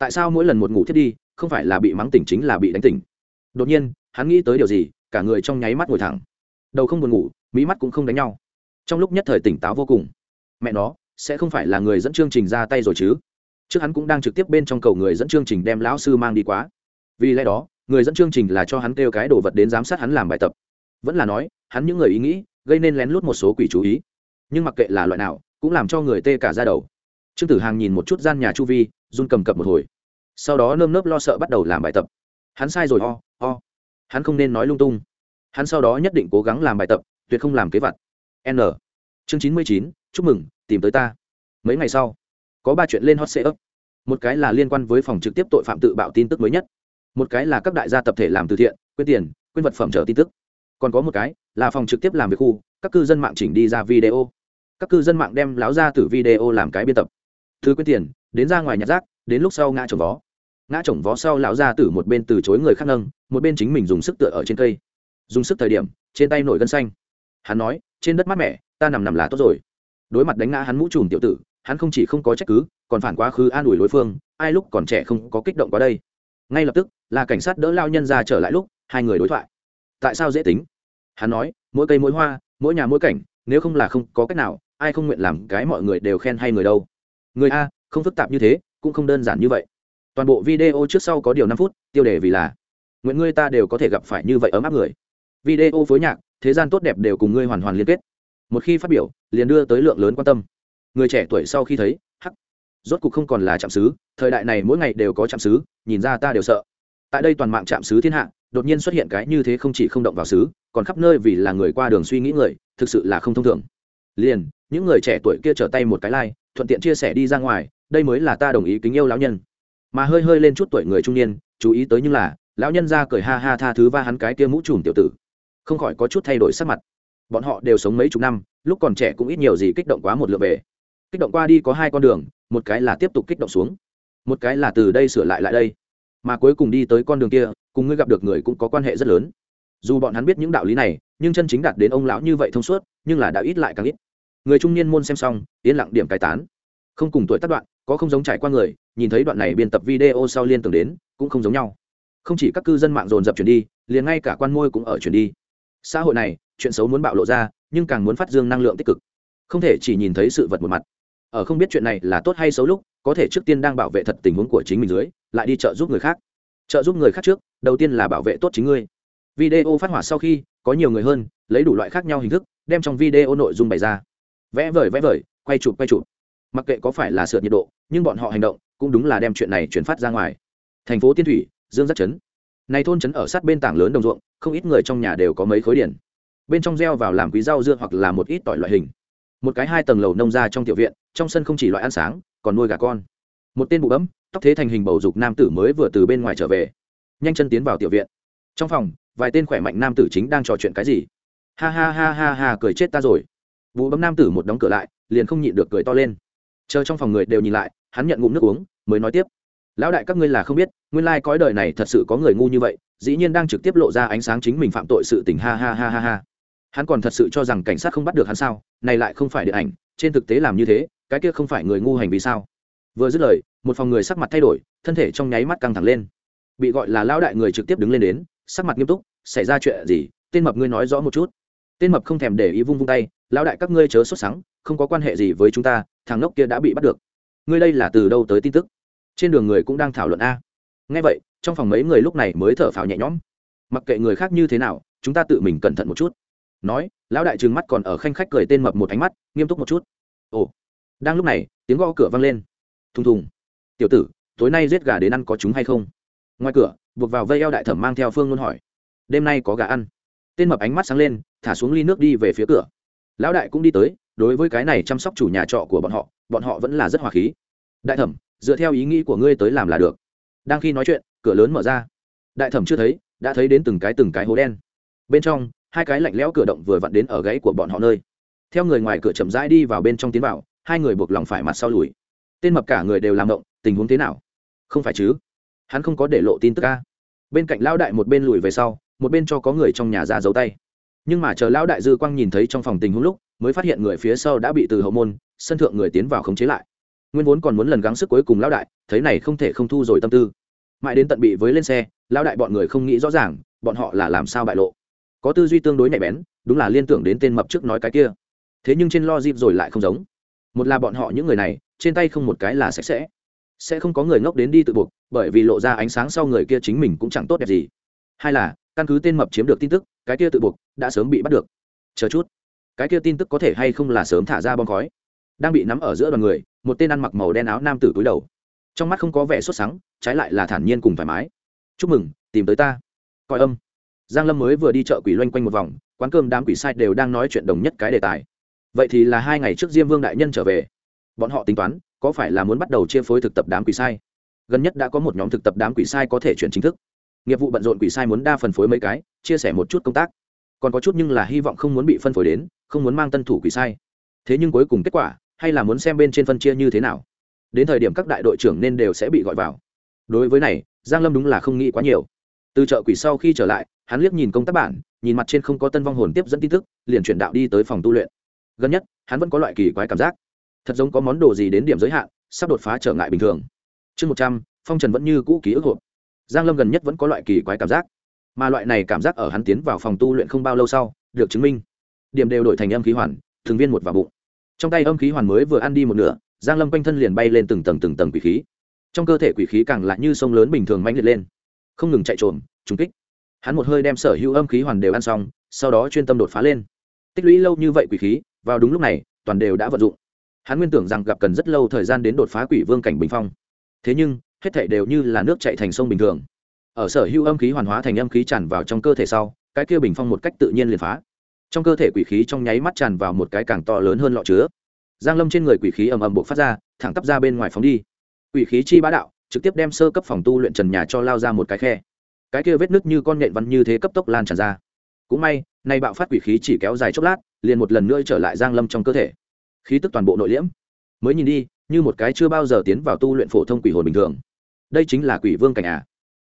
tại sao mỗi lần một ngủ thiết đi, không phải là bị mắng tỉnh chính là bị đánh tỉnh? Đột nhiên, hắn nghĩ tới điều gì, cả người trong nháy mắt ngồi thẳng. Đầu không buồn ngủ mỹ mắt cũng không đánh nhau. Trong lúc nhất thời tỉnh táo vô cùng. Mẹ nó, sẽ không phải là người dẫn chương trình ra tay rồi chứ? Trước hắn cũng đang trực tiếp bên trong cầu người dẫn chương trình đem lão sư mang đi quá. Vì lẽ đó, người dẫn chương trình là cho hắn kêu cái đồ vật đến giám sát hắn làm bài tập. Vẫn là nói, hắn những người ý nghĩ, gây nên lén lút một số quỷ chú ý. Nhưng mặc kệ là loại nào, cũng làm cho người tê cả ra đầu trương tử hàng nhìn một chút gian nhà chu vi, run cầm cập một hồi. Sau đó nơm nớp lo sợ bắt đầu làm bài tập. Hắn sai rồi ho ho hắn không nên nói lung tung. Hắn sau đó nhất định cố gắng làm bài tập, tuyệt không làm kế vặt. N. Chương chín mươi chín, chúc mừng, tìm tới ta. Mấy ngày sau, có ba chuyện lên hot sale một cái là liên quan với phòng trực tiếp tội phạm tự bạo tin tức mới nhất. Một cái là các đại gia tập thể làm từ thiện quyên tiền quyên vật phẩm trở tin tức. Còn có một cái là phòng trực tiếp làm việc khu, các cư dân mạng chỉnh đi ra video. Các cư dân mạng đem láo ra từ video làm cái biên tập thứ quyết tiền, đến ra ngoài nhặt rác, đến lúc sau ngã chồng vó. Ngã chồng vó sau lão ra từ một bên từ chối người khác nâng, một bên chính mình dùng sức tựa ở trên cây. Dùng sức thời điểm, trên tay nổi gân xanh. Hắn nói, trên đất mát mẻ, ta nằm nằm là tốt rồi. Đối mặt đánh ngã hắn mũ trùm tiểu tử, hắn không chỉ không có trách cứ, còn phản quá khứ an ủi đối phương, ai lúc còn trẻ không có kích động quá đây. Ngay lập tức, là cảnh sát đỡ lao nhân ra trở lại lúc, hai người đối thoại. Tại sao dễ tính? Hắn nói, mỗi cây mỗi hoa, mỗi nhà mỗi cảnh, nếu không là không có cách nào, ai không nguyện làm cái mọi người đều khen hay người đâu người a, không phức tạp như thế, cũng không đơn giản như vậy. Toàn bộ video trước sau có điều năm phút, tiêu đề vì là, nguyện ngươi ta đều có thể gặp phải như vậy ấm áp người. Video phối nhạc, thế gian tốt đẹp đều cùng ngươi hoàn hoàn liên kết. Một khi phát biểu, liền đưa tới lượng lớn quan tâm. Người trẻ tuổi sau khi thấy, hắc, rốt cục không còn là trạm sứ thời đại này mỗi ngày đều có trạm sứ nhìn ra ta đều sợ. Tại đây toàn mạng trạm sứ thiên hạ, đột nhiên xuất hiện cái như thế không chỉ không động vào sứ còn khắp nơi vì là người qua đường suy nghĩ người, thực sự là không thông thường. Liền, những người trẻ tuổi kia trở tay một cái like thuận tiện chia sẻ đi ra ngoài, đây mới là ta đồng ý kính yêu lão nhân. Mà hơi hơi lên chút tuổi người trung niên, chú ý tới nhưng là, lão nhân ra cười ha ha tha thứ va hắn cái kia mũ trùm tiểu tử. Không khỏi có chút thay đổi sắc mặt. Bọn họ đều sống mấy chục năm, lúc còn trẻ cũng ít nhiều gì kích động quá một lượt về. Kích động qua đi có hai con đường, một cái là tiếp tục kích động xuống, một cái là từ đây sửa lại lại đây. Mà cuối cùng đi tới con đường kia, cùng ngươi gặp được người cũng có quan hệ rất lớn. Dù bọn hắn biết những đạo lý này, nhưng chân chính đạt đến ông lão như vậy thông suốt, nhưng là đã ít lại càng ít người trung niên môn xem xong, yên lặng điểm cải tán. Không cùng tuổi tác đoạn, có không giống trải qua người, nhìn thấy đoạn này biên tập video sau liên tưởng đến, cũng không giống nhau. Không chỉ các cư dân mạng dồn dập chuyển đi, liền ngay cả quan môi cũng ở chuyển đi. Xã hội này, chuyện xấu muốn bạo lộ ra, nhưng càng muốn phát dương năng lượng tích cực. Không thể chỉ nhìn thấy sự vật một mặt. Ở không biết chuyện này là tốt hay xấu lúc, có thể trước tiên đang bảo vệ thật tình huống của chính mình dưới, lại đi trợ giúp người khác. Trợ giúp người khác trước, đầu tiên là bảo vệ tốt chính ngươi. Video phát hỏa sau khi, có nhiều người hơn, lấy đủ loại khác nhau hình thức, đem trong video nội dung bày ra vẽ vời vẽ vời, quay chụp quay chụp. Mặc kệ có phải là sửa nhiệt độ, nhưng bọn họ hành động cũng đúng là đem chuyện này chuyển phát ra ngoài. Thành phố tiên thủy, dương giác chấn này thôn trấn ở sát bên tảng lớn đồng ruộng, không ít người trong nhà đều có mấy khối điển bên trong gieo vào làm quý rau dưa hoặc là một ít tỏi loại hình. Một cái hai tầng lầu nông ra trong tiểu viện, trong sân không chỉ loại ăn sáng, còn nuôi gà con. Một tên bụ bấm, tóc thế thành hình bầu dục nam tử mới vừa từ bên ngoài trở về. Nhanh chân tiến vào tiểu viện. Trong phòng, vài tên khỏe mạnh nam tử chính đang trò chuyện cái gì. Ha ha ha ha ha, cười chết ta rồi bụ bấm nam tử một đóng cửa lại, liền không nhịn được cười to lên. Chờ trong phòng người đều nhìn lại, hắn nhận ngụm nước uống, mới nói tiếp. Lão đại, các ngươi là không biết, nguyên lai cõi đời này thật sự có người ngu như vậy, dĩ nhiên đang trực tiếp lộ ra ánh sáng chính mình phạm tội sự tình, ha ha ha ha ha. Hắn còn thật sự cho rằng cảnh sát không bắt được hắn sao? Này lại không phải điện ảnh, trên thực tế làm như thế, cái kia không phải người ngu hành vì sao? Vừa dứt lời, một phòng người sắc mặt thay đổi, thân thể trong nháy mắt căng thẳng lên. Bị gọi là lão đại người trực tiếp đứng lên đến, sắc mặt nghiêm túc, xảy ra chuyện gì? Tên mập ngươi nói rõ một chút tên mập không thèm để ý vung vung tay, lão đại, các ngươi chớ xuất sáng không có quan hệ gì với chúng ta, thằng ngốc kia đã bị bắt được. Ngươi đây là từ đâu tới tin tức? Trên đường người cũng đang thảo luận a. Ngay vậy, trong phòng mấy người lúc này mới thở phào nhẹ nhõm. Mặc kệ người khác như thế nào, chúng ta tự mình cẩn thận một chút. Nói, lão đại trừng mắt còn ở khanh khách cười tên mập một ánh mắt, nghiêm túc một chút. Ồ. Đang lúc này, tiếng gõ cửa vang lên. Thùng thùng. Tiểu tử, tối nay giết gà đến ăn có chúng hay không? Ngoài cửa, buộc vào vây eo đại thẩm mang theo phương luôn hỏi. Đêm nay có gà ăn? Tên mập ánh mắt sáng lên, thả xuống ly nước đi về phía cửa. Lão đại cũng đi tới, đối với cái này chăm sóc chủ nhà trọ của bọn họ bọn họ vẫn là rất hòa khí. Đại thẩm, dựa theo ý nghĩ của ngươi tới làm là được. Đang khi nói chuyện, cửa lớn mở ra. Đại thẩm chưa thấy, đã thấy đến từng cái từng cái hố đen. Bên trong, hai cái lạnh lẽo cửa động vừa vặn đến ở gáy của bọn họ nơi. Theo người ngoài cửa chậm rãi đi vào bên trong tiến vào, hai người buộc lòng phải mặt sau lùi. Tên mập cả người đều làm động tình huống thế nào? Không phải chứ? Hắn không có để lộ tin tức ca bên cạnh lão đại một bên lùi về sau một bên cho có người trong nhà ra giấu tay. Nhưng mà chờ lão đại dư quang nhìn thấy trong phòng tình huống lúc, mới phát hiện người phía sau đã bị từ hậu môn, sân thượng người tiến vào khống chế lại. Nguyên vốn còn muốn lần gắng sức cuối cùng lão đại, thấy này không thể không thu rồi tâm tư. Mãi đến tận bị với lên xe, lão đại bọn người không nghĩ rõ ràng, bọn họ là làm sao bại lộ. Có tư duy tương đối nhạy bén, đúng là liên tưởng đến tên mập trước nói cái kia. Thế nhưng trên lo dịp rồi lại không giống. Một là bọn họ những người này, trên tay không một cái là sạch sẽ. Sẽ không có người ngốc đến đi tự buộc, bởi vì lộ ra ánh sáng sau người kia chính mình cũng chẳng tốt đẹp gì. Hai là căn cứ tên mập chiếm được tin tức, cái kia tự buộc đã sớm bị bắt được. Chờ chút. Cái kia tin tức có thể hay không là sớm thả ra bom khói. Đang bị nắm ở giữa đoàn người, một tên ăn mặc màu đen áo nam tử túi đầu. Trong mắt không có vẻ sốt sắng, trái lại là thản nhiên cùng thoải mái. Chúc mừng, tìm tới ta. Coi âm. Giang lâm mới vừa đi chợ quỷ loanh quanh một vòng, quán cơm đám quỷ sai đều đang nói chuyện đồng nhất cái đề tài. Vậy thì là hai ngày trước diêm vương đại nhân trở về. Bọn họ tính toán, có phải là muốn bắt đầu chia phối thực tập đám quỷ sai? Gần nhất đã có một nhóm thực tập đám quỷ sai có thể chuyển chính thức nghiệp vụ bận rộn quỷ sai muốn đa phân phối mấy cái, chia sẻ một chút công tác. Còn có chút nhưng là hy vọng không muốn bị phân phối đến, không muốn mang tân thủ quỷ sai. Thế nhưng cuối cùng kết quả, hay là muốn xem bên trên phân chia như thế nào. Đến thời điểm các đại đội trưởng nên đều sẽ bị gọi vào. Đối với này, giang lâm đúng là không nghĩ quá nhiều. Từ chợ quỷ sau khi trở lại, hắn liếc nhìn công tác bản, nhìn mặt trên không có tân vong hồn tiếp dẫn tin tức, liền chuyển đạo đi tới phòng tu luyện. Gần nhất, hắn vẫn có loại kỳ quái cảm giác. Thật giống có món đồ gì đến điểm giới hạn, sắp đột phá trở ngại bình thường. Chương một trăm, phong trần vẫn như cũ ký ức hộp giang lâm gần nhất vẫn có loại kỳ quái cảm giác. Mà loại này cảm giác ở hắn tiến vào phòng tu luyện không bao lâu sau, được chứng minh. Điểm đều đổi thành âm khí hoàn, thường viên một vào bụng. Trong tay âm khí hoàn mới vừa ăn đi một nửa, giang lâm quanh thân liền bay lên từng tầng từng tầng quỷ khí. Trong cơ thể quỷ khí càng lại như sông lớn bình thường mãnh liệt lên. Không ngừng chạy trộm trúng kích. Hắn một hơi đem sở hữu âm khí hoàn đều ăn xong, sau đó chuyên tâm đột phá lên. Tích lũy lâu như vậy quỷ khí, vào đúng lúc này, toàn đều đã vận dụng. Hắn nguyên tưởng rằng gặp cần rất lâu thời gian đến đột phá quỷ vương cảnh bình phong. Thế nhưng hết thảy đều như là nước chảy thành sông bình thường. Ở sở hữu âm khí hoàn hóa thành âm khí tràn vào trong cơ thể sau, cái kia bình phong một cách tự nhiên liền phá. Trong cơ thể quỷ khí trong nháy mắt tràn vào một cái càng to lớn hơn lọ chứa. Giang lâm trên người quỷ khí ầm ầm bộc phát ra, thẳng tắp ra bên ngoài phóng đi. Quỷ khí chi bá đạo, trực tiếp đem sơ cấp phòng tu luyện trần nhà cho lao ra một cái khe. Cái kia vết nứt như con nhện văn như thế cấp tốc lan tràn ra. Cũng may, nay bạo phát quỷ khí chỉ kéo dài chốc lát, liền một lần nữa trở lại giang lâm trong cơ thể. Khí tức toàn bộ nội liễm. Mới nhìn đi, như một cái chưa bao giờ tiến vào tu luyện phổ thông quỷ hồn bình thường đây chính là quỷ vương cảnh à.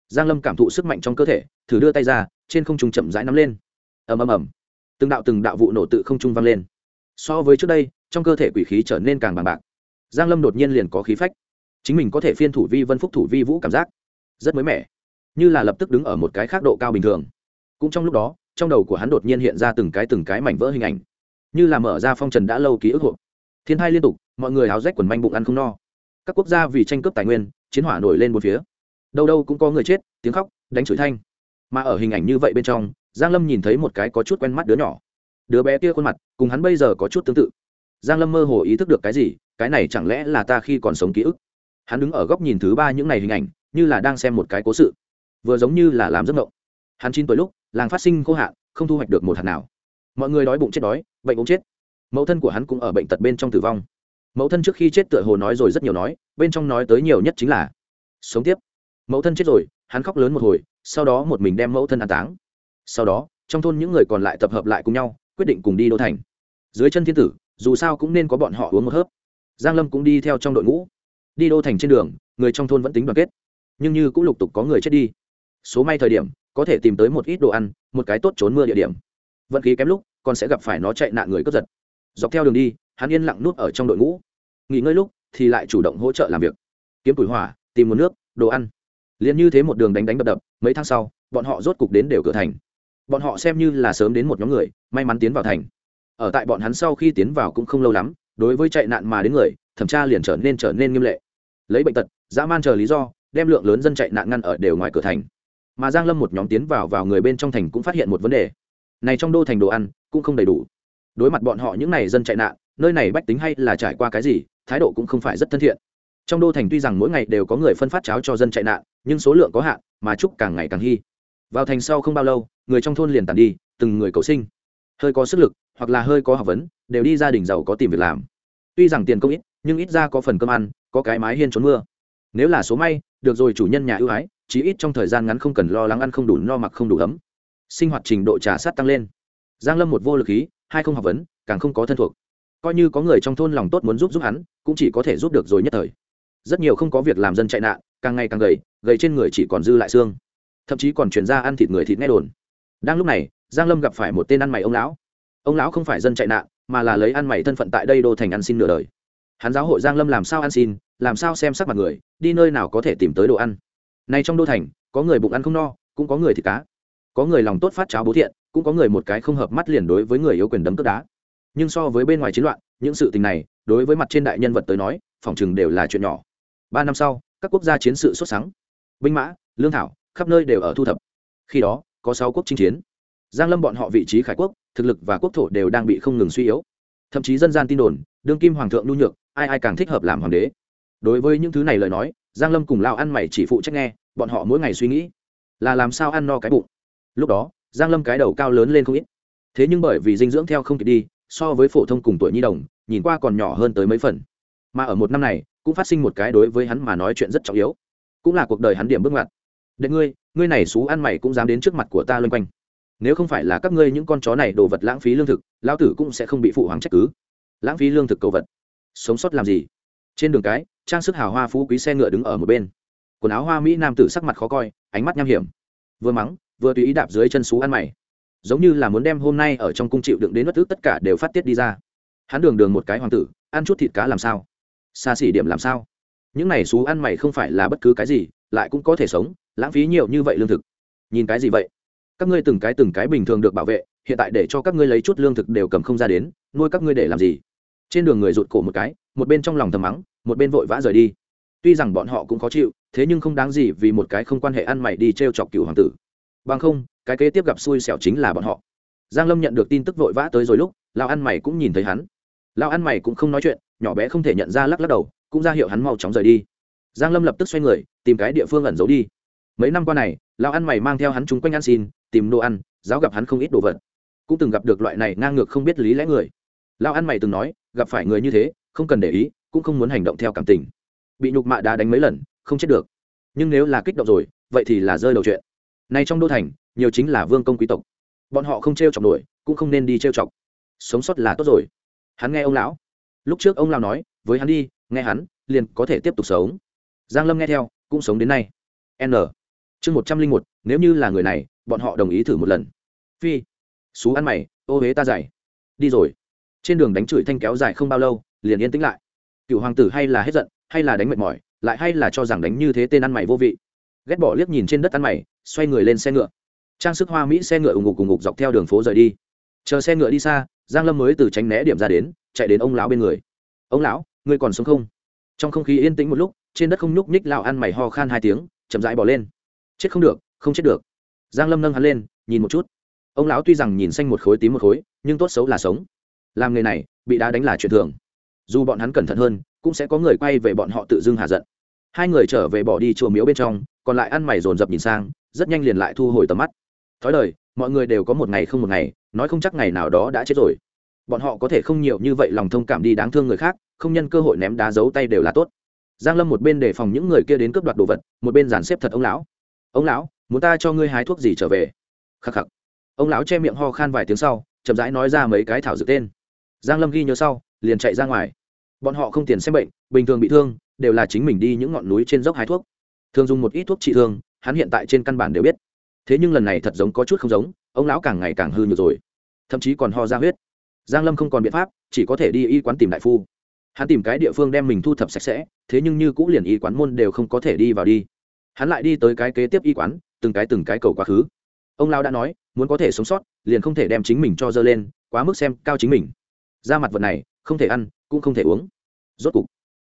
Giang lâm cảm thụ sức mạnh trong cơ thể, thử đưa tay ra, trên không trung chậm rãi nắm lên. Ầm ầm ầm. Từng đạo từng đạo vụ nổ tự không trung vang lên. So với trước đây, trong cơ thể quỷ khí trở nên càng bằng bạc. Giang lâm đột nhiên liền có khí phách. Chính mình có thể phiên thủ vi vân phúc thủ vi vũ cảm giác. Rất mới mẻ. Như là lập tức đứng ở một cái khác độ cao bình thường. Cũng trong lúc đó, trong đầu của hắn đột nhiên hiện ra từng cái từng cái mảnh vỡ hình ảnh. Như là mở ra phong trần đã lâu ký ức hộp thiên hai liên tục, mọi người háo rách quần manh bụng ăn không no các quốc gia vì tranh cướp tài nguyên, chiến hỏa nổi lên một phía. Đâu đâu cũng có người chết, tiếng khóc, đánh chửi thanh. Mà ở hình ảnh như vậy bên trong, giang lâm nhìn thấy một cái có chút quen mắt đứa nhỏ. Đứa bé kia khuôn mặt, cùng hắn bây giờ có chút tương tự. Giang lâm mơ hồ ý thức được cái gì, cái này chẳng lẽ là ta khi còn sống ký ức? Hắn đứng ở góc nhìn thứ ba những này hình ảnh, như là đang xem một cái cố sự. Vừa giống như là làm giấc mộng. Hắn chín tuổi lúc, làng phát sinh khô hạn, không thu hoạch được một hạt nào. Mọi người đói bụng chết đói, bệnh ốm chết. Mẫu thân của hắn cũng ở bệnh tật bên trong tử vong mẫu thân trước khi chết tựa hồ nói rồi rất nhiều nói, bên trong nói tới nhiều nhất chính là, sống tiếp. Mẫu thân chết rồi, hắn khóc lớn một hồi, sau đó một mình đem mẫu thân an táng. Sau đó, trong thôn những người còn lại tập hợp lại cùng nhau, quyết định cùng đi đô thành. Dưới chân thiên tử, dù sao cũng nên có bọn họ uống một hớp. Giang lâm cũng đi theo trong đội ngũ. Đi đô thành trên đường, người trong thôn vẫn tính đoàn kết. Nhưng như cũng lục tục có người chết đi. Số may thời điểm, có thể tìm tới một ít đồ ăn, một cái tốt trốn mưa địa điểm. Vận khí kém lúc, còn sẽ gặp phải nó chạy nạn người cướp giật. Dọc theo đường đi, hắn yên lặng nút ở trong đội ngũ nghỉ ngơi lúc thì lại chủ động hỗ trợ làm việc. Kiếm củi hỏa, tìm nguồn nước, đồ ăn. Liền như thế một đường đánh đánh đập đập, mấy tháng sau, bọn họ rốt cục đến đều cửa thành. Bọn họ xem như là sớm đến một nhóm người, may mắn tiến vào thành. Ở tại bọn hắn sau khi tiến vào cũng không lâu lắm, đối với chạy nạn mà đến người, thẩm tra liền trở nên trở nên nghiêm lệ. Lấy bệnh tật, dã man chờ lý do, đem lượng lớn dân chạy nạn ngăn ở đều ngoài cửa thành. Mà giang lâm một nhóm tiến vào vào người bên trong thành cũng phát hiện một vấn đề. Này trong đô thành đồ ăn cũng không đầy đủ. Đối mặt bọn họ những này dân chạy nạn, nơi này bách tính hay là trải qua cái gì thái độ cũng không phải rất thân thiện. Trong đô thành tuy rằng mỗi ngày đều có người phân phát cháo cho dân chạy nạn, nhưng số lượng có hạn, mà chúc càng ngày càng hy vào thành sau không bao lâu, người trong thôn liền tàn đi, từng người cầu sinh. Hơi có sức lực, hoặc là hơi có học vấn, đều đi gia đình giàu có tìm việc làm. Tuy rằng tiền công ít, nhưng ít ra có phần cơm ăn, có cái mái hiên trốn mưa. Nếu là số may, được rồi chủ nhân nhà ưu ái, chí ít trong thời gian ngắn không cần lo lắng ăn không đủ no mặc không đủ ấm. Sinh hoạt trình độ trà sát tăng lên. Giang lâm một vô lực khí, hai không học vấn, càng không có thân thuộc coi như có người trong thôn lòng tốt muốn giúp giúp hắn, cũng chỉ có thể giúp được rồi nhất thời. Rất nhiều không có việc làm dân chạy nạn, càng ngày càng gầy gầy trên người chỉ còn dư lại xương. Thậm chí còn chuyển ra ăn thịt người thịt nghe đồn. Đang lúc này, giang lâm gặp phải một tên ăn mày ông lão. Ông lão không phải dân chạy nạn, mà là lấy ăn mày thân phận tại đây đô thành ăn xin nửa đời. Hắn giáo hội giang lâm làm sao ăn xin, làm sao xem sắc mặt người, đi nơi nào có thể tìm tới đồ ăn. Nay trong đô thành, có người bụng ăn không no, cũng có người thịt cá. Có người lòng tốt phát cháo bố thiện, cũng có người một cái không hợp mắt liền đối với người yếu quyền đấm cướp đá nhưng so với bên ngoài chiến loạn, những sự tình này, đối với mặt trên đại nhân vật tới nói, phòng chừng đều là chuyện nhỏ. Ba năm sau, các quốc gia chiến sự xuất sáng. Binh mã, lương thảo, khắp nơi đều ở thu thập. Khi đó, có sáu quốc chinh chiến. Giang lâm bọn họ vị trí khải quốc, thực lực và quốc thổ đều đang bị không ngừng suy yếu. Thậm chí dân gian tin đồn, đương kim hoàng thượng nhu nhược, ai ai càng thích hợp làm hoàng đế. Đối với những thứ này lời nói, giang lâm cùng lao ăn mày chỉ phụ trách nghe, bọn họ mỗi ngày suy nghĩ, là làm sao ăn no cái bụng. Lúc đó, giang lâm cái đầu cao lớn lên không ít. Thế nhưng bởi vì dinh dưỡng theo không kịp đi so với phổ thông cùng tuổi nhi đồng, nhìn qua còn nhỏ hơn tới mấy phần. Mà ở một năm này, cũng phát sinh một cái đối với hắn mà nói chuyện rất trọng yếu. Cũng là cuộc đời hắn điểm bước ngoặt. Đệ ngươi ngươi này xú ăn mày cũng dám đến trước mặt của ta loanh quanh. Nếu không phải là các ngươi những con chó này đồ vật lãng phí lương thực, lão tử cũng sẽ không bị phụ hoàng trách cứ. Lãng phí lương thực cầu vật. Sống sót làm gì? Trên đường cái, trang sức hào hoa phú quý xe ngựa đứng ở một bên. Quần áo hoa mỹ nam tử sắc mặt khó coi, ánh mắt nham hiểm. Vừa mắng, vừa tùy ý đạp dưới chân xú ăn mày giống như là muốn đem hôm nay ở trong cung chịu đựng đến bất ước tất cả đều phát tiết đi ra. Hắn đường đường một cái hoàng tử, ăn chút thịt cá làm sao? Xa xỉ điểm làm sao? Những này xú ăn mày không phải là bất cứ cái gì, lại cũng có thể sống, lãng phí nhiều như vậy lương thực. Nhìn cái gì vậy? Các ngươi từng cái từng cái bình thường được bảo vệ, hiện tại để cho các ngươi lấy chút lương thực đều cầm không ra đến, nuôi các ngươi để làm gì? Trên đường người rụt cổ một cái, một bên trong lòng thầm mắng, một bên vội vã rời đi. Tuy rằng bọn họ cũng khó chịu, thế nhưng không đáng gì vì một cái không quan hệ ăn mày đi t r e o chọc cựu hoàng tử bằng không, cái kế tiếp gặp xui xẻo chính là bọn họ. Giang lâm nhận được tin tức vội vã tới rồi lúc, Lão ăn mày cũng nhìn thấy hắn. Lão ăn mày cũng không nói chuyện, nhỏ bé không thể nhận ra lắc lắc đầu, cũng ra hiệu hắn mau chóng rời đi. Giang lâm lập tức xoay người, tìm cái địa phương ẩn giấu đi. Mấy năm qua này, Lão ăn mày mang theo hắn chung quanh ăn xin, tìm đồ ăn, giáo gặp hắn không ít đồ vật. Cũng từng gặp được loại này ngang ngược không biết lý lẽ người. Lão ăn mày từng nói, gặp phải người như thế, không cần để ý, cũng không muốn hành động theo cảm tình. Bị nhục mạ đá đánh mấy lần, không chết được. Nhưng nếu là kích động rồi, vậy thì là rơi đầu chuyện nay trong đô thành, nhiều chính là vương công quý tộc. Bọn họ không t r e o chọc nổi, cũng không nên đi t r e o chọc. Sống sót là tốt rồi. Hắn nghe ông lão. Lúc trước ông lão nói, với hắn đi, nghe hắn, liền có thể tiếp tục sống. Giang lâm nghe theo, cũng sống đến nay. N. Chương một trăm linh một, nếu như là người này, bọn họ đồng ý thử một lần. Phi. Xú ăn mày, ô huế ta dày đi rồi. Trên đường đánh chửi thanh kéo dài không bao lâu, liền yên tĩnh lại. Cựu hoàng tử hay là hết giận, hay là đánh mệt mỏi, lại hay là cho rằng đánh như thế tên ăn mày vô vị ghét bỏ liếc nhìn trên đất ăn mày, xoay người lên xe ngựa. Trang sức hoa mỹ xe ngựa ủng ngục ủng ngục dọc theo đường phố rời đi. Chờ xe ngựa đi xa, giang lâm mới từ tránh né điểm ra đến, chạy đến ông lão bên người. Ông lão, ngươi còn sống không? Trong không khí yên tĩnh một lúc, trên đất không nhúc nhích lão ăn mày ho khan hai tiếng, chậm rãi bỏ lên. Chết không được, không chết được. Giang lâm nâng hắn lên, nhìn một chút. Ông lão tuy rằng nhìn xanh một khối tím một khối, nhưng tốt xấu là sống. Làm người này, bị đá đánh là chuyện thường. Dù bọn hắn cẩn thận hơn, cũng sẽ có người quay về bọn họ tự dưng hạ giận. Hai người trở về bỏ đi chùa miếu bên trong còn lại ăn mày dồn dập nhìn sang, rất nhanh liền lại thu hồi tầm mắt. Thói đời mọi người đều có một ngày không một ngày, nói không chắc ngày nào đó đã chết rồi. Bọn họ có thể không nhiều như vậy lòng thông cảm đi đáng thương người khác, không nhân cơ hội ném đá giấu tay đều là tốt. Giang lâm một bên đề phòng những người kia đến cướp đoạt đồ vật, một bên dàn xếp thật ông lão. Ông lão, muốn ta cho ngươi hái thuốc gì trở về? Khắc khắc. Ông lão che miệng ho khan vài tiếng sau, chậm rãi nói ra mấy cái thảo dược tên. Giang lâm ghi nhớ sau, liền chạy ra ngoài. Bọn họ không tiền xem bệnh, bình thường bị thương, đều là chính mình đi những ngọn núi trên dốc hái thuốc thường dùng một ít thuốc trị thương, hắn hiện tại trên căn bản đều biết. Thế nhưng lần này thật giống có chút không giống, ông lão càng ngày càng hư nhược rồi. Thậm chí còn ho ra huyết. Giang lâm không còn biện pháp, chỉ có thể đi y quán tìm đại phu. Hắn tìm cái địa phương đem mình thu thập sạch sẽ, thế nhưng như cũ liền y quán môn đều không có thể đi vào đi. Hắn lại đi tới cái kế tiếp y quán, từng cái từng cái cầu quá khứ. Ông lão đã nói, muốn có thể sống sót, liền không thể đem chính mình cho dơ lên, quá mức xem cao chính mình. Ra mặt vật này, không thể ăn, cũng không thể uống. Rốt cục,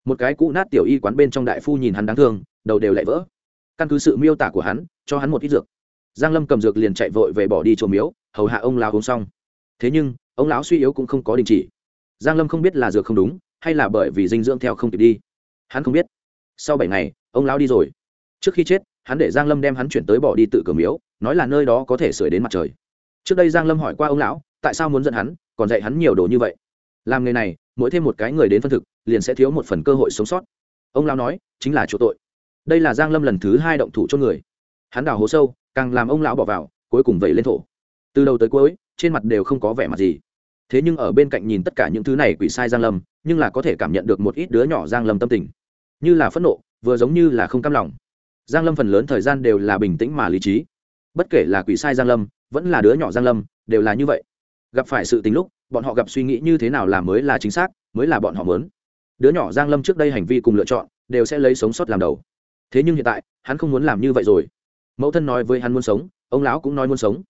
một cái cũ nát tiểu y quán bên trong đại phu nhìn hắn đáng thương đầu đều lại vỡ. Căn cứ sự miêu tả của hắn, cho hắn một ít dược. Giang lâm cầm dược liền chạy vội về bỏ đi chỗ miếu, hầu hạ ông lão uống xong. Thế nhưng, ông lão suy yếu cũng không có đình chỉ. Giang lâm không biết là dược không đúng, hay là bởi vì dinh dưỡng theo không kịp đi. Hắn không biết. Sau bảy ngày, ông lão đi rồi. Trước khi chết, hắn để giang lâm đem hắn chuyển tới bỏ đi tự cửa miếu, nói là nơi đó có thể sưởi đến mặt trời. Trước đây giang lâm hỏi qua ông lão, tại sao muốn giận hắn, còn dạy hắn nhiều đồ như vậy. Làm nghề này, mỗi thêm một cái người đến phân thực, liền sẽ thiếu một phần cơ hội sống sót. Ông lão nói, chính là chỗ tội đây là giang lâm lần thứ hai động thủ cho người. Hắn đào hố sâu, càng làm ông lão bỏ vào, cuối cùng vẩy lên thổ. Từ đầu tới cuối, trên mặt đều không có vẻ mặt gì. Thế nhưng ở bên cạnh nhìn tất cả những thứ này quỷ sai giang lâm, nhưng là có thể cảm nhận được một ít đứa nhỏ giang lâm tâm tình. Như là phẫn nộ, vừa giống như là không cam lòng. Giang lâm phần lớn thời gian đều là bình tĩnh mà lý trí. Bất kể là quỷ sai giang lâm, vẫn là đứa nhỏ giang lâm, đều là như vậy. Gặp phải sự tình lúc, bọn họ gặp suy nghĩ như thế nào là mới là chính xác, mới là bọn họ muốn. Đứa nhỏ giang lâm trước đây hành vi cùng lựa chọn, đều sẽ lấy sống sót làm đầu thế nhưng hiện tại, hắn không muốn làm như vậy rồi. Mẫu thân nói với hắn muốn sống, ông lão cũng nói muốn sống.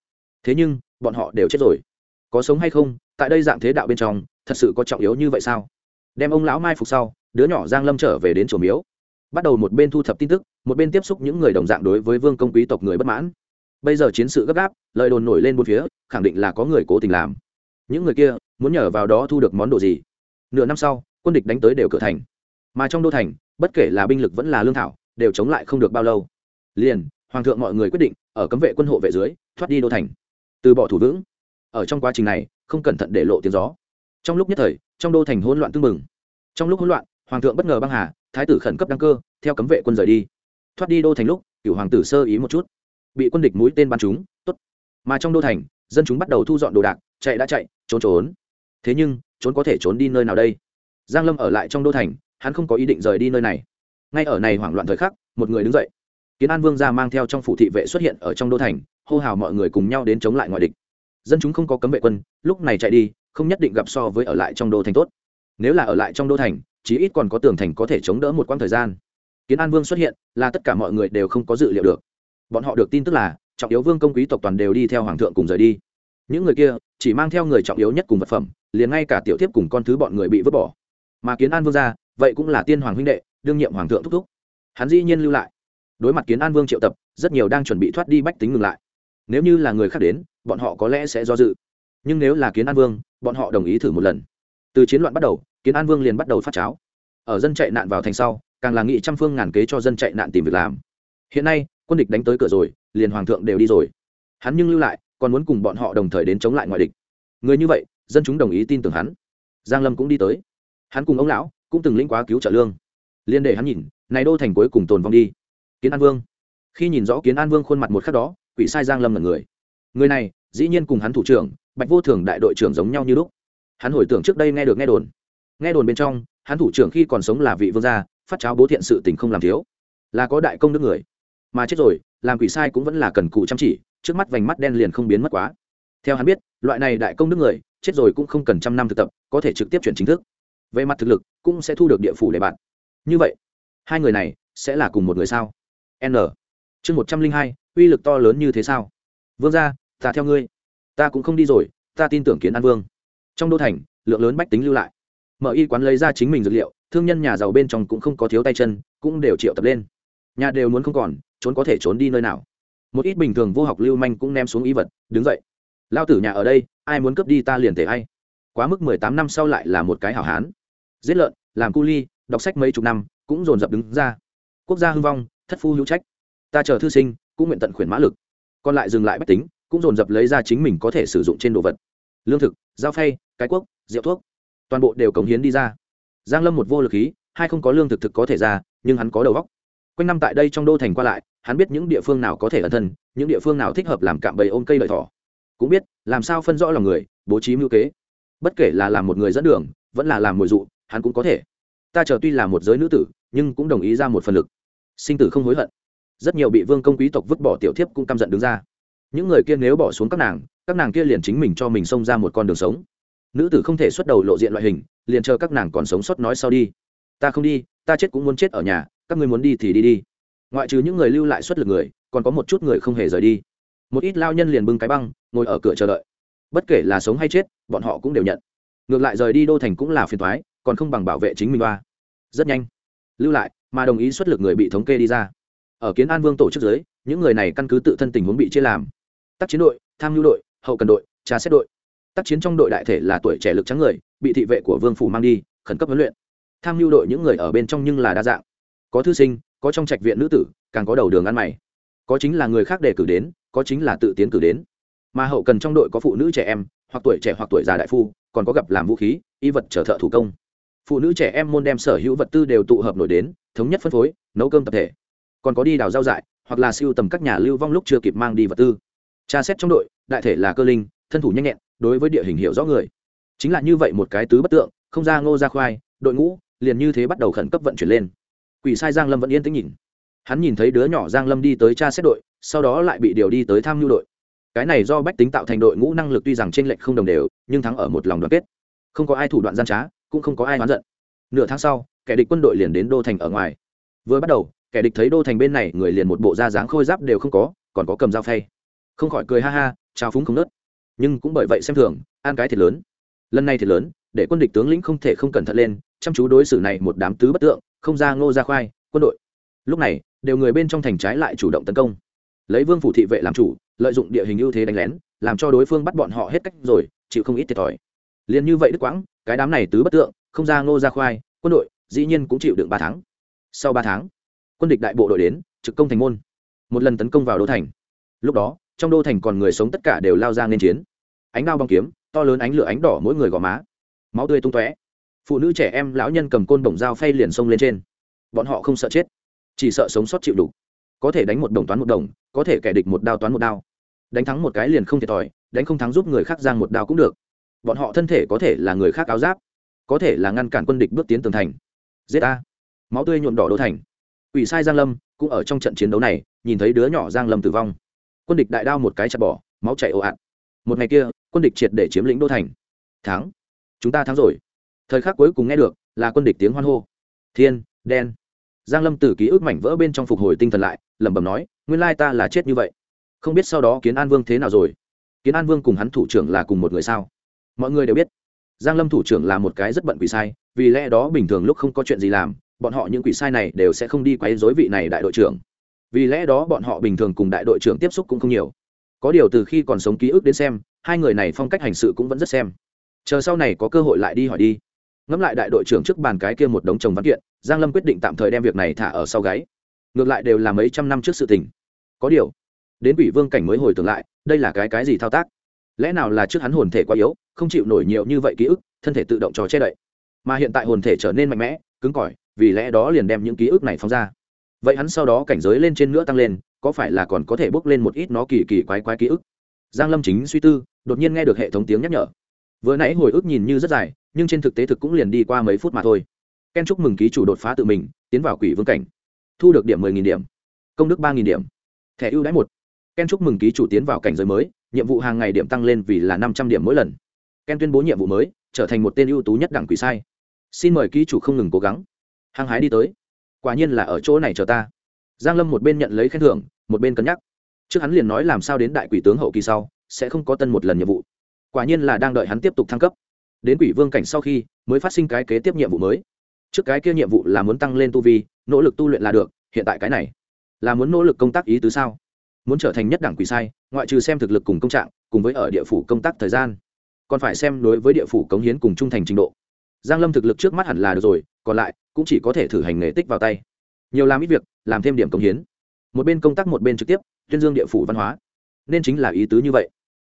Thế nhưng, bọn họ đều chết rồi. Có sống hay không, tại đây dạng thế đạo bên trong, thật sự có trọng yếu như vậy sao? Đem ông lão mai phục sau, đứa nhỏ giang lâm trở về đến chùa miếu. Bắt đầu một bên thu thập tin tức, một bên tiếp xúc những người đồng dạng đối với vương công quý tộc người bất mãn. Bây giờ chiến sự gấp gáp, lời đồn nổi lên bốn phía, khẳng định là có người cố tình làm. Những người kia, muốn nhờ vào đó thu được món đồ gì? Nửa năm sau, quân địch đánh tới đều cửa thành. Mà trong đô thành, bất kể là binh lực vẫn là lương thảo đều chống lại không được bao lâu. Liền, hoàng thượng mọi người quyết định, ở cấm vệ quân hộ vệ dưới, thoát đi đô thành. Từ bỏ thủ vững. Ở trong quá trình này, không cẩn thận để lộ tiếng gió. Trong lúc nhất thời, trong đô thành hỗn loạn tưng bừng. Trong lúc hỗn loạn, hoàng thượng bất ngờ băng hà, thái tử khẩn cấp đăng cơ, theo cấm vệ quân rời đi. Thoát đi đô thành lúc cựu hoàng tử sơ ý một chút. Bị quân địch mũi tên bắn chúng tốt. Mà trong đô thành, dân chúng bắt đầu thu dọn đồ đạc, chạy đã chạy, trốn trốn. Thế nhưng, trốn có thể trốn đi nơi nào đây? Giang lâm ở lại trong đô thành, hắn không có ý định rời đi nơi này ngay ở này hoảng loạn thời khắc, một người đứng dậy. Kiến an vương ra mang theo trong phủ thị vệ xuất hiện ở trong đô thành, hô hào mọi người cùng nhau đến chống lại ngoại địch. Dân chúng không có cấm vệ quân, lúc này chạy đi, không nhất định gặp so với ở lại trong đô thành tốt. Nếu là ở lại trong đô thành, chí ít còn có tường thành có thể chống đỡ một quãng thời gian. Kiến an vương xuất hiện, là tất cả mọi người đều không có dự liệu được. Bọn họ được tin tức là, trọng yếu vương công quý tộc toàn đều đi theo hoàng thượng cùng rời đi. Những người kia, chỉ mang theo người trọng yếu nhất cùng vật phẩm, liền ngay cả tiểu tiếp cùng con thứ bọn người bị vứt bỏ. Mà kiến an vương ra vậy cũng là tiên hoàng huynh đệ đương nhiệm hoàng thượng thúc thúc. Hắn dĩ nhiên lưu lại. Đối mặt kiến an vương triệu tập, rất nhiều đang chuẩn bị thoát đi bách tính ngừng lại. Nếu như là người khác đến, bọn họ có lẽ sẽ do dự. Nhưng nếu là kiến an vương, bọn họ đồng ý thử một lần. Từ chiến loạn bắt đầu, kiến an vương liền bắt đầu phát cháo. Ở dân chạy nạn vào thành sau, càng là nghị trăm phương ngàn kế cho dân chạy nạn tìm việc làm. Hiện nay, quân địch đánh tới cửa rồi, liền hoàng thượng đều đi rồi. Hắn nhưng lưu lại, còn muốn cùng bọn họ đồng thời đến chống lại ngoại địch. Người như vậy, dân chúng đồng ý tin tưởng hắn. Giang lâm cũng đi tới. Hắn cùng ông lão cũng từng lĩnh quá cứu trợ lương liên để hắn nhìn, này đô thành cuối cùng tồn vong đi. Kiến an vương. Khi nhìn rõ kiến an vương khuôn mặt một khắc đó, quỷ sai giang lâm là người. Người này, dĩ nhiên cùng hắn thủ trưởng, bạch vô thường đại đội trưởng giống nhau như lúc. Hắn hồi tưởng trước đây nghe được nghe đồn. Nghe đồn bên trong, hắn thủ trưởng khi còn sống là vị vương gia, phát cháo bố thiện sự tình không làm thiếu. Là có đại công đức người. Mà chết rồi, làm quỷ sai cũng vẫn là cần cù chăm chỉ, trước mắt vành mắt đen liền không biến mất quá. Theo hắn biết, loại này đại công đức người, chết rồi cũng không cần trăm năm thực tập, có thể trực tiếp chuyển chính thức. Về mặt thực lực, cũng sẽ thu được địa phủ để bạn như vậy, hai người này sẽ là cùng một người sao? N. Chương một trăm linh hai, uy lực to lớn như thế sao? Vương ra ta theo ngươi. Ta cũng không đi rồi, ta tin tưởng kiến an vương. Trong đô thành, lượng lớn bách tính lưu lại. Mở y quán lấy ra chính mình dược liệu, thương nhân nhà giàu bên trong cũng không có thiếu tay chân, cũng đều triệu tập lên. Nhà đều muốn không còn, trốn có thể trốn đi nơi nào. Một ít bình thường vô học lưu manh cũng ném xuống ý vật, đứng dậy. Lao tử nhà ở đây, ai muốn cướp đi ta liền thể hay quá mức mười tám năm sau lại là một cái hảo hán. Giết lợn, làm cu ly đọc sách mấy chục năm, cũng dồn dập đứng ra. Quốc gia hưng vong, thất phu hữu trách. Ta chờ thư sinh, cũng nguyện tận khuyển mã lực. Còn lại dừng lại bách tính, cũng dồn dập lấy ra chính mình có thể sử dụng trên đồ vật. Lương thực dao phay, cái quốc rượu thuốc. Toàn bộ đều cống hiến đi ra. Giang lâm một vô lực khí, hai không có lương thực thực có thể ra, nhưng hắn có đầu óc. Quanh năm tại đây trong đô thành qua lại, hắn biết những địa phương nào có thể ẩn thân, những địa phương nào thích hợp làm cạm bầy ôm cây lợi thỏ. Cũng biết, làm sao phân rõ lòng người, bố trí mưu kế. Bất kể là làm một người dẫn đường, vẫn là làm mồi dụ, hắn cũng có thể ta chờ tuy là một giới nữ tử, nhưng cũng đồng ý ra một phần lực. Sinh tử không hối hận. Rất nhiều bị vương công quý tộc vứt bỏ tiểu thiếp cũng căm giận đứng ra. Những người kia nếu bỏ xuống các nàng các nàng kia liền chính mình cho mình xông ra một con đường sống. Nữ tử không thể xuất đầu lộ diện loại hình, liền chờ các nàng còn sống sót nói sau đi. Ta không đi, ta chết cũng muốn chết ở nhà, các ngươi muốn đi thì đi đi. Ngoại trừ những người lưu lại xuất lực người, còn có một chút người không hề rời đi. Một ít lao nhân liền bưng cái băng, ngồi ở cửa chờ đợi. Bất kể là sống hay chết, bọn họ cũng đều nhận. Ngược lại rời đi đô thành cũng là phiền thoái còn không bằng bảo vệ chính mình ba rất nhanh. Lưu lại, mà đồng ý xuất lực người bị thống kê đi ra. Ở kiến an vương tổ chức giới những người này căn cứ tự thân tình huống bị chia làm. Tác chiến đội, tham mưu đội, hậu cần đội trà xét đội. Tác chiến trong đội đại thể là tuổi trẻ lực trắng người, bị thị vệ của vương phủ mang đi, khẩn cấp huấn luyện. Tham mưu đội những người ở bên trong nhưng là đa dạng. Có thư sinh, có trong trạch viện nữ tử, càng có đầu đường ăn mày. Có chính là người khác đề cử đến, có chính là tự tiến cử đến. Mà hậu cần trong đội có phụ nữ trẻ em, hoặc tuổi trẻ hoặc tuổi già đại phu, còn có gặp làm vũ khí, y vật trở thợ thủ công phụ nữ trẻ em môn đem sở hữu vật tư đều tụ hợp nổi đến, thống nhất phân phối, nấu cơm tập thể. Còn có đi đào rau dại, hoặc là siêu tầm các nhà lưu vong lúc chưa kịp mang đi vật tư. Tra xét trong đội, đại thể là cơ linh, thân thủ nhanh nhẹn, đối với địa hình hiểu rõ người. Chính là như vậy một cái tứ bất tượng, không ra ngô ra khoai, đội ngũ liền như thế bắt đầu khẩn cấp vận chuyển lên. Quỷ sai giang lâm vẫn yên tĩnh nhìn. Hắn nhìn thấy đứa nhỏ giang lâm đi tới tra xét đội, sau đó lại bị điều đi tới tham mưu đội. Cái này do bách tính tạo thành đội ngũ năng lực tuy rằng trên lệch không đồng đều, nhưng thắng ở một lòng đoàn kết. Không có ai thủ đoạn gian trá cũng không có ai oán giận. Nửa tháng sau, kẻ địch quân đội liền đến đô thành ở ngoài. Vừa bắt đầu, kẻ địch thấy đô thành bên này, người liền một bộ da dáng khôi giáp đều không có, còn có cầm dao phay. Không khỏi cười ha ha, trao phúng không nớt. Nhưng cũng bởi vậy xem thường, ăn cái thiệt lớn. Lần này thiệt lớn, để quân địch tướng lĩnh không thể không cẩn thận lên, chăm chú đối xử này một đám tứ bất tượng, không ra ngô ra khoai, quân đội. Lúc này, đều người bên trong thành trái lại chủ động tấn công. Lấy vương phủ thị vệ làm chủ, lợi dụng địa hình ưu thế đánh lén, làm cho đối phương bắt bọn họ hết cách rồi, chịu không ít thiệt thòi liền như vậy đức quãng, cái đám này tứ bất tượng, không ra ngô ra khoai, quân đội, dĩ nhiên cũng chịu đựng ba tháng. Sau ba tháng, quân địch đại bộ đội đến, trực công thành môn. Một lần tấn công vào đô thành. Lúc đó, trong đô thành còn người sống tất cả đều lao ra nên chiến. Ánh đao bong kiếm, to lớn ánh lửa ánh đỏ mỗi người gò má. Máu tươi tung tóe. Phụ nữ trẻ em, lão nhân cầm côn bổng dao phay liền xông lên trên. Bọn họ không sợ chết, chỉ sợ sống sót chịu đủ. Có thể đánh một đồng toán một đồng, có thể kẻ địch một đao toán một đao. Đánh thắng một cái liền không thiệt thòi, đánh không thắng giúp người khác giang một đao cũng được bọn họ thân thể có thể là người khác áo giáp, có thể là ngăn cản quân địch bước tiến tường thành. Giết a máu tươi nhuộm đỏ đô thành. Ủy sai giang lâm cũng ở trong trận chiến đấu này, nhìn thấy đứa nhỏ giang lâm tử vong. Quân địch đại đao một cái chặt bỏ, máu chảy ồ ạt. Một ngày kia, quân địch triệt để chiếm lĩnh đô thành. Thắng. Chúng ta thắng rồi. Thời khắc cuối cùng nghe được là quân địch tiếng hoan hô. Thiên, đen. Giang lâm từ ký ức mảnh vỡ bên trong phục hồi tinh thần lại, lẩm bẩm nói, nguyên lai ta là chết như vậy. Không biết sau đó kiến an vương thế nào rồi? Kiến an vương cùng hắn thủ trưởng là cùng một người sao? Mọi người đều biết, giang lâm thủ trưởng là một cái rất bận quỷ sai, vì lẽ đó bình thường lúc không có chuyện gì làm, bọn họ những quỷ sai này đều sẽ không đi quấy rối vị này đại đội trưởng. Vì lẽ đó bọn họ bình thường cùng đại đội trưởng tiếp xúc cũng không nhiều. Có điều từ khi còn sống ký ức đến xem, hai người này phong cách hành sự cũng vẫn rất xem. Chờ sau này có cơ hội lại đi hỏi đi. Ngẫm lại đại đội trưởng trước bàn cái kia một đống chồng văn kiện, giang lâm quyết định tạm thời đem việc này thả ở sau gáy. Ngược lại đều là mấy trăm năm trước sự tình. Có điều, đến quỷ vương cảnh mới hồi tưởng lại, đây là cái cái gì thao tác? Lẽ nào là trước hắn hồn thể quá yếu, không chịu nổi nhiều như vậy ký ức, thân thể tự động trò che đậy? Mà hiện tại hồn thể trở nên mạnh mẽ, cứng cỏi, vì lẽ đó liền đem những ký ức này phóng ra. Vậy hắn sau đó cảnh giới lên trên nữa tăng lên, có phải là còn có thể bốc lên một ít nó kỳ kỳ quái quái ký ức? Giang lâm chính suy tư, đột nhiên nghe được hệ thống tiếng nhắc nhở. Vừa nãy hồi ức nhìn như rất dài, nhưng trên thực tế thực cũng liền đi qua mấy phút mà thôi. Ken chúc mừng ký chủ đột phá tự mình, tiến vào quỷ vương cảnh. Thu được điểm 10.000 điểm. Công đức 3.000 điểm. Thẻ ưu đãi một. Ken chúc mừng ký chủ tiến vào cảnh giới mới nhiệm vụ hàng ngày điểm tăng lên vì là 500 điểm mỗi lần. Ken tuyên bố nhiệm vụ mới, trở thành một tên ưu tú nhất đẳng quỷ sai. Xin mời ký chủ không ngừng cố gắng. Hăng hái đi tới. Quả nhiên là ở chỗ này chờ ta. Giang lâm một bên nhận lấy khen thưởng, một bên cân nhắc. Trước hắn liền nói làm sao đến đại quỷ tướng hậu kỳ sau, sẽ không có tân một lần nhiệm vụ. Quả nhiên là đang đợi hắn tiếp tục thăng cấp. Đến quỷ vương cảnh sau khi, mới phát sinh cái kế tiếp nhiệm vụ mới. Trước cái kia nhiệm vụ là muốn tăng lên tu vi, nỗ lực tu luyện là được, hiện tại cái này là muốn nỗ lực công tác ý tứ sao? Muốn trở thành nhất đẳng quỷ sai ngoại trừ xem thực lực cùng công trạng, cùng với ở địa phủ công tác thời gian. Còn phải xem đối với địa phủ cống hiến cùng trung thành trình độ. Giang lâm thực lực trước mắt hẳn là được rồi, còn lại cũng chỉ có thể thử hành nghề tích vào tay. Nhiều làm ít việc, làm thêm điểm cống hiến. Một bên công tác một bên trực tiếp, tuyên dương địa phủ văn hóa. Nên chính là ý tứ như vậy.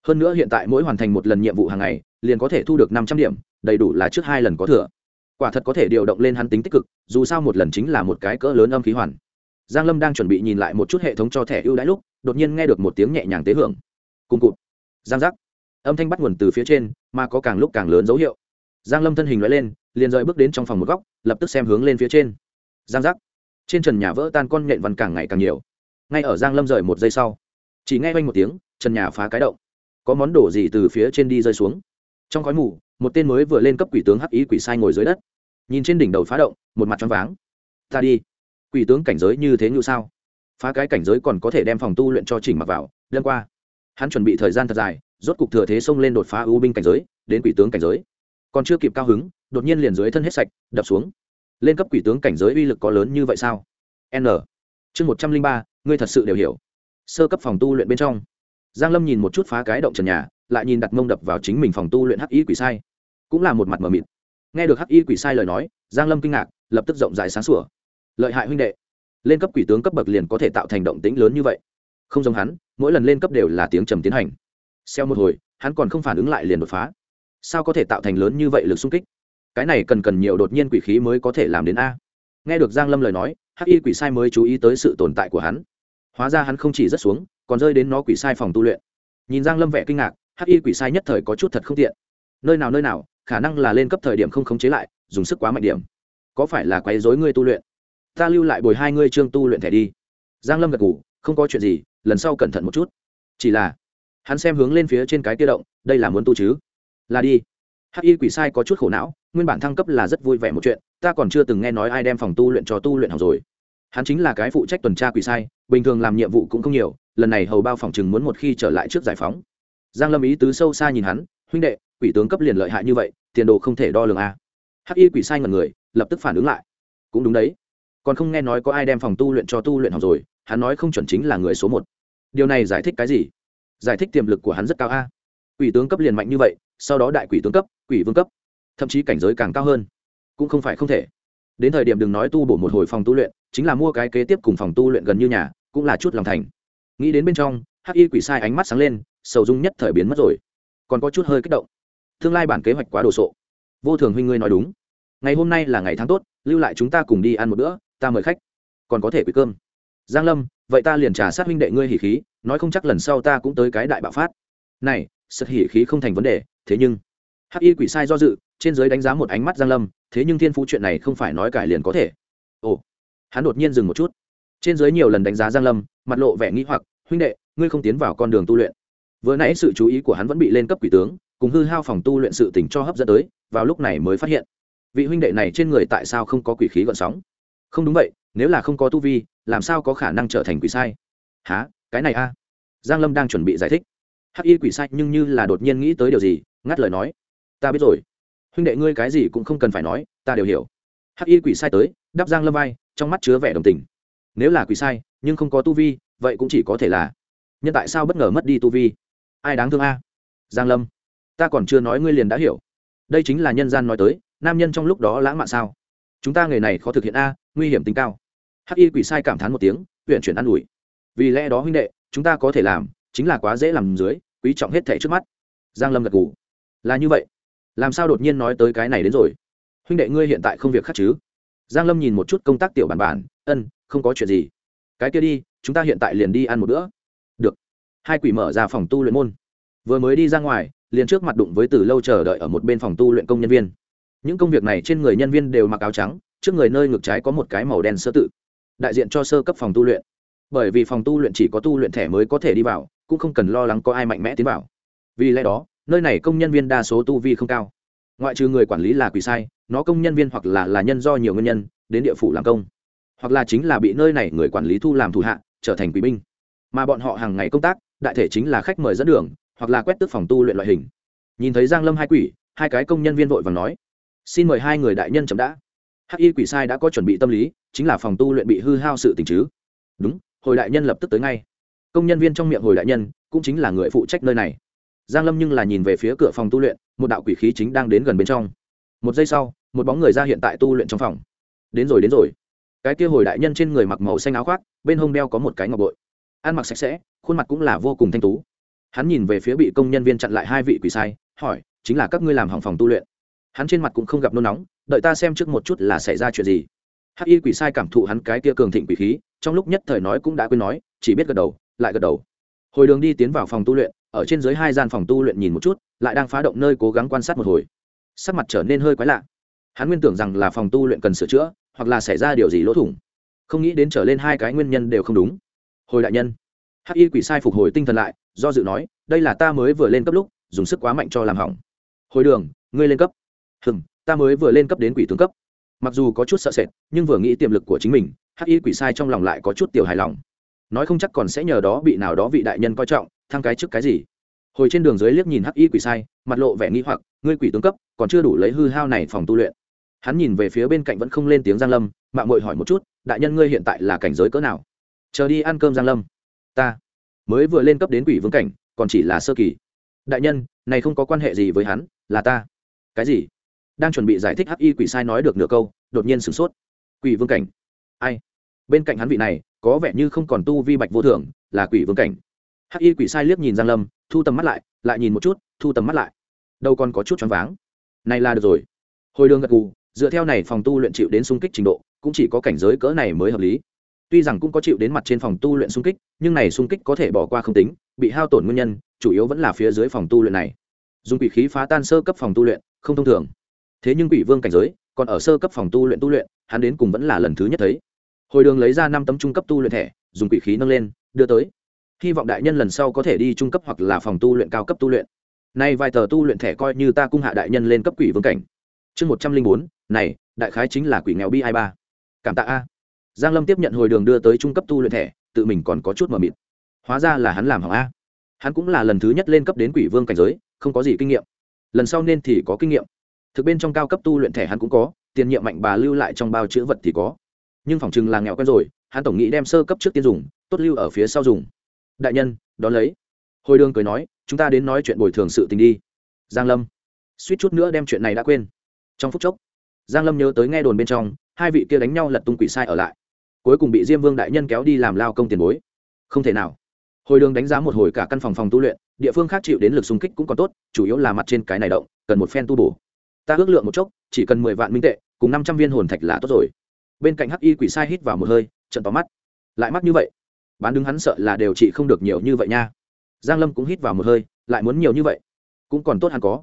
Hơn nữa hiện tại mỗi hoàn thành một lần nhiệm vụ hàng ngày, liền có thể thu được năm trăm điểm, đầy đủ là trước hai lần có thừa. Quả thật có thể điều động lên hắn tính tích cực, dù sao một lần chính là một cái cỡ lớn âm khí hoàn. Giang lâm đang chuẩn bị nhìn lại một chút hệ thống cho thẻ ưu đãi lúc đột nhiên nghe được một tiếng nhẹ nhàng tế hưởng. Cùng cụt. Giang giác. Âm thanh bắt nguồn từ phía trên, mà có càng lúc càng lớn dấu hiệu. Giang lâm thân hình loại lên, liền rời bước đến trong phòng một góc, lập tức xem hướng lên phía trên. Giang giác. Trên trần nhà vỡ tan con nhện văn càng ngày càng nhiều. Ngay ở giang lâm rời một giây sau, chỉ nghe quanh một tiếng, trần nhà phá cái động. Có món đồ gì từ phía trên đi rơi xuống? Trong khói mù, một tên mới vừa lên cấp quỷ tướng hắc ý quỷ sai ngồi dưới đất. Nhìn trên đỉnh đầu phá động, một mặt choáng váng. Ta đi. Quỷ tướng cảnh giới như thế như sao? Phá cái cảnh giới còn có thể đem phòng tu luyện cho chỉnh mặc vào lân qua. Hắn chuẩn bị thời gian thật dài, rốt cục thừa thế xông lên đột phá ưu binh cảnh giới, đến quỷ tướng cảnh giới. Còn chưa kịp cao hứng, đột nhiên liền dưới thân hết sạch, đập xuống. Lên cấp quỷ tướng cảnh giới uy lực có lớn như vậy sao? N. Chương một trăm linh ba, ngươi thật sự đều hiểu. Sơ cấp phòng tu luyện bên trong. Giang lâm nhìn một chút phá cái động trần nhà, lại nhìn đặt mông đập vào chính mình phòng tu luyện hắc y quỷ sai. Cũng là một mặt mờ mịt. Nghe được hắc y quỷ sai lời nói, giang lâm kinh ngạc, lập tức rộng rãi sáng sủa. Lợi hại huynh đệ lên cấp quỷ tướng cấp bậc liền có thể tạo thành động tĩnh lớn như vậy. Không giống hắn, mỗi lần lên cấp đều là tiếng trầm tiến hành. Xeo một hồi, hắn còn không phản ứng lại liền đột phá. Sao có thể tạo thành lớn như vậy lực xung kích? Cái này cần cần nhiều đột nhiên quỷ khí mới có thể làm đến a. Nghe được giang lâm lời nói, hắc y quỷ sai mới chú ý tới sự tồn tại của hắn. Hóa ra hắn không chỉ rất xuống, còn rơi đến nó quỷ sai phòng tu luyện. Nhìn giang lâm vẻ kinh ngạc, hắc y quỷ sai nhất thời có chút thật không tiện. Nơi nào nơi nào, khả năng là lên cấp thời điểm không khống chế lại, dùng sức quá mạnh điểm. Có phải là quấy rối ngươi tu luyện? Ta lưu lại bồi hai ngươi trương tu luyện thẻ đi. Giang lâm gật ngủ không có chuyện gì, lần sau cẩn thận một chút. Chỉ là, hắn xem hướng lên phía trên cái kia động, đây là muốn tu chứ? Là đi. Hắc y quỷ sai có chút khổ não, nguyên bản thăng cấp là rất vui vẻ một chuyện, ta còn chưa từng nghe nói ai đem phòng tu luyện cho tu luyện học rồi. Hắn chính là cái phụ trách tuần tra quỷ sai, bình thường làm nhiệm vụ cũng không nhiều, lần này hầu bao phòng chừng muốn một khi trở lại trước giải phóng. Giang lâm ý tứ sâu xa nhìn hắn, huynh đệ, quỷ tướng cấp liền lợi hại như vậy, tiền đồ không thể đo lường a hắc y quỷ sai ngần người, lập tức phản ứng lại. Cũng đúng đấy còn không nghe nói có ai đem phòng tu luyện cho tu luyện học rồi, hắn nói không chuẩn chính là người số một. Điều này giải thích cái gì? Giải thích tiềm lực của hắn rất cao a. Quỷ tướng cấp liền mạnh như vậy, sau đó đại quỷ tướng cấp, quỷ vương cấp. Thậm chí cảnh giới càng cao hơn. Cũng không phải không thể. Đến thời điểm đừng nói tu bổ một hồi phòng tu luyện, chính là mua cái kế tiếp cùng phòng tu luyện gần như nhà, cũng là chút lòng thành. Nghĩ đến bên trong, hắc y quỷ sai ánh mắt sáng lên, sầu dung nhất thời biến mất rồi. Còn có chút hơi kích động. Tương lai bản kế hoạch quá đồ sộ. Vô thường huynh ngươi nói đúng. Ngày hôm nay là ngày tháng tốt, lưu lại chúng ta cùng đi ăn một bữa ta mời khách. Còn có thể quỷ cơm. Giang lâm, vậy ta liền trả sát huynh đệ ngươi hỉ khí, nói không chắc lần sau ta cũng tới cái đại bạo phát. Này sật hỉ khí không thành vấn đề, thế nhưng, hắc y quỷ sai do dự, trên giới đánh giá một ánh mắt giang lâm, thế nhưng thiên phú chuyện này không phải nói cải liền có thể. Ồ, hắn đột nhiên dừng một chút. Trên giới nhiều lần đánh giá giang lâm, mặt lộ vẻ nghĩ hoặc, huynh đệ, ngươi không tiến vào con đường tu luyện. Vừa nãy sự chú ý của hắn vẫn bị lên cấp quỷ tướng, cùng hư hao phòng tu luyện sự tình cho hấp dẫn tới, vào lúc này mới phát hiện, vị huynh đệ này trên người tại sao không có quỷ khí gợn sóng? Không đúng vậy, nếu là không có tu vi, làm sao có khả năng trở thành quỷ sai? Há cái này a? Giang lâm đang chuẩn bị giải thích. Hắc y quỷ sai nhưng như là đột nhiên nghĩ tới điều gì, ngắt lời nói. Ta biết rồi. Huynh đệ ngươi cái gì cũng không cần phải nói, ta đều hiểu. Hắc y quỷ sai tới, đắp giang lâm vai, trong mắt chứa vẻ đồng tình. Nếu là quỷ sai, nhưng không có tu vi, vậy cũng chỉ có thể là. Nhân tại sao bất ngờ mất đi tu vi? Ai đáng thương a? Giang lâm. Ta còn chưa nói ngươi liền đã hiểu. Đây chính là nhân gian nói tới, nam nhân trong lúc đó lãng mạn sao? Chúng ta nghề này khó thực hiện a, nguy hiểm tính cao. Hắc y quỷ sai cảm thán một tiếng, huyện chuyển an ủi. Vì lẽ đó huynh đệ, chúng ta có thể làm, chính là quá dễ làm dưới, quý trọng hết thẻ trước mắt. Giang lâm gật gù. Là như vậy. Làm sao đột nhiên nói tới cái này đến rồi? Huynh đệ ngươi hiện tại không việc khác chứ? Giang lâm nhìn một chút công tác tiểu bản bản, ân, không có chuyện gì. Cái kia đi, chúng ta hiện tại liền đi ăn một bữa. Được. Hai quỷ mở ra phòng tu luyện môn. Vừa mới đi ra ngoài, liền trước mặt đụng với từ lâu chờ đợi ở một bên phòng tu luyện công nhân viên những công việc này trên người nhân viên đều mặc áo trắng, trước người nơi ngược trái có một cái màu đen sơ tự, đại diện cho sơ cấp phòng tu luyện. Bởi vì phòng tu luyện chỉ có tu luyện thẻ mới có thể đi vào, cũng không cần lo lắng có ai mạnh mẽ tiến vào. Vì lẽ đó, nơi này công nhân viên đa số tu vi không cao. Ngoại trừ người quản lý là quỷ sai, nó công nhân viên hoặc là là nhân do nhiều nguyên nhân, đến địa phủ làm công. Hoặc là chính là bị nơi này người quản lý thu làm thủ hạ, trở thành quỷ binh. Mà bọn họ hàng ngày công tác, đại thể chính là khách mời dẫn đường, hoặc là quét tước phòng tu luyện loại hình. Nhìn thấy giang lâm hai quỷ, hai cái công nhân viên vội vàng nói xin mời hai người đại nhân chậm đã. Hắc y quỷ sai đã có chuẩn bị tâm lý, chính là phòng tu luyện bị hư hao sự tình chứ. Đúng, hồi đại nhân lập tức tới ngay. Công nhân viên trong miệng hồi đại nhân, cũng chính là người phụ trách nơi này. Giang lâm nhưng là nhìn về phía cửa phòng tu luyện, một đạo quỷ khí chính đang đến gần bên trong. Một giây sau, một bóng người ra hiện tại tu luyện trong phòng. Đến rồi đến rồi. Cái kia hồi đại nhân trên người mặc màu xanh áo khoác, bên hông đeo có một cái ngọc bội. Ăn mặc sạch sẽ, khuôn mặt cũng là vô cùng thanh tú. Hắn nhìn về phía bị công nhân viên chặn lại hai vị quỷ sai, hỏi, chính là các ngươi làm hỏng phòng tu luyện? Hắn trên mặt cũng không gặp nôn nóng, đợi ta xem trước một chút là xảy ra chuyện gì. Hắc y quỷ sai cảm thụ hắn cái kia cường thịnh quỷ khí, trong lúc nhất thời nói cũng đã quên nói, chỉ biết gật đầu, lại gật đầu. Hồi đường đi tiến vào phòng tu luyện, ở trên dưới hai gian phòng tu luyện nhìn một chút, lại đang phá động nơi cố gắng quan sát một hồi. Sắc mặt trở nên hơi quái lạ. Hắn nguyên tưởng rằng là phòng tu luyện cần sửa chữa, hoặc là xảy ra điều gì lỗ thủng. Không nghĩ đến trở lên hai cái nguyên nhân đều không đúng. Hồi đại nhân, hắc y quỷ sai phục hồi tinh thần lại, do dự nói, đây là ta mới vừa lên cấp lúc, dùng sức quá mạnh cho làm hỏng. Hồi đường, ngươi lên cấp hừm, ta mới vừa lên cấp đến quỷ tướng cấp. Mặc dù có chút sợ sệt, nhưng vừa nghĩ tiềm lực của chính mình, hắc y quỷ sai trong lòng lại có chút tiểu hài lòng. Nói không chắc còn sẽ nhờ đó bị nào đó vị đại nhân coi trọng, thăng cái trước cái gì. Hồi trên đường dưới liếc nhìn hắc y quỷ sai, mặt lộ vẻ nghi hoặc, ngươi quỷ tướng cấp, còn chưa đủ lấy hư hao này phòng tu luyện. Hắn nhìn về phía bên cạnh vẫn không lên tiếng giang lâm mạng mội hỏi một chút, đại nhân ngươi hiện tại là cảnh giới cỡ nào? Chờ đi ăn cơm giang lâm. Ta mới vừa lên cấp đến quỷ vương cảnh, còn chỉ là sơ kỳ. Đại nhân, này không có quan hệ gì với hắn, là ta. Cái gì? Đang chuẩn bị giải thích hắc y quỷ sai nói được nửa câu, đột nhiên sửng sốt. Quỷ vương cảnh. Ai? Bên cạnh hắn vị này, có vẻ như không còn tu vi bạch vô thường là quỷ vương cảnh. Hắc y quỷ sai liếc nhìn giang lâm, thu tầm mắt lại lại nhìn một chút, thu tầm mắt lại. Đâu còn có chút choáng váng. Này là được rồi. Hồi đường gật gù, dựa theo này phòng tu luyện chịu đến xung kích trình độ, cũng chỉ có cảnh giới cỡ này mới hợp lý. Tuy rằng cũng có chịu đến mặt trên phòng tu luyện xung kích, nhưng này xung kích có thể bỏ qua không tính, bị hao tổn nguyên nhân, chủ yếu vẫn là phía dưới phòng tu luyện này. Dùng quỷ khí phá tan sơ cấp phòng tu luyện, không thông thường thế nhưng quỷ vương cảnh giới còn ở sơ cấp phòng tu luyện tu luyện, hắn đến cùng vẫn là lần thứ nhất thấy. Hồi đường lấy ra năm tấm trung cấp tu luyện thẻ, dùng quỷ khí nâng lên, đưa tới. Hy vọng đại nhân lần sau có thể đi trung cấp hoặc là phòng tu luyện cao cấp tu luyện. Nay vài tờ tu luyện thẻ coi như ta cung hạ đại nhân lên cấp quỷ vương cảnh. Chương một trăm linh bốn, này, đại khái chính là quỷ nghèo bi hai ba. Cảm tạ a. Giang lâm tiếp nhận hồi đường đưa tới trung cấp tu luyện thẻ, tự mình còn có chút mờ mịt. Hóa ra là hắn làm hỏng a. Hắn cũng là lần thứ nhất lên cấp đến quỷ vương cảnh giới, không có gì kinh nghiệm. Lần sau nên thì có kinh nghiệm thực bên trong cao cấp tu luyện thẻ hắn cũng có, tiền nhiệm mạnh bà lưu lại trong bao chữ vật thì có. Nhưng phòng chừng là nghèo quen rồi, hắn tổng nghĩ đem sơ cấp trước tiên dùng, tốt lưu ở phía sau dùng. Đại nhân, đón lấy. Hồi đường cười nói, chúng ta đến nói chuyện bồi thường sự tình đi. Giang lâm. Suýt chút nữa đem chuyện này đã quên. Trong phút chốc, giang lâm nhớ tới nghe đồn bên trong, hai vị kia đánh nhau lật tung quỷ sai ở lại. Cuối cùng bị diêm vương đại nhân kéo đi làm lao công tiền bối. Không thể nào. Hồi đường đánh giá một hồi cả căn phòng phòng tu luyện, địa phương khác chịu đến lực xung kích cũng còn tốt, chủ yếu là mặt trên cái này động, cần một phen tu bổ ta ước lượng một chốc, chỉ cần mười vạn minh tệ, cùng năm trăm viên hồn thạch là tốt rồi. Bên cạnh hắc y quỷ sai hít vào một hơi trận tóm mắt. Lại mắc như vậy? Bán đứng hắn sợ là đều trị không được nhiều như vậy nha. Giang lâm cũng hít vào một hơi, lại muốn nhiều như vậy? Cũng còn tốt hắn có.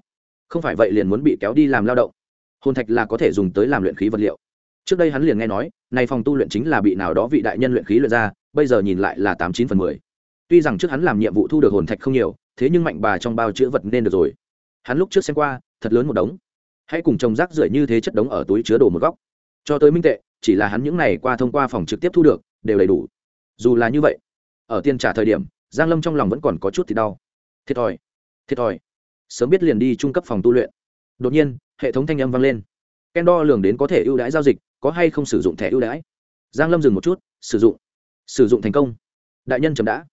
Không phải vậy liền muốn bị kéo đi làm lao động. Hồn thạch là có thể dùng tới làm luyện khí vật liệu. Trước đây hắn liền nghe nói, nay phòng tu luyện chính là bị nào đó vị đại nhân luyện khí luyện ra, bây giờ nhìn lại là tám chín phần mười. Tuy rằng trước hắn làm nhiệm vụ thu được hồn thạch không nhiều, thế nhưng mạnh bà trong bao chữ vật nên được rồi. Hắn lúc trước xem qua, thật lớn một đống hãy cùng trồng rác rưởi như thế chất đống ở túi chứa đồ một góc. Cho tới minh tệ, chỉ là hắn những này qua thông qua phòng trực tiếp thu được, đều đầy đủ. Dù là như vậy, ở tiền trả thời điểm, giang lâm trong lòng vẫn còn có chút thì đau. Thiệt thòi thiệt thòi. Sớm biết liền đi trung cấp phòng tu luyện. Đột nhiên, hệ thống thanh âm vang lên. Ken đo lường đến có thể ưu đãi giao dịch, có hay không sử dụng thẻ ưu đãi. Giang lâm dừng một chút, sử dụng. Sử dụng thành công. Đại nhân chấm đã.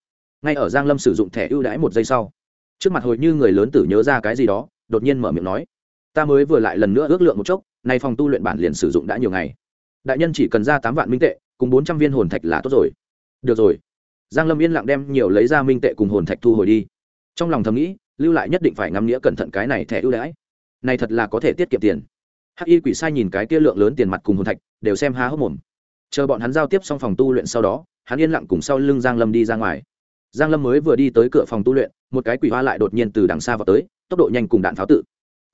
Ngay ở giang lâm sử dụng thẻ ưu đãi một giây sau, trước mặt hồi như người lớn tử nhớ ra cái gì đó, đột nhiên mở miệng nói ta mới vừa lại lần nữa ước lượng một chốc, nay phòng tu luyện bản liền sử dụng đã nhiều ngày. Đại nhân chỉ cần ra tám vạn minh tệ, cùng bốn trăm viên hồn thạch là tốt rồi. Được rồi. Giang lâm yên lặng đem nhiều lấy ra minh tệ cùng hồn thạch thu hồi đi. Trong lòng thầm nghĩ, lưu lại nhất định phải ngắm nghĩa cẩn thận cái này thẻ ưu đãi. Này thật là có thể tiết kiệm tiền. Hắc y quỷ sai nhìn cái kia lượng lớn tiền mặt cùng hồn thạch, đều xem há hốc mồm. Chờ bọn hắn giao tiếp xong phòng tu luyện sau đó, hắn yên lặng cùng sau lưng giang lâm đi ra ngoài. Giang lâm mới vừa đi tới cửa phòng tu luyện, một cái quỷ hoa lại đột nhiên từ đằng xa vào tới, tốc độ nhanh cùng đạn pháo tự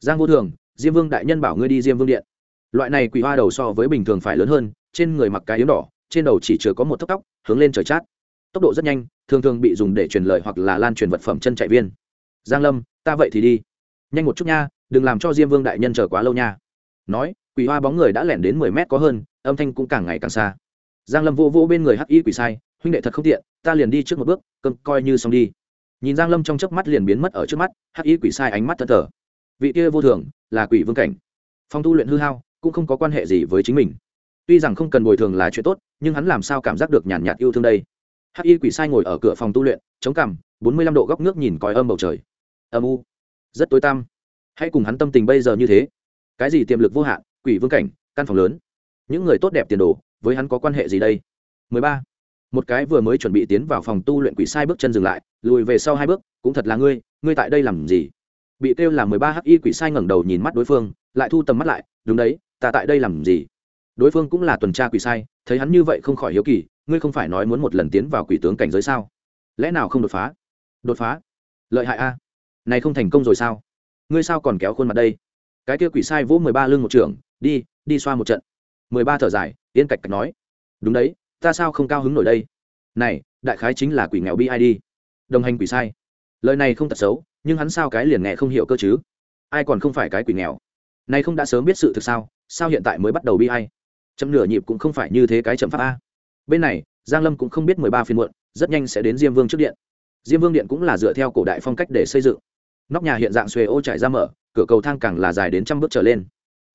giang vô thường, diêm vương đại nhân bảo ngươi đi diêm vương điện. Loại này quỷ hoa đầu so với bình thường phải lớn hơn, trên người mặc cái yếm đỏ, trên đầu chỉ chứa có một tóc tóc, hướng lên trời chát. Tốc độ rất nhanh, thường thường bị dùng để truyền lời hoặc là lan truyền vật phẩm chân chạy viên. Giang lâm, ta vậy thì đi. Nhanh một chút nha, đừng làm cho diêm vương đại nhân chờ quá lâu nha. Nói, quỷ hoa bóng người đã lẻn đến mười mét có hơn, âm thanh cũng càng ngày càng xa. Giang lâm vô vô bên người hắc y quỷ sai, huynh đệ thật không tiện, ta liền đi trước một bước, cơm coi như xong đi. Nhìn giang lâm trong chớp mắt liền biến mất ở trước mắt, hắc y quỷ sai ánh mắt thân thở vị kia vô thường là quỷ vương cảnh. Phong tu luyện hư hao cũng không có quan hệ gì với chính mình. Tuy rằng không cần bồi thường là chuyện tốt, nhưng hắn làm sao cảm giác được nhàn nhạt yêu thương đây? Hắc y quỷ sai ngồi ở cửa phòng tu luyện, chống cằm, bốn mươi lăm độ góc nước nhìn còi âm bầu trời. Âm u. Rất tối tăm. Hãy cùng hắn tâm tình bây giờ như thế. Cái gì tiềm lực vô hạn, quỷ vương cảnh, căn phòng lớn. Những người tốt đẹp tiền đồ, với hắn có quan hệ gì đây? 13. một cái vừa mới chuẩn bị tiến vào phòng tu luyện quỷ sai bước chân dừng lại, lùi về sau hai bước, cũng thật là ngươi ngươi tại đây làm gì? Bị kêu là 13 hắc y quỷ sai ngẩng đầu nhìn mắt đối phương, lại thu tầm mắt lại, đúng đấy, ta tại đây làm gì? Đối phương cũng là tuần tra quỷ sai, thấy hắn như vậy không khỏi hiếu kỳ, ngươi không phải nói muốn một lần tiến vào quỷ tướng cảnh giới sao? Lẽ nào không đột phá? Đột phá? Lợi hại a. Này không thành công rồi sao? Ngươi sao còn kéo khuôn mặt đây? Cái kia quỷ sai vỗ mười ba lưng một trường đi đi xoa một trận. Mười ba thở dài, yên cạch cạch nói, đúng đấy, ta sao không cao hứng nổi đây? Này, đại khái chính là quỷ nghèo bid đồng hành quỷ sai. Lời này không tật xấu nhưng hắn sao cái liền nghe không hiểu cơ chứ? Ai còn không phải cái quỷ nghèo? Này không đã sớm biết sự thực sao? Sao hiện tại mới bắt đầu bi ai? Chấm nửa nhịp cũng không phải như thế cái chậm pháp a. Bên này, giang lâm cũng không biết mười ba phiên muộn, rất nhanh sẽ đến diêm vương trước điện. Diêm vương điện cũng là dựa theo cổ đại phong cách để xây dựng. Nóc nhà hiện dạng xuề ô trải ra mở, cửa cầu thang càng là dài đến trăm bước trở lên.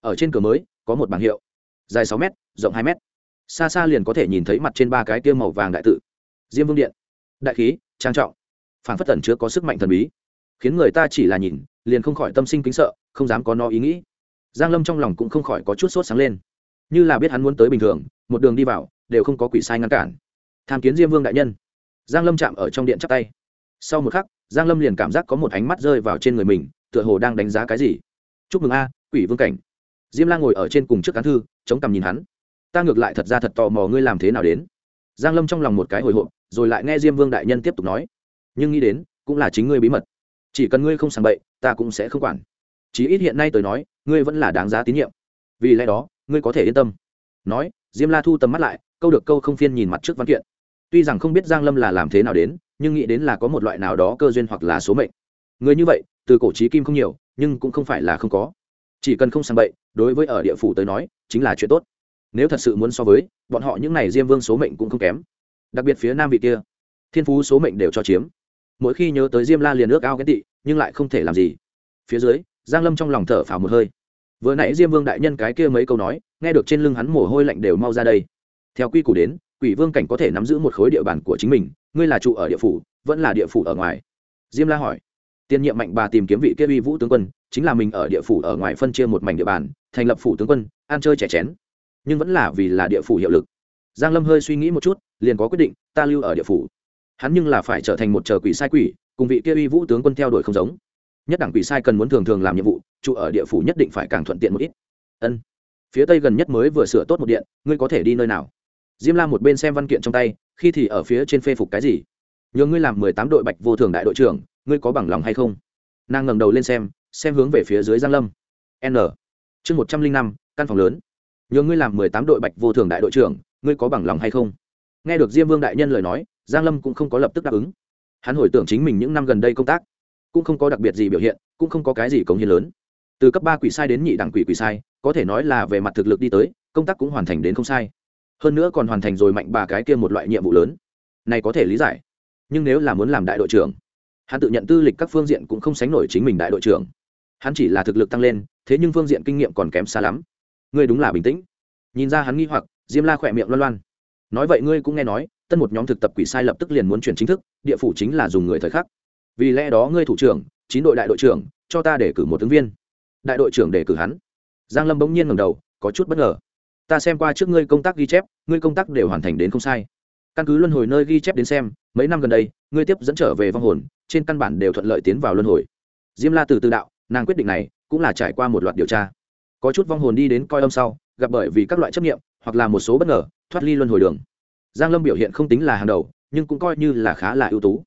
Ở trên cửa mới, có một bảng hiệu. Dài sáu m rộng hai m xa xa liền có thể nhìn thấy mặt trên ba cái tiêu màu vàng đại tự. Diêm vương điện. Đại khí, trang trọng. Phản phất tẩn chứa có sức mạnh thần bí khiến người ta chỉ là nhìn, liền không khỏi tâm sinh kính sợ, không dám có no ý nghĩ. Giang lâm trong lòng cũng không khỏi có chút sốt sáng lên. Như là biết hắn muốn tới bình thường, một đường đi vào, đều không có quỷ sai ngăn cản. Tham kiến diêm vương đại nhân. Giang lâm chạm ở trong điện chắp tay. Sau một khắc, giang lâm liền cảm giác có một ánh mắt rơi vào trên người mình, tựa hồ đang đánh giá cái gì. Chúc mừng a, quỷ vương cảnh. Diêm la ngồi ở trên cùng trước cán thư, chống cằm nhìn hắn. Ta ngược lại thật ra thật tò mò ngươi làm thế nào đến. Giang lâm trong lòng một cái hồi hộp, rồi lại nghe diêm vương đại nhân tiếp tục nói. Nhưng nghĩ đến, cũng là chính ngươi bí mật chỉ cần ngươi không sàng bậy, ta cũng sẽ không quản. Chí ít hiện nay tôi nói, ngươi vẫn là đáng giá tín nhiệm. Vì lẽ đó, ngươi có thể yên tâm. Nói, diêm la thu tầm mắt lại, câu được câu không phiên nhìn mặt trước văn kiện. Tuy rằng không biết giang lâm là làm thế nào đến, nhưng nghĩ đến là có một loại nào đó cơ duyên hoặc là số mệnh. Người như vậy, từ cổ trí kim không nhiều, nhưng cũng không phải là không có. Chỉ cần không sang bậy, đối với ở địa phủ tới nói, chính là chuyện tốt. Nếu thật sự muốn so với, bọn họ những này diêm vương số mệnh cũng không kém. Đặc biệt phía nam vị kia, thiên phú số mệnh đều cho chiếm mỗi khi nhớ tới diêm la liền ước ao ghét tị, nhưng lại không thể làm gì. Phía dưới, giang lâm trong lòng thở phào một hơi. Vừa nãy diêm vương đại nhân cái kia mấy câu nói, nghe được trên lưng hắn mồ hôi lạnh đều mau ra đây. Theo quy củ đến, quỷ vương cảnh có thể nắm giữ một khối địa bàn của chính mình, ngươi là trụ ở địa phủ, vẫn là địa phủ ở ngoài? Diêm la hỏi. Tiên nhiệm mạnh bà tìm kiếm vị kia uy vũ tướng quân, chính là mình ở địa phủ ở ngoài phân chia một mảnh địa bàn, thành lập phủ tướng quân, ăn chơi trẻ chén. Nhưng vẫn là vì là địa phủ hiệu lực. Giang lâm hơi suy nghĩ một chút, liền có quyết định, ta lưu ở địa phủ hắn nhưng là phải trở thành một chờ quỷ sai quỷ, cùng vị kia uy vũ tướng quân theo đuổi không giống. Nhất đẳng quỷ sai cần muốn thường thường làm nhiệm vụ, trụ ở địa phủ nhất định phải càng thuận tiện một ít. Ân. Phía tây gần nhất mới vừa sửa tốt một điện, ngươi có thể đi nơi nào? Diêm la một bên xem văn kiện trong tay, khi thì ở phía trên phê phục cái gì? Nhờ ngươi làm mười tám đội bạch vô thường đại đội trưởng, ngươi có bằng lòng hay không? Nàng ngẩng đầu lên xem xem hướng về phía dưới giang lâm. N. Chương một trăm linh năm, căn phòng lớn. Nhờ ngươi làm mười tám đội bạch vô thường đại đội trưởng, ngươi có bằng lòng hay không? Nghe được diêm vương đại nhân lời nói, giang lâm cũng không có lập tức đáp ứng. Hắn hồi tưởng chính mình những năm gần đây công tác, cũng không có đặc biệt gì biểu hiện, cũng không có cái gì cống hiến lớn. Từ cấp ba quỷ sai đến nhị đẳng quỷ quỷ sai, có thể nói là về mặt thực lực đi tới, công tác cũng hoàn thành đến không sai. Hơn nữa còn hoàn thành rồi mạnh bà cái kia một loại nhiệm vụ lớn. Này có thể lý giải, nhưng nếu là muốn làm đại đội trưởng, hắn tự nhận tư lịch các phương diện cũng không sánh nổi chính mình đại đội trưởng. Hắn chỉ là thực lực tăng lên, thế nhưng phương diện kinh nghiệm còn kém xa lắm. Ngươi đúng là bình tĩnh. Nhìn ra hắn nghi hoặc, diêm la khỏe miệng loan loan nói vậy ngươi cũng nghe nói, tân một nhóm thực tập quỷ sai lập tức liền muốn chuyển chính thức, địa phủ chính là dùng người thời khắc. Vì lẽ đó ngươi thủ trưởng, chín đội đại đội trưởng, cho ta để cử một ứng viên. Đại đội trưởng để cử hắn. Giang lâm bỗng nhiên ngẩng đầu, có chút bất ngờ. Ta xem qua trước ngươi công tác ghi chép, ngươi công tác đều hoàn thành đến không sai. Căn cứ luân hồi nơi ghi chép đến xem, mấy năm gần đây, ngươi tiếp dẫn trở về vong hồn, trên căn bản đều thuận lợi tiến vào luân hồi. Diêm la từ từ đạo, nàng quyết định này cũng là trải qua một loạt điều tra. Có chút vong hồn đi đến coi âm sau, gặp bởi vì các loại chấp nghiệm hoặc là một số bất ngờ, thoát ly luân hồi đường. Giang lâm biểu hiện không tính là hàng đầu, nhưng cũng coi như là khá là ưu tú.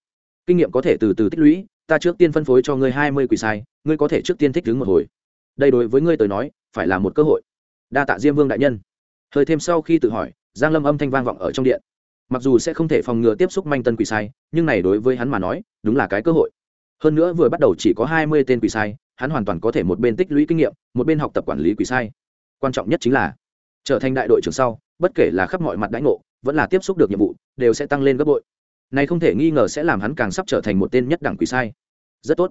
Kinh nghiệm có thể từ từ tích lũy, ta trước tiên phân phối cho ngươi hai mươi quỷ sai, ngươi có thể trước tiên thích đứng một hồi. Đây đối với ngươi tới nói, phải là một cơ hội. Đa tạ diêm vương đại nhân. Thời thêm sau khi tự hỏi, giang lâm âm thanh vang vọng ở trong điện. Mặc dù sẽ không thể phòng ngừa tiếp xúc manh tân quỷ sai, nhưng này đối với hắn mà nói, đúng là cái cơ hội. Hơn nữa vừa bắt đầu chỉ có hai mươi tên quỷ sai, hắn hoàn toàn có thể một bên tích lũy kinh nghiệm, một bên học tập quản lý quỷ sai. Quan trọng nhất chính là trở thành đại đội trưởng sau, bất kể là khắp mọi mặt đãi ngộ, vẫn là tiếp xúc được nhiệm vụ, đều sẽ tăng lên gấp bội. Này không thể nghi ngờ sẽ làm hắn càng sắp trở thành một tên nhất đẳng quỷ sai. Rất tốt.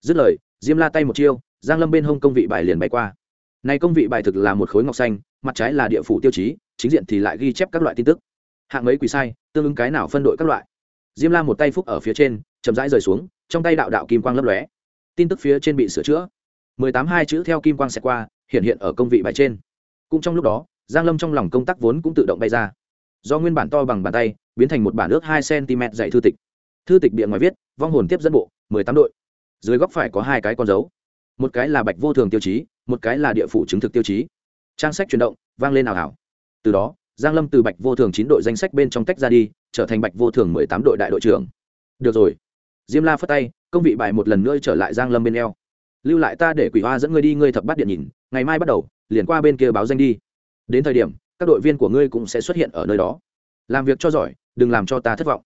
Dứt lời, diêm la tay một chiêu, giang lâm bên hông công vị bài liền bay qua. Này công vị bài thực là một khối ngọc xanh, mặt trái là địa phủ tiêu chí, chính diện thì lại ghi chép các loại tin tức. Hạng mấy quỷ sai, tương ứng cái nào phân đội các loại. Diêm la một tay phúc ở phía trên, chậm rãi rời xuống, trong tay đạo đạo kim quang lấp lóe. Tin tức phía trên bị sửa chữa. Mười tám hai chữ theo kim quang sẽ qua, hiện hiện ở công vị bài trên. Cũng trong lúc đó giang lâm trong lòng công tác vốn cũng tự động bay ra. Do nguyên bản to bằng bàn tay, biến thành một bản ước hai cm dạy thư tịch. Thư tịch địa ngoài viết, vong hồn tiếp dẫn bộ, mười tám đội. Dưới góc phải có hai cái con dấu. Một cái là bạch vô thường tiêu chí, một cái là địa phủ chứng thực tiêu chí. Trang sách chuyển động, vang lên ảo ảo từ đó, giang lâm từ bạch vô thường chín đội danh sách bên trong tách ra đi, trở thành bạch vô thường mười tám đội đại đội trưởng. Được rồi. Diêm la phất tay, công vị bài một lần nữa trở lại giang lâm bên eo. Lưu lại ta để quỷ hoa dẫn ngươi đi, ngươi thập bắt điện nhìn, ngày mai bắt đầu, liền qua bên kia báo danh đi đến thời điểm, các đội viên của ngươi cũng sẽ xuất hiện ở nơi đó. Làm việc cho giỏi, đừng làm cho ta thất vọng.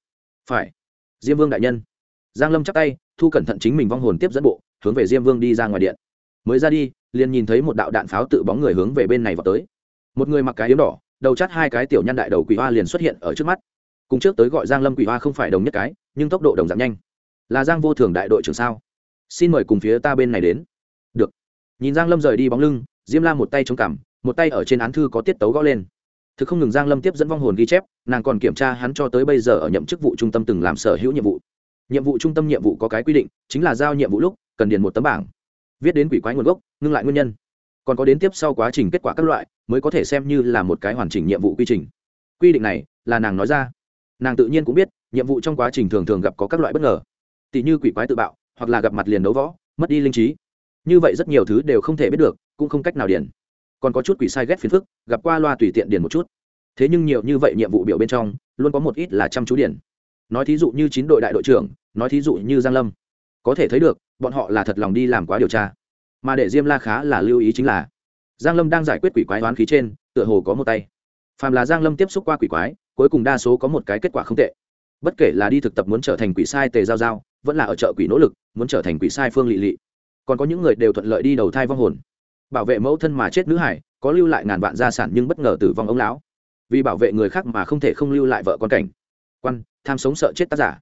Phải. Diêm vương đại nhân. Giang lâm chắp tay, thu cẩn thận chính mình vong hồn tiếp dẫn bộ, hướng về diêm vương đi ra ngoài điện. Mới ra đi, liền nhìn thấy một đạo đạn pháo tự bóng người hướng về bên này vào tới. Một người mặc cái yếm đỏ, đầu chắt hai cái tiểu nhân đại đầu quỷ hoa liền xuất hiện ở trước mắt. Cùng trước tới gọi giang lâm quỷ hoa không phải đồng nhất cái, nhưng tốc độ đồng giảm nhanh. Là giang vô thường đại đội trưởng sao? Xin mời cùng phía ta bên này đến. Được. Nhìn giang lâm rời đi bóng lưng, diêm la một tay chống cằm một tay ở trên án thư có tiết tấu gõ lên. Thực không ngừng giang lâm tiếp dẫn vong hồn ghi chép, nàng còn kiểm tra hắn cho tới bây giờ ở nhậm chức vụ trung tâm từng làm sở hữu nhiệm vụ. Nhiệm vụ trung tâm nhiệm vụ có cái quy định, chính là giao nhiệm vụ lúc, cần điền một tấm bảng. Viết đến quỷ quái nguồn gốc, ngưng lại nguyên nhân. Còn có đến tiếp sau quá trình kết quả các loại, mới có thể xem như là một cái hoàn chỉnh nhiệm vụ quy trình. Quy định này, là nàng nói ra. Nàng tự nhiên cũng biết, nhiệm vụ trong quá trình thường thường gặp có các loại bất ngờ. Tỷ như quỷ quái tự bạo, hoặc là gặp mặt liền đấu võ, mất đi linh trí. Như vậy rất nhiều thứ đều không thể biết được, cũng không cách nào điền còn có chút quỷ sai ghét phiền phức, gặp qua loa tùy tiện điền một chút. Thế nhưng nhiều như vậy nhiệm vụ biểu bên trong, luôn có một ít là chăm chú điền. Nói thí dụ như chín đội đại đội trưởng, nói thí dụ như giang lâm. Có thể thấy được, bọn họ là thật lòng đi làm quá điều tra. Mà để diêm la khá là lưu ý chính là, giang lâm đang giải quyết quỷ quái oán khí trên, tựa hồ có một tay. Phàm là giang lâm tiếp xúc qua quỷ quái, cuối cùng đa số có một cái kết quả không tệ. Bất kể là đi thực tập muốn trở thành quỷ sai tề giao giao, vẫn là ở chợ quỷ nỗ lực, muốn trở thành quỷ sai phương lị lị. Còn có những người đều thuận lợi đi đầu thai vong hồn bảo vệ mẫu thân mà chết nữ hải, có lưu lại ngàn vạn gia sản nhưng bất ngờ tử vong ông lão. Vì bảo vệ người khác mà không thể không lưu lại vợ con cảnh. Quan, tham sống sợ chết tác giả.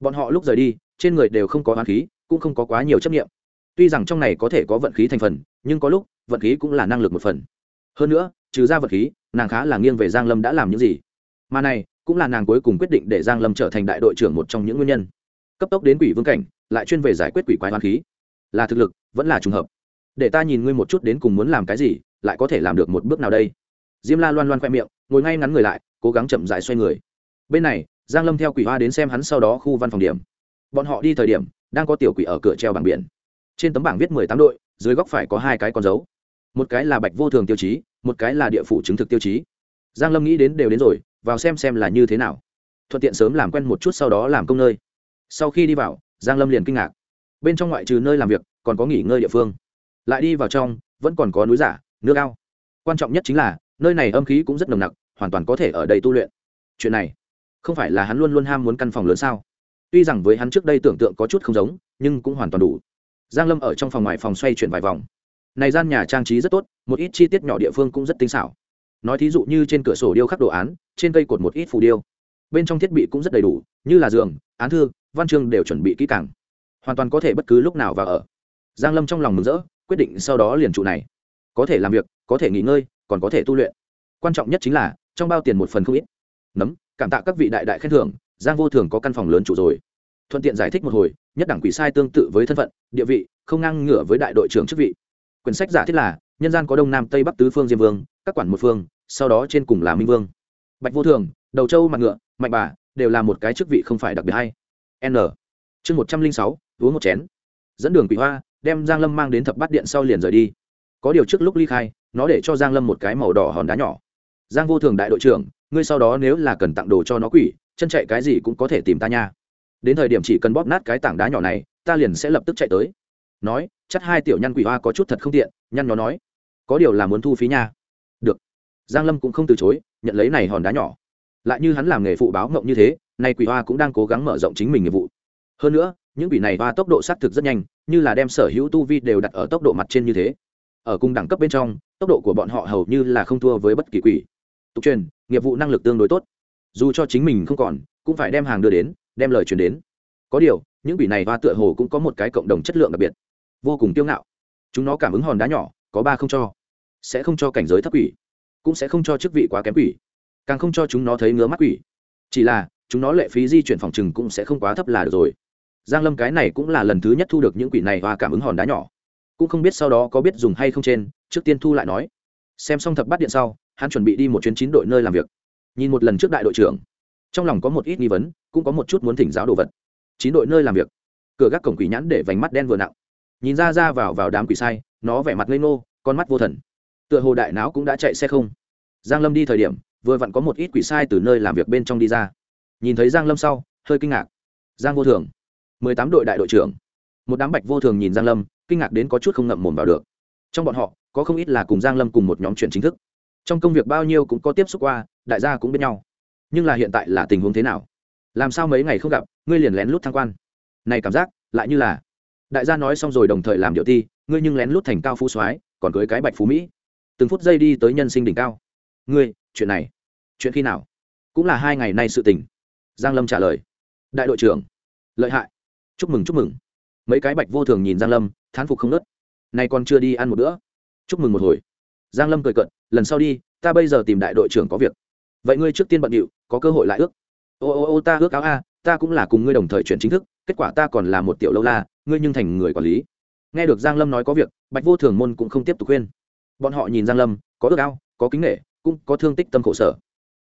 Bọn họ lúc rời đi, trên người đều không có hoán khí, cũng không có quá nhiều chấp nghiệm tuy rằng trong này có thể có vận khí thành phần, nhưng có lúc, vận khí cũng là năng lực một phần. Hơn nữa, trừ ra vận khí, nàng khá là nghiêng về giang lâm đã làm những gì. Mà này, cũng là nàng cuối cùng quyết định để giang lâm trở thành đại đội trưởng một trong những nguyên nhân. Cấp tốc đến quỷ vương cảnh, lại chuyên về giải quyết quỷ quái hoán khí. Là thực lực, vẫn là trùng hợp để ta nhìn ngươi một chút đến cùng muốn làm cái gì, lại có thể làm được một bước nào đây? Diêm la loan loan khoe miệng, ngồi ngay ngắn người lại, cố gắng chậm dài xoay người. Bên này, giang lâm theo quỷ hoa đến xem hắn sau đó khu văn phòng điểm. Bọn họ đi thời điểm, đang có tiểu quỷ ở cửa treo bảng biển. Trên tấm bảng viết mười tám đội, dưới góc phải có hai cái con dấu. Một cái là bạch vô thường tiêu chí, một cái là địa phủ chứng thực tiêu chí. Giang lâm nghĩ đến đều đến rồi, vào xem xem là như thế nào. Thuận tiện sớm làm quen một chút sau đó làm công nơi. Sau khi đi vào, giang lâm liền kinh ngạc. Bên trong ngoại trừ nơi làm việc, còn có nghỉ ngơi địa phương lại đi vào trong, vẫn còn có núi giả, nước ao. Quan trọng nhất chính là, nơi này âm khí cũng rất nồng nặc, hoàn toàn có thể ở đây tu luyện. Chuyện này, không phải là hắn luôn luôn ham muốn căn phòng lớn sao? Tuy rằng với hắn trước đây tưởng tượng có chút không giống, nhưng cũng hoàn toàn đủ. Giang lâm ở trong phòng ngoài phòng xoay chuyển vài vòng. Này gian nhà trang trí rất tốt, một ít chi tiết nhỏ địa phương cũng rất tinh xảo. Nói thí dụ như trên cửa sổ điêu khắc đồ án, trên cây cột một ít phù điêu. Bên trong thiết bị cũng rất đầy đủ, như là giường, án thư, văn chương đều chuẩn bị kỹ càng. Hoàn toàn có thể bất cứ lúc nào vào ở. Giang lâm trong lòng mừng rỡ quyết định sau đó liền trụ này. Có thể làm việc, có thể nghỉ ngơi, còn có thể tu luyện. Quan trọng nhất chính là, trong bao tiền một phần không ít. Nấm, cảm tạ các vị đại đại khen thưởng, giang vô thường có căn phòng lớn chủ rồi. Thuận tiện giải thích một hồi, nhất đẳng quỷ sai tương tự với thân phận, địa vị, không ngang ngửa với đại đội trưởng chức vị. Quyển sách giả thiết là, nhân gian có đông nam tây bắc tứ phương diêm vương, các quản một phương, sau đó trên cùng là minh vương. Bạch vô thường, đầu châu mặt ngựa mạnh bà, đều là một cái chức vị không phải đặc biệt hay. N. Chương một trăm linh sáu, uống một chén. Dẫn đường quỷ hoa đem giang lâm mang đến thập bát điện sau liền rời đi. Có điều trước lúc ly khai, nó để cho giang lâm một cái màu đỏ hòn đá nhỏ. Giang vô thường đại đội trưởng, ngươi sau đó nếu là cần tặng đồ cho nó quỷ, chân chạy cái gì cũng có thể tìm ta nha. Đến thời điểm chỉ cần bóp nát cái tảng đá nhỏ này, ta liền sẽ lập tức chạy tới. Nói, chắc hai tiểu nhăn quỷ hoa có chút thật không tiện, nhăn nó nói. Có điều là muốn thu phí nha. Được. Giang lâm cũng không từ chối, nhận lấy này hòn đá nhỏ. Lại như hắn làm nghề phụ báo ngộng như thế, nay quỷ hoa cũng đang cố gắng mở rộng chính mình nghiệp vụ. Hơn nữa những quỷ này hoa tốc độ xác thực rất nhanh, như là đem sở hữu tu vi đều đặt ở tốc độ mặt trên như thế. Ở cùng đẳng cấp bên trong, tốc độ của bọn họ hầu như là không thua với bất kỳ quỷ. Tục truyền, nghiệp vụ năng lực tương đối tốt. Dù cho chính mình không còn, cũng phải đem hàng đưa đến, đem lời truyền đến. Có điều, những quỷ này hoa tựa hồ cũng có một cái cộng đồng chất lượng đặc biệt. Vô cùng kiêu ngạo. Chúng nó cảm ứng hòn đá nhỏ, có ba không cho. Sẽ không cho cảnh giới thấp quỷ, cũng sẽ không cho chức vị quá kém quỷ, càng không cho chúng nó thấy ngứa mắt quỷ. Chỉ là, chúng nó lệ phí di chuyển phòng chừng cũng sẽ không quá thấp là được rồi giang lâm cái này cũng là lần thứ nhất thu được những quỷ này và cảm ứng hòn đá nhỏ. Cũng không biết sau đó có biết dùng hay không trên, trước tiên thu lại nói. Xem xong thập bát điện sau, hắn chuẩn bị đi một chuyến chín đội nơi làm việc. Nhìn một lần trước đại đội trưởng. Trong lòng có một ít nghi vấn, cũng có một chút muốn thỉnh giáo đồ vật. Chín đội nơi làm việc. Cửa gác cổng quỷ nhãn để vành mắt đen vừa nặng. Nhìn ra ra vào vào đám quỷ sai, nó vẻ mặt ngây ngô, con mắt vô thần. Tựa hồ đại não cũng đã chạy xe không. Giang lâm đi thời điểm, vừa vặn có một ít quỷ sai từ nơi làm việc bên trong đi ra. Nhìn thấy giang lâm sau, hơi kinh ngạc. Giang vô thường mười tám đội đại đội trưởng. Một đám bạch vô thường nhìn giang lâm, kinh ngạc đến có chút không ngậm mồm vào được. Trong bọn họ, có không ít là cùng giang lâm cùng một nhóm chuyện chính thức. Trong công việc bao nhiêu cũng có tiếp xúc qua, đại gia cũng biết nhau. Nhưng là hiện tại là tình huống thế nào? Làm sao mấy ngày không gặp, ngươi liền lén lút thăng quan? Này cảm giác, lại như là, đại gia nói xong rồi đồng thời làm điệu ti, ngươi nhưng lén lút thành cao phú soái, còn cưới cái bạch phú mỹ. Từng phút giây đi tới nhân sinh đỉnh cao. Ngươi, chuyện này, chuyện khi nào? Cũng là hai ngày nay sự tình. Giang lâm trả lời. Đại đội trưởng, lợi hại chúc mừng chúc mừng. Mấy cái bạch vô thường nhìn giang lâm, thán phục không nớt. Nay còn chưa đi ăn một bữa. Chúc mừng một hồi. Giang lâm cười cận lần sau đi, ta bây giờ tìm đại đội trưởng có việc. Vậy ngươi trước tiên bận điệu, có cơ hội lại ước. Ô ô ô, ta ước áo a, ta cũng là cùng ngươi đồng thời chuyển chính thức, kết quả ta còn là một tiểu lâu la, ngươi nhưng thành người quản lý. Nghe được giang lâm nói có việc, bạch vô thường môn cũng không tiếp tục khuyên. Bọn họ nhìn giang lâm, có ước ao, có kính nghệ cũng có thương tích tâm khổ sở.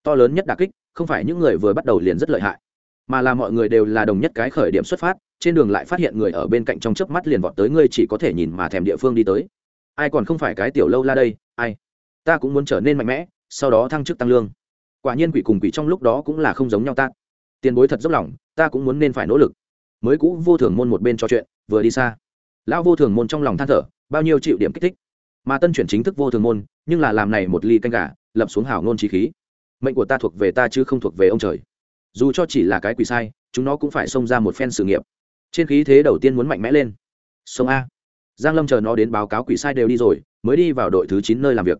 To lớn nhất đà kích, không phải những người vừa bắt đầu liền rất lợi hại, mà là mọi người đều là đồng nhất cái khởi điểm xuất phát trên đường lại phát hiện người ở bên cạnh trong chớp mắt liền vọt tới, ngươi chỉ có thể nhìn mà thèm địa phương đi tới. Ai còn không phải cái tiểu lâu la đây, ai? Ta cũng muốn trở nên mạnh mẽ, sau đó thăng chức tăng lương. Quả nhiên quỷ cùng quỷ trong lúc đó cũng là không giống nhau ta. Tiền bối thật dốc lòng, ta cũng muốn nên phải nỗ lực. Mới cũ vô thường môn một bên trò chuyện, vừa đi xa. Lão vô thường môn trong lòng than thở, bao nhiêu chịu điểm kích thích. Mà tân chuyển chính thức vô thường môn, nhưng là làm này một ly canh gà, lập xuống hảo ngôn trí khí. Mệnh của ta thuộc về ta chứ không thuộc về ông trời. Dù cho chỉ là cái quỷ sai, chúng nó cũng phải xông ra một phen sự nghiệp trên khí thế đầu tiên muốn mạnh mẽ lên. Sông a. Giang lâm chờ nó đến báo cáo quỷ sai đều đi rồi, mới đi vào đội thứ chín nơi làm việc.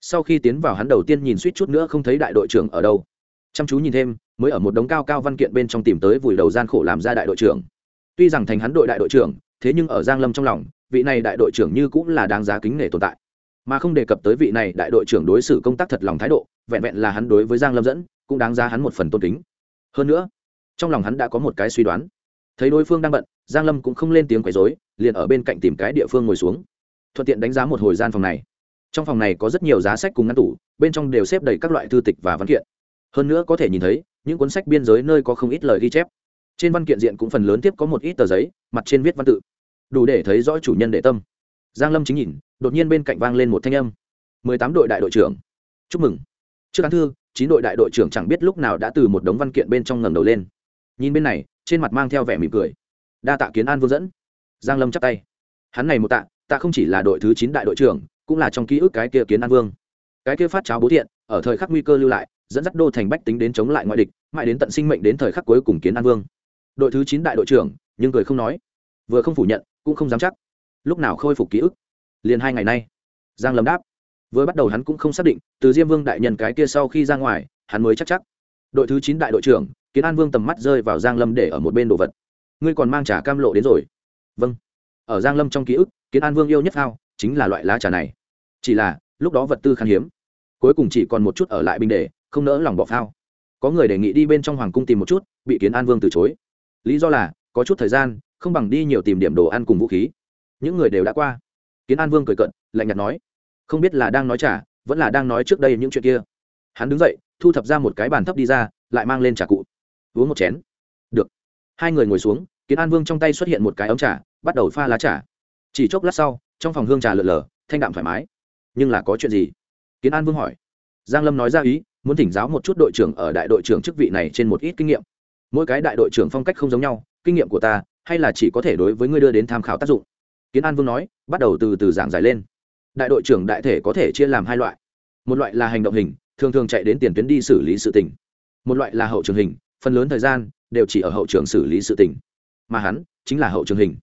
Sau khi tiến vào hắn đầu tiên nhìn suýt chút nữa không thấy đại đội trưởng ở đâu. Chăm chú nhìn thêm, mới ở một đống cao cao văn kiện bên trong tìm tới vùi đầu gian khổ làm ra đại đội trưởng. Tuy rằng thành hắn đội đại đội trưởng, thế nhưng ở giang lâm trong lòng, vị này đại đội trưởng như cũng là đáng giá kính nể tồn tại. Mà không đề cập tới vị này đại đội trưởng đối xử công tác thật lòng thái độ, vẹn vẹn là hắn đối với giang lâm dẫn, cũng đáng giá hắn một phần tôn kính. Hơn nữa, trong lòng hắn đã có một cái suy đoán thấy đối phương đang bận, giang lâm cũng không lên tiếng quấy rối, liền ở bên cạnh tìm cái địa phương ngồi xuống. Thuận tiện đánh giá một hồi gian phòng này. Trong phòng này có rất nhiều giá sách cùng ngăn tủ, bên trong đều xếp đầy các loại thư tịch và văn kiện. Hơn nữa có thể nhìn thấy, những cuốn sách biên giới nơi có không ít lời ghi chép. Trên văn kiện diện cũng phần lớn tiếp có một ít tờ giấy, mặt trên viết văn tự. Đủ để thấy rõ chủ nhân để tâm. Giang lâm chính nhìn, đột nhiên bên cạnh vang lên một thanh âm. Mười tám đội đại đội trưởng. Chúc mừng. Trước án thư, chín đội đại đội trưởng chẳng biết lúc nào đã từ một đống văn kiện bên trong ngẩng đầu lên nhìn bên này, trên mặt mang theo vẻ mỉm cười. Đa tạ kiến an vương dẫn. Giang lâm chắp tay. Hắn này một tạ tạ không chỉ là đội thứ chín đại đội trưởng, cũng là trong ký ức cái kia kiến an vương. Cái kia phát cháo bố thiện, ở thời khắc nguy cơ lưu lại, dẫn dắt đô thành bách tính đến chống lại ngoại địch, mãi đến tận sinh mệnh đến thời khắc cuối cùng kiến an vương. Đội thứ chín đại đội trưởng, nhưng cười không nói. Vừa không phủ nhận, cũng không dám chắc. Lúc nào khôi phục ký ức? Liền hai ngày nay. Giang lâm đáp. Vừa bắt đầu hắn cũng không xác định, từ diêm vương đại nhân cái kia sau khi ra ngoài, hắn mới chắc chắc. Đội thứ chín đại đội trưởng kiến an vương tầm mắt rơi vào giang lâm để ở một bên đồ vật. Ngươi còn mang trà cam lộ đến rồi. Vâng. Ở giang lâm trong ký ức, kiến an vương yêu nhất ao chính là loại lá trà này. Chỉ là, lúc đó vật tư khan hiếm. Cuối cùng chỉ còn một chút ở lại bình đề không nỡ lòng bỏ phao. Có người đề nghị đi bên trong hoàng cung tìm một chút, bị kiến an vương từ chối. Lý do là, có chút thời gian, không bằng đi nhiều tìm điểm đồ ăn cùng vũ khí. Những người đều đã qua. Kiến an vương cười cận lạnh nhạt nói. Không biết là đang nói trả vẫn là đang nói trước đây những chuyện kia. Hắn đứng dậy, thu thập ra một cái bàn thấp đi ra, lại mang lên trà cụ uống một chén. Được. Hai người ngồi xuống, kiến an vương trong tay xuất hiện một cái ống trà, bắt đầu pha lá trà. Chỉ chốc lát sau, trong phòng hương trà lợn lờ thanh đạm thoải mái. Nhưng là có chuyện gì? Kiến an vương hỏi. Giang lâm nói ra ý, muốn thỉnh giáo một chút đội trưởng ở đại đội trưởng chức vị này trên một ít kinh nghiệm. Mỗi cái đại đội trưởng phong cách không giống nhau, kinh nghiệm của ta, hay là chỉ có thể đối với ngươi đưa đến tham khảo tác dụng? Kiến an vương nói, bắt đầu từ từ giảng giải lên. Đại đội trưởng đại thể có thể chia làm hai loại. Một loại là hành động hình, thường thường chạy đến tiền tuyến đi xử lý sự tình. Một loại là hậu trường hình phần lớn thời gian đều chỉ ở hậu trường xử lý sự tình. Mà hắn chính là hậu trường hình.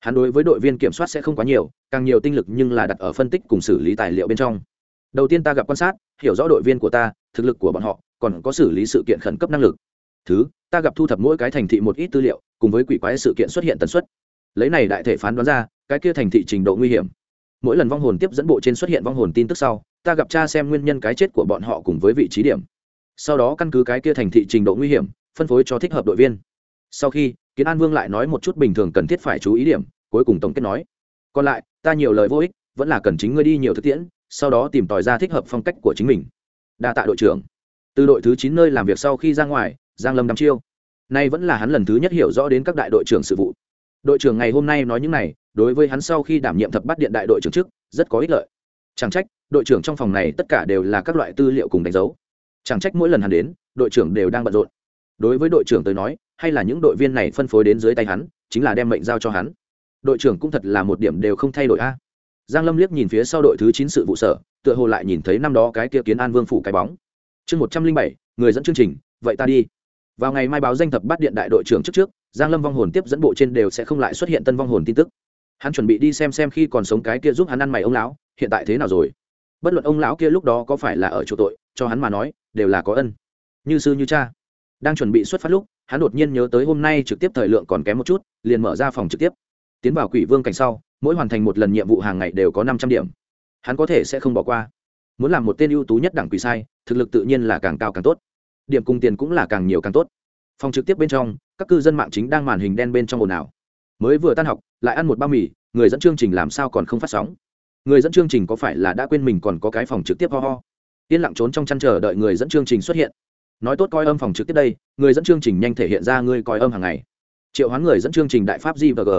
Hắn đối với đội viên kiểm soát sẽ không quá nhiều, càng nhiều tinh lực nhưng là đặt ở phân tích cùng xử lý tài liệu bên trong. Đầu tiên ta gặp quan sát, hiểu rõ đội viên của ta, thực lực của bọn họ, còn có xử lý sự kiện khẩn cấp năng lực. Thứ, ta gặp thu thập mỗi cái thành thị một ít tư liệu, cùng với quỷ quái sự kiện xuất hiện tần suất. Lấy này đại thể phán đoán ra, cái kia thành thị trình độ nguy hiểm. Mỗi lần vong hồn tiếp dẫn bộ trên xuất hiện vong hồn tin tức sau, ta gặp cha xem nguyên nhân cái chết của bọn họ cùng với vị trí điểm. Sau đó căn cứ cái kia thành thị trình độ nguy hiểm phân phối cho thích hợp đội viên. Sau khi, kiến an vương lại nói một chút bình thường cần thiết phải chú ý điểm, cuối cùng tổng kết nói. Còn lại, ta nhiều lời vô ích, vẫn là cần chính ngươi đi nhiều thực tiễn, sau đó tìm tòi ra thích hợp phong cách của chính mình. Đa tạ đội trưởng. Từ đội thứ chín nơi làm việc sau khi ra ngoài, giang lâm đắm chiêu. Nay vẫn là hắn lần thứ nhất hiểu rõ đến các đại đội trưởng sự vụ. Đội trưởng ngày hôm nay nói những này, đối với hắn sau khi đảm nhiệm thập bắt điện đại đội trưởng trước, rất có ích lợi. Chẳng trách, đội trưởng trong phòng này tất cả đều là các loại tư liệu cùng đánh dấu. Chẳng trách mỗi lần hắn đến, đội trưởng đều đang bận rộn đối với đội trưởng tới nói, hay là những đội viên này phân phối đến dưới tay hắn, chính là đem mệnh giao cho hắn. Đội trưởng cũng thật là một điểm đều không thay đổi a. Giang lâm liếc nhìn phía sau đội thứ chín sự vụ sở, tựa hồ lại nhìn thấy năm đó cái kia kiến an vương phủ cái bóng. Chương một trăm linh bảy, người dẫn chương trình, vậy ta đi. Vào ngày mai báo danh thập bát điện đại đội trưởng trước trước, giang lâm vong hồn tiếp dẫn bộ trên đều sẽ không lại xuất hiện tân vong hồn tin tức. Hắn chuẩn bị đi xem xem khi còn sống cái kia giúp hắn ăn mày ông lão, hiện tại thế nào rồi? Bất luận ông lão kia lúc đó có phải là ở chỗ tội, cho hắn mà nói, đều là có ân. Như sư như cha đang chuẩn bị xuất phát lúc, hắn đột nhiên nhớ tới hôm nay trực tiếp thời lượng còn kém một chút, liền mở ra phòng trực tiếp. Tiến vào quỷ vương cảnh sau, mỗi hoàn thành một lần nhiệm vụ hàng ngày đều có năm trăm điểm. Hắn có thể sẽ không bỏ qua. Muốn làm một tên ưu tú nhất đẳng quỷ sai, thực lực tự nhiên là càng cao càng tốt. Điểm cùng tiền cũng là càng nhiều càng tốt. Phòng trực tiếp bên trong, các cư dân mạng chính đang màn hình đen bên trong ồn ào. Mới vừa tan học, lại ăn một bao mì, người dẫn chương trình làm sao còn không phát sóng? Người dẫn chương trình có phải là đã quên mình còn có cái phòng trực tiếp ho ho? Yên lặng trốn trong chăn chờ đợi người dẫn chương trình xuất hiện nói tốt coi âm phòng trực tiếp đây, người dẫn chương trình nhanh thể hiện ra ngươi coi âm hàng ngày. Triệu hoán người dẫn chương trình đại pháp gvg và g.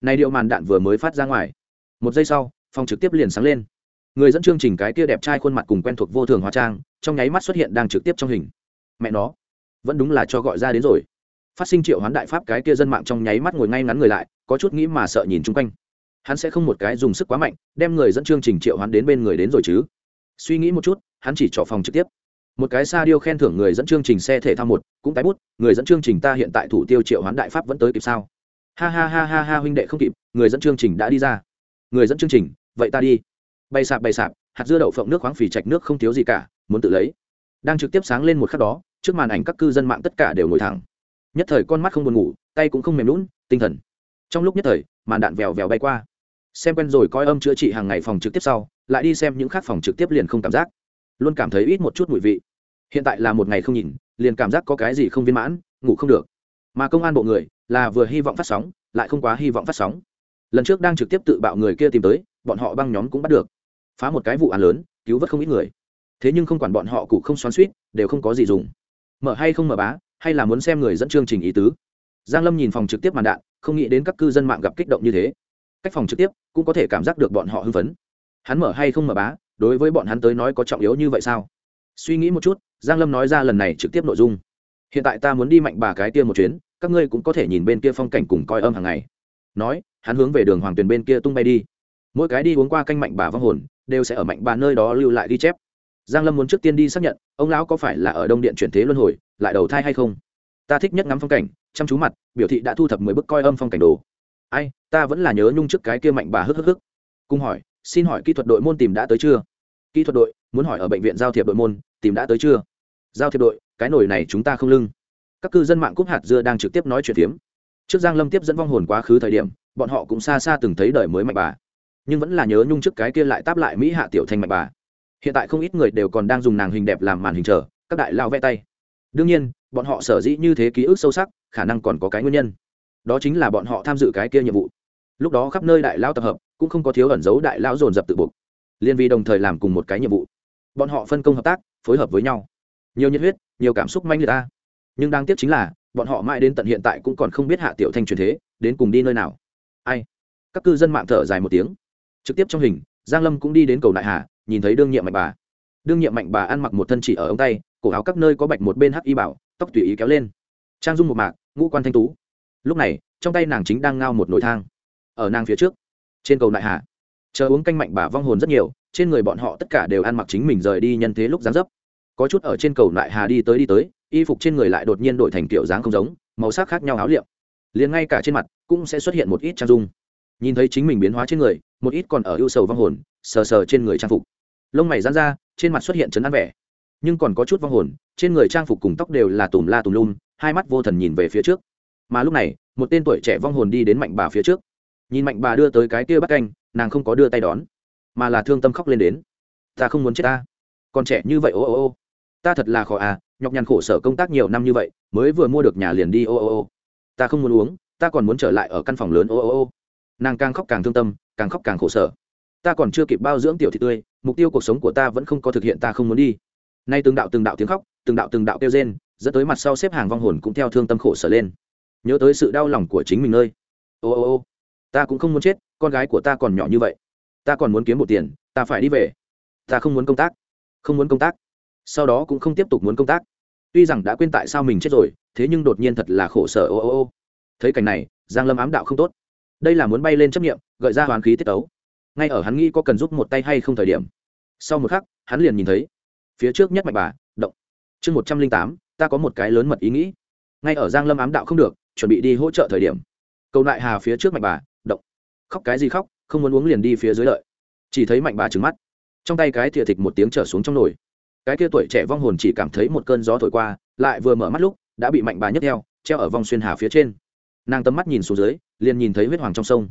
Này điệu màn đạn vừa mới phát ra ngoài. Một giây sau, phòng trực tiếp liền sáng lên. Người dẫn chương trình cái kia đẹp trai khuôn mặt cùng quen thuộc vô thường hóa trang, trong nháy mắt xuất hiện đang trực tiếp trong hình. Mẹ nó, vẫn đúng là cho gọi ra đến rồi. Phát sinh triệu hoán đại pháp cái kia dân mạng trong nháy mắt ngồi ngay ngắn người lại, có chút nghĩ mà sợ nhìn chung quanh. Hắn sẽ không một cái dùng sức quá mạnh, đem người dẫn chương trình triệu hoán đến bên người đến rồi chứ. Suy nghĩ một chút, hắn chỉ trỏ phòng trực tiếp một cái xa điêu khen thưởng người dẫn chương trình xe thể thao một, cũng tái bút, người dẫn chương trình ta hiện tại thủ tiêu triệu hoán đại pháp vẫn tới kịp sao? Ha ha ha ha ha, huynh đệ không kịp, người dẫn chương trình đã đi ra. Người dẫn chương trình, vậy ta đi. Bay sạp bay sạp, hạt dưa đậu phộng nước khoáng phì chạch nước không thiếu gì cả, muốn tự lấy. Đang trực tiếp sáng lên một khắc đó, trước màn ảnh các cư dân mạng tất cả đều ngồi thẳng. Nhất thời con mắt không buồn ngủ, tay cũng không mềm lún tinh thần. Trong lúc nhất thời, màn đạn vèo vèo bay qua. Xem quen rồi coi âm chữa trị hàng ngày phòng trực tiếp sau, lại đi xem những khác phòng trực tiếp liền không cảm giác luôn cảm thấy ít một chút mùi vị. Hiện tại là một ngày không nhìn, liền cảm giác có cái gì không viên mãn, ngủ không được. Mà công an bộ người là vừa hy vọng phát sóng, lại không quá hy vọng phát sóng. Lần trước đang trực tiếp tự bạo người kia tìm tới, bọn họ băng nhóm cũng bắt được. Phá một cái vụ án lớn, cứu vớt không ít người. Thế nhưng không quản bọn họ cụ không xoắn suýt đều không có gì dùng. Mở hay không mở bá, hay là muốn xem người dẫn chương trình ý tứ. Giang lâm nhìn phòng trực tiếp màn đạn, không nghĩ đến các cư dân mạng gặp kích động như thế. Cách phòng trực tiếp cũng có thể cảm giác được bọn họ hưng phấn. Hắn mở hay không mở bá đối với bọn hắn tới nói có trọng yếu như vậy sao? Suy nghĩ một chút, giang lâm nói ra lần này trực tiếp nội dung. Hiện tại ta muốn đi mạnh bà cái kia một chuyến, các ngươi cũng có thể nhìn bên kia phong cảnh cùng coi âm hàng ngày. Nói, hắn hướng về đường hoàng tuyền bên kia tung bay đi. Mỗi cái đi uống qua canh mạnh bà vong hồn, đều sẽ ở mạnh bà nơi đó lưu lại ghi chép. Giang lâm muốn trước tiên đi xác nhận, ông lão có phải là ở đông điện chuyển thế luân hồi, lại đầu thai hay không? Ta thích nhất ngắm phong cảnh, chăm chú mặt, biểu thị đã thu thập mười bức coi âm phong cảnh đồ. Ai, ta vẫn là nhớ nhung trước cái kia mạnh bà hức hức hức. Cung hỏi xin hỏi kỹ thuật đội môn tìm đã tới chưa? Kỹ thuật đội, muốn hỏi ở bệnh viện giao thiệp đội môn, tìm đã tới chưa? Giao thiệp đội, cái nồi này chúng ta không lưng. Các cư dân mạng cúp hạt dưa đang trực tiếp nói chuyện tiếm trước giang lâm tiếp dẫn vong hồn quá khứ thời điểm, bọn họ cũng xa xa từng thấy đời mới mạnh bà. Nhưng vẫn là nhớ nhung trước cái kia lại táp lại mỹ hạ tiểu thanh mạnh bà. Hiện tại không ít người đều còn đang dùng nàng hình đẹp làm màn hình chờ, các đại lao vẽ tay. Đương nhiên, bọn họ sở dĩ như thế ký ức sâu sắc, khả năng còn có cái nguyên nhân. Đó chính là bọn họ tham dự cái kia nhiệm vụ. Lúc đó khắp nơi đại lao tập hợp cũng không có thiếu ẩn dấu đại lão dồn dập tự buộc. Liên vi đồng thời làm cùng một cái nhiệm vụ. Bọn họ phân công hợp tác, phối hợp với nhau. Nhiều nhiệt huyết, nhiều cảm xúc manh liệt ta. Nhưng đáng tiếc chính là, bọn họ mãi đến tận hiện tại cũng còn không biết hạ tiểu thanh truyền thế, đến cùng đi nơi nào. Ai? Các cư dân mạng thở dài một tiếng. Trực tiếp trong hình, giang lâm cũng đi đến cầu đại hà, nhìn thấy đương nhiệm mạnh bà. Đương nhiệm mạnh bà ăn mặc một thân chỉ ở ống tay, cổ áo các nơi có bạch một bên hắc y bảo, tóc tùy ý kéo lên. Trang dung một mạc, ngũ quan thanh tú. Lúc này, trong tay nàng chính đang ngao một nồi thang. Ở nàng phía trước trên cầu đại hà. Chờ uống canh mạnh bà vong hồn rất nhiều, trên người bọn họ tất cả đều ăn mặc chính mình rời đi nhân thế lúc dáng dấp. Có chút ở trên cầu đại hà đi tới đi tới, y phục trên người lại đột nhiên đổi thành kiểu dáng không giống, màu sắc khác nhau áo liệm. Liền ngay cả trên mặt cũng sẽ xuất hiện một ít trang dung. Nhìn thấy chính mình biến hóa trên người, một ít còn ở ưu sầu vong hồn, sờ sờ trên người trang phục. Lông mày dán ra, trên mặt xuất hiện chấn an vẻ. Nhưng còn có chút vong hồn, trên người trang phục cùng tóc đều là tùm la tùm lum, hai mắt vô thần nhìn về phía trước. Mà lúc này, một tên tuổi trẻ vong hồn đi đến mạnh bà phía trước nhìn mạnh bà đưa tới cái kia bắt canh, nàng không có đưa tay đón, mà là thương tâm khóc lên đến. Ta không muốn chết ta. Còn trẻ như vậy, ô ô ô. Ta thật là khó à nhọc nhằn khổ sở công tác nhiều năm như vậy, mới vừa mua được nhà liền đi, ô ô ô. Ta không muốn uống, ta còn muốn trở lại ở căn phòng lớn, ô ô ô. Nàng càng khóc càng thương tâm, càng khóc càng khổ sở. Ta còn chưa kịp bao dưỡng tiểu thị tươi, mục tiêu cuộc sống của ta vẫn không có thực hiện, ta không muốn đi. Nay từng đạo từng đạo tiếng khóc, từng đạo từng đạo kêu rên, dẫn tới mặt sau xếp hàng vong hồn cũng theo thương tâm khổ sở lên. Nhớ tới sự đau lòng của chính mình nơi ô ô ô ta cũng không muốn chết, con gái của ta còn nhỏ như vậy. Ta còn muốn kiếm một tiền, ta phải đi về. Ta không muốn công tác. Không muốn công tác. Sau đó cũng không tiếp tục muốn công tác. Tuy rằng đã quên tại sao mình chết rồi, thế nhưng đột nhiên thật là khổ sở, ô ô ô. Thấy cảnh này, giang lâm ám đạo không tốt. Đây là muốn bay lên chấp nghiệm gợi ra hoàn khí tiết ấu ngay ở hắn nghĩ có cần giúp một tay hay không thời điểm. Sau một khắc, hắn liền nhìn thấy, phía trước nhất mạch bà, động. Chương một trăm linh tám, ta có một cái lớn mật ý nghĩ. Ngay ở giang lâm ám đạo không được, chuẩn bị đi hỗ trợ thời điểm. Cầu lại hà phía trước mạch bà khóc cái gì khóc, không muốn uống liền đi phía dưới lợi. Chỉ thấy mạnh bà trứng mắt. Trong tay cái thìa thịt một tiếng trở xuống trong nồi. Cái kia tuổi trẻ vong hồn chỉ cảm thấy một cơn gió thổi qua, lại vừa mở mắt lúc, đã bị mạnh bà nhấc theo, treo ở vòng xuyên hà phía trên. Nàng tấm mắt nhìn xuống dưới, liền nhìn thấy huyết hoàng trong sông.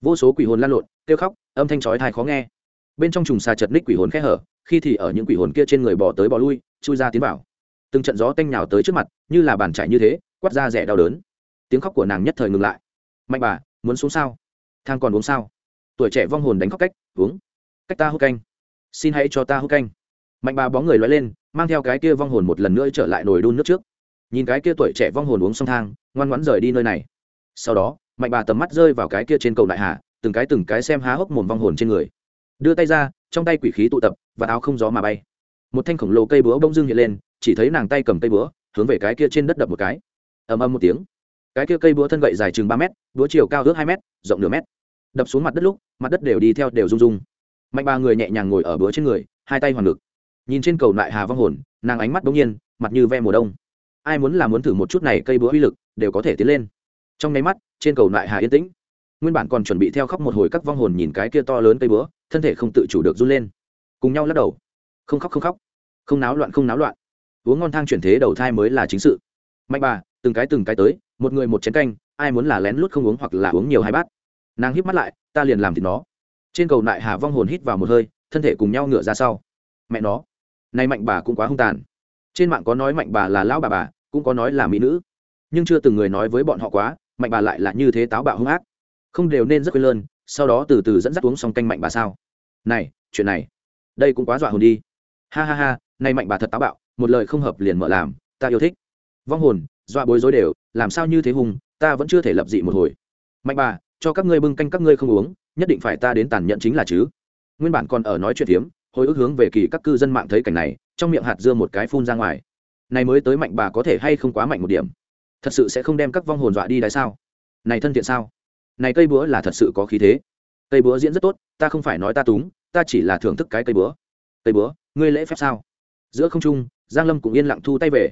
Vô số quỷ hồn lan lộn, kêu khóc, âm thanh chói thai khó nghe. Bên trong trùng xà chật ních quỷ hồn khẽ hở, khi thì ở những quỷ hồn kia trên người bỏ tới bỏ lui, chui ra tiến vào. Từng trận gió tanh nhào tới trước mặt, như là bàn chạy như thế quắt ra rẻ đau đớn. Tiếng khóc của nàng nhất thời ngừng lại. Mạnh bà, muốn xuống sao? Thang còn uống sao? Tuổi trẻ vong hồn đánh khóc cách, uống. Cách ta hút canh. Xin hãy cho ta hút canh. Mạnh bà bóng người loay lên, mang theo cái kia vong hồn một lần nữa trở lại nồi đun nước trước. Nhìn cái kia tuổi trẻ vong hồn uống xong thang, ngoan ngoãn rời đi nơi này. Sau đó, mạnh bà tầm mắt rơi vào cái kia trên cầu đại hà, từng cái từng cái xem há hốc mồm vong hồn trên người. Đưa tay ra, trong tay quỷ khí tụ tập, và áo không gió mà bay. Một thanh khổng lồ cây búa bông dưng hiện lên, chỉ thấy nàng tay cầm cây búa, hướng về cái kia trên đất đập một cái. Ầm ầm một tiếng. Cái kia cây búa thân gậy dài chừng ba mét, búa chiều cao ước hai mét, rộng nửa mét đập xuống mặt đất lúc mặt đất đều đi theo đều rung rung. Mạnh ba người nhẹ nhàng ngồi ở bữa trên người hai tay hoàn ngực. Nhìn trên cầu lại hà vong hồn nàng ánh mắt bỗng nhiên mặt như ve mùa đông. Ai muốn là muốn thử một chút này cây bữa uy lực đều có thể tiến lên. Trong nháy mắt trên cầu nại hà yên tĩnh. Nguyên bản còn chuẩn bị theo khóc một hồi các vong hồn nhìn cái kia to lớn cây bữa, thân thể không tự chủ được run lên. Cùng nhau lắc đầu. Không khóc không khóc. Không náo loạn không náo loạn. Uống ngon thang chuyển thế đầu thai mới là chính sự. Mạnh bà từng cái từng cái tới một người một chén canh ai muốn là lén lút không uống hoặc là uống nhiều hai bát nàng híp mắt lại, ta liền làm thịt nó. Trên cầu nại hà vong hồn hít vào một hơi, thân thể cùng nhau ngựa ra sau. Mẹ nó nay mạnh bà cũng quá hung tàn. Trên mạng có nói mạnh bà là lão bà bà, cũng có nói là mỹ nữ. Nhưng chưa từng người nói với bọn họ quá, mạnh bà lại là như thế táo bạo hung ác. Không đều nên rất quên lơn, sau đó từ từ dẫn dắt uống xong canh mạnh bà sao. Này, chuyện này, đây cũng quá dọa hồn đi. Ha ha ha nay mạnh bà thật táo bạo, một lời không hợp liền mở làm, ta yêu thích. Vong hồn, dọa bối rối đều, làm sao như thế hùng ta vẫn chưa thể lập dị một hồi. Mạnh bà cho các ngươi bưng canh các ngươi không uống, nhất định phải ta đến tàn nhẫn chính là chứ. Nguyên bản còn ở nói chuyện hiếm hồi ức hướng về kỳ các cư dân mạng thấy cảnh này, trong miệng hạt dưa một cái phun ra ngoài. Này mới tới mạnh bà có thể hay không quá mạnh một điểm? Thật sự sẽ không đem các vong hồn dọa đi đ sao? Này thân thiện sao? Này cây búa là thật sự có khí thế. Cây búa diễn rất tốt, ta không phải nói ta túng, ta chỉ là thưởng thức cái cây búa. Cây búa, ngươi lễ phép sao? Giữa không trung, giang lâm cũng yên lặng thu tay về.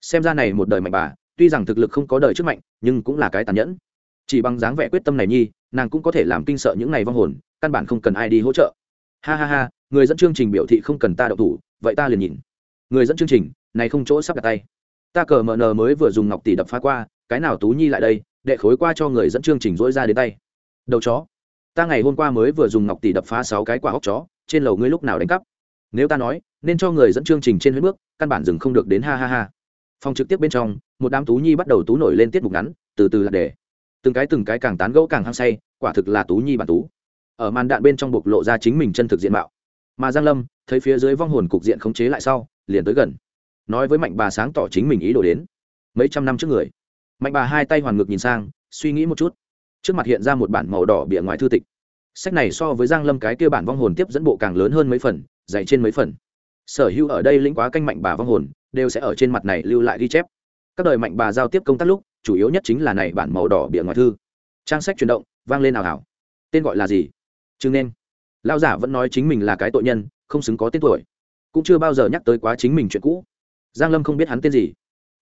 Xem ra này một đời mạnh bà, tuy rằng thực lực không có đời trước mạnh, nhưng cũng là cái tàn nhẫn chỉ bằng dáng vẻ quyết tâm này nhi, nàng cũng có thể làm kinh sợ những này vong hồn, căn bản không cần ai đi hỗ trợ. Ha ha ha, người dẫn chương trình biểu thị không cần ta đậu thủ, vậy ta liền nhìn. Người dẫn chương trình, này không chỗ sắp đặt tay. Ta cờ mờ nờ mới vừa dùng ngọc tỷ đập phá qua, cái nào tú nhi lại đây, đệ khối qua cho người dẫn chương trình dỗi ra đến tay. Đầu chó. Ta ngày hôm qua mới vừa dùng ngọc tỷ đập phá sáu cái quả hóc chó, trên lầu ngươi lúc nào đánh cắp? Nếu ta nói, nên cho người dẫn chương trình trên huyết bước, căn bản dừng không được đến ha ha ha. Phòng trực tiếp bên trong, một đám tú nhi bắt đầu tú nổi lên tiết mục ngắn, từ từ lạc đề từng cái từng cái càng tán gẫu càng hăng say, quả thực là tú nhi bản tú. Ở màn đạn bên trong bộc lộ ra chính mình chân thực diện mạo. Mà giang lâm, thấy phía dưới vong hồn cục diện khống chế lại sau, liền tới gần. Nói với mạnh bà sáng tỏ chính mình ý đồ đến. Mấy trăm năm trước người. Mạnh bà hai tay hoàn ngược nhìn sang, suy nghĩ một chút. Trước mặt hiện ra một bản màu đỏ bìa ngoài thư tịch. Sách này so với giang lâm cái kia bản vong hồn tiếp dẫn bộ càng lớn hơn mấy phần, dày trên mấy phần. Sở hữu ở đây lĩnh quá canh mạnh bà vong hồn, đều sẽ ở trên mặt này lưu lại ghi chép. Các đời mạnh bà giao tiếp công tác lúc chủ yếu nhất chính là này bản màu đỏ bìa ngoài thư. Trang sách chuyển động, vang lên ảo ảo tên gọi là gì? Chừng nên. Lao giả vẫn nói chính mình là cái tội nhân, không xứng có tên tuổi. Cũng chưa bao giờ nhắc tới quá chính mình chuyện cũ. Giang lâm không biết hắn tên gì.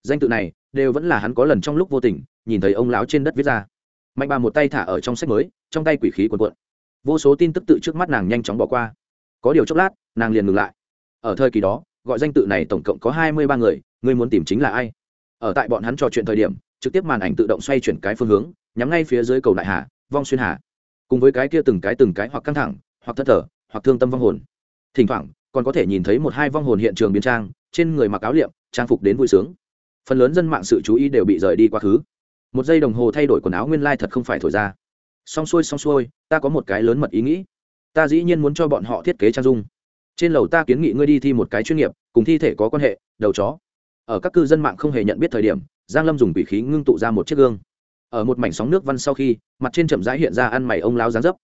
Danh tự này, đều vẫn là hắn có lần trong lúc vô tình, nhìn thấy ông lão trên đất viết ra. Mạnh bà một tay thả ở trong sách mới, trong tay quỷ khí cuồn cuộn. Vô số tin tức tự trước mắt nàng nhanh chóng bỏ qua. Có điều chốc lát, nàng liền ngừng lại. Ở thời kỳ đó, gọi danh tự này tổng cộng có hai mươi ba người người muốn tìm chính là ai? Ở tại bọn hắn trò chuyện thời điểm trực tiếp màn ảnh tự động xoay chuyển cái phương hướng, nhắm ngay phía dưới cầu đại hà, vong xuyên hà. Cùng với cái kia từng cái từng cái hoặc căng thẳng, hoặc thất thở, hoặc thương tâm vong hồn. Thỉnh thoảng, còn có thể nhìn thấy một hai vong hồn hiện trường biến trang, trên người mặc áo liệm, trang phục đến vui sướng. Phần lớn dân mạng sự chú ý đều bị rời đi quá khứ. Một giây đồng hồ thay đổi quần áo nguyên lai thật không phải thổi ra. Xong xuôi xong xuôi, ta có một cái lớn mật ý nghĩ. Ta dĩ nhiên muốn cho bọn họ thiết kế trang dung. Trên lầu ta kiến nghị ngươi đi thi một cái chuyên nghiệp, cùng thi thể có quan hệ, đầu chó ở các cư dân mạng không hề nhận biết thời điểm, giang lâm dùng quỷ khí ngưng tụ ra một chiếc gương. Ở một mảnh sóng nước văn sau khi, mặt trên chậm rãi hiện ra ăn mày ông lao dáng dấp.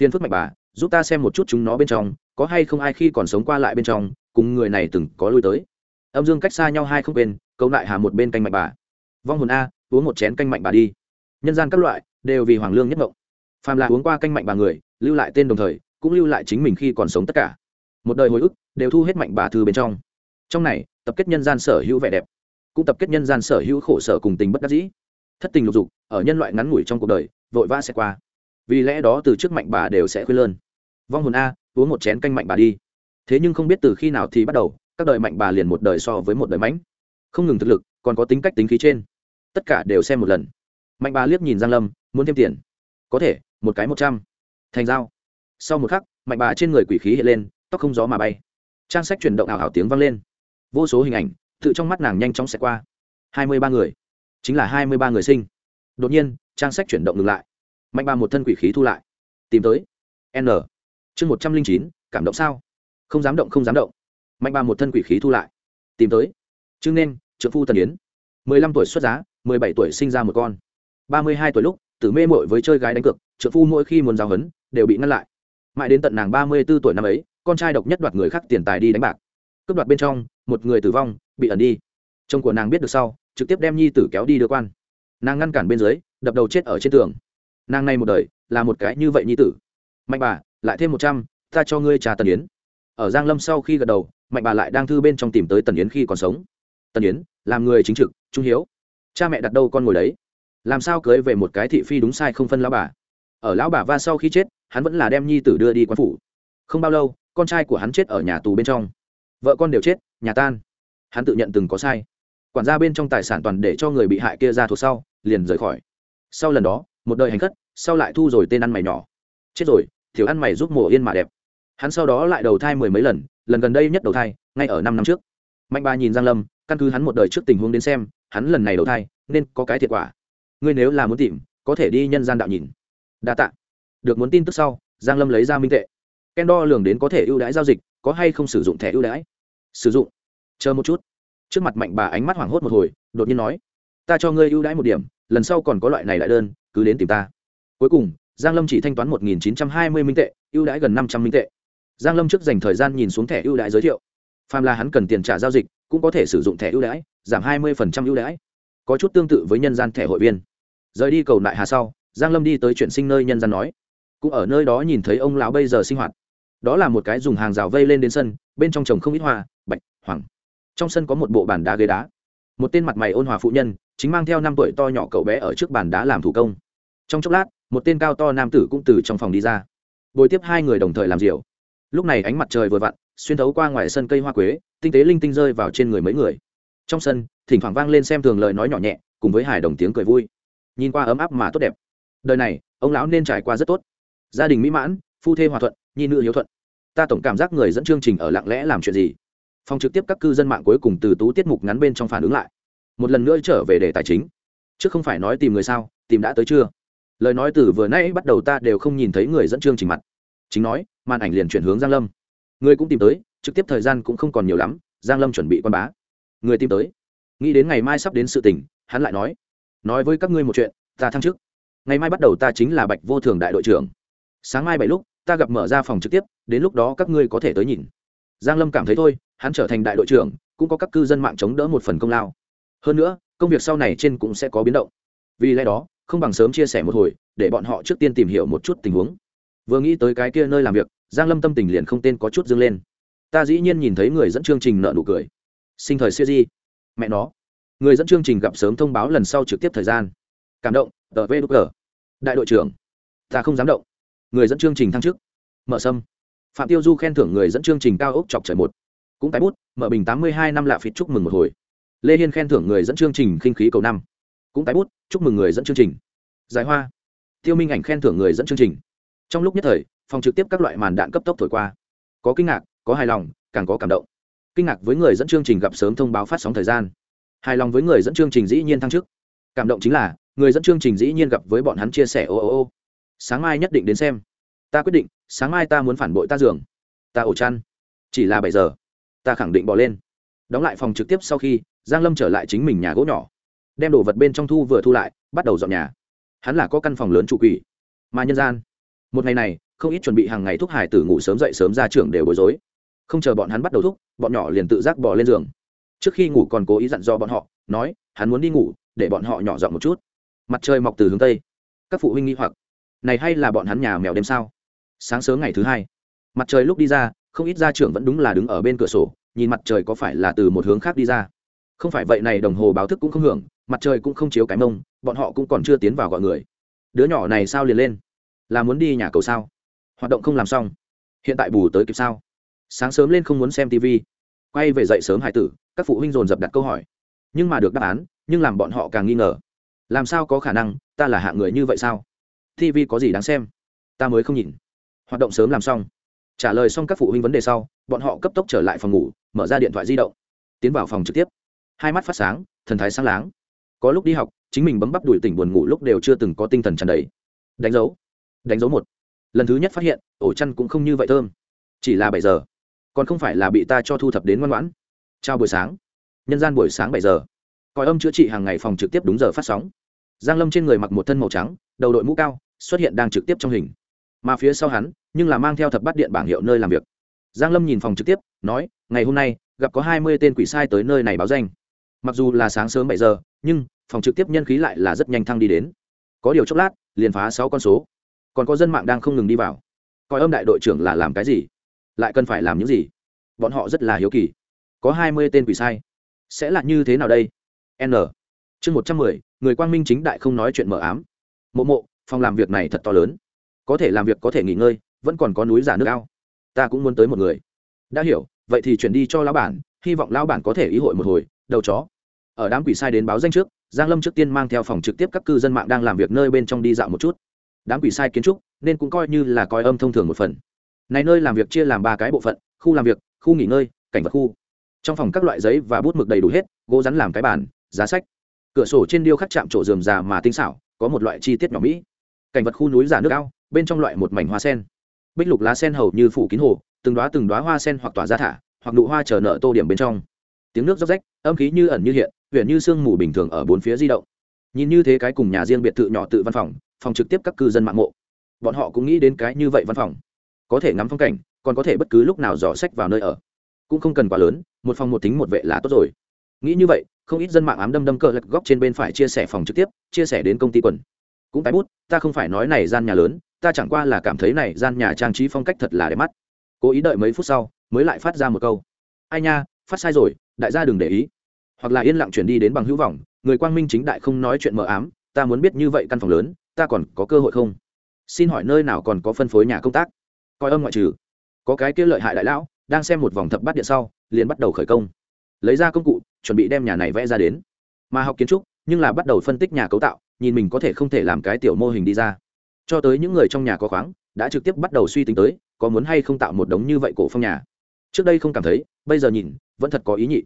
Phiên phức mạch bà, giúp ta xem một chút chúng nó bên trong, có hay không ai khi còn sống qua lại bên trong, cùng người này từng có lui tới. Âm dương cách xa nhau hai không bên câu lại hà một bên canh mạch bà. Vong hồn a, uống một chén canh mạnh bà đi. Nhân gian các loại, đều vì hoàng lương nhất mộng. Phàm là uống qua canh mạnh bà người, lưu lại tên đồng thời, cũng lưu lại chính mình khi còn sống tất cả. Một đời hồi ức, đều thu hết mạnh bà thư bên trong. Trong này tập kết nhân gian sở hữu vẻ đẹp, cũng tập kết nhân gian sở hữu khổ sở cùng tình bất đắc dĩ. Thất tình lục dục ở nhân loại ngắn ngủi trong cuộc đời, vội vã sẽ qua. Vì lẽ đó từ trước mạnh bà đều sẽ khuyên lơn. Vong hồn a, uống một chén canh mạnh bà đi. Thế nhưng không biết từ khi nào thì bắt đầu, các đời mạnh bà liền một đời so với một đời mãnh. Không ngừng thực lực, còn có tính cách tính khí trên. Tất cả đều xem một lần. Mạnh bà liếc nhìn giang lâm, muốn thêm tiền. Có thể, một cái một trăm. Thành dao sau một khắc, mạnh bà trên người quỷ khí hiện lên, tóc không gió mà bay. Trang sách chuyển động ảo ảo tiếng vang lên vô số hình ảnh, tự trong mắt nàng nhanh chóng xẹt qua. Hai mươi ba người. Chính là hai mươi ba người sinh. Đột nhiên, trang sách chuyển động ngừng lại. Mạnh ba một thân quỷ khí thu lại. Tìm tới. N. Chương một trăm linh chín, cảm động sao? Không dám động, không dám động. Mạnh ba một thân quỷ khí thu lại. Tìm tới. Chương nên trợ phu tần yến. mười lăm tuổi xuất giá, mười bảy tuổi sinh ra một con. ba mươi hai tuổi lúc, tử mê mội với chơi gái đánh cược trợ phu mỗi khi muốn giáo hấn, đều bị ngăn lại. Mãi đến tận nàng ba mươi b ố tuổi năm ấy, con trai độc nhất đoạt người khác tiền tài đi đánh bạc. Cướp đoạt bên trong một người tử vong, bị ẩn đi. Chồng của nàng biết được sau, trực tiếp đem nhi tử kéo đi đưa quan. Nàng ngăn cản bên dưới, đập đầu chết ở trên tường. Nàng này một đời, là một cái như vậy nhi tử. Mạnh bà, lại thêm một trăm, ta cho ngươi trà tần yến. Ở giang lâm sau khi gật đầu, mạnh bà lại đang thư bên trong tìm tới tần yến khi còn sống. Tần yến, làm người chính trực, trung hiếu. Cha mẹ đặt đâu con ngồi đấy. Làm sao cưới về một cái thị phi đúng sai không phân lão bà? Ở lão bà va sau khi chết, hắn vẫn là đem nhi tử đưa đi quan phủ. Không bao lâu, con trai của hắn chết ở nhà tù bên trong. Vợ con đều chết nhà tan. Hắn tự nhận từng có sai. Quản gia bên trong tài sản toàn để cho người bị hại kia ra thuộc sau, liền rời khỏi. Sau lần đó, một đời hành khất, sau lại thu rồi tên ăn mày nhỏ. Chết rồi, thiếu ăn mày giúp mổ yên mà đẹp. Hắn sau đó lại đầu thai mười mấy lần lần gần đây nhất đầu thai, ngay ở năm năm trước. Mạnh ba nhìn giang lâm, căn cứ hắn một đời trước tình huống đến xem, hắn lần này đầu thai, nên có cái thiệt quả. Ngươi nếu là muốn tìm, có thể đi nhân gian đạo nhìn. Đa tạ. Được muốn tin tức sau, giang lâm lấy ra minh tệ. Ken đo lường đến có thể ưu đãi giao dịch, có hay không sử dụng thẻ ưu đãi sử dụng. Chờ một chút. Trước mặt mạnh bà ánh mắt hoảng hốt một hồi, đột nhiên nói, ta cho ngươi ưu đãi một điểm, lần sau còn có loại này lại đơn, cứ đến tìm ta. Cuối cùng, giang lâm chỉ thanh toán một nghìn chín trăm hai mươi minh tệ, ưu đãi gần năm trăm minh tệ. Giang lâm trước dành thời gian nhìn xuống thẻ ưu đãi giới thiệu. Phàm là hắn cần tiền trả giao dịch, cũng có thể sử dụng thẻ ưu đãi, giảm hai mươi ưu đãi. Có chút tương tự với nhân gian thẻ hội viên. Rời đi cầu nại hà sau, giang lâm đi tới chuyển sinh nơi nhân gian nói, cũng ở nơi đó nhìn thấy ông lão bây giờ sinh hoạt. Đó là một cái dùng hàng rào vây lên đến sân bên trong trồng không ít hoa, bạch, hoàng. Trong sân có một bộ bàn đá ghế đá. Một tên mặt mày ôn hòa phụ nhân, chính mang theo năm tuổi to nhỏ cậu bé ở trước bàn đá làm thủ công. Trong chốc lát, một tên cao to nam tử cũng từ trong phòng đi ra. Bồi tiếp hai người đồng thời làm diều. Lúc này ánh mặt trời vừa vặn, xuyên thấu qua ngoài sân cây hoa quế, tinh tế linh tinh rơi vào trên người mấy người. Trong sân, thỉnh thoảng vang lên xem thường lời nói nhỏ nhẹ, cùng với hài đồng tiếng cười vui. Nhìn qua ấm áp mà tốt đẹp. Đời này, ông lão nên trải qua rất tốt. Gia đình mỹ mãn, phu thê hòa thuận, nhi nữ hiếu thuận ta tổng cảm giác người dẫn chương trình ở lặng lẽ làm chuyện gì. Phòng trực tiếp các cư dân mạng cuối cùng từ tú tiết mục ngắn bên trong phản ứng lại. Một lần nữa trở về đề tài chính. Chứ không phải nói tìm người sao, tìm đã tới chưa? Lời nói từ vừa nãy bắt đầu ta đều không nhìn thấy người dẫn chương trình mặt. Chính nói, màn ảnh liền chuyển hướng giang lâm. Người cũng tìm tới, trực tiếp thời gian cũng không còn nhiều lắm, giang lâm chuẩn bị quan bá. Người tìm tới. Nghĩ đến ngày mai sắp đến sự tình, hắn lại nói nói với các ngươi một chuyện, ta thăng chức. Ngày mai bắt đầu ta chính là bạch vô thường đại đội trưởng. Sáng mai bảy lúc ta gặp mở ra phòng trực tiếp, đến lúc đó các ngươi có thể tới nhìn. Giang lâm cảm thấy thôi, hắn trở thành đại đội trưởng, cũng có các cư dân mạng chống đỡ một phần công lao. Hơn nữa, công việc sau này trên cũng sẽ có biến động. Vì lẽ đó, không bằng sớm chia sẻ một hồi, để bọn họ trước tiên tìm hiểu một chút tình huống. Vừa nghĩ tới cái kia nơi làm việc, giang lâm tâm tình liền không tên có chút dâng lên. Ta dĩ nhiên nhìn thấy người dẫn chương trình nợ nụ cười. Sinh thời siêu di. Mẹ nó. Người dẫn chương trình gặp sớm thông báo lần sau trực tiếp thời gian. Cảm động, tờ vê đại đội trưởng. Ta không dám động người dẫn chương trình thăng chức. Mở sâm. Phạm tiêu du khen thưởng người dẫn chương trình cao ốc chọc trời một. Cũng tái bút, mở bình tám mươi hai năm lạ phịt chúc mừng một hồi. Lê hiên khen thưởng người dẫn chương trình khinh khí cầu năm. Cũng tái bút, chúc mừng người dẫn chương trình. Giải hoa. Tiêu minh ảnh khen thưởng người dẫn chương trình. Trong lúc nhất thời, phòng trực tiếp các loại màn đạn cấp tốc thổi qua. Có kinh ngạc, có hài lòng, càng có cảm động. Kinh ngạc với người dẫn chương trình gặp sớm thông báo phát sóng thời gian. Hài lòng với người dẫn chương trình dĩ nhiên thăng chức. Cảm động chính là, người dẫn chương trình dĩ nhiên gặp với bọn hắn chia sẻ ô ô ô sáng mai nhất định đến xem. Ta quyết định, sáng mai ta muốn phản bội ta giường. Ta ổ chăn. Chỉ là bảy giờ. Ta khẳng định bỏ lên. Đóng lại phòng trực tiếp sau khi, giang lâm trở lại chính mình nhà gỗ nhỏ. Đem đồ vật bên trong thu vừa thu lại, bắt đầu dọn nhà. Hắn là có căn phòng lớn trụ quỷ. Mà nhân gian. Một ngày này, không ít chuẩn bị hàng ngày thúc hải tử ngủ sớm dậy sớm ra trường đều bối rối. Không chờ bọn hắn bắt đầu thúc bọn nhỏ liền tự giác bỏ lên giường. Trước khi ngủ còn cố ý dặn dò bọn họ, nói, hắn muốn đi ngủ, để bọn họ nhỏ dọn một chút. Mặt trời mọc từ hướng tây. Các phụ huynh nghi hoặc này hay là bọn hắn nhà mèo đêm sao? Sáng sớm ngày thứ hai, mặt trời lúc đi ra, không ít gia trưởng vẫn đúng là đứng ở bên cửa sổ, nhìn mặt trời có phải là từ một hướng khác đi ra. Không phải vậy này đồng hồ báo thức cũng không hưởng, mặt trời cũng không chiếu cái mông, bọn họ cũng còn chưa tiến vào gọi người. Đứa nhỏ này sao liền lên? Là muốn đi nhà cầu sao? Hoạt động không làm xong. Hiện tại bù tới kịp sao? Sáng sớm lên không muốn xem tv quay về dậy sớm hải tử, các phụ huynh dồn dập đặt câu hỏi. Nhưng mà được đáp án, nhưng làm bọn họ càng nghi ngờ. Làm sao có khả năng, ta là hạng người như vậy sao? Tv có gì đáng xem? Ta mới không nhìn. Hoạt động sớm làm xong. Trả lời xong các phụ huynh vấn đề sau, bọn họ cấp tốc trở lại phòng ngủ, mở ra điện thoại di động. Tiến vào phòng trực tiếp. Hai mắt phát sáng, thần thái sáng láng. Có lúc đi học, chính mình bấm bắp đuổi tỉnh buồn ngủ lúc đều chưa từng có tinh thần tràn đầy. Đánh dấu. Đánh dấu một. Lần thứ nhất phát hiện, ổ chăn cũng không như vậy thơm. Chỉ là bảy giờ. Còn không phải là bị ta cho thu thập đến ngoan ngoãn. Chào buổi sáng. Nhân gian buổi sáng bảy giờ. Coi âm chữa trị hàng ngày phòng trực tiếp đúng giờ phát sóng. Giang lâm trên người mặc một thân màu trắng đầu đội mũ cao, xuất hiện đang trực tiếp trong hình. Mà phía sau hắn, nhưng là mang theo thập bắt điện bảng hiệu nơi làm việc. Giang lâm nhìn phòng trực tiếp, nói, ngày hôm nay, gặp có hai mươi tên quỷ sai tới nơi này báo danh. Mặc dù là sáng sớm bảy giờ, nhưng phòng trực tiếp nhân khí lại là rất nhanh thăng đi đến. Có điều chốc lát, liền phá sáu con số. Còn có dân mạng đang không ngừng đi vào. Coi âm đại đội trưởng là làm cái gì? Lại cần phải làm những gì? Bọn họ rất là hiếu kỳ. Có hai mươi tên quỷ sai. Sẽ là như thế nào đây? N. Chương một trăm mười, người quang minh chính đại không nói chuyện mờ ám mộ mộ, phòng làm việc này thật to lớn. Có thể làm việc có thể nghỉ ngơi, vẫn còn có núi giả nước ao. Ta cũng muốn tới một người. Đã hiểu, vậy thì chuyển đi cho lão bản, hy vọng lão bản có thể ý hội một hồi, đầu chó. Ở đám quỷ sai đến báo danh trước, giang lâm trước tiên mang theo phòng trực tiếp các cư dân mạng đang làm việc nơi bên trong đi dạo một chút. Đám quỷ sai kiến trúc, nên cũng coi như là coi âm thông thường một phần. Này nơi làm việc chia làm ba cái bộ phận, khu làm việc, khu nghỉ ngơi, cảnh vật khu. Trong phòng các loại giấy và bút mực đầy đủ hết, gỗ rắn làm cái bàn, giá sách. Cửa sổ trên điêu khắc chạm trổ rườm già mà tinh xảo có một loại chi tiết nhỏ mỹ. Cảnh vật khu núi giả nước ao, bên trong loại một mảnh hoa sen. Bích lục lá sen hầu như phủ kín hồ, từng đoá từng đoá hoa sen hoặc tỏa ra thả, hoặc nụ hoa chờ nợ tô điểm bên trong. Tiếng nước róc rách, âm khí như ẩn như hiện huyện như sương mù bình thường ở bốn phía di động. Nhìn như thế cái cùng nhà riêng biệt thự nhỏ tự văn phòng phòng trực tiếp các cư dân mạng mộ. Bọn họ cũng nghĩ đến cái như vậy văn phòng. Có thể ngắm phong cảnh, còn có thể bất cứ lúc nào dò sách vào nơi ở. Cũng không cần quá lớn, một phòng một tính một vệ là tốt rồi nghĩ như vậy, không ít dân mạng ám đâm đâm cờ lật góc trên bên phải chia sẻ phòng trực tiếp, chia sẻ đến công ty quần. Cũng tái bút, ta không phải nói này gian nhà lớn, ta chẳng qua là cảm thấy này gian nhà trang trí phong cách thật là đẹp mắt. Cố ý đợi mấy phút sau, mới lại phát ra một câu. Ai nha, phát sai rồi, đại gia đừng để ý. Hoặc là yên lặng chuyển đi đến bằng hữu vọng, người quang minh chính đại không nói chuyện mờ ám, ta muốn biết như vậy căn phòng lớn, ta còn có cơ hội không? Xin hỏi nơi nào còn có phân phối nhà công tác? Coi âm ngoại trừ. Có cái kia lợi hại đại lão, đang xem một vòng thập bát điện sau, liền bắt đầu khởi công. Lấy ra công cụ chuẩn bị đem nhà này vẽ ra đến. Mà học kiến trúc, nhưng là bắt đầu phân tích nhà cấu tạo, nhìn mình có thể không thể làm cái tiểu mô hình đi ra. Cho tới những người trong nhà có khoáng, đã trực tiếp bắt đầu suy tính tới, có muốn hay không tạo một đống như vậy cổ phong nhà. Trước đây không cảm thấy, bây giờ nhìn, vẫn thật có ý nhị.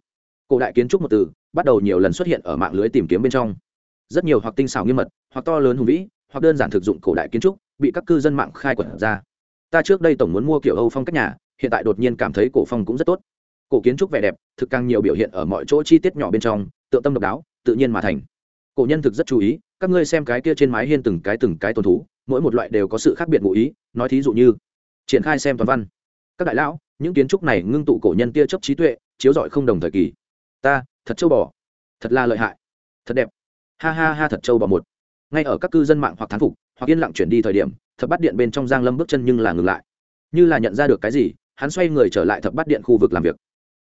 Cổ đại kiến trúc một từ, bắt đầu nhiều lần xuất hiện ở mạng lưới tìm kiếm bên trong. Rất nhiều hoặc tinh xảo nghiêm mật, hoặc to lớn hùng vĩ, hoặc đơn giản thực dụng cổ đại kiến trúc, bị các cư dân mạng khai quật ra. Ta trước đây tổng muốn mua kiểu âu phong cách nhà, hiện tại đột nhiên cảm thấy cổ phong cũng rất tốt cổ kiến trúc vẻ đẹp, thực càng nhiều biểu hiện ở mọi chỗ chi tiết nhỏ bên trong tự tâm độc đáo, tự nhiên mà thành. Cổ nhân thực rất chú ý, các ngươi xem cái kia trên mái hiên từng cái từng cái tồn thú, mỗi một loại đều có sự khác biệt ngụ ý, nói thí dụ như, triển khai xem toàn văn. Các đại lão, những kiến trúc này ngưng tụ cổ nhân tia chấp trí tuệ, chiếu rọi không đồng thời kỳ. Ta, thật châu bò. Thật là lợi hại. Thật đẹp. Ha ha ha, thật châu bò một. Ngay ở các cư dân mạng hoặc thán phục, hoặc yên lặng chuyển đi thời điểm, thập bắt điện bên trong giang lâm bước chân nhưng là ngừng lại. Như là nhận ra được cái gì, hắn xoay người trở lại thập bắt điện khu vực làm việc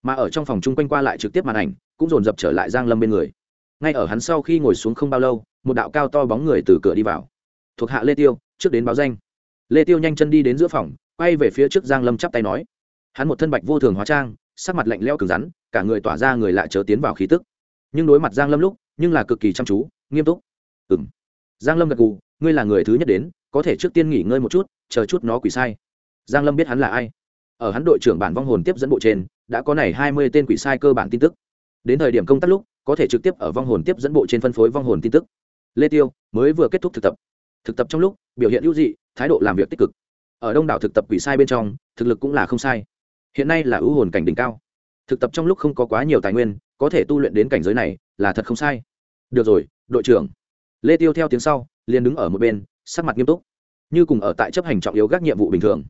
mà ở trong phòng chung quanh qua lại trực tiếp màn ảnh, cũng dồn dập trở lại giang lâm bên người. Ngay ở hắn sau khi ngồi xuống không bao lâu, một đạo cao to bóng người từ cửa đi vào. Thuộc hạ lê tiêu, trước đến báo danh. Lê tiêu nhanh chân đi đến giữa phòng, quay về phía trước giang lâm chắp tay nói. Hắn một thân bạch vô thường hóa trang, sắc mặt lạnh leo cứng rắn, cả người tỏa ra người lạ chớ tiến vào khí tức. Nhưng đối mặt giang lâm lúc, nhưng là cực kỳ chăm chú, nghiêm túc. Ừ m giang lâm gật gù, ngươi là người thứ nhất đến, có thể trước tiên nghỉ ngơi một chút, chờ chút nó quỷ sai. Giang lâm biết hắn là ai. Ở hắn đội trưởng bản vong hồn tiếp dẫn bộ trên đã có này hai mươi tên quỷ sai cơ bản tin tức. Đến thời điểm công tác lúc, có thể trực tiếp ở vong hồn tiếp dẫn bộ trên phân phối vong hồn tin tức. Lê tiêu, mới vừa kết thúc thực tập. Thực tập trong lúc, biểu hiện ưu dị, thái độ làm việc tích cực. Ở đông đảo thực tập quỷ sai bên trong, thực lực cũng là không sai. Hiện nay là ưu hồn cảnh đỉnh cao. Thực tập trong lúc không có quá nhiều tài nguyên, có thể tu luyện đến cảnh giới này, là thật không sai. Được rồi, đội trưởng. Lê tiêu theo tiếng sau, liền đứng ở một bên, sắc mặt nghiêm túc. Như cùng ở tại chấp hành trọng yếu các nhiệm vụ bình thường.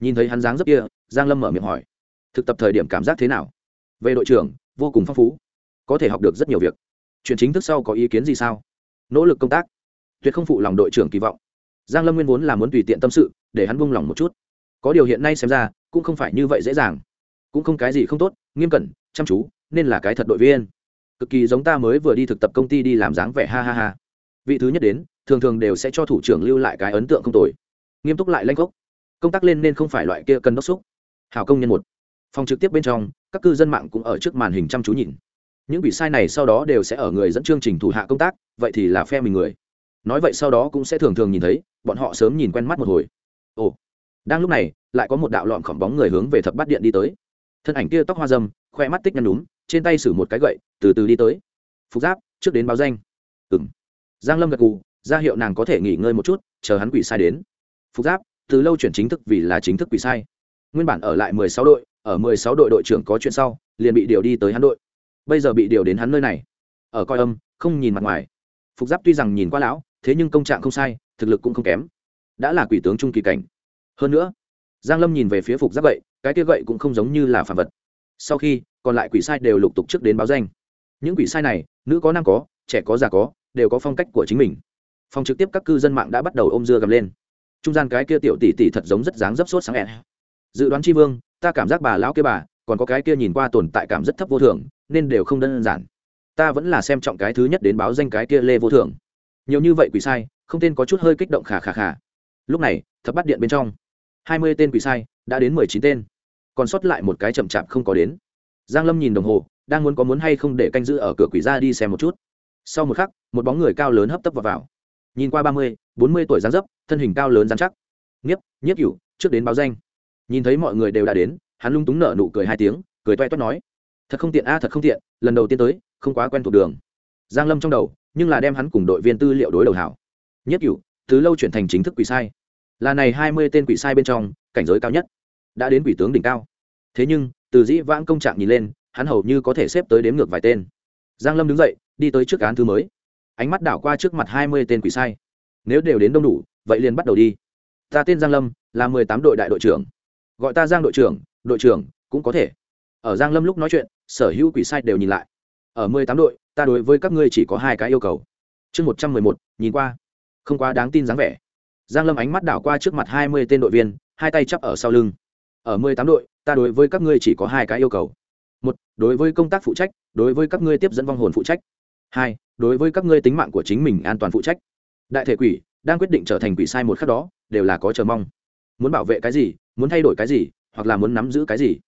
Nhìn thấy hắn dáng rất kia, giang lâm mở miệng hỏi thực tập thời điểm cảm giác thế nào? Về đội trưởng, vô cùng phong phú. Có thể học được rất nhiều việc. Chuyện chính thức sau có ý kiến gì sao? Nỗ lực công tác. Tuyệt không phụ lòng đội trưởng kỳ vọng. Giang lâm nguyên vốn là muốn tùy tiện tâm sự, để hắn buông lòng một chút. Có điều hiện nay xem ra, cũng không phải như vậy dễ dàng. Cũng không cái gì không tốt, nghiêm cẩn, chăm chú, nên là cái thật đội viên. Cực kỳ giống ta mới vừa đi thực tập công ty đi làm dáng vẻ, ha ha ha. Vị thứ nhất đến, thường thường đều sẽ cho thủ trưởng lưu lại cái ấn tượng không tồi. Nghiêm túc lại lanh gốc. Công tác lên nên không phải loại kia cần đốc xúc. Hào công nhân một phòng trực tiếp bên trong, các cư dân mạng cũng ở trước màn hình chăm chú nhìn. Những bị sai này sau đó đều sẽ ở người dẫn chương trình thủ hạ công tác, vậy thì là phe mình người. Nói vậy sau đó cũng sẽ thường thường nhìn thấy, bọn họ sớm nhìn quen mắt một hồi. Ồ, đang lúc này, lại có một đạo lọn khỏng bóng người hướng về thập bát điện đi tới. Thân ảnh kia tóc hoa dâm, khoe mắt tích nhăn đúng trên tay xử một cái gậy, từ từ đi tới. Phục giáp, trước đến báo danh. Ừ m giang lâm gật cù ra hiệu nàng có thể nghỉ ngơi một chút, chờ hắn quỷ sai đến. Phục giáp, từ lâu chuyển chính thức vì là chính thức quỷ sai. Nguyên bản ở lại mười sáu đội ở mười sáu đội đội trưởng có chuyện sau, liền bị điều đi tới hắn đội. Bây giờ bị điều đến hắn nơi này. Ở coi âm, không nhìn mặt ngoài. Phục giáp tuy rằng nhìn qua lão, thế nhưng công trạng không sai, thực lực cũng không kém. Đã là quỷ tướng trung kỳ cảnh. Hơn nữa, giang lâm nhìn về phía phục giáp vậy, cái kia gậy cũng không giống như là phản vật. Sau khi, còn lại quỷ sai đều lục tục trước đến báo danh. Những quỷ sai này, nữ có nam có, trẻ có già có, đều có phong cách của chính mình. Phòng trực tiếp các cư dân mạng đã bắt đầu ôm dưa gầm lên. Trung gian cái kia tiểu tỷ tỷ thật giống rất dáng dấp sốt sáng ẹ dự đoán tri vương ta cảm giác bà lão kia bà còn có cái kia nhìn qua tồn tại cảm rất thấp vô thường nên đều không đơn giản. Ta vẫn là xem trọng cái thứ nhất đến báo danh cái kia lê vô thường. Nhiều như vậy quỷ sai không tên có chút hơi kích động khà khà khà. Lúc này thập bắt điện bên trong hai mươi tên quỷ sai đã đến mười chín tên. Còn sót lại một cái chậm chạp không có đến. Giang lâm nhìn đồng hồ đang muốn có muốn hay không để canh giữ ở cửa quỷ ra đi xem một chút. Sau một khắc một bóng người cao lớn hấp tấp vào, vào. nhìn qua ba mươi bốn mươi tuổi dáng dấp thân hình cao lớn dán chắc. Nhiếp nhiếp cửu trước đến báo danh nhìn thấy mọi người đều đã đến, hắn lung túng nở nụ cười hai tiếng, cười toe toét nói, thật không tiện a, thật không tiện, lần đầu tiên tới, không quá quen thuộc đường. Giang lâm trong đầu, nhưng là đem hắn cùng đội viên tư liệu đối đầu hảo. Nhất cửu, từ lâu chuyển thành chính thức quỷ sai. Là này hai mươi tên quỷ sai bên trong, cảnh giới cao nhất. Đã đến quỷ tướng đỉnh cao. Thế nhưng, từ dĩ vãng công trạng nhìn lên, hắn hầu như có thể xếp tới đếm ngược vài tên. Giang lâm đứng dậy, đi tới trước án thứ mới. Ánh mắt đảo qua trước mặt hai mươi tên quỷ sai. Nếu đều đến đông đủ, vậy liền bắt đầu đi. Ta tên giang lâm, là mười tám đội đại đội trưởng gọi ta giang đội trưởng đội trưởng, cũng có thể. Ở giang lâm lúc nói chuyện, sở hữu quỷ sai đều nhìn lại. Ở mười tám đội, ta đối với các ngươi chỉ có hai cái yêu cầu. Chương một trăm mười một, nhìn qua. Không quá đáng tin dáng vẻ. Giang lâm ánh mắt đảo qua trước mặt hai mươi tên đội viên, hai tay chắp ở sau lưng. Ở mười tám đội, ta đối với các ngươi chỉ có hai cái yêu cầu. Một, đối với công tác phụ trách, đối với các ngươi tiếp dẫn vong hồn phụ trách. Hai, đối với các ngươi tính mạng của chính mình an toàn phụ trách. Đại thể quỷ, đang quyết định trở thành quỷ sai một khắc đó, đều là có chờ mong. Muốn bảo vệ cái gì muốn thay đổi cái gì, hoặc là muốn nắm giữ cái gì.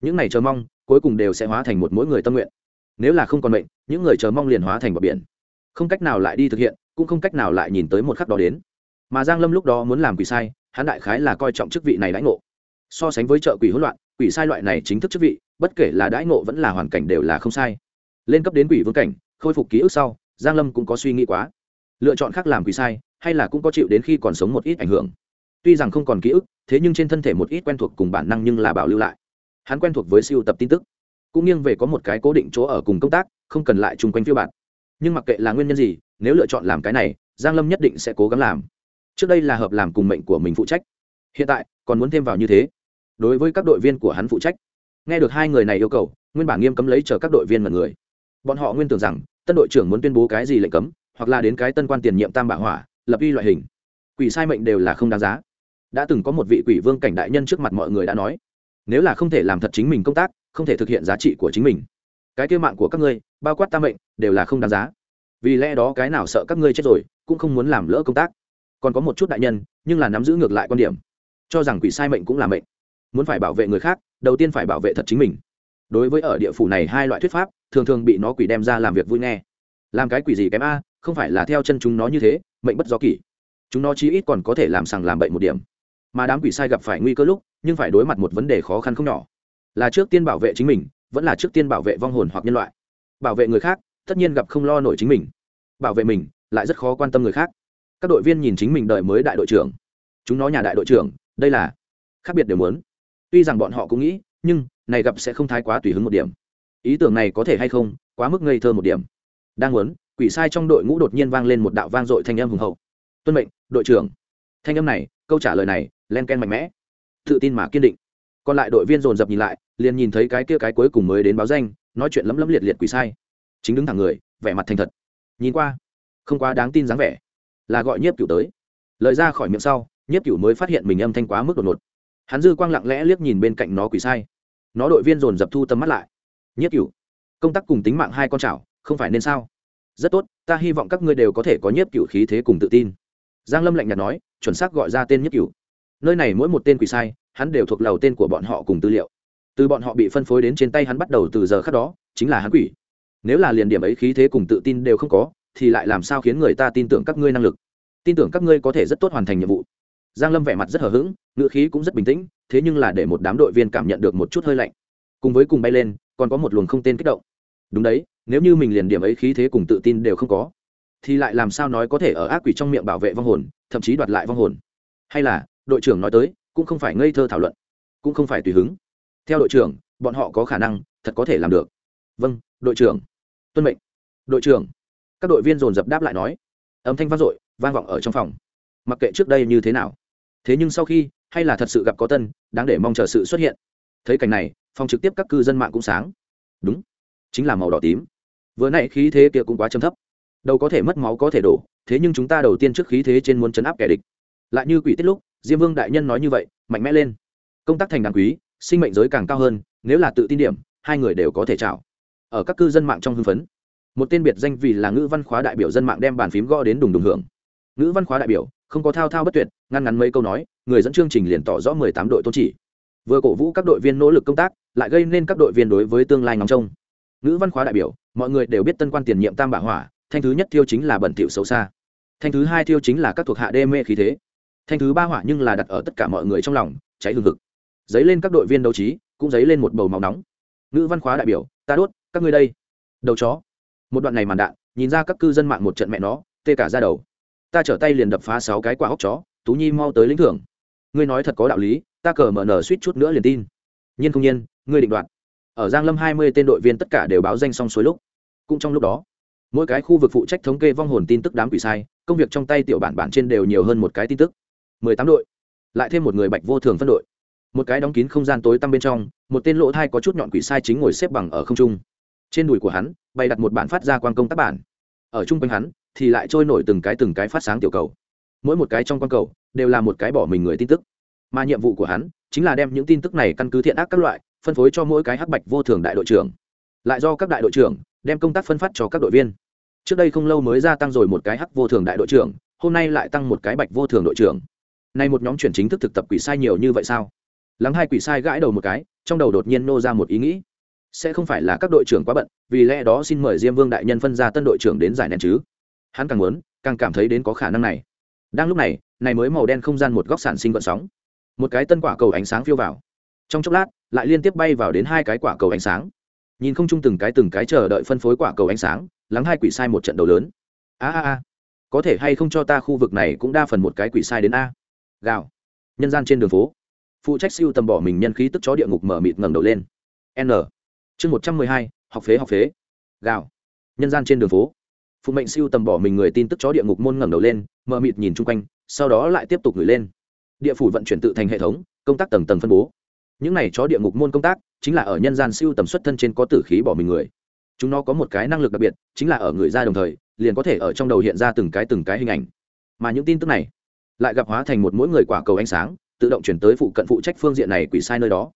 Những này chờ mong, cuối cùng đều sẽ hóa thành một mỗi người tâm nguyện. Nếu là không còn mệnh, những người chờ mong liền hóa thành bờ biển. Không cách nào lại đi thực hiện, cũng không cách nào lại nhìn tới một khắc đó đến. Mà giang lâm lúc đó muốn làm quỷ sai, hắn đại khái là coi trọng chức vị này đãi ngộ. So sánh với trợ quỷ hỗn loạn, quỷ sai loại này chính thức chức vị, bất kể là đãi ngộ vẫn là hoàn cảnh đều là không sai. Lên cấp đến quỷ vương cảnh, khôi phục ký ức sau, giang lâm cũng có suy nghĩ quá. Lựa chọn khác làm quỷ sai, hay là cũng có chịu đến khi còn sống một ít ảnh hưởng tuy rằng không còn ký ức, thế nhưng trên thân thể một ít quen thuộc cùng bản năng nhưng là bảo lưu lại. Hắn quen thuộc với siêu tập tin tức. Cũng nghiêng về có một cái cố định chỗ ở cùng công tác, không cần lại chung quanh phiêu bạt. Nhưng mặc kệ là nguyên nhân gì, nếu lựa chọn làm cái này, giang lâm nhất định sẽ cố gắng làm. Trước đây là hợp làm cùng mệnh của mình phụ trách. Hiện tại, còn muốn thêm vào như thế. Đối với các đội viên của hắn phụ trách, nghe được hai người này yêu cầu, nguyên bản nghiêm cấm lấy chờ các đội viên mật người. Bọn họ nguyên tưởng rằng, tân đội trưởng muốn tuyên bố cái gì lệnh cấm, hoặc là đến cái tân quan tiền nhiệm tam bạ hỏa, lập uy loại hình. Quỷ sai mệnh đều là không đáng giá đã từng có một vị quỷ vương cảnh đại nhân trước mặt mọi người đã nói, nếu là không thể làm thật chính mình công tác, không thể thực hiện giá trị của chính mình, cái kêu mạng của các ngươi, bao quát tam mệnh, đều là không đáng giá. Vì lẽ đó cái nào sợ các ngươi chết rồi, cũng không muốn làm lỡ công tác. Còn có một chút đại nhân, nhưng là nắm giữ ngược lại quan điểm, cho rằng quỷ sai mệnh cũng là mệnh. Muốn phải bảo vệ người khác, đầu tiên phải bảo vệ thật chính mình. Đối với ở địa phủ này hai loại thuyết pháp, thường thường bị nó quỷ đem ra làm việc vui nghe. Làm cái quỷ gì kém a, không phải là theo chân chúng nó như thế, mệnh bất do kỷ. Chúng nó chí ít còn có thể làm sằng làm bậy một điểm mà đám quỷ sai gặp phải nguy cơ lúc, nhưng phải đối mặt một vấn đề khó khăn không nhỏ. Là trước tiên bảo vệ chính mình, vẫn là trước tiên bảo vệ vong hồn hoặc nhân loại. Bảo vệ người khác, tất nhiên gặp không lo nổi chính mình. Bảo vệ mình, lại rất khó quan tâm người khác. Các đội viên nhìn chính mình đợi mới đại đội trưởng. Chúng nó nhà đại đội trưởng, đây là khác biệt đều muốn. Tuy rằng bọn họ cũng nghĩ, nhưng, này gặp sẽ không thái quá tùy hứng một điểm. Ý tưởng này có thể hay không, quá mức ngây thơ một điểm. Đang muốn, quỷ sai trong đội ngũ đột nhiên vang lên một đạo vang dội thanh âm hùng hậu. Tuân mệnh, đội trưởng. Thanh âm này, câu trả lời này len ken mạnh mẽ. Tự tin mà kiên định. Còn lại đội viên dồn dập nhìn lại, liền nhìn thấy cái kia cái cuối cùng mới đến báo danh, nói chuyện lấm lấm liệt liệt quỷ sai. Chính đứng thẳng người, vẻ mặt thành thật. Nhìn qua, không quá đáng tin dáng vẻ, là gọi nhiếp cửu tới. Lời ra khỏi miệng sau, nhiếp cửu mới phát hiện mình âm thanh quá mức đột ngột. Hắn dư quang lặng lẽ liếc nhìn bên cạnh nó quỷ sai. Nó đội viên dồn dập thu tầm mắt lại. Nhiếp cửu, công tác cùng tính mạng hai con chảo, không phải nên sao? Rất tốt, ta hy vọng các ngươi đều có thể có nhiếp cửu khí thế cùng tự tin. Giang lâm lạnh nhạt nói, chuẩn xác gọi ra tên nhiếp cửu nơi này mỗi một tên quỷ sai, hắn đều thuộc lầu tên của bọn họ cùng tư liệu. Từ bọn họ bị phân phối đến trên tay hắn bắt đầu từ giờ khác đó, chính là hắn quỷ. Nếu là liền điểm ấy khí thế cùng tự tin đều không có, thì lại làm sao khiến người ta tin tưởng các ngươi năng lực? Tin tưởng các ngươi có thể rất tốt hoàn thành nhiệm vụ. Giang lâm vẻ mặt rất hờ hững, ngữ khí cũng rất bình tĩnh, thế nhưng là để một đám đội viên cảm nhận được một chút hơi lạnh. Cùng với cùng bay lên, còn có một luồng không tên kích động. Đúng đấy, nếu như mình liền điểm ấy khí thế cùng tự tin đều không có, thì lại làm sao nói có thể ở ác quỷ trong miệng bảo vệ vong hồn, thậm chí đoạt lại vong hồn? Hay là đội trưởng nói tới, cũng không phải ngây thơ thảo luận, cũng không phải tùy hứng. Theo đội trưởng, bọn họ có khả năng, thật có thể làm được. Vâng đội trưởng. Tuân mệnh. Đội trưởng. Các đội viên dồn dập đáp lại nói. Âm thanh vang dội, vang vọng ở trong phòng. Mặc kệ trước đây như thế nào. Thế nhưng sau khi, hay là thật sự gặp có tân, đáng để mong chờ sự xuất hiện. Thấy cảnh này, phòng trực tiếp các cư dân mạng cũng sáng. Đúng. Chính là màu đỏ tím. Vừa nãy khí thế kia cũng quá trầm thấp. Đầu có thể mất máu có thể đổ, thế nhưng chúng ta đầu tiên trước khí thế trên muốn chấn áp kẻ địch. Lại như quỷ tiết lúc diêm vương đại nhân nói như vậy, mạnh mẽ lên. Công tác thành đàn quý, sinh mệnh giới càng cao hơn, nếu là tự tin điểm, hai người đều có thể chào. Ở các cư dân mạng trong hưng phấn, một tên biệt danh vì là ngữ văn khóa đại biểu dân mạng đem bàn phím gõ đến đùng đùng hưởng. Ngữ văn khóa đại biểu, không có thao thao bất tuyệt, ngăn ngắn mấy câu nói, người dẫn chương trình liền tỏ rõ mười tám đội tôn chỉ. Vừa cổ vũ các đội viên nỗ lực công tác, lại gây nên các đội viên đối với tương lai ngóng trông. Ngữ văn khóa đại biểu, mọi người đều biết tân quan tiền nhiệm tam bả hỏa, thanh thứ nhất thiêu chính là bẩn thỉu xấu xa. Thanh thứ hai thiêu chính là các thuộc hạ đê mê khí thế thanh thứ ba hỏa nhưng là đặt ở tất cả mọi người trong lòng, cháy hừng hực. Dấy lên các đội viên đấu trí, cũng dấy lên một bầu máu nóng. Ngữ văn khóa đại biểu, ta đốt, các ngươi đây. Đầu chó. Một đoạn này màn đạn, nhìn ra các cư dân mạng một trận mẹ nó, tê cả ra đầu. Ta trở tay liền đập phá sáu cái quả hốc chó, tú nhi mau tới lĩnh thưởng. Ngươi nói thật có đạo lý, ta cờ mở nở suýt chút nữa liền tin. Nhiên không nhiên, ngươi định đoạt. Ở giang lâm hai mươi tên đội viên tất cả đều báo danh xong suối lúc. Cũng trong lúc đó, mỗi cái khu vực phụ trách thống kê vong hồn tin tức đám quỷ sai, công việc trong tay tiểu bản bản trên đều nhiều hơn một cái tin tức mười tám đội, lại thêm một người bạch vô thường phân đội. Một cái đóng kín không gian tối tăm bên trong, một tên lỗ thai có chút nhọn quỷ sai chính ngồi xếp bằng ở không trung. Trên đùi của hắn, bày đặt một bản phát ra quan công tác bản. Ở chung quanh hắn, thì lại trôi nổi từng cái từng cái phát sáng tiểu cầu. Mỗi một cái trong quan cầu, đều là một cái bỏ mình người tin tức. Mà nhiệm vụ của hắn, chính là đem những tin tức này căn cứ thiện ác các loại, phân phối cho mỗi cái hắc bạch vô thường đại đội trưởng. Lại do các đại đội trưởng, đem công tác phân phát cho các đội viên. Trước đây không lâu mới gia tăng rồi một cái hắc vô thường đại đội trưởng, hôm nay lại tăng một cái bạch vô thường đội trưởng nay một nhóm chuyển chính thức thực tập quỷ sai nhiều như vậy sao? Lắng hai quỷ sai gãi đầu một cái, trong đầu đột nhiên nô ra một ý nghĩ. Sẽ không phải là các đội trưởng quá bận, vì lẽ đó xin mời diêm vương đại nhân phân ra tân đội trưởng đến giải nén chứ. Hắn càng muốn, càng cảm thấy đến có khả năng này. Đang lúc này này mới màu đen không gian một góc sản sinh gợn sóng. Một cái tân quả cầu ánh sáng phiêu vào. Trong chốc lát, lại liên tiếp bay vào đến hai cái quả cầu ánh sáng. Nhìn không chung từng cái từng cái chờ đợi phân phối quả cầu ánh sáng, lắng hai quỷ sai một trận đầu lớn. A a a. Có thể hay không cho ta khu vực này cũng đa phần một cái quỷ sai đến a? Gào. Nhân gian trên đường phố, phụ trách siêu tầm bỏ mình nhân khí tức chó địa ngục mở mịt ngẩng đầu lên. N. Chương một trăm mười hai, học phế học phế. Gào. Nhân gian trên đường phố, phụ mệnh siêu tầm bỏ mình người tin tức chó địa ngục môn ngẩng đầu lên, mở mịt nhìn chung quanh, sau đó lại tiếp tục gửi lên. Địa phủ vận chuyển tự thành hệ thống, công tác tầng tầng phân bố. Những này chó địa ngục môn công tác, chính là ở nhân gian siêu tầm xuất thân trên có tử khí bỏ mình người. Chúng nó có một cái năng lực đặc biệt, chính là ở người ra đồng thời, liền có thể ở trong đầu hiện ra từng cái từng cái hình ảnh. Mà những tin tức này lại gặp hóa thành một mỗi người quả cầu ánh sáng, tự động chuyển tới phụ cận phụ trách phương diện này quỷ sai nơi đó.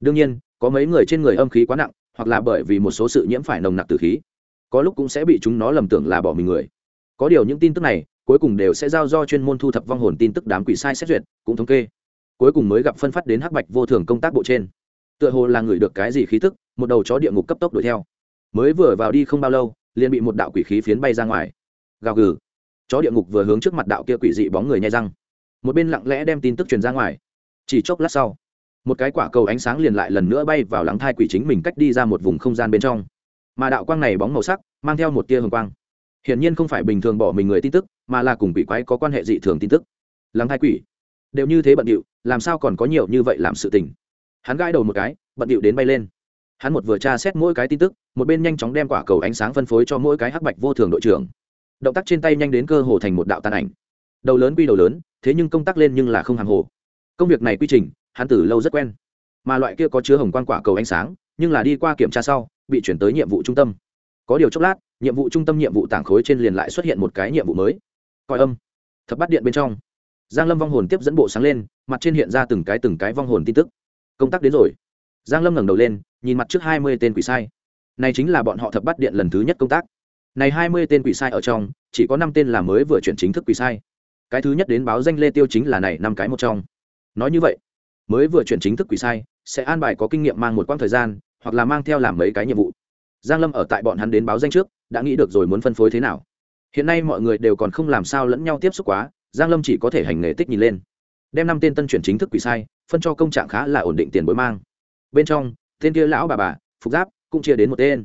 Đương nhiên, có mấy người trên người âm khí quá nặng, hoặc là bởi vì một số sự nhiễm phải nồng nặc tử khí. Có lúc cũng sẽ bị chúng nó lầm tưởng là bỏ mình người. Có điều những tin tức này, cuối cùng đều sẽ giao do chuyên môn thu thập vong hồn tin tức đám quỷ sai xét duyệt, cũng thống kê. Cuối cùng mới gặp phân phát đến hắc bạch vô thường công tác bộ trên. Tựa hồ là người được cái gì khí tức, một đầu chó địa ngục cấp tốc đuổi theo. Mới vừa vào đi không bao lâu, liền bị một đạo quỷ khí phiến bay ra ngoài. Gào gừ chó địa ngục vừa hướng trước mặt đạo kia quỷ dị bóng người nhai răng. Một bên lặng lẽ đem tin tức truyền ra ngoài. Chỉ chốc lát sau, một cái quả cầu ánh sáng liền lại lần nữa bay vào lắng thai quỷ chính mình cách đi ra một vùng không gian bên trong. Mà đạo quang này bóng màu sắc, mang theo một tia hồng quang. Hiển nhiên không phải bình thường bỏ mình người tin tức, mà là cùng quỷ quái có quan hệ dị thường tin tức. Lắng thai quỷ, đều như thế bận điệu, làm sao còn có nhiều như vậy làm sự tình? Hắn gãi đầu một cái, bận điệu đến bay lên. Hắn một vừa tra xét mỗi cái tin tức, một bên nhanh chóng đem quả cầu ánh sáng phân phối cho mỗi cái hắc bạch vô thường đội trưởng động tác trên tay nhanh đến cơ hồ thành một đạo tàn ảnh. Đầu lớn quy đầu lớn, thế nhưng công tác lên nhưng là không hàng hồ. Công việc này quy trình, hắn từ lâu rất quen. Mà loại kia có chứa hồng quan quả cầu ánh sáng, nhưng là đi qua kiểm tra sau, bị chuyển tới nhiệm vụ trung tâm. Có điều chốc lát, nhiệm vụ trung tâm nhiệm vụ tảng khối trên liền lại xuất hiện một cái nhiệm vụ mới. Coi âm. Thập bắt điện bên trong. Giang lâm vong hồn tiếp dẫn bộ sáng lên, mặt trên hiện ra từng cái từng cái vong hồn tin tức. Công tác đến rồi. Giang lâm ngẩng đầu lên, nhìn mặt trước hai mươi tên quỷ sai. Này chính là bọn họ thập bắt điện lần thứ nhất công tác này hai mươi tên quỷ sai ở trong, chỉ có năm tên là mới vừa chuyển chính thức quỷ sai. Cái thứ nhất đến báo danh lê tiêu chính là này năm cái một trong. Nói như vậy, mới vừa chuyển chính thức quỷ sai, sẽ an bài có kinh nghiệm mang một quãng thời gian, hoặc là mang theo làm mấy cái nhiệm vụ. Giang lâm ở tại bọn hắn đến báo danh trước, đã nghĩ được rồi muốn phân phối thế nào. Hiện nay mọi người đều còn không làm sao lẫn nhau tiếp xúc quá, giang lâm chỉ có thể hành nghề tích nhìn lên. Đem năm tên tân chuyển chính thức quỷ sai, phân cho công trạng khá là ổn định tiền bối mang. Bên trong, tên kia lão bà bà, phục giáp, cũng chia đến một tên.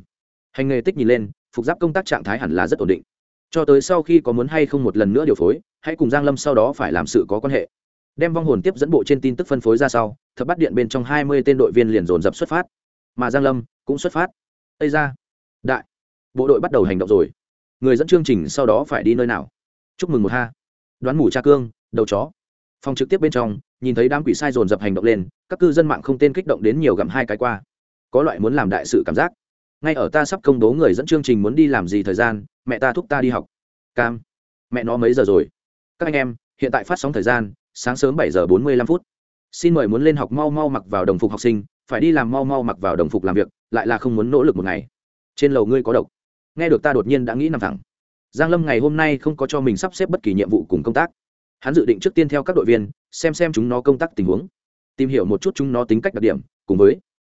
Hành nghề tích nhìn lên phục giáp công tác trạng thái hẳn là rất ổn định. Cho tới sau khi có muốn hay không một lần nữa điều phối, hãy cùng giang lâm sau đó phải làm sự có quan hệ. Đem vong hồn tiếp dẫn bộ trên tin tức phân phối ra sau, thập bắt điện bên trong hai mươi tên đội viên liền dồn dập xuất phát. Mà giang lâm cũng xuất phát. Tây ra đại! Bộ đội bắt đầu hành động rồi. Người dẫn chương trình sau đó phải đi nơi nào? Chúc mừng một ha. Đoán mù cha cương, đầu chó. Phòng trực tiếp bên trong, nhìn thấy đám quỷ sai dồn dập hành động lên, các cư dân mạng không tên kích động đến nhiều gặm hai cái qua. Có loại muốn làm đại sự cảm giác ngay ở ta sắp công bố người dẫn chương trình muốn đi làm gì thời gian, mẹ ta thúc ta đi học. Cam, mẹ nó mấy giờ rồi? Các anh em, hiện tại phát sóng thời gian, sáng sớm bảy giờ bốn mươi lăm phút. Xin mời muốn lên học mau mau mặc vào đồng phục học sinh, phải đi làm mau mau mặc vào đồng phục làm việc, lại là không muốn nỗ lực một ngày. Trên lầu ngươi có độc. Nghe được ta đột nhiên đã nghĩ nằm thẳng. Giang lâm ngày hôm nay không có cho mình sắp xếp bất kỳ nhiệm vụ cùng công tác. Hắn dự định trước tiên theo các đội viên, xem xem chúng nó công tác tình huống. Tìm hiểu một chút chúng nó tính cách đặc điểm, cùng với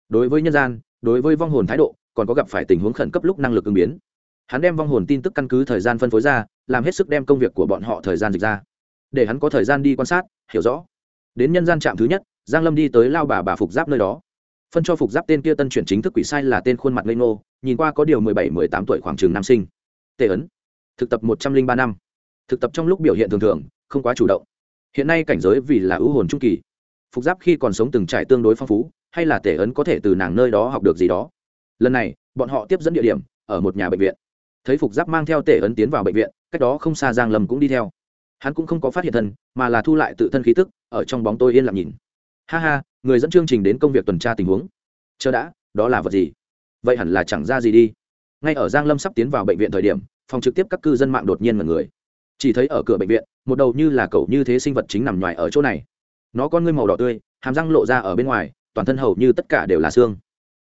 đối với nhân gian đối với vong hồn thái độ, còn có gặp phải tình huống khẩn cấp lúc năng lực ứng biến. Hắn đem vong hồn tin tức căn cứ thời gian phân phối ra, làm hết sức đem công việc của bọn họ thời gian dịch ra. Để hắn có thời gian đi quan sát, hiểu rõ. Đến nhân gian trạm thứ nhất, giang lâm đi tới lao bà bà phục giáp nơi đó. Phân cho phục giáp tên kia tân chuyển chính thức quỷ sai là tên khuôn mặt ngây ngô, nhìn qua có điều mười bảy, mười tám tuổi khoảng trường nam sinh. Tề ấn, thực tập một trăm linh ba năm. Thực tập trong lúc biểu hiện thường thường, không quá chủ động. Hiện nay cảnh giới vì là ưu hồn trung kỳ. Phục giáp khi còn sống từng trải tương đối phong phú hay là tể ấn có thể từ nàng nơi đó học được gì đó. Lần này, bọn họ tiếp dẫn địa điểm, ở một nhà bệnh viện. Thấy phục giáp mang theo tể ấn tiến vào bệnh viện, cách đó không xa giang lâm cũng đi theo. Hắn cũng không có phát hiện thân, mà là thu lại tự thân khí tức, ở trong bóng tôi yên lặng nhìn. Ha ha, người dẫn chương trình đến công việc tuần tra tình huống. Chờ đã, đó là vật gì? Vậy hẳn là chẳng ra gì đi. Ngay ở giang lâm sắp tiến vào bệnh viện thời điểm, phòng trực tiếp các cư dân mạng đột nhiên mọi người. Chỉ thấy ở cửa bệnh viện, một đầu như là cậu như thế sinh vật chính nằm ngoài ở chỗ này. Nó con ngươi màu đỏ tươi, hàm răng lộ ra ở bên ngoài toàn thân hầu như tất cả đều là xương.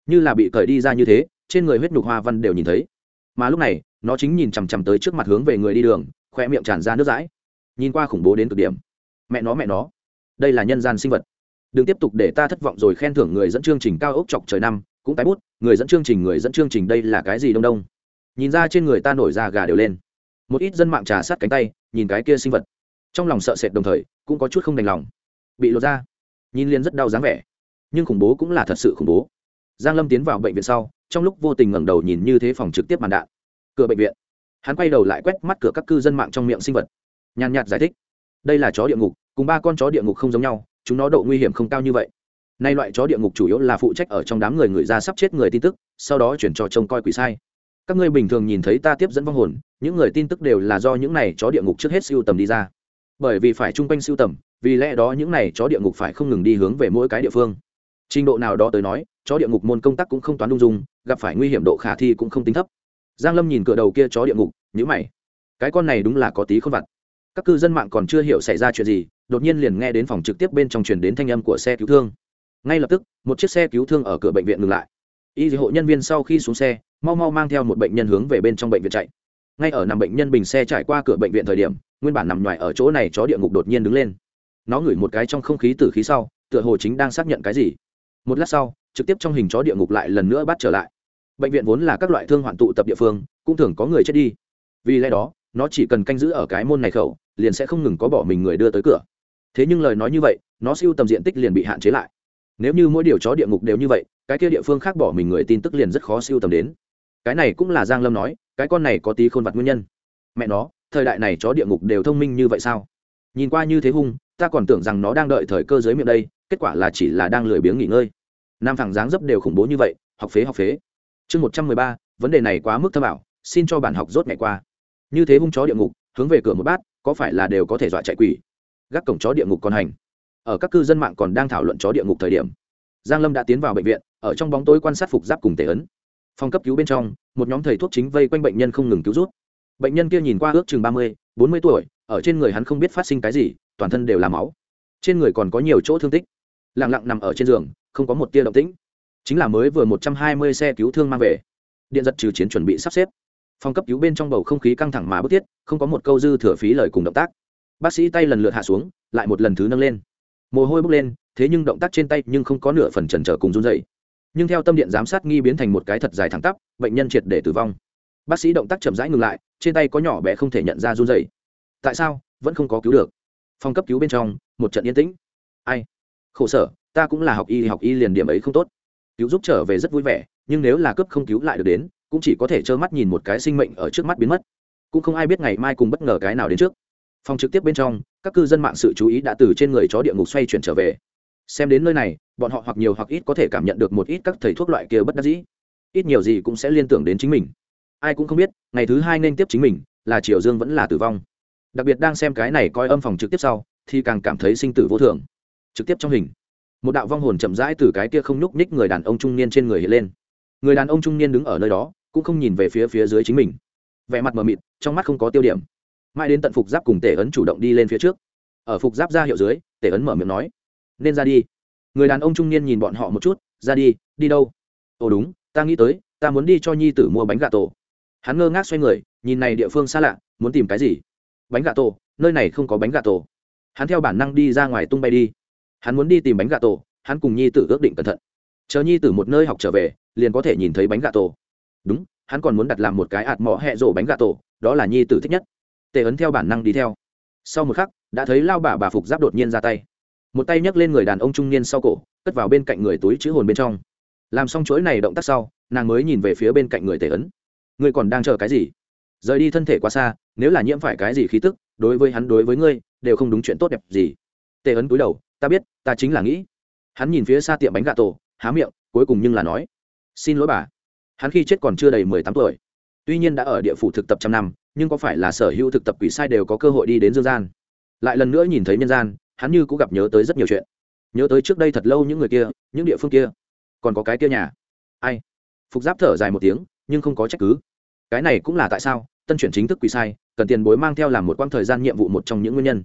Như là bị cởi đi ra như thế, trên người huyết nhục hoa văn đều nhìn thấy. Mà lúc này, nó chính nhìn chằm chằm tới trước mặt hướng về người đi đường khoe miệng tràn ra nước dãi. Nhìn qua khủng bố đến cực điểm. Mẹ nó mẹ nó. Đây là nhân gian sinh vật. Đừng tiếp tục để ta thất vọng rồi khen thưởng người dẫn chương trình cao ốc chọc trời năm, cũng tái bút, người dẫn chương trình, người dẫn chương trình đây là cái gì đông đông? Nhìn ra trên người ta nổi da gà đều lên. Một ít dân mạng trà sát cánh tay, nhìn cái kia sinh vật. Trong lòng sợ sệt đồng thời, cũng có chút không đành lòng. Bị lột ra nhìn liền rất đau dáng vẻ nhưng khủng bố cũng là thật sự khủng bố. Giang lâm tiến vào bệnh viện sau, trong lúc vô tình ngẩng đầu nhìn như thế phòng trực tiếp màn đạn. Cửa bệnh viện. Hắn quay đầu lại quét mắt cửa các cư dân mạng trong miệng sinh vật. Nhàn nhạt giải thích. Đây là chó địa ngục, cùng ba con chó địa ngục không giống nhau, chúng nó độ nguy hiểm không cao như vậy. Nay loại chó địa ngục chủ yếu là phụ trách ở trong đám người người ra sắp chết người tin tức, sau đó chuyển cho trông coi quỷ sai. Các ngươi bình thường nhìn thấy ta tiếp dẫn vong hồn, những người tin tức đều là do những này chó địa ngục trước hết siêu tầm đi ra. Bởi vì phải chung quanh siêu tầm, vì lẽ đó những này chó địa ngục phải không ngừng đi hướng về mỗi cái địa phương trình độ nào đó tới nói, chó địa ngục môn công tác cũng không toán lung dung, gặp phải nguy hiểm độ khả thi cũng không tính thấp. Giang lâm nhìn cửa đầu kia chó địa ngục nhữ mày. Cái con này đúng là có tí không vặt. Các cư dân mạng còn chưa hiểu xảy ra chuyện gì, đột nhiên liền nghe đến phòng trực tiếp bên trong truyền đến thanh âm của xe cứu thương. Ngay lập tức, một chiếc xe cứu thương ở cửa bệnh viện ngừng lại. Y hộ nhân viên sau khi xuống xe, mau mau mang theo một bệnh nhân hướng về bên trong bệnh viện chạy. Ngay ở nằm bệnh nhân bình xe trải qua cửa bệnh viện thời điểm, nguyên bản nằm ngoài ở chỗ này chó địa ngục đột nhiên đứng lên. Nó ngửi một cái trong không khí từ khí sau, tựa hồ chính đang xác nhận cái gì một lát sau, trực tiếp trong hình chó địa ngục lại lần nữa bắt trở lại. Bệnh viện vốn là các loại thương hoạn tụ tập địa phương, cũng thường có người chết đi. Vì lẽ đó, nó chỉ cần canh giữ ở cái môn này khẩu, liền sẽ không ngừng có bỏ mình người đưa tới cửa. Thế nhưng lời nói như vậy, nó siêu tầm diện tích liền bị hạn chế lại. Nếu như mỗi điều chó địa ngục đều như vậy, cái kia địa phương khác bỏ mình người tin tức liền rất khó siêu tầm đến. Cái này cũng là giang lâm nói, cái con này có tí khôn vặt nguyên nhân. Mẹ nó, thời đại này chó địa ngục đều thông minh như vậy sao? Nhìn qua như thế hung, ta còn tưởng rằng nó đang đợi thời cơ dưới miệng đây, kết quả là chỉ là đang lười biếng nghỉ ngơi. Nam thẳng dáng dấp đều khủng bố như vậy, học phế học phế. Chương một trăm mười ba, vấn đề này quá mức thâm ảo, xin cho bản học rốt ngày qua. Như thế hung chó địa ngục, hướng về cửa một bát, có phải là đều có thể dọa chạy quỷ? Gác cổng chó địa ngục còn hành. Ở các cư dân mạng còn đang thảo luận chó địa ngục thời điểm, giang lâm đã tiến vào bệnh viện, ở trong bóng tối quan sát phục giáp cùng tề ấn. Phòng cấp cứu bên trong, một nhóm thầy thuốc chính vây quanh bệnh nhân không ngừng cứu rút. Bệnh nhân kia nhìn qua ước chừng ba mươi, bốn mươi tuổi ở trên người hắn không biết phát sinh cái gì, toàn thân đều là máu. Trên người còn có nhiều chỗ thương tích. Lẳng lặng nằm ở trên giường, không có một tia động tĩnh. Chính là mới vừa một trăm hai mươi xe cứu thương mang về. Điện giật trừ chiến chuẩn bị sắp xếp. Phòng cấp cứu bên trong bầu không khí căng thẳng mà bức thiết, không có một câu dư thừa phí lời cùng động tác. Bác sĩ tay lần lượt hạ xuống, lại một lần thứ nâng lên. Mồ hôi bốc lên, thế nhưng động tác trên tay nhưng không có nửa phần trần trở cùng run dày nhưng theo tâm điện giám sát nghi biến thành một cái thật dài thẳng tắp, bệnh nhân triệt để tử vong. Bác sĩ động tác chậm rãi ngừng lại, trên tay có nhỏ bé không thể nhận ra run dày tại sao vẫn không có cứu được? Phòng cấp cứu bên trong, một trận yên tĩnh. Ai? Khổ sở, ta cũng là học y học y liền điểm ấy không tốt. Cứu giúp trở về rất vui vẻ, nhưng nếu là cấp không cứu lại được đến, cũng chỉ có thể trơ mắt nhìn một cái sinh mệnh ở trước mắt biến mất. Cũng không ai biết ngày mai cùng bất ngờ cái nào đến trước. Phòng trực tiếp bên trong, các cư dân mạng sự chú ý đã từ trên người chó địa ngục xoay chuyển trở về. Xem đến nơi này, bọn họ hoặc nhiều hoặc ít có thể cảm nhận được một ít các thầy thuốc loại kia bất đắc dĩ. Ít nhiều gì cũng sẽ liên tưởng đến chính mình. Ai cũng không biết, ngày thứ hai nên tiếp chính mình, là triều dương vẫn là tử vong đặc biệt đang xem cái này coi âm phòng trực tiếp sau, thì càng cảm thấy sinh tử vô thường. Trực tiếp trong hình, một đạo vong hồn chậm rãi từ cái kia không nhúc nhích người đàn ông trung niên trên người hiện lên. Người đàn ông trung niên đứng ở nơi đó, cũng không nhìn về phía phía dưới chính mình. Vẻ mặt mờ mịt, trong mắt không có tiêu điểm. Mãi đến tận phục giáp cùng tể ấn chủ động đi lên phía trước. Ở phục giáp ra hiệu dưới, tể ấn mở miệng nói, nên ra đi. Người đàn ông trung niên nhìn bọn họ một chút, ra đi đi đâu? Ồ đúng, ta nghĩ tới, ta muốn đi cho nhi tử mua bánh gà tổ. Hắn ngơ ngác xoay người, nhìn này địa phương xa lạ, muốn tìm cái gì? Bánh gà tổ, nơi này không có bánh gà tổ. Hắn theo bản năng đi ra ngoài tung bay đi. Hắn muốn đi tìm bánh gà tổ, hắn cùng nhi tử ước định cẩn thận. Chờ nhi tử một nơi học trở về, liền có thể nhìn thấy bánh gà tổ. Đúng, hắn còn muốn đặt làm một cái ạt mỏ hẹ rổ bánh gà tổ, đó là nhi tử thích nhất. Tề ấn theo bản năng đi theo. Sau một khắc, đã thấy lao bà bà phục giáp đột nhiên ra tay. Một tay nhấc lên người đàn ông trung niên sau cổ, cất vào bên cạnh người túi chữ hồn bên trong. Làm xong chuỗi này động tác sau, nàng mới nhìn về phía bên cạnh người tề ấn. Người còn đang chờ cái gì? Rời đi thân thể quá xa, nếu là nhiễm phải cái gì khí tức, đối với hắn, đối với ngươi, đều không đúng chuyện tốt đẹp gì. Tề ấn cúi đầu, ta biết, ta chính là nghĩ. Hắn nhìn phía xa tiệm bánh gà tổ, há miệng, cuối cùng nhưng là nói, xin lỗi bà, hắn khi chết còn chưa đầy mười tám tuổi. Tuy nhiên đã ở địa phủ thực tập trăm năm, nhưng có phải là sở hữu thực tập quỷ sai đều có cơ hội đi đến dương gian? Lại lần nữa nhìn thấy nhân gian, hắn như cũng gặp nhớ tới rất nhiều chuyện. Nhớ tới trước đây thật lâu những người kia, những địa phương kia. Còn có cái kia nhà. Ai? Phục giáp thở dài một tiếng, nhưng không có trách cứ. Cái này cũng là tại sao? Tân chuyển chính thức quỷ sai, cần tiền bối mang theo làm một quãng thời gian nhiệm vụ một trong những nguyên nhân.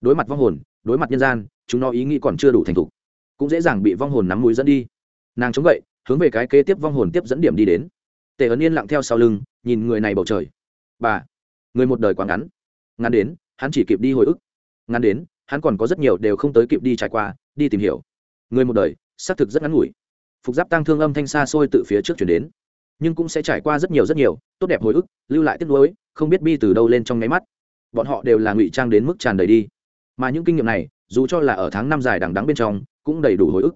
Đối mặt vong hồn, đối mặt nhân gian, chúng nó ý nghĩ còn chưa đủ thành thục, cũng dễ dàng bị vong hồn nắm mũi dẫn đi. Nàng chống gậy, hướng về cái kế tiếp vong hồn tiếp dẫn điểm đi đến. Tề ấn yên lặng theo sau lưng, nhìn người này bầu trời. Bà, người một đời quá ngắn. Ngắn đến, hắn chỉ kịp đi hồi ức. Ngắn đến, hắn còn có rất nhiều đều không tới kịp đi trải qua, đi tìm hiểu. Người một đời, xác thực rất ngắn ngủi. Phục giáp tăng thương âm thanh xa xôi từ phía trước chuyển đến nhưng cũng sẽ trải qua rất nhiều rất nhiều, tốt đẹp hồi ức, lưu lại tiếc nuối, không biết bi từ đâu lên trong nháy mắt. Bọn họ đều là ngụy trang đến mức tràn đầy đi. Mà những kinh nghiệm này, dù cho là ở tháng năm dài đằng đắng bên trong, cũng đầy đủ hồi ức.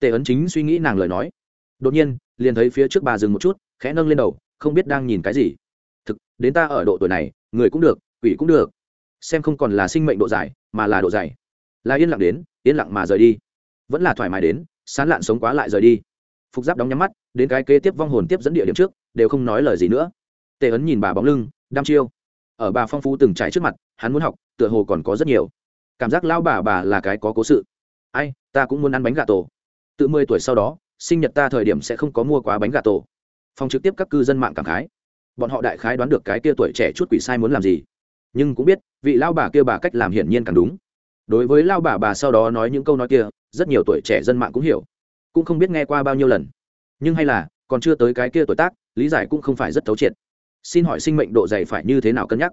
Tề ấn chính suy nghĩ nàng lời nói. Đột nhiên, liền thấy phía trước bà dừng một chút, khẽ nâng lên đầu, không biết đang nhìn cái gì. Thực, đến ta ở độ tuổi này, người cũng được, quỷ cũng được. Xem không còn là sinh mệnh độ dài, mà là độ dày. Là yên lặng đến, yên lặng mà rời đi. Vẫn là thoải mái đến, sán lạn sống quá lại rời đi phục giáp đóng nhắm mắt, đến cái kế tiếp vong hồn tiếp dẫn địa điểm trước, đều không nói lời gì nữa. Tề ấn nhìn bà bóng lưng, đăm chiêu. Ở bà phong phú từng trải trước mặt, hắn muốn học, tựa hồ còn có rất nhiều. Cảm giác lao bà bà là cái có cố sự. Ai, ta cũng muốn ăn bánh gà tổ. Tự mười tuổi sau đó, sinh nhật ta thời điểm sẽ không có mua quá bánh gà tổ. Phòng trực tiếp các cư dân mạng cảm khái. Bọn họ đại khái đoán được cái kia tuổi trẻ chút quỷ sai muốn làm gì. Nhưng cũng biết, vị lao bà kia bà cách làm hiển nhiên càng đúng. Đối với lao bà bà sau đó nói những câu nói kia, rất nhiều tuổi trẻ dân mạng cũng hiểu cũng không biết nghe qua bao nhiêu lần. Nhưng hay là, còn chưa tới cái kia tuổi tác, lý giải cũng không phải rất thấu triệt. Xin hỏi sinh mệnh độ dày phải như thế nào cân nhắc?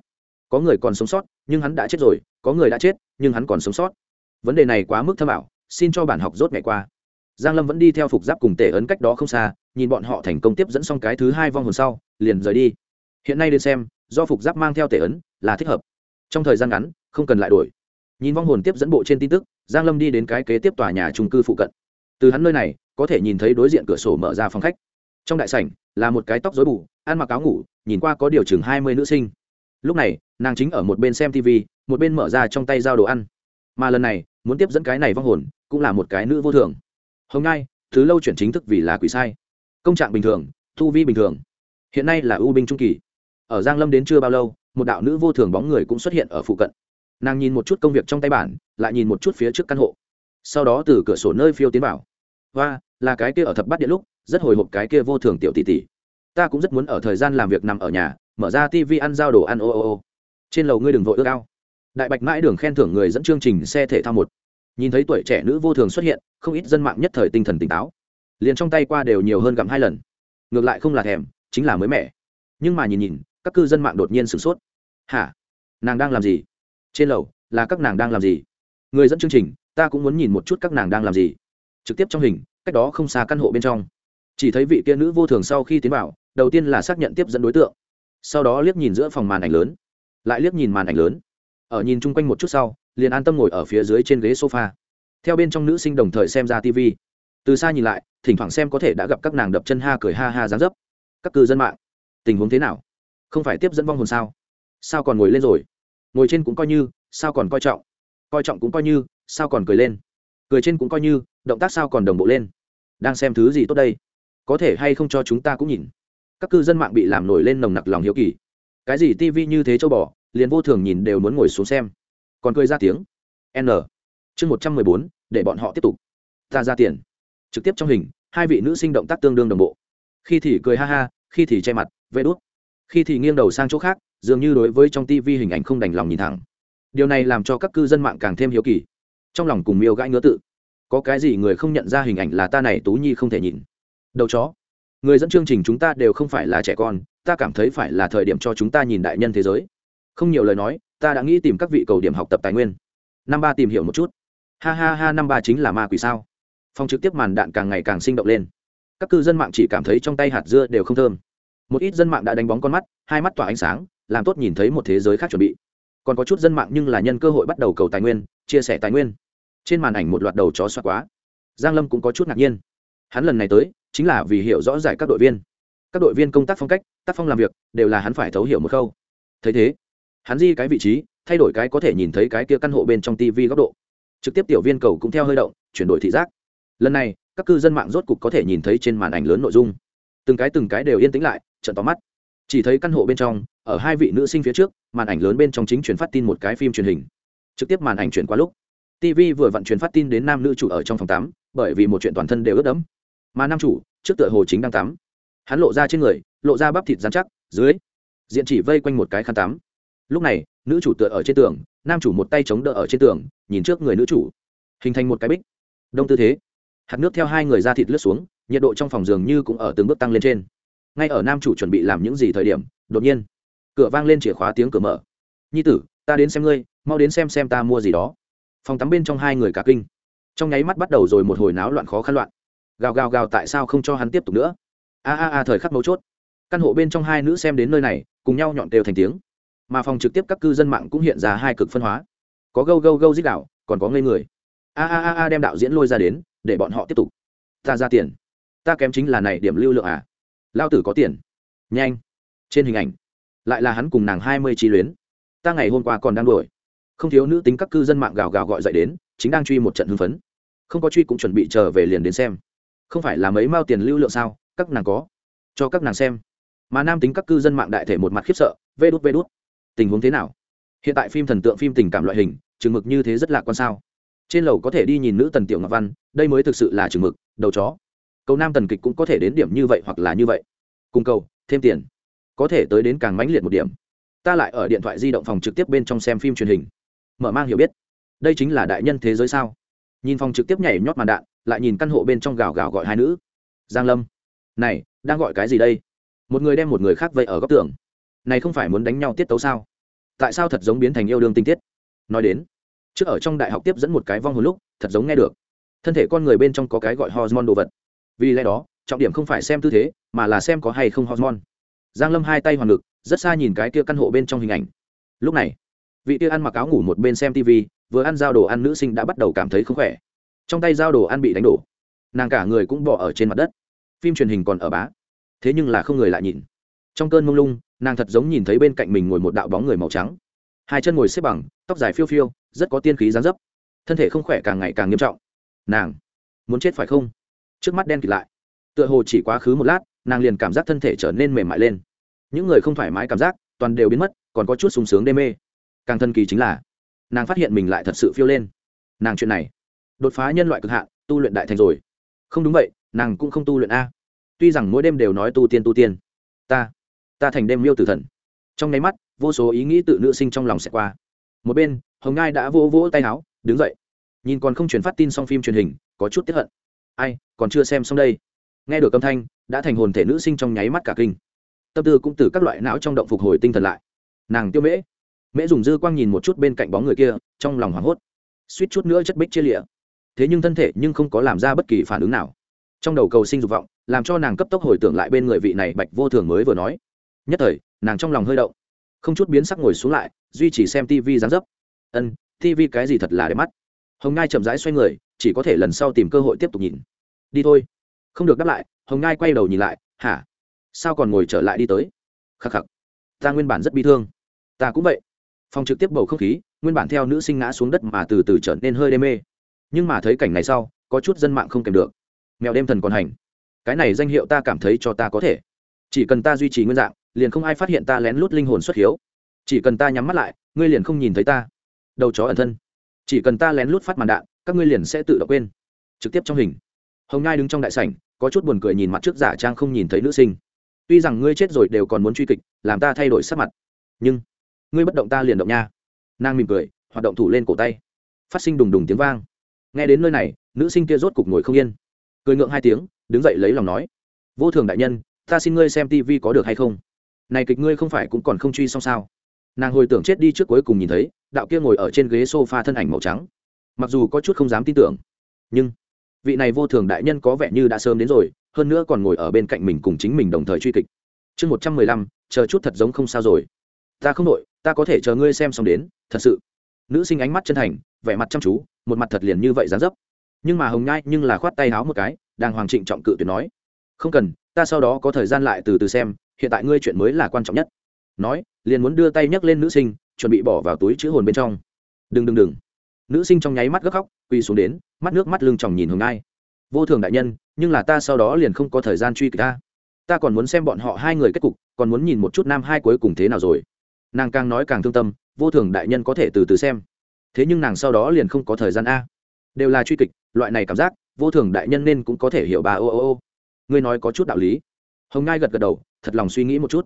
Có người còn sống sót, nhưng hắn đã chết rồi, có người đã chết, nhưng hắn còn sống sót. Vấn đề này quá mức thâm ảo, xin cho bản học rốt ngày qua. Giang lâm vẫn đi theo phục giáp cùng tể ấn cách đó không xa, nhìn bọn họ thành công tiếp dẫn xong cái thứ hai vong hồn sau, liền rời đi. Hiện nay đến xem, do phục giáp mang theo tể ấn, là thích hợp. Trong thời gian ngắn, không cần lại đổi. Nhìn vong hồn tiếp dẫn bộ trên tin tức, giang lâm đi đến cái kế tiếp tòa nhà trung cư phụ cận từ hắn nơi này, có thể nhìn thấy đối diện cửa sổ mở ra phòng khách. Trong đại sảnh, là một cái tóc rối bù, ăn mặc áo ngủ, nhìn qua có điều chừng hai mươi nữ sinh. Lúc này, nàng chính ở một bên xem tv một bên mở ra trong tay giao đồ ăn. Mà lần này, muốn tiếp dẫn cái này vong hồn, cũng là một cái nữ vô thường. Hôm nay, thứ lâu chuyển chính thức vì là quỷ sai. Công trạng bình thường, thu vi bình thường. Hiện nay là ưu binh trung kỳ. Ở giang lâm đến chưa bao lâu, một đạo nữ vô thường bóng người cũng xuất hiện ở phụ cận. Nàng nhìn một chút công việc trong tay bản, lại nhìn một chút phía trước căn hộ. Sau đó từ cửa sổ nơi phiêu tiến vào và là cái kia ở thập bát điện lúc, rất hồi hộp cái kia vô thường tiểu tỷ tỷ. Ta cũng rất muốn ở thời gian làm việc nằm ở nhà, mở ra tv ăn giao đồ ăn, ô ô ô. Trên lầu ngươi đừng vội ước ao. Đại bạch mãi đường khen thưởng người dẫn chương trình xe thể thao một. Nhìn thấy tuổi trẻ nữ vô thường xuất hiện, không ít dân mạng nhất thời tinh thần tỉnh táo. Liền trong tay qua đều nhiều hơn gặm hai lần. Ngược lại không là thèm, chính là mới mẻ. Nhưng mà nhìn nhìn, các cư dân mạng đột nhiên sửng sốt. Hả? Nàng đang làm gì? Trên lầu, là các nàng đang làm gì? Người dẫn chương trình, ta cũng muốn nhìn một chút các nàng đang làm gì trực tiếp trong hình, cách đó không xa căn hộ bên trong. Chỉ thấy vị kia nữ vô thường sau khi tiến vào, đầu tiên là xác nhận tiếp dẫn đối tượng, sau đó liếc nhìn giữa phòng màn ảnh lớn, lại liếc nhìn màn ảnh lớn. Ở nhìn chung quanh một chút sau, liền an tâm ngồi ở phía dưới trên ghế sofa. Theo bên trong nữ sinh đồng thời xem ra tv từ xa nhìn lại, thỉnh thoảng xem có thể đã gặp các nàng đập chân ha cười ha ha dán dấp. Các cư dân mạng, tình huống thế nào? Không phải tiếp dẫn vong hồn sao? Sao còn ngồi lên rồi? Ngồi trên cũng coi như, sao còn coi trọng? Coi trọng cũng coi như, sao còn cười lên? Cười trên cũng coi như, động tác sao còn đồng bộ lên. Đang xem thứ gì tốt đây? Có thể hay không cho chúng ta cũng nhìn. Các cư dân mạng bị làm nổi lên nồng nặc lòng hiếu kỳ. Cái gì tivi như thế châu bò, liền vô thường nhìn đều muốn ngồi xuống xem. Còn cười ra tiếng. N. Chương một trăm mười bốn, để bọn họ tiếp tục. Ta ra tiền. Trực tiếp trong hình, hai vị nữ sinh động tác tương đương đồng bộ. Khi thì cười ha ha, khi thì che mặt, vê đốt khi thì nghiêng đầu sang chỗ khác, dường như đối với trong tivi hình ảnh không đành lòng nhìn thẳng. Điều này làm cho các cư dân mạng càng thêm hiếu kỳ trong lòng cùng miêu gãi ngứa tự. Có cái gì người không nhận ra hình ảnh là ta này, tú nhi không thể nhìn. Đầu chó. Người dẫn chương trình chúng ta đều không phải là trẻ con, ta cảm thấy phải là thời điểm cho chúng ta nhìn đại nhân thế giới. Không nhiều lời nói, ta đã nghĩ tìm các vị cầu điểm học tập tài nguyên. Năm ba tìm hiểu một chút. Ha ha ha, năm ba chính là ma quỷ sao? Phòng trực tiếp màn đạn càng ngày càng sinh động lên. Các cư dân mạng chỉ cảm thấy trong tay hạt dưa đều không thơm. Một ít dân mạng đã đánh bóng con mắt, hai mắt tỏa ánh sáng, làm tốt nhìn thấy một thế giới khác chuẩn bị còn có chút dân mạng nhưng là nhân cơ hội bắt đầu cầu tài nguyên, chia sẻ tài nguyên. Trên màn ảnh một loạt đầu chó xoa quá. Giang lâm cũng có chút ngạc nhiên. Hắn lần này tới, chính là vì hiểu rõ giải các đội viên. Các đội viên công tác phong cách, tác phong làm việc, đều là hắn phải thấu hiểu một khâu. Thấy thế, hắn di cái vị trí, thay đổi cái có thể nhìn thấy cái kia căn hộ bên trong tv góc độ. Trực tiếp tiểu viên cầu cũng theo hơi động, chuyển đổi thị giác. Lần này, các cư dân mạng rốt cục có thể nhìn thấy trên màn ảnh lớn nội dung. Từng cái từng cái đều yên tĩnh lại trận tóm mắt. Chỉ thấy căn hộ bên trong, ở hai vị nữ sinh phía trước màn ảnh lớn bên trong chính truyền phát tin một cái phim truyền hình. Trực tiếp màn ảnh chuyển qua lúc tv vừa vặn truyền phát tin đến nam nữ chủ ở trong phòng tắm, bởi vì một chuyện toàn thân đều ướt đẫm. Mà nam chủ, trước tựa hồ chính đang tắm. Hắn lộ ra trên người, lộ ra bắp thịt dán chắc, dưới, diện chỉ vây quanh một cái khăn tắm. Lúc này, nữ chủ tựa ở trên tường, nam chủ một tay chống đỡ ở trên tường, nhìn trước người nữ chủ. Hình thành một cái bích. Đông tư thế. Hạt nước theo hai người ra thịt lướt xuống, nhiệt độ trong phòng giường như cũng ở từng bước tăng lên trên. Ngay ở nam chủ chuẩn bị làm những gì thời điểm, đột nhiên cửa vang lên chìa khóa tiếng cửa mở. Nhi tử, ta đến xem ngươi, mau đến xem xem ta mua gì đó. Phòng tắm bên trong hai người cả kinh. Trong nháy mắt bắt đầu rồi một hồi náo loạn khó khăn loạn. Gào gào gào tại sao không cho hắn tiếp tục nữa? A a a, thời khắc mấu chốt. Căn hộ bên trong hai nữ xem đến nơi này, cùng nhau nhọn đều thành tiếng. Mà phòng trực tiếp các cư dân mạng cũng hiện ra hai cực phân hóa. Có gâu gâu gâu dích đạo, còn có ngây người. A a a a, đem đạo diễn lôi ra đến, để bọn họ tiếp tục. Ta ra tiền. Ta kém chính là này điểm lưu lượng à. Lao tử có tiền. Nhanh. Trên hình ảnh lại là hắn cùng nàng hai mươi chi luyến. Ta ngày hôm qua còn đang đuổi. Không thiếu nữ tính các cư dân mạng gào gào gọi dậy đến, chính đang truy một trận hưng phấn. Không có truy cũng chuẩn bị chờ về liền đến xem. Không phải là mấy mao tiền lưu lượng sao, các nàng có. Cho các nàng xem. Mà nam tính các cư dân mạng đại thể một mặt khiếp sợ, vê đút vê đút. Tình huống thế nào? Hiện tại phim thần tượng, phim tình cảm loại hình, chừng mực như thế rất lạc quan sao? Trên lầu có thể đi nhìn nữ tần tiểu ngọc văn, đây mới thực sự là chừng mực, đầu chó. Cầu nam tần kịch cũng có thể đến điểm như vậy hoặc là như vậy. Cùng cầu, thêm tiền có thể tới đến càng mãnh liệt một điểm. Ta lại ở điện thoại di động phòng trực tiếp bên trong xem phim truyền hình. Mở mang hiểu biết. Đây chính là đại nhân thế giới sao? Nhìn phòng trực tiếp nhảy nhót màn đạn, lại nhìn căn hộ bên trong gào gào gọi hai nữ. Giang lâm. Này, đang gọi cái gì đây? Một người đem một người khác vây ở góc tường. Này không phải muốn đánh nhau tiết tấu sao? Tại sao thật giống biến thành yêu đương tinh tiết? Nói đến, trước ở trong đại học tiếp dẫn một cái vong hồn lúc, thật giống nghe được. Thân thể con người bên trong có cái gọi hormone đồ vật. Vì lẽ đó, trọng điểm không phải xem tư thế, mà là xem có hay không hormone giang lâm hai tay hoàn ngực, rất xa nhìn cái kia căn hộ bên trong hình ảnh. Lúc này, vị kia ăn mặc áo ngủ một bên xem tv vừa ăn giao đồ ăn nữ sinh đã bắt đầu cảm thấy không khỏe. Trong tay giao đồ ăn bị đánh đổ. Nàng cả người cũng bỏ ở trên mặt đất. Phim truyền hình còn ở bá. Thế nhưng là không người lại nhìn. Trong cơn mông lung, nàng thật giống nhìn thấy bên cạnh mình ngồi một đạo bóng người màu trắng. Hai chân ngồi xếp bằng, tóc dài phiêu phiêu, rất có tiên khí dán dấp. Thân thể không khỏe càng ngày càng nghiêm trọng. Nàng, muốn chết phải không? Trước mắt đen kịt lại. Tựa hồ chỉ quá khứ một lát nàng liền cảm giác thân thể trở nên mềm mại lên. Những người không thoải mái cảm giác, toàn đều biến mất, còn có chút sung sướng đê mê. Càng thân kỳ chính là, nàng phát hiện mình lại thật sự phiêu lên. Nàng chuyện này, đột phá nhân loại cực hạn, tu luyện đại thành rồi. Không đúng vậy, nàng cũng không tu luyện a. Tuy rằng mỗi đêm đều nói tu tiên tu tiên, ta ta thành đêm miêu tử thần. Trong nháy mắt, vô số ý nghĩ tự nữ sinh trong lòng sẽ qua. Một bên, hồng ngai đã vỗ vỗ tay áo đứng dậy. Nhìn còn không chuyển phát tin xong phim truyền hình, có chút tiếp hận. Ai, còn chưa xem xong đây. Nghe được âm thanh đã thành hồn thể nữ sinh trong nháy mắt cả kinh. Tâm tư cũng từ các loại não trong động phục hồi tinh thần lại. Nàng tiêu mễ. Mễ dùng dư quang nhìn một chút bên cạnh bóng người kia, trong lòng hoảng hốt. Suýt chút nữa chất bích chia lịa. Thế nhưng thân thể nhưng không có làm ra bất kỳ phản ứng nào. Trong đầu cầu sinh dục vọng, làm cho nàng cấp tốc hồi tưởng lại bên người vị này bạch vô thường mới vừa nói. Nhất thời, nàng trong lòng hơi động. Không chút biến sắc ngồi xuống lại, duy trì xem tv dán dấp. Ân tv cái gì thật là đẹp mắt. Hồng ngai chậm rãi xoay người, chỉ có thể lần sau tìm cơ hội tiếp tục nhìn. Đi thôi không được đáp lại, hồng ngai quay đầu nhìn lại, hả? Sao còn ngồi trở lại đi tới? Khắc khắc, ta nguyên bản rất bi thương. Ta cũng vậy. Phòng trực tiếp bầu không khí, nguyên bản theo nữ sinh ngã xuống đất mà từ từ trở nên hơi đê mê. Nhưng mà thấy cảnh này sau, có chút dân mạng không kèm được. Mèo đêm thần còn hành. Cái này danh hiệu ta cảm thấy cho ta có thể. Chỉ cần ta duy trì nguyên dạng, liền không ai phát hiện ta lén lút linh hồn xuất hiếu. Chỉ cần ta nhắm mắt lại, ngươi liền không nhìn thấy ta. Đầu chó ẩn thân. Chỉ cần ta lén lút phát màn đạn, các ngươi liền sẽ tự động quên. Trực tiếp trong hình. Hồng ngai đứng trong đại sảnh có chút buồn cười nhìn mặt trước giả trang không nhìn thấy nữ sinh. Tuy rằng ngươi chết rồi đều còn muốn truy kịch, làm ta thay đổi sắc mặt. Nhưng, ngươi bất động ta liền động nha. Nàng mỉm cười, hoạt động thủ lên cổ tay. Phát sinh đùng đùng tiếng vang. Nghe đến nơi này, nữ sinh kia rốt cục ngồi không yên. Cười ngượng hai tiếng, đứng dậy lấy lòng nói. Vô thường đại nhân, ta xin ngươi xem tivi có được hay không? Này kịch ngươi không phải cũng còn không truy xong sao? Nàng hồi tưởng chết đi trước cuối cùng nhìn thấy, đạo kia ngồi ở trên ghế s o f a thân ảnh màu trắng. Mặc dù có chút không dám tin tưởng, nhưng vị này vô thường đại nhân có vẻ như đã sớm đến rồi, hơn nữa còn ngồi ở bên cạnh mình cùng chính mình đồng thời truy kịch. Chương một trăm mười lăm, chờ chút thật giống không sao rồi. Ta không đội ta có thể chờ ngươi xem xong đến, thật sự. Nữ sinh ánh mắt chân thành, vẻ mặt chăm chú, một mặt thật liền như vậy dán dấp. Nhưng mà hồng nhai nhưng là khoát tay háo một cái đang hoàng trịnh trọng cự tuyệt nói. Không cần, ta sau đó có thời gian lại từ từ xem, hiện tại ngươi chuyện mới là quan trọng nhất. Nói, liền muốn đưa tay nhấc lên nữ sinh, chuẩn bị bỏ vào túi chữ hồn bên trong. Đừng đừng đừng. Nữ sinh trong nháy mắt gấp khóc quỳ xuống đến, mắt nước mắt lưng chòng nhìn hồng ngai. Vô thường đại nhân, nhưng là ta sau đó liền không có thời gian truy kích ta. Ta còn muốn xem bọn họ hai người kết cục, còn muốn nhìn một chút nam hai cuối cùng thế nào rồi. Nàng càng nói càng thương tâm, vô thường đại nhân có thể từ từ xem. Thế nhưng nàng sau đó liền không có thời gian a. Đều là truy kịch, loại này cảm giác, vô thường đại nhân nên cũng có thể hiểu bà ô ô ô. Ngươi nói có chút đạo lý. Hồng ngai gật gật đầu, thật lòng suy nghĩ một chút.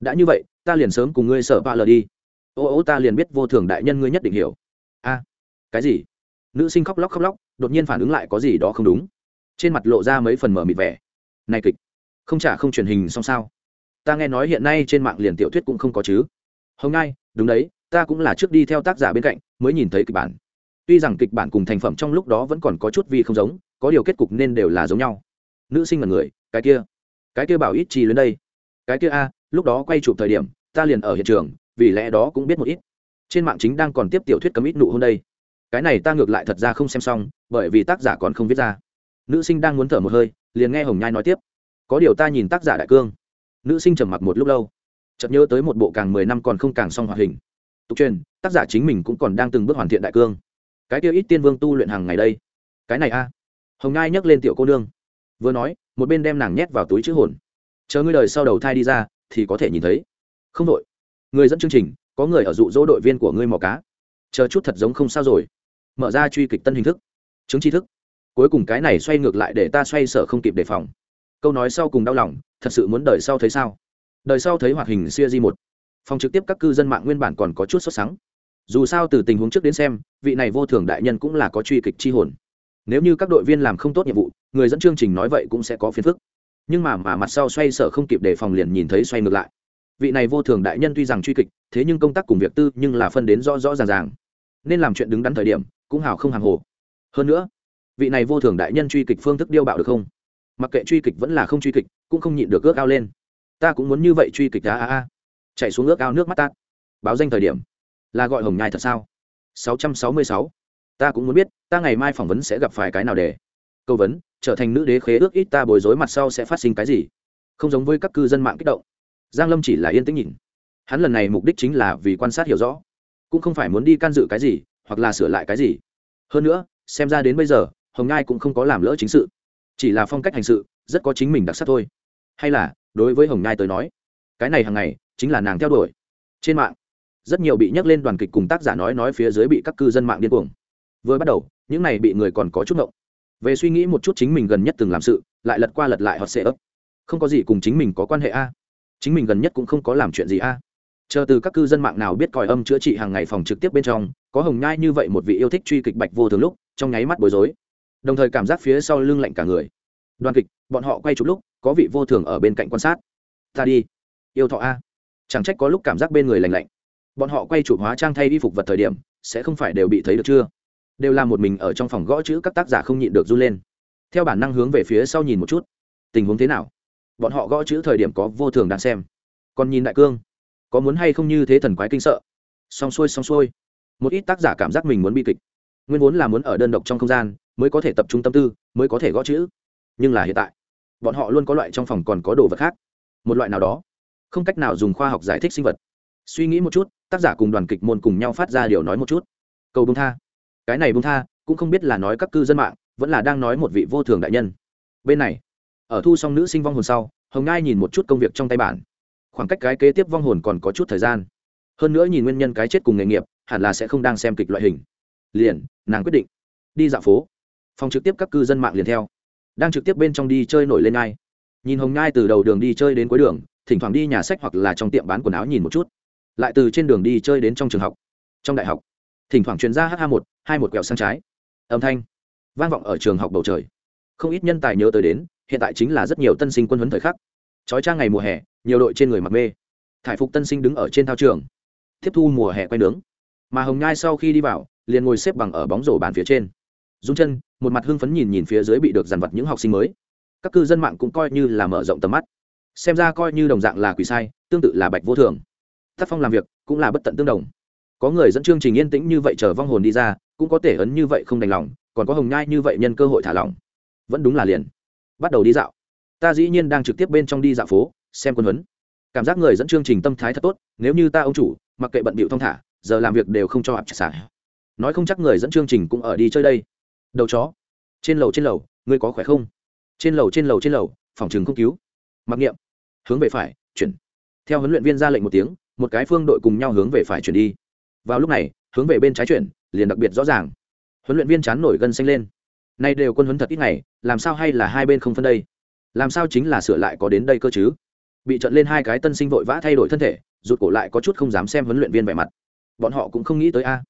Đã như vậy, ta liền sớm cùng ngươi sợ ba lờ đi. Ô ô, ta liền biết vô thường đại nhân ngươi nhất định hiểu. A, cái gì? Nữ sinh khóc lóc khóc lóc đột nhiên phản ứng lại có gì đó không đúng. Trên mặt lộ ra mấy phần mở mịt vẻ. Này kịch không trả không truyền hình xong sao? Ta nghe nói hiện nay trên mạng liền tiểu thuyết cũng không có chứ. Hôm nay, đúng đấy ta cũng là trước đi theo tác giả bên cạnh mới nhìn thấy kịch bản. Tuy rằng kịch bản cùng thành phẩm trong lúc đó vẫn còn có chút vi không giống có điều kết cục nên đều là giống nhau. Nữ sinh là người cái kia cái kia bảo ít chi lên đây. Cái kia a lúc đó quay chụp thời điểm ta liền ở hiện trường vì lẽ đó cũng biết một ít. Trên mạng chính đang còn tiếp tiểu thuyết cấm ít nụ hôn đây cái này ta ngược lại thật ra không xem xong, bởi vì tác giả còn không viết ra. Nữ sinh đang muốn thở một hơi, liền nghe hồng nhai nói tiếp. Có điều ta nhìn tác giả đại cương. Nữ sinh trầm mặc một lúc lâu. Chợt nhớ tới một bộ càng mười năm còn không càng xong hoạt hình. Tục truyền, tác giả chính mình cũng còn đang từng bước hoàn thiện đại cương. Cái kia ít tiên vương tu luyện hàng ngày đây. Cái này a. Hồng nhai nhấc lên tiểu cô nương. Vừa nói, một bên đem nàng nhét vào túi chữ hồn. Chờ ngươi đời sau đầu thai đi ra, thì có thể nhìn thấy. Không đội người dẫn chương trình, có người ở dụ dỗ đội viên của ngươi mò cá. Chờ chút thật giống không sao rồi mở ra truy kịch tân hình thức, chứng tri thức. Cuối cùng cái này xoay ngược lại để ta xoay sở không kịp đề phòng. Câu nói sau cùng đau lòng, thật sự muốn đời sau thấy sao? Đời sau thấy hoạt hình siêu di một. Phòng trực tiếp các cư dân mạng nguyên bản còn có chút sốt sáng. dù sao từ tình huống trước đến xem, vị này vô thường đại nhân cũng là có truy kịch chi hồn. Nếu như các đội viên làm không tốt nhiệm vụ, người dẫn chương trình nói vậy cũng sẽ có phiền phức. Nhưng mà mà mặt sau xoay sở không kịp đề phòng liền nhìn thấy xoay ngược lại. Vị này vô thường đại nhân tuy rằng truy kịch, thế nhưng công tác cùng việc tư nhưng là phân đến rõ rõ ràng ràng. Nên làm chuyện đứng đắn thời điểm cũng hào không hàng hồ. Hơn nữa, vị này vô thường đại nhân truy kịch phương thức điêu bạo được không? Mặc kệ truy kịch vẫn là không truy kịch, cũng không nhịn được ước ao lên. Ta cũng muốn như vậy truy kịch đá a a chạy xuống ước ao nước mắt ta. Báo danh thời điểm, là gọi hồng nhai thật sao? 666. ta cũng muốn biết, ta ngày mai phỏng vấn sẽ gặp phải cái nào để? Câu vấn, trở thành nữ đế khế ước ít ta bối rối mặt sau sẽ phát sinh cái gì? Không giống với các cư dân mạng kích động. Giang lâm chỉ là yên tĩnh nhìn. Hắn lần này mục đích chính là vì quan sát hiểu rõ. Cũng không phải muốn đi can dự cái gì hoặc là sửa lại cái gì. Hơn nữa, xem ra đến bây giờ, hồng ngai cũng không có làm lỡ chính sự. Chỉ là phong cách hành sự, rất có chính mình đặc sắc thôi. Hay là, đối với hồng ngai tới nói, cái này hàng ngày, chính là nàng theo đuổi. Trên mạng, rất nhiều bị nhắc lên đoàn kịch cùng tác giả nói nói phía dưới bị các cư dân mạng điên cuồng. Vừa bắt đầu, những này bị người còn có chút ngộng. Về suy nghĩ một chút chính mình gần nhất từng làm sự, lại lật qua lật lại hoặc sẽ ấp không có gì cùng chính mình có quan hệ a. Chính mình gần nhất cũng không có làm chuyện gì a chờ từ các cư dân mạng nào biết còi âm chữa trị hàng ngày phòng trực tiếp bên trong, có hồng nhai như vậy một vị yêu thích truy kịch bạch vô thường lúc, trong nháy mắt bối rối. Đồng thời cảm giác phía sau lưng lạnh cả người. Đoàn kịch, bọn họ quay chụp lúc, có vị vô thường ở bên cạnh quan sát. Ta đi. Yêu thọ a. Chẳng trách có lúc cảm giác bên người lành lạnh. Bọn họ quay chụp hóa trang thay đi phục vật thời điểm, sẽ không phải đều bị thấy được chưa? Đều là một mình ở trong phòng gõ chữ các tác giả không nhịn được run lên. Theo bản năng hướng về phía sau nhìn một chút. Tình huống thế nào? Bọn họ gõ chữ thời điểm có vô thường đang xem. Còn nhìn đại cương có muốn hay không như thế thần quái kinh sợ. Xong xuôi xong xuôi. Một ít tác giả cảm giác mình muốn bi kịch. Nguyên vốn là muốn ở đơn độc trong không gian, mới có thể tập trung tâm tư, mới có thể gõ chữ. Nhưng là hiện tại, bọn họ luôn có loại trong phòng còn có đồ vật khác. Một loại nào đó. Không cách nào dùng khoa học giải thích sinh vật. Suy nghĩ một chút, tác giả cùng đoàn kịch môn cùng nhau phát ra điều nói một chút. Cầu bông tha. Cái này bông tha, cũng không biết là nói các cư dân mạng, vẫn là đang nói một vị vô thường đại nhân. Bên này, ở thu xong nữ sinh vong hồn sau, hồng ngai nhìn một chút công việc trong tay bản khoảng cách cái kế tiếp vong hồn còn có chút thời gian. Hơn nữa nhìn nguyên nhân cái chết cùng nghề nghiệp, hẳn là sẽ không đang xem kịch loại hình. Liền, nàng quyết định đi dạo phố. Phòng trực tiếp các cư dân mạng liền theo. Đang trực tiếp bên trong đi chơi nổi lên ngai nhìn hồng ngai từ đầu đường đi chơi đến cuối đường, thỉnh thoảng đi nhà sách hoặc là trong tiệm bán quần áo nhìn một chút. Lại từ trên đường đi chơi đến trong trường học, trong đại học. Thỉnh thoảng chuyển ra h một, hai một quẹo sang trái. Âm thanh vang vọng ở trường học bầu trời. Không ít nhân tài nhớ tới đến, hiện tại chính là rất nhiều tân sinh quân huấn thời khắc. Trói trang ngày mùa hè nhiều đội trên người mặc mê. Thải phục tân sinh đứng ở trên thao trường. Tiếp thu mùa hè quay nướng. Mà hồng nhai sau khi đi vào, liền ngồi xếp bằng ở bóng rổ bàn phía trên. Dung chân, một mặt hưng phấn nhìn nhìn phía dưới bị được dàn vật những học sinh mới. Các cư dân mạng cũng coi như là mở rộng tầm mắt. Xem ra coi như đồng dạng là quỷ sai, tương tự là bạch vô thường. Tác phong làm việc cũng là bất tận tương đồng. Có người dẫn chương trình yên tĩnh như vậy chờ vong hồn đi ra, cũng có thể ấn như vậy không đành lòng, còn có hồng nhai như vậy nhân cơ hội thả lỏng. Vẫn đúng là liền. Bắt đầu đi dạo. Ta dĩ nhiên đang trực tiếp bên trong đi dạo phố xem quân huấn. Cảm giác người dẫn chương trình tâm thái thật tốt, nếu như ta ông chủ, mặc kệ bận bịu thong thả, giờ làm việc đều không cho ạp xả. Nói không chắc người dẫn chương trình cũng ở đi chơi đây. Đầu chó. Trên lầu trên lầu, ngươi có khỏe không? Trên lầu trên lầu trên lầu, phòng trường không cứu. Mặc niệm. Hướng về phải, chuyển. Theo huấn luyện viên ra lệnh một tiếng, một cái phương đội cùng nhau hướng về phải chuyển đi. Vào lúc này, hướng về bên trái chuyển, liền đặc biệt rõ ràng. Huấn luyện viên chán nổi gân xanh lên. Nay đều quân huấn thật ít ngày, làm sao hay là hai bên không phân đây? Làm sao chính là sửa lại có đến đây cơ chứ? Bị trận lên hai cái tân sinh vội vã thay đổi thân thể, rụt cổ lại có chút không dám xem huấn luyện viên vẻ mặt. Bọn họ cũng không nghĩ tới a. À.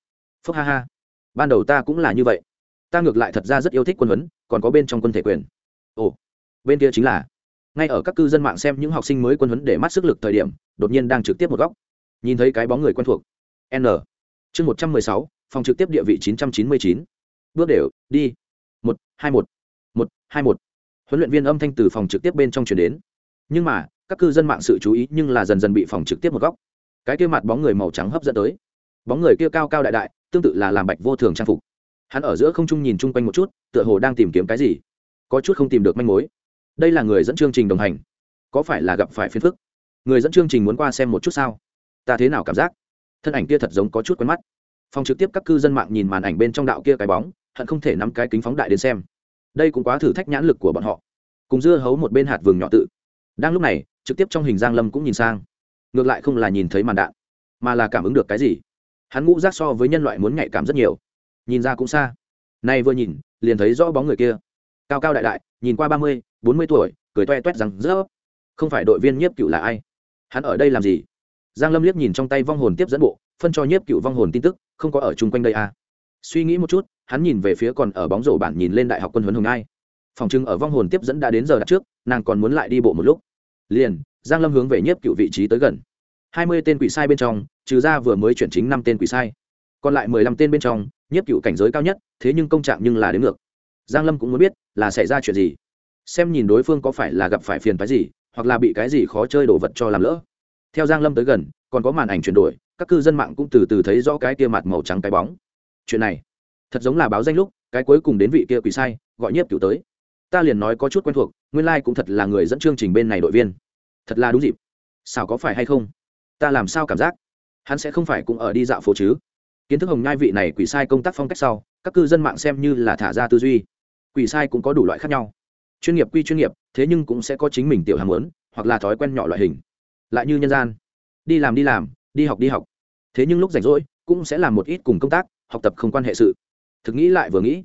phúc ha ha. Ban đầu ta cũng là như vậy. Ta ngược lại thật ra rất yêu thích quân huấn, còn có bên trong quân thể quyền. Ồ, bên kia chính là. Ngay ở các cư dân mạng xem những học sinh mới quân huấn để mắt sức lực thời điểm, đột nhiên đang trực tiếp một góc. Nhìn thấy cái bóng người quen thuộc. N. Chương một trăm mười sáu, phòng trực tiếp địa vị chín trăm chín mươi chín. Bước đều, đi. Một, hai một. Một, hai một. Huấn luyện viên âm thanh từ phòng trực tiếp bên trong chuyển đến. Nhưng mà các cư dân mạng sự chú ý nhưng là dần dần bị phòng trực tiếp một góc. Cái kia mặt bóng người màu trắng hấp dẫn tới. Bóng người kia cao cao đại đại, tương tự là làm bạch vô thường trang phục. Hắn ở giữa không trung nhìn chung quanh một chút, tựa hồ đang tìm kiếm cái gì. Có chút không tìm được manh mối. Đây là người dẫn chương trình đồng hành. Có phải là gặp phải phiền phức? Người dẫn chương trình muốn qua xem một chút sao? Ta thế nào cảm giác? Thân ảnh kia thật giống có chút quen mắt. Phòng trực tiếp các cư dân mạng nhìn màn ảnh bên trong đạo kia cái bóng, hận không thể nắm cái kính phóng đại đến xem. Đây cũng quá thử thách nhãn lực của bọn họ. Cùng dưa hấu một bên hạt vườn nhỏ tự đang lúc này, trực tiếp trong hình giang lâm cũng nhìn sang. Ngược lại không là nhìn thấy màn đạn, mà là cảm ứng được cái gì. Hắn ngũ rác so với nhân loại muốn nhạy cảm rất nhiều. Nhìn ra cũng xa. Nay vừa nhìn, liền thấy rõ bóng người kia. Cao cao đại đại, nhìn qua ba mươi, bốn mươi tuổi, cười toe toét rằng rỡ không phải đội viên nhiếp cựu là ai? Hắn ở đây làm gì? Giang lâm liếc nhìn trong tay vong hồn tiếp dẫn bộ, phân cho nhiếp cựu vong hồn tin tức, không có ở chung quanh đây à. suy nghĩ một chút, hắn nhìn về phía còn ở bóng rổ bản nhìn lên đại học quân huấn hồng ai phòng trưng ở vong hồn tiếp dẫn đã đến giờ đặt trước, nàng còn muốn lại đi bộ một lúc. Liền, giang lâm hướng về nhiếp cựu vị trí tới gần. Hai mươi tên quỷ sai bên trong, trừ ra vừa mới chuyển chính năm tên quỷ sai. Còn lại mười lăm tên bên trong, nhiếp cựu cảnh giới cao nhất, thế nhưng công trạng nhưng là đến ngược. Giang lâm cũng muốn biết là xảy ra chuyện gì. Xem nhìn đối phương có phải là gặp phải phiền phái gì, hoặc là bị cái gì khó chơi đồ vật cho làm lỡ. Theo giang lâm tới gần, còn có màn ảnh chuyển đổi, các cư dân mạng cũng từ từ thấy rõ cái kia mặt màu trắng cái bóng. Chuyện này, thật giống là báo danh lúc, cái cuối cùng đến vị kia quỷ sai, gọi nhiếp cựu tới ta liền nói có chút quen thuộc, nguyên lai cũng thật là người dẫn chương trình bên này đội viên. Thật là đúng dịp. Sao có phải hay không? Ta làm sao cảm giác? Hắn sẽ không phải cũng ở đi dạo phố chứ? Kiến thức hồng nhai vị này quỷ sai công tác phong cách sau, các cư dân mạng xem như là thả ra tư duy. Quỷ sai cũng có đủ loại khác nhau. Chuyên nghiệp quy chuyên nghiệp, thế nhưng cũng sẽ có chính mình tiểu hàm lớn hoặc là thói quen nhỏ loại hình. Lại như nhân gian. Đi làm đi làm, đi học đi học. Thế nhưng lúc rảnh rỗi, cũng sẽ làm một ít cùng công tác, học tập không quan hệ sự. Thực nghĩ lại vừa nghĩ,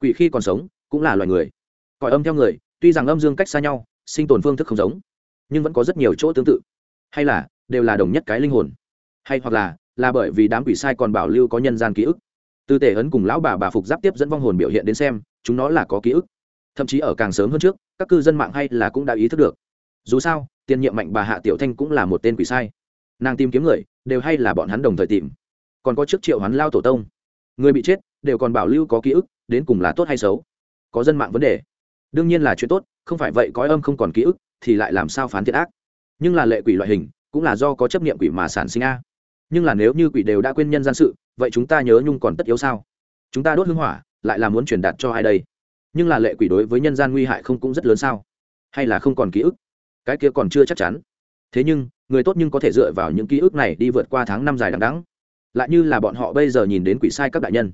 quỷ khi còn sống, cũng là loài người còi âm theo người, tuy rằng âm dương cách xa nhau, sinh tồn phương thức không giống, nhưng vẫn có rất nhiều chỗ tương tự. Hay là, đều là đồng nhất cái linh hồn. Hay hoặc là là bởi vì đám quỷ sai còn bảo lưu có nhân gian ký ức. Từ tể ấn cùng lão bà bà phục giáp tiếp dẫn vong hồn biểu hiện đến xem, chúng nó là có ký ức. Thậm chí ở càng sớm hơn trước, các cư dân mạng hay là cũng đã ý thức được. Dù sao, tiền nhiệm mạnh bà hạ tiểu thanh cũng là một tên quỷ sai. Nàng tìm kiếm người, đều hay là bọn hắn đồng thời tìm. Còn có trước triệu hắn lao tổ tông. Người bị chết, đều còn bảo lưu có ký ức, đến cùng là tốt hay xấu? Có dân mạng vấn đề đương nhiên là chuyện tốt, không phải vậy cõi âm không còn ký ức thì lại làm sao phán thiệt ác. Nhưng là lệ quỷ loại hình cũng là do có chấp niệm quỷ mà sản sinh a. Nhưng là nếu như quỷ đều đã quên nhân gian sự, vậy chúng ta nhớ nhung còn tất yếu sao? Chúng ta đốt hương hỏa lại là muốn truyền đạt cho ai đây? Nhưng là lệ quỷ đối với nhân gian nguy hại không cũng rất lớn sao? Hay là không còn ký ức? Cái kia còn chưa chắc chắn. Thế nhưng, người tốt nhưng có thể dựa vào những ký ức này đi vượt qua tháng năm dài đằng đẵng. Lại như là bọn họ bây giờ nhìn đến quỷ sai các đại nhân.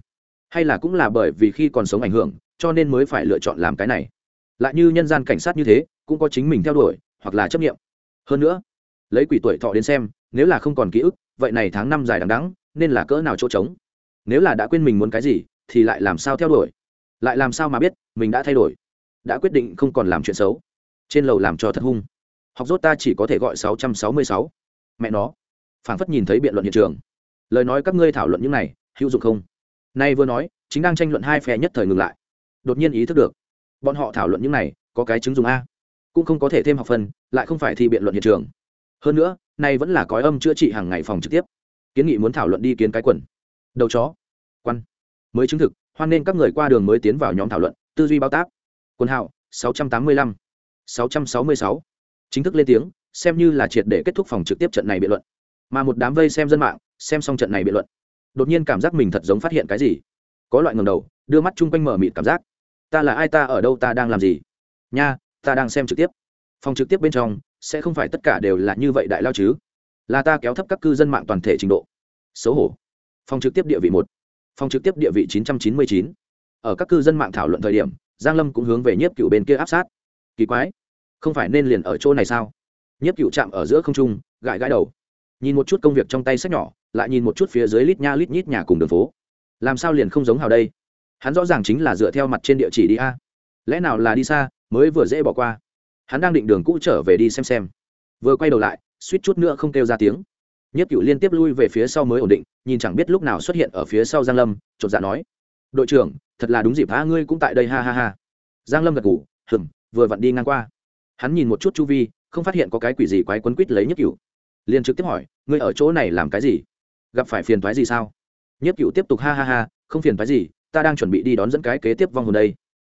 Hay là cũng là bởi vì khi còn sống ảnh hưởng, cho nên mới phải lựa chọn làm cái này lại như nhân gian cảnh sát như thế, cũng có chính mình theo đuổi, hoặc là chấp nghiệm hơn nữa, lấy quỷ tuổi thọ đến xem, nếu là không còn ký ức, vậy này tháng năm dài đằng đẵng, nên là cỡ nào chỗ trống? Nếu là đã quên mình muốn cái gì, thì lại làm sao theo đuổi? Lại làm sao mà biết, mình đã thay đổi? Đã quyết định không còn làm chuyện xấu? Trên lầu làm cho thật hung. Học rốt ta chỉ có thể gọi sáu trăm sáu mươi sáu. Mẹ nó. Phảng phất nhìn thấy biện luận hiện trường. Lời nói các ngươi thảo luận những này, hữu dụng không? Nay vừa nói, chính đang tranh luận hai phe nhất thời ngừng lại. Đột nhiên ý thức được bọn họ thảo luận những này, có cái chứng dùng a. Cũng không có thể thêm học phần, lại không phải thi biện luận hiện trường. Hơn nữa nay vẫn là cói âm chữa trị hàng ngày phòng trực tiếp. Kiến nghị muốn thảo luận đi kiến cái quần. Đầu chó. Quan. Mới chứng thực, hoan nên các người qua đường mới tiến vào nhóm thảo luận, tư duy bao tác quân hạo 685 666 chính thức lên tiếng, xem như là triệt để kết thúc phòng trực tiếp trận này biện luận. Mà một đám vây xem dân mạng, xem xong trận này biện luận. Đột nhiên cảm giác mình thật giống phát hiện cái gì. Có loại ngầm đầu, đưa mắt chung quanh mở mịt cảm giác ta là ai, ta ở đâu, ta đang làm gì? Nha, ta đang xem trực tiếp. Phòng trực tiếp bên trong, sẽ không phải tất cả đều là như vậy đại lao chứ? Là ta kéo thấp các cư dân mạng toàn thể trình độ. Xấu hổ. Phòng trực tiếp địa vị một. Phòng trực tiếp địa vị 999. ở các cư dân mạng thảo luận thời điểm, giang lâm cũng hướng về nhiếp cựu bên kia áp sát. Kỳ quái. Không phải nên liền ở chỗ này sao? Nhiếp cựu chạm ở giữa không trung, gãi gãi đầu. Nhìn một chút công việc trong tay sách nhỏ, lại nhìn một chút phía dưới lít nha lít nhít nhà cùng đường phố. Làm sao liền không giống hào đây? Hắn rõ ràng chính là dựa theo mặt trên địa chỉ đi a. Lẽ nào là đi xa, mới vừa dễ bỏ qua? Hắn đang định đường cũ trở về đi xem xem. Vừa quay đầu lại, suýt chút nữa không kêu ra tiếng. Nhất cựu liên tiếp lui về phía sau mới ổn định, nhìn chẳng biết lúc nào xuất hiện ở phía sau giang lâm, chột dạ nói. Đội trưởng, thật là đúng dịp, a, ngươi cũng tại đây, ha ha ha. Giang lâm gật ngủ hừm, vừa vặn đi ngang qua. Hắn nhìn một chút chu vi, không phát hiện có cái quỷ gì quái quấn quýt lấy nhất cựu liền trực tiếp hỏi, ngươi ở chỗ này làm cái gì? Gặp phải phiền thoái gì sao? Nhất cựu tiếp tục ha ha ha, không phiền thoái gì ta đang chuẩn bị đi đón dẫn cái kế tiếp vong hồn đây.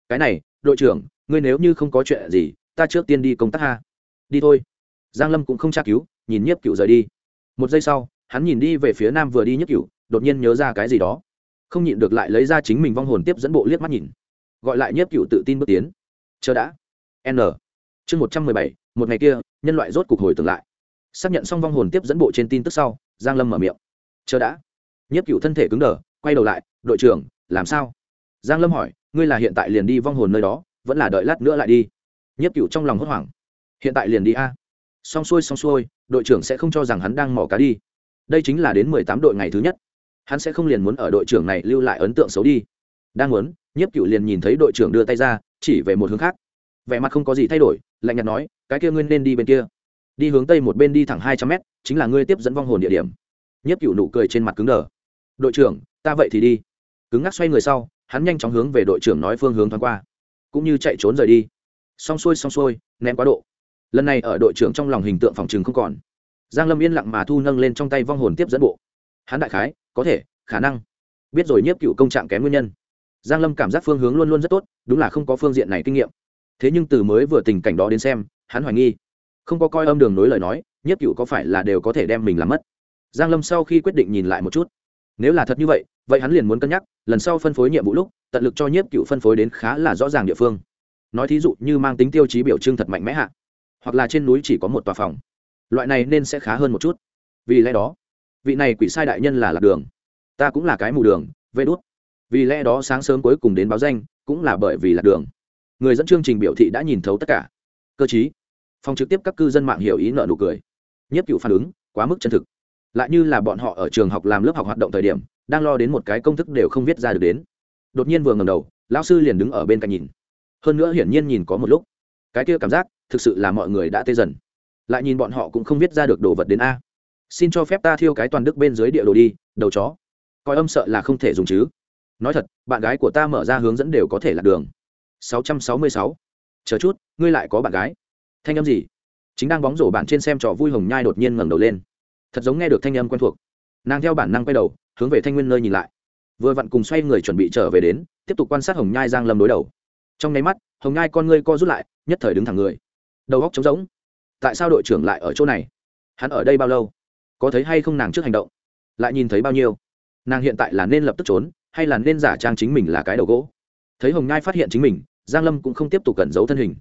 Cái này, đội trưởng, ngươi nếu như không có chuyện gì, ta trước tiên đi công tác ha. Đi thôi. Giang lâm cũng không tra cứu, nhìn nhiếp cựu rời đi. Một giây sau, hắn nhìn đi về phía nam vừa đi nhiếp cựu đột nhiên nhớ ra cái gì đó. Không nhịn được lại lấy ra chính mình vong hồn tiếp dẫn bộ liếc mắt nhìn. Gọi lại nhiếp cựu tự tin bước tiến. Chờ đã. N. Chương một trăm mười bảy, một ngày kia, nhân loại rốt cục hồi tưởng lại. Xác nhận xong vong hồn tiếp dẫn bộ trên tin tức sau, giang lâm mở miệng. Chờ đã. Nhiếp cựu thân thể cứng đờ, quay đầu lại, đội trưởng làm sao? Giang lâm hỏi, ngươi là hiện tại liền đi vong hồn nơi đó, vẫn là đợi lát nữa lại đi. Nhất cựu trong lòng hốt hoảng. Hiện tại liền đi a. Xong xuôi xong xuôi, đội trưởng sẽ không cho rằng hắn đang mỏ cá đi. Đây chính là đến mười tám đội ngày thứ nhất. Hắn sẽ không liền muốn ở đội trưởng này lưu lại ấn tượng xấu đi. Đang muốn nhiếp cựu liền nhìn thấy đội trưởng đưa tay ra, chỉ về một hướng khác. Vẻ mặt không có gì thay đổi, lạnh nhạt nói, cái kia ngươi nên đi bên kia. Đi hướng tây một bên đi thẳng hai trăm mét, chính là ngươi tiếp dẫn vong hồn địa điểm. Nhiếp cựu nụ cười trên mặt cứng đờ. Đội trưởng, ta vậy thì đi cứng ngắc xoay người sau, hắn nhanh chóng hướng về đội trưởng nói phương hướng thoáng qua. Cũng như chạy trốn rời đi. Xong xuôi xong xuôi ném quá độ. Lần này ở đội trưởng trong lòng hình tượng phòng trừng không còn. Giang lâm yên lặng mà thu nâng lên trong tay vong hồn tiếp dẫn bộ. Hắn đại khái, có thể, khả năng. Biết rồi nhiếp cựu công trạng kém nguyên nhân. Giang lâm cảm giác phương hướng luôn luôn rất tốt, đúng là không có phương diện này kinh nghiệm. Thế nhưng từ mới vừa tình cảnh đó đến xem, hắn hoài nghi. Không có coi âm đường nối lời nói, nhiếp cựu có phải là đều có thể đem mình làm mất. Giang lâm sau khi quyết định nhìn lại một chút nếu là thật như vậy vậy hắn liền muốn cân nhắc, lần sau phân phối nhiệm vụ lúc, tận lực cho nhiếp cựu phân phối đến khá là rõ ràng địa phương. Nói thí dụ như mang tính tiêu chí biểu trưng thật mạnh mẽ hạ, hoặc là trên núi chỉ có một tòa phòng. Loại này nên sẽ khá hơn một chút. Vì lẽ đó, vị này quỷ sai đại nhân là lạc đường. Ta cũng là cái mù đường, vê đốt vì lẽ đó sáng sớm cuối cùng đến báo danh, cũng là bởi vì lạc đường. Người dẫn chương trình biểu thị đã nhìn thấu tất cả. Cơ chí. Phòng trực tiếp các cư dân mạng hiểu ý nợ nụ cười. Nhất cựu phản ứng, quá mức chân thực lại như là bọn họ ở trường học làm lớp học hoạt động thời điểm, đang lo đến một cái công thức đều không viết ra được đến. Đột nhiên vừa ngầm đầu, lão sư liền đứng ở bên cạnh nhìn. Hơn nữa hiển nhiên nhìn có một lúc. Cái kia cảm giác, thực sự là mọi người đã tê dần. Lại nhìn bọn họ cũng không viết ra được đồ vật đến a. Xin cho phép ta thiêu cái toàn đức bên dưới địa đồ đi, đầu chó. Coi âm sợ là không thể dùng chứ. Nói thật, bạn gái của ta mở ra hướng dẫn đều có thể là đường. 666. chờ chút, ngươi lại có bạn gái. Thanh âm gì? Chính đang bóng rổ bạn trên xem trò vui hồng nhai đột nhiên ngẩng đầu lên thật giống nghe được thanh âm quen thuộc. Nàng theo bản năng quay đầu, hướng về thanh nguyên nơi nhìn lại. Vừa vặn cùng xoay người chuẩn bị trở về đến, tiếp tục quan sát hồng nhai giang lâm đối đầu. Trong nháy mắt, hồng nhai con ngươi co rút lại, nhất thời đứng thẳng người. Đầu góc trống rỗng. Tại sao đội trưởng lại ở chỗ này? Hắn ở đây bao lâu? Có thấy hay không nàng trước hành động? Lại nhìn thấy bao nhiêu? Nàng hiện tại là nên lập tức trốn, hay là nên giả trang chính mình là cái đầu gỗ? Thấy hồng nhai phát hiện chính mình, giang lâm cũng không tiếp tục cẩn giấu thân hình.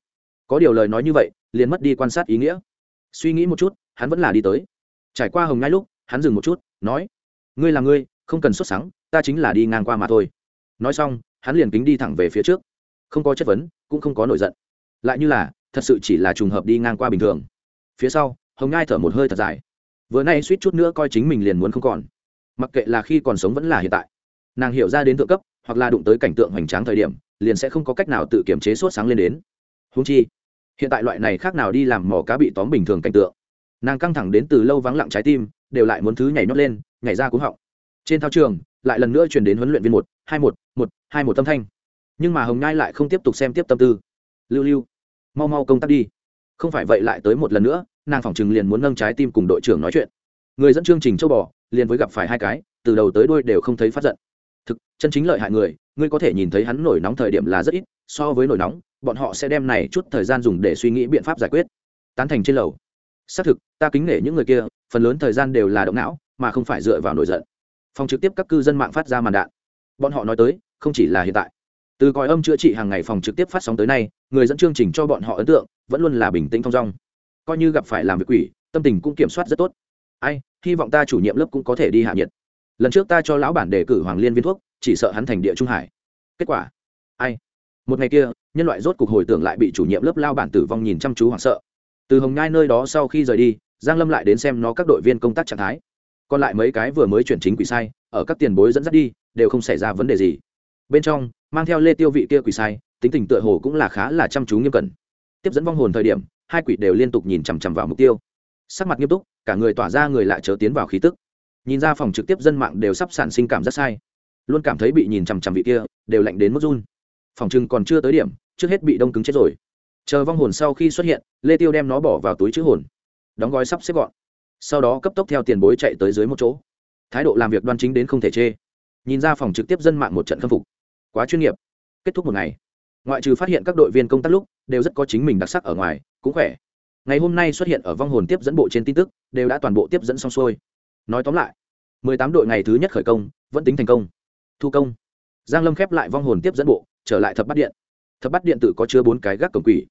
Có điều lời nói như vậy, liền mất đi quan sát ý nghĩa. Suy nghĩ một chút, hắn vẫn là đi tới trải qua hồng ngai lúc, hắn dừng một chút, nói, ngươi là ngươi, không cần xuất sáng ta chính là đi ngang qua mà thôi. Nói xong, hắn liền kính đi thẳng về phía trước. Không có chất vấn, cũng không có nổi giận. Lại như là, thật sự chỉ là trùng hợp đi ngang qua bình thường. Phía sau, hồng ngai thở một hơi thật dài. Vừa nay suýt chút nữa coi chính mình liền muốn không còn. Mặc kệ là khi còn sống vẫn là hiện tại. Nàng hiểu ra đến thượng cấp, hoặc là đụng tới cảnh tượng hoành tráng thời điểm, liền sẽ không có cách nào tự kiểm chế sốt sáng lên đến. Húng chi, hiện tại loại này khác nào đi làm mỏ cá bị tóm bình thường cảnh tượng nàng căng thẳng đến từ lâu vắng lặng trái tim, đều lại muốn thứ nhảy nhót lên, nhảy ra cúng họng. Trên thao trường, lại lần nữa chuyển đến huấn luyện viên một, hai một một, hai một tâm thanh. Nhưng mà hồng nhai lại không tiếp tục xem tiếp tâm tư. Lưu lưu, mau mau công tác đi. Không phải vậy lại tới một lần nữa, nàng phỏng chừng liền muốn nâng trái tim cùng đội trưởng nói chuyện. Người dẫn chương trình châu bò, liền với gặp phải hai cái, từ đầu tới đuôi đều không thấy phát giận. Thực, chân chính lợi hại người, ngươi có thể nhìn thấy hắn nổi nóng thời điểm là rất ít, so với nổi nóng, bọn họ sẽ đem này chút thời gian dùng để suy nghĩ biện pháp giải quyết. Tán thành trên lầu xác thực, ta kính nể những người kia, phần lớn thời gian đều là động não, mà không phải dựa vào nổi giận. Phòng trực tiếp các cư dân mạng phát ra màn đạn. Bọn họ nói tới, không chỉ là hiện tại. Từ còi âm chữa trị hàng ngày phòng trực tiếp phát sóng tới nay, người dẫn chương trình cho bọn họ ấn tượng, vẫn luôn là bình tĩnh thong dong. Coi như gặp phải làm việc quỷ, tâm tình cũng kiểm soát rất tốt. Ai, hy vọng ta chủ nhiệm lớp cũng có thể đi hạ nhiệt. Lần trước ta cho lão bản đề cử hoàng liên viên thuốc, chỉ sợ hắn thành địa trung hải. Kết quả? Ai? Một ngày kia, nhân loại rốt cuộc hồi tưởng lại bị chủ nhiệm lớp lao bản tử vong nhìn chăm chú hoảng sợ từ hồng nhai nơi đó sau khi rời đi, giang lâm lại đến xem nó các đội viên công tác trạng thái. Còn lại mấy cái vừa mới chuyển chính quỷ sai, ở các tiền bối dẫn dắt đi, đều không xảy ra vấn đề gì. Bên trong, mang theo lê tiêu vị kia quỷ sai, tính tình tựa hồ cũng là khá là chăm chú nghiêm cẩn. Tiếp dẫn vong hồn thời điểm, hai quỷ đều liên tục nhìn chằm chằm vào mục tiêu. Sắc mặt nghiêm túc, cả người tỏa ra người lại chớ tiến vào khí tức. Nhìn ra phòng trực tiếp dân mạng đều sắp sản sinh cảm rất sai. Luôn cảm thấy bị nhìn chằm chằm vị kia, đều lạnh đến mức run. Phòng chừng còn chưa tới điểm, trước hết bị đông cứng chết rồi chờ vong hồn sau khi xuất hiện, lê tiêu đem nó bỏ vào túi chữ hồn. Đóng gói sắp xếp gọn. Sau đó cấp tốc theo tiền bối chạy tới dưới một chỗ. Thái độ làm việc đoan chính đến không thể chê. Nhìn ra phòng trực tiếp dân mạng một trận khâm phục. Quá chuyên nghiệp. Kết thúc một ngày. Ngoại trừ phát hiện các đội viên công tác lúc, đều rất có chính mình đặc sắc ở ngoài, cũng khỏe. Ngày hôm nay xuất hiện ở vong hồn tiếp dẫn bộ trên tin tức, đều đã toàn bộ tiếp dẫn xong xuôi. Nói tóm lại, mười tám đội ngày thứ nhất khởi công, vẫn tính thành công. Thu công. Giang lâm khép lại vong hồn tiếp dẫn bộ, trở lại thập bát điện. Thập bát điện tự có chứa bốn cái gác cổng quỷ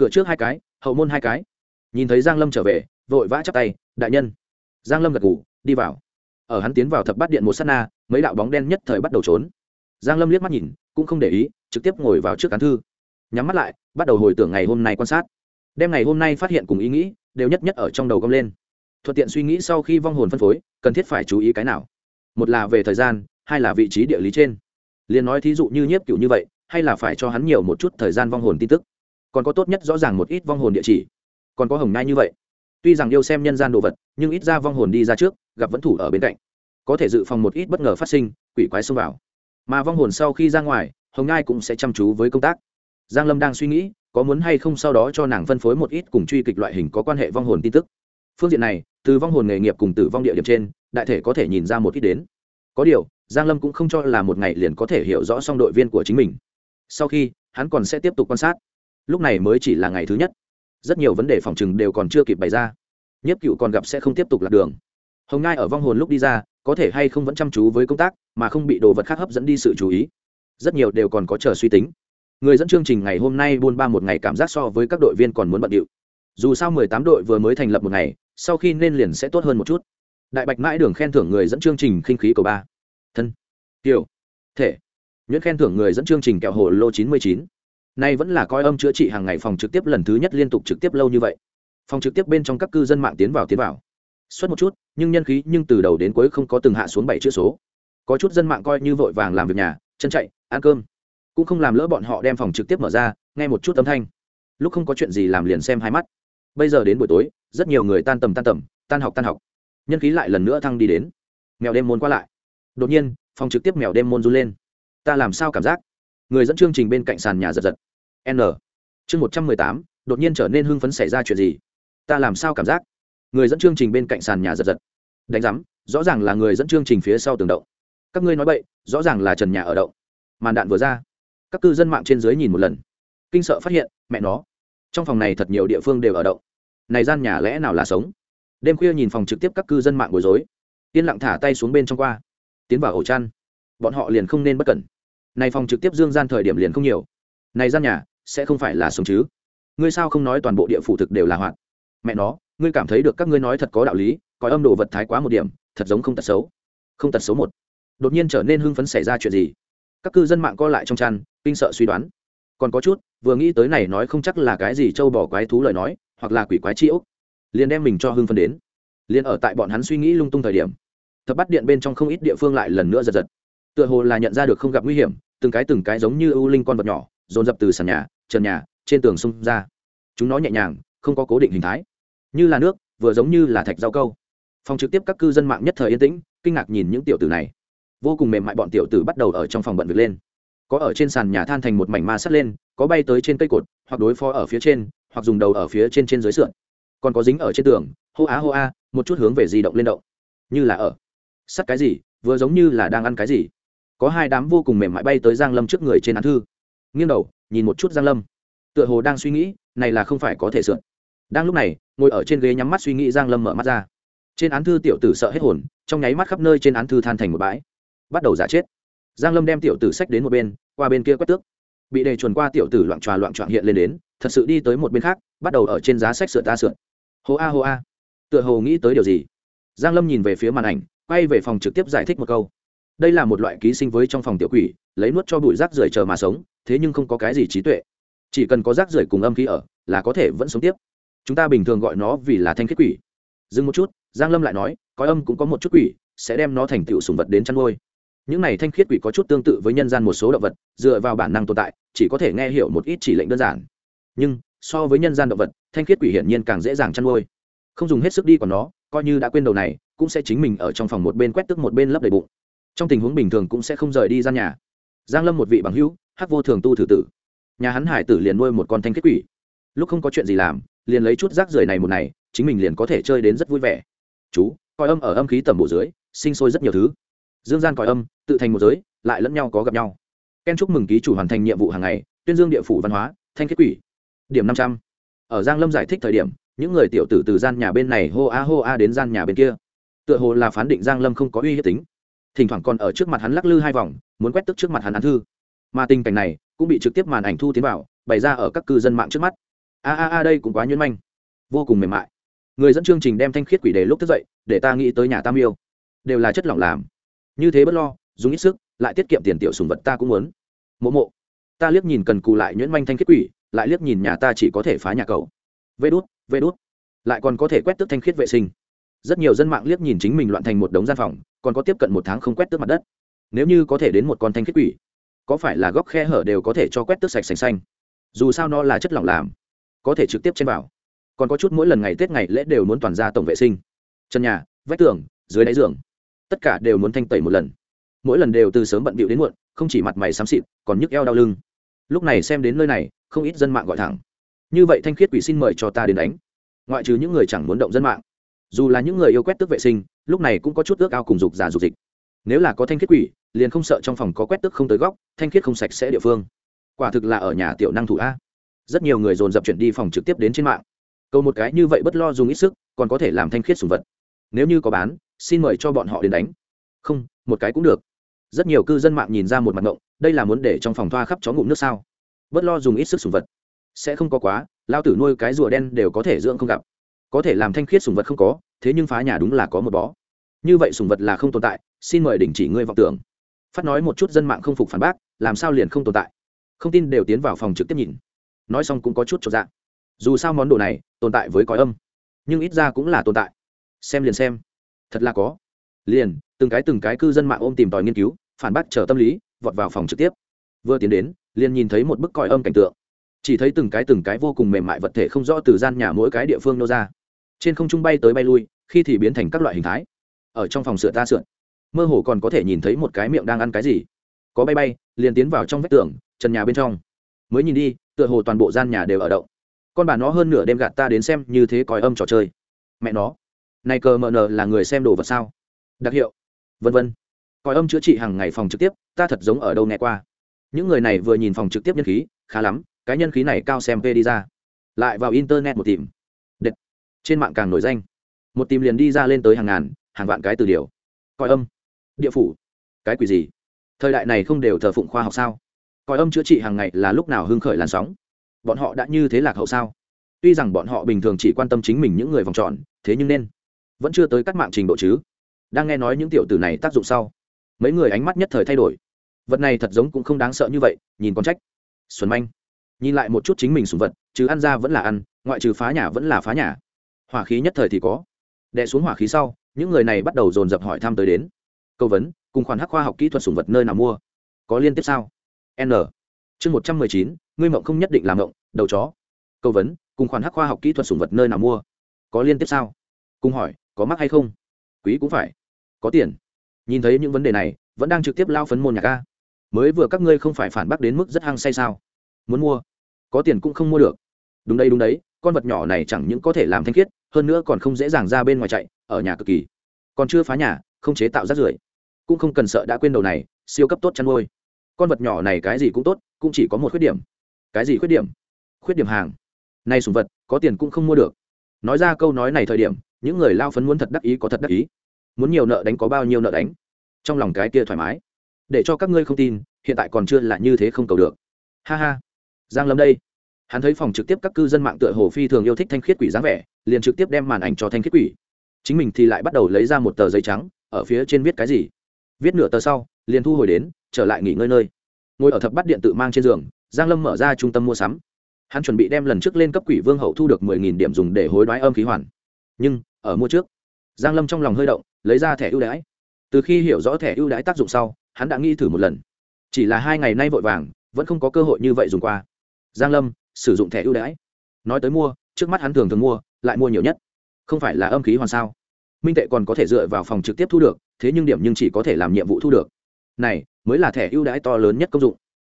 cửa trước hai cái, hậu môn hai cái. Nhìn thấy giang lâm trở về, vội vã chắp tay, đại nhân. Giang lâm gật ngủ đi vào. Ở hắn tiến vào thập bát điện một sát na, mấy đạo bóng đen nhất thời bắt đầu trốn. Giang lâm liếc mắt nhìn, cũng không để ý, trực tiếp ngồi vào trước cán thư. Nhắm mắt lại, bắt đầu hồi tưởng ngày hôm nay quan sát. Đem ngày hôm nay phát hiện cùng ý nghĩ, đều nhất nhất ở trong đầu gom lên. Thuận tiện suy nghĩ sau khi vong hồn phân phối, cần thiết phải chú ý cái nào? Một là về thời gian, hai là vị trí địa lý trên. Liền nói thí dụ như nhiếp cựu như vậy, hay là phải cho hắn nhiều một chút thời gian vong hồn tin tức còn có tốt nhất rõ ràng một ít vong hồn địa chỉ. Còn có hồng nai như vậy. Tuy rằng yêu xem nhân gian đồ vật, nhưng ít ra vong hồn đi ra trước, gặp vẫn thủ ở bên cạnh. Có thể dự phòng một ít bất ngờ phát sinh, quỷ quái xông vào. Mà vong hồn sau khi ra ngoài, hồng ngai cũng sẽ chăm chú với công tác. Giang lâm đang suy nghĩ, có muốn hay không sau đó cho nàng phân phối một ít cùng truy kịch loại hình có quan hệ vong hồn tin tức. Phương diện này, từ vong hồn nghề nghiệp cùng tử vong địa điểm trên, đại thể có thể nhìn ra một ít đến. Có điều, giang lâm cũng không cho là một ngày liền có thể hiểu rõ xong đội viên của chính mình. Sau khi, hắn còn sẽ tiếp tục quan sát lúc này mới chỉ là ngày thứ nhất. Rất nhiều vấn đề phòng chừng đều còn chưa kịp bày ra. Nhất cựu còn gặp sẽ không tiếp tục lạc đường. Hồng ngai ở vong hồn lúc đi ra, có thể hay không vẫn chăm chú với công tác, mà không bị đồ vật khác hấp dẫn đi sự chú ý. Rất nhiều đều còn có chờ suy tính. Người dẫn chương trình ngày hôm nay buôn ba một ngày cảm giác so với các đội viên còn muốn bận điệu. Dù sao mười tám đội vừa mới thành lập một ngày, sau khi nên liền sẽ tốt hơn một chút. Đại bạch mãi đường khen thưởng người dẫn chương trình khinh khí cầu ba. Thân. Tiểu. Thể. Nhuyễn khen thưởng người dẫn chương trình kẹo hồ lô chín mươi chín nay vẫn là coi âm chữa trị hàng ngày phòng trực tiếp lần thứ nhất liên tục trực tiếp lâu như vậy. Phòng trực tiếp bên trong các cư dân mạng tiến vào tiến vào. Xuất một chút, nhưng nhân khí nhưng từ đầu đến cuối không có từng hạ xuống bảy chữ số. Có chút dân mạng coi như vội vàng làm việc nhà, chân chạy, ăn cơm. Cũng không làm lỡ bọn họ đem phòng trực tiếp mở ra, nghe một chút âm thanh. Lúc không có chuyện gì làm liền xem hai mắt. Bây giờ đến buổi tối, rất nhiều người tan tầm tan tầm, tan học tan học. Nhân khí lại lần nữa thăng đi đến. Mèo đêm môn qua lại. Đột nhiên, phòng trực tiếp mèo đêm môn run lên. Ta làm sao cảm giác? Người dẫn chương trình bên cạnh sàn nhà giật giật. N. Chương một trăm mười tám, đột nhiên trở nên hưng phấn xảy ra chuyện gì? Ta làm sao cảm giác? Người dẫn chương trình bên cạnh sàn nhà giật giật. Đánh giám, rõ ràng là người dẫn chương trình phía sau tường động. Các ngươi nói bậy, rõ ràng là trần nhà ở động. Màn đạn vừa ra, các cư dân mạng trên dưới nhìn một lần. Kinh sợ phát hiện, mẹ nó. Trong phòng này thật nhiều địa phương đều ở động. Này gian nhà lẽ nào là sống? Đêm khuya nhìn phòng trực tiếp các cư dân mạng bối rối. Yên lặng thả tay xuống bên trong qua. Tiến vào ổ chăn. Bọn họ liền không nên bất cẩn này phòng trực tiếp dương gian thời điểm liền không nhiều. Này gian nhà, sẽ không phải là sống chứ. Ngươi sao không nói toàn bộ địa phủ thực đều là hoạt? Mẹ nó, ngươi cảm thấy được các ngươi nói thật có đạo lý, coi âm đồ vật thái quá một điểm, thật giống không tật xấu. Không tật xấu một. Đột nhiên trở nên hưng phấn xảy ra chuyện gì? Các cư dân mạng co lại trong chăn, kinh sợ suy đoán. Còn có chút, vừa nghĩ tới này nói không chắc là cái gì trâu bỏ quái thú lời nói, hoặc là quỷ quái chi ốc. Liền đem mình cho hưng phấn đến. Liền ở tại bọn hắn suy nghĩ lung tung thời điểm. Thập bắt điện bên trong không ít địa phương lại lần nữa giật giật tựa hồ là nhận ra được không gặp nguy hiểm, từng cái từng cái giống như ưu linh con vật nhỏ, dồn dập từ sàn nhà, trần nhà, trên tường xung ra. Chúng nó nhẹ nhàng, không có cố định hình thái. Như là nước, vừa giống như là thạch rau câu. Phòng trực tiếp các cư dân mạng nhất thời yên tĩnh, kinh ngạc nhìn những tiểu tử này. Vô cùng mềm mại bọn tiểu tử bắt đầu ở trong phòng bận việc lên. Có ở trên sàn nhà than thành một mảnh ma sắt lên, có bay tới trên cây cột, hoặc đối phó ở phía trên, hoặc dùng đầu ở phía trên trên dưới sườn. Còn có dính ở trên tường, hô á hô a một chút hướng về di động lên động. Như là ở. Sắt cái gì, vừa giống như là đang ăn cái gì có hai đám vô cùng mềm mại bay tới giang lâm trước người trên án thư. Nghiêng đầu, nhìn một chút giang lâm. Tựa hồ đang suy nghĩ, này là không phải có thể sượn đang lúc này, ngồi ở trên ghế nhắm mắt suy nghĩ giang lâm mở mắt ra. Trên án thư tiểu tử sợ hết hồn, trong nháy mắt khắp nơi trên án thư than thành một bãi. Bắt đầu giả chết. Giang lâm đem tiểu tử sách đến một bên, qua bên kia quét tước. Bị đề chuồn qua tiểu tử loạn tròa loạn trọn hiện lên đến, thật sự đi tới một bên khác, bắt đầu ở trên giá sách sượt ta sượn hô a hô a. Tựa hồ nghĩ tới điều gì. Giang lâm nhìn về phía màn ảnh, quay về phòng trực tiếp giải thích một câu đây là một loại ký sinh với trong phòng tiểu quỷ, lấy nuốt cho bụi rác rưởi chờ mà sống, thế nhưng không có cái gì trí tuệ. Chỉ cần có rác rưởi cùng âm khí ở, là có thể vẫn sống tiếp. Chúng ta bình thường gọi nó vì là thanh khiết quỷ. Dừng một chút, giang lâm lại nói có âm cũng có một chút quỷ, sẽ đem nó thành tựu sùng vật đến chăn nuôi. Những này thanh khiết quỷ có chút tương tự với nhân gian một số động vật, dựa vào bản năng tồn tại, chỉ có thể nghe hiểu một ít chỉ lệnh đơn giản. Nhưng, so với nhân gian động vật, thanh khiết quỷ hiển nhiên càng dễ dàng chăn nuôi. Không dùng hết sức đi của nó, coi như đã quên đầu này, cũng sẽ chính mình ở trong phòng một bên quét tức một bên lấp đầy bụng trong tình huống bình thường cũng sẽ không rời đi gian nhà. Giang lâm một vị bằng hữu, hắc vô thường tu thử tử. Nhà hắn hải tử liền nuôi một con thanh kết quỷ. Lúc không có chuyện gì làm, liền lấy chút rác rưởi này một này, chính mình liền có thể chơi đến rất vui vẻ. Chú, coi âm ở âm khí tầm bộ dưới, sinh sôi rất nhiều thứ. Dương gian coi âm, tự thành một giới, lại lẫn nhau có gặp nhau. Ken chúc mừng ký chủ hoàn thành nhiệm vụ hàng ngày, tuyên dương địa phủ văn hóa, thanh kết quỷ. Điểm năm trăm. Ở giang lâm giải thích thời điểm, những người tiểu tử từ gian nhà bên này hô a hô a đến gian nhà bên kia. Tựa hồ là phán định giang lâm không có uy hiếp tính thỉnh thoảng còn ở trước mặt hắn lắc lư hai vòng, muốn quét tức trước mặt hắn án thư. Mà tình cảnh này cũng bị trực tiếp màn ảnh thu tiến vào, bày ra ở các cư dân mạng trước mắt. A a a, đây cũng quá nhuyễn manh. Vô cùng mềm mại. Người dẫn chương trình đem thanh khiết quỷ đề lúc thức dậy, để ta nghĩ tới nhà tam yêu đều là chất lỏng làm. Như thế bất lo, dùng ít sức, lại tiết kiệm tiền tiểu sùng vật ta cũng muốn. Mộ mộ, ta liếc nhìn cần cù lại nhuyễn manh thanh khiết quỷ, lại liếc nhìn nhà ta chỉ có thể phá nhà cầu. Vê đút vê đút. Lại còn có thể quét tức thanh khiết vệ sinh. Rất nhiều dân mạng liếc nhìn chính mình loạn thành một đống gian phòng còn có tiếp cận một tháng không quét tước mặt đất. Nếu như có thể đến một con thanh khiết quỷ, có phải là góc khe hở đều có thể cho quét tước sạch sành xanh? Dù sao nó là chất lỏng làm, có thể trực tiếp trên vào. Còn có chút mỗi lần ngày tết ngày lễ đều muốn toàn ra tổng vệ sinh. Chân nhà, vách tường, dưới đáy giường, tất cả đều muốn thanh tẩy một lần. Mỗi lần đều từ sớm bận bịu đến muộn, không chỉ mặt mày xám xịt, còn nhức eo đau lưng. Lúc này xem đến nơi này, không ít dân mạng gọi thẳng. Như vậy thanh khiết quỷ xin mời cho ta đến đánh. Ngoại trừ những người chẳng muốn động dân mạng. Dù là những người yêu quét tước vệ sinh lúc này cũng có chút ước ao cùng dục giả dục dịch. Nếu là có thanh khiết quỷ, liền không sợ trong phòng có quét tước không tới góc, thanh khiết không sạch sẽ địa phương. Quả thực là ở nhà tiểu năng thủ a. Rất nhiều người dồn dập chuyển đi phòng trực tiếp đến trên mạng. Câu một cái như vậy bất lo dùng ít sức, còn có thể làm thanh khiết sùng vật. Nếu như có bán, xin mời cho bọn họ đến đánh. Không, một cái cũng được. Rất nhiều cư dân mạng nhìn ra một mặt ngộng, đây là muốn để trong phòng thoa khắp chó ngụm nước sao? Bất lo dùng ít sức sùng vật. Sẽ không có quá, lao tử nuôi cái rùa đen đều có thể dưỡng không gặp. Có thể làm thanh khiết sùng vật không có, thế nhưng phá nhà đúng là có một bó như vậy sùng vật là không tồn tại, xin mời đình chỉ ngươi vọng tưởng. Phát nói một chút dân mạng không phục phản bác, làm sao liền không tồn tại? Không tin đều tiến vào phòng trực tiếp nhìn. Nói xong cũng có chút cho dạng dù sao món đồ này, tồn tại với cõi âm. Nhưng ít ra cũng là tồn tại. Xem liền xem. Thật là có. Liền, từng cái từng cái cư dân mạng ôm tìm tòi nghiên cứu, phản bác chờ tâm lý, vọt vào phòng trực tiếp. Vừa tiến đến, liền nhìn thấy một bức cõi âm cảnh tượng. Chỉ thấy từng cái từng cái vô cùng mềm mại vật thể không rõ từ gian nhà mỗi cái địa phương nô ra. Trên không trung bay tới bay lui, khi thì biến thành các loại hình thái ở trong phòng sửa ta sượn mơ hồ còn có thể nhìn thấy một cái miệng đang ăn cái gì. Có bay bay, liền tiến vào trong vách tường, trần nhà bên trong. Mới nhìn đi, tựa hồ toàn bộ gian nhà đều ở động. Con bà nó hơn nửa đêm gạt ta đến xem như thế còi âm trò chơi. Mẹ nó, này cờ mờ nờ là người xem đồ vật sao? Đặc hiệu. Vân vân. Còi âm chữa trị hàng ngày phòng trực tiếp, ta thật giống ở đâu nghe qua. Những người này vừa nhìn phòng trực tiếp nhân khí, khá lắm, cái nhân khí này cao xem p đi ra. Lại vào internet một tìm. Đệt. trên mạng càng nổi danh. Một tìm liền đi ra lên tới hàng ngàn hàng vạn cái từ điều. Coi âm. Địa phủ. Cái quỷ gì? Thời đại này không đều thờ phụng khoa học sao? Coi âm chữa trị hàng ngày là lúc nào hưng khởi làn sóng? Bọn họ đã như thế lạc hậu sao? Tuy rằng bọn họ bình thường chỉ quan tâm chính mình những người vòng tròn, thế nhưng nên vẫn chưa tới các mạng trình độ chứ. Đang nghe nói những tiểu tử này tác dụng sau, mấy người ánh mắt nhất thời thay đổi. Vật này thật giống cũng không đáng sợ như vậy, nhìn con trách. Xuân manh, nhìn lại một chút chính mình sùng vật chứ ăn ra vẫn là ăn, ngoại trừ phá nhà vẫn là phá nhà. Hỏa khí nhất thời thì có. Đè xuống hỏa khí sau những người này bắt đầu dồn dập hỏi thăm tới đến. Câu vấn, cùng khoản hắc khoa học kỹ thuật sùng vật nơi nào mua? Có liên tiếp sao? N. Chương một trăm mười chín, ngươi mộng không nhất định làm mộng, đầu chó. Câu vấn, cùng khoản hắc khoa học kỹ thuật sùng vật nơi nào mua? Có liên tiếp sao? Cùng hỏi, có mắc hay không? Quý cũng phải. Có tiền. Nhìn thấy những vấn đề này, vẫn đang trực tiếp lao phấn môn nhạc ca. Mới vừa các ngươi không phải phản bác đến mức rất hăng say sao? Muốn mua. Có tiền cũng không mua được. Đúng đây đúng đấy con vật nhỏ này chẳng những có thể làm thanh khiết, hơn nữa còn không dễ dàng ra bên ngoài chạy, ở nhà cực kỳ. Còn chưa phá nhà, không chế tạo rác rưởi. Cũng không cần sợ đã quên đầu này, siêu cấp tốt chăn nuôi. Con vật nhỏ này cái gì cũng tốt, cũng chỉ có một khuyết điểm. Cái gì khuyết điểm? Khuyết điểm hàng. Này sùng vật, có tiền cũng không mua được. Nói ra câu nói này thời điểm, những người lao phấn muốn thật đắc ý có thật đắc ý. Muốn nhiều nợ đánh có bao nhiêu nợ đánh. Trong lòng cái kia thoải mái. Để cho các ngươi không tin, hiện tại còn chưa là như thế không cầu được. Ha ha. Giang lâm đây hắn thấy phòng trực tiếp các cư dân mạng tựa hồ phi thường yêu thích thanh khiết quỷ dáng vẻ, liền trực tiếp đem màn ảnh cho thanh khiết quỷ. Chính mình thì lại bắt đầu lấy ra một tờ giấy trắng, ở phía trên viết cái gì? Viết nửa tờ sau, liền thu hồi đến, trở lại nghỉ ngơi nơi. Ngồi ở thập bắt điện tự mang trên giường, giang lâm mở ra trung tâm mua sắm. Hắn chuẩn bị đem lần trước lên cấp quỷ vương hậu thu được mười nghìn điểm dùng để hối đoái âm khí hoàn. Nhưng, ở mua trước, giang lâm trong lòng hơi động, lấy ra thẻ ưu đãi. Từ khi hiểu rõ thẻ ưu đãi tác dụng sau, hắn đã nghi thử một lần. Chỉ là hai ngày nay vội vàng, vẫn không có cơ hội như vậy dùng qua. Giang lâm sử dụng thẻ ưu đãi. Nói tới mua, trước mắt hắn thường thường mua, lại mua nhiều nhất. Không phải là âm khí hoàn sao? Minh tệ còn có thể dựa vào phòng trực tiếp thu được, thế nhưng điểm nhưng chỉ có thể làm nhiệm vụ thu được. Này, mới là thẻ ưu đãi to lớn nhất công dụng.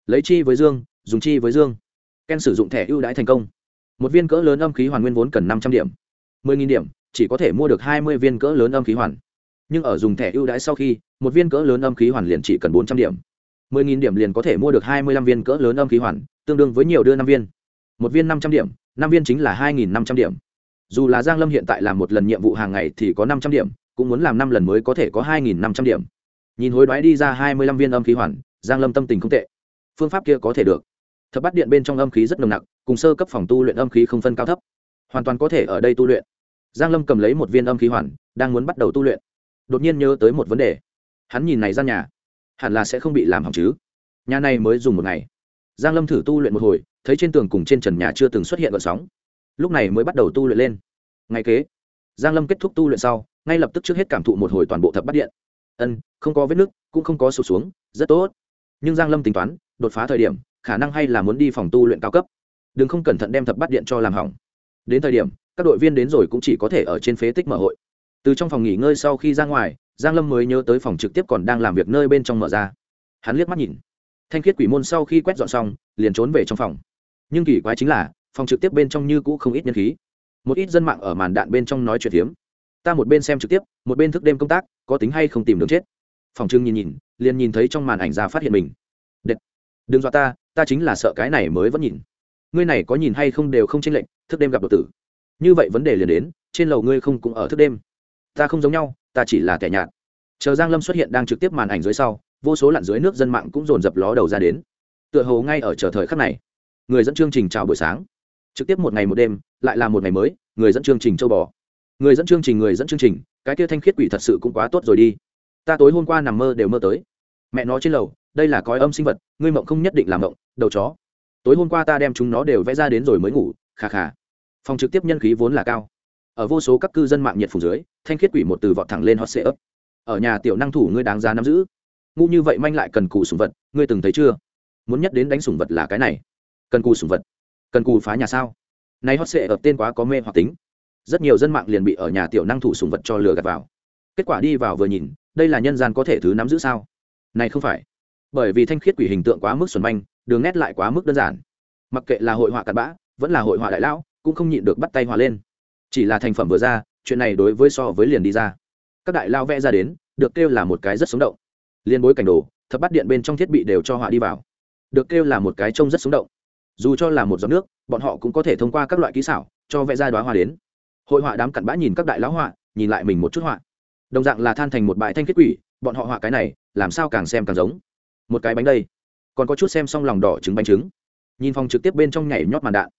Lấy chi với dương, dùng chi với dương. Ken sử dụng thẻ ưu đãi thành công. Một viên cỡ lớn âm khí hoàn nguyên vốn cần năm trăm điểm. mười nghìn điểm, chỉ có thể mua được hai mươi viên cỡ lớn âm khí hoàn. Nhưng ở dùng thẻ ưu đãi sau khi, một viên cỡ lớn âm khí hoàn liền chỉ cần bốn trăm điểm. mười nghìn điểm liền có thể mua được hai mươi lăm viên cỡ lớn âm khí hoàn, tương đương với nhiều đưa năm viên một viên năm trăm điểm, năm viên chính là hai nghìn năm trăm điểm. Dù là giang lâm hiện tại làm một lần nhiệm vụ hàng ngày thì có năm trăm điểm, cũng muốn làm năm lần mới có thể có hai nghìn năm trăm điểm. Nhìn hối đoái đi ra hai mươi lăm viên âm khí hoàn, giang lâm tâm tình không tệ. Phương pháp kia có thể được. Thập bắt điện bên trong âm khí rất nồng nặc, cùng sơ cấp phòng tu luyện âm khí không phân cao thấp. Hoàn toàn có thể ở đây tu luyện. Giang lâm cầm lấy một viên âm khí hoàn, đang muốn bắt đầu tu luyện. Đột nhiên nhớ tới một vấn đề. Hắn nhìn này ra nhà. Hẳn là sẽ không bị làm hỏng chứ. Nhà này mới dùng một ngày. Giang lâm thử tu luyện một hồi thấy trên tường cùng trên trần nhà chưa từng xuất hiện gợn sóng. Lúc này mới bắt đầu tu luyện lên. Ngay kế, giang lâm kết thúc tu luyện sau, ngay lập tức trước hết cảm thụ một hồi toàn bộ thập bắt điện. Ân, không có vết nứt, cũng không có sụt xuống, rất tốt. Nhưng giang lâm tính toán, đột phá thời điểm, khả năng hay là muốn đi phòng tu luyện cao cấp. Đừng không cẩn thận đem thập bắt điện cho làm hỏng. Đến thời điểm, các đội viên đến rồi cũng chỉ có thể ở trên phế tích mở hội. Từ trong phòng nghỉ ngơi sau khi ra ngoài, giang lâm mới nhớ tới phòng trực tiếp còn đang làm việc nơi bên trong mở ra. Hắn liếc mắt nhìn. Thanh khiết quỷ môn sau khi quét dọn xong, liền trốn về trong phòng nhưng kỳ quái chính là, phòng trực tiếp bên trong như cũ không ít nhân khí. Một ít dân mạng ở màn đạn bên trong nói chuyện hiếm ta một bên xem trực tiếp, một bên thức đêm công tác, có tính hay không tìm đường chết. Phòng trưng nhìn nhìn, liền nhìn thấy trong màn ảnh ra phát hiện mình. Đệt. đừng dọa ta ta chính là sợ cái này mới vẫn nhìn. Ngươi này có nhìn hay không đều không tranh lệnh thức đêm gặp đột tử. Như vậy vấn đề liền đến, trên lầu ngươi không cũng ở thức đêm. Ta không giống nhau, ta chỉ là kẻ nhạt. Chờ giang lâm xuất hiện đang trực tiếp màn ảnh dưới sau, vô số lặn dưới nước dân mạng cũng dồn dập ló đầu ra đến. Tựa hồ ngay ở chờ thời khắc này người dẫn chương trình chào buổi sáng. Trực tiếp một ngày một đêm, lại là một ngày mới, người dẫn chương trình châu bò. Người dẫn chương trình, người dẫn chương trình, cái kia thanh khiết quỷ thật sự cũng quá tốt rồi đi. Ta tối hôm qua nằm mơ đều mơ tới. Mẹ nó trên lầu, đây là cõi âm sinh vật, ngươi mộng không nhất định làm mộng, đầu chó. Tối hôm qua ta đem chúng nó đều vẽ ra đến rồi mới ngủ khà khà phòng trực tiếp nhân khí vốn là cao. Ở vô số các cư dân mạng nhiệt phủ dưới, thanh khiết quỷ một từ vọt thẳng lên hot sệ ấp ở nhà tiểu năng thủ ngươi đáng giá nắm giữ. Ngu như vậy manh lại cần cù sùng vật, ngươi từng thấy chưa? Muốn nhất đến đánh sùng vật là cái này cần cù sùng vật. Cần cù phá nhà sao? Nay hot sệ ập tên quá có mê hoặc tính. Rất nhiều dân mạng liền bị ở nhà tiểu năng thủ sùng vật cho lừa gạt vào. Kết quả đi vào vừa nhìn, đây là nhân gian có thể thứ nắm giữ sao? Này không phải. Bởi vì thanh khiết quỷ hình tượng quá mức xuẩn manh, đường nét lại quá mức đơn giản. Mặc kệ là hội họa cặn bã, vẫn là hội họa đại lão, cũng không nhịn được bắt tay họa lên. Chỉ là thành phẩm vừa ra, chuyện này đối với so với liền đi ra. Các đại lao vẽ ra đến, được kêu là một cái rất sống động. Liên bối cảnh đồ, thập bắt điện bên trong thiết bị đều cho họa đi vào. Được kêu là một cái trông rất sống động dù cho là một giọt nước, bọn họ cũng có thể thông qua các loại kỹ xảo cho vẽ ra đoá hoa đến. Hội họa đám cặn bã nhìn các đại lão họa, nhìn lại mình một chút họa. Đồng dạng là than thành một bãi thanh kết quỷ, bọn họ họa cái này, làm sao càng xem càng giống. Một cái bánh đây. Còn có chút xem xong lòng đỏ trứng bánh trứng. Nhìn phòng trực tiếp bên trong nhảy nhót màn đạn.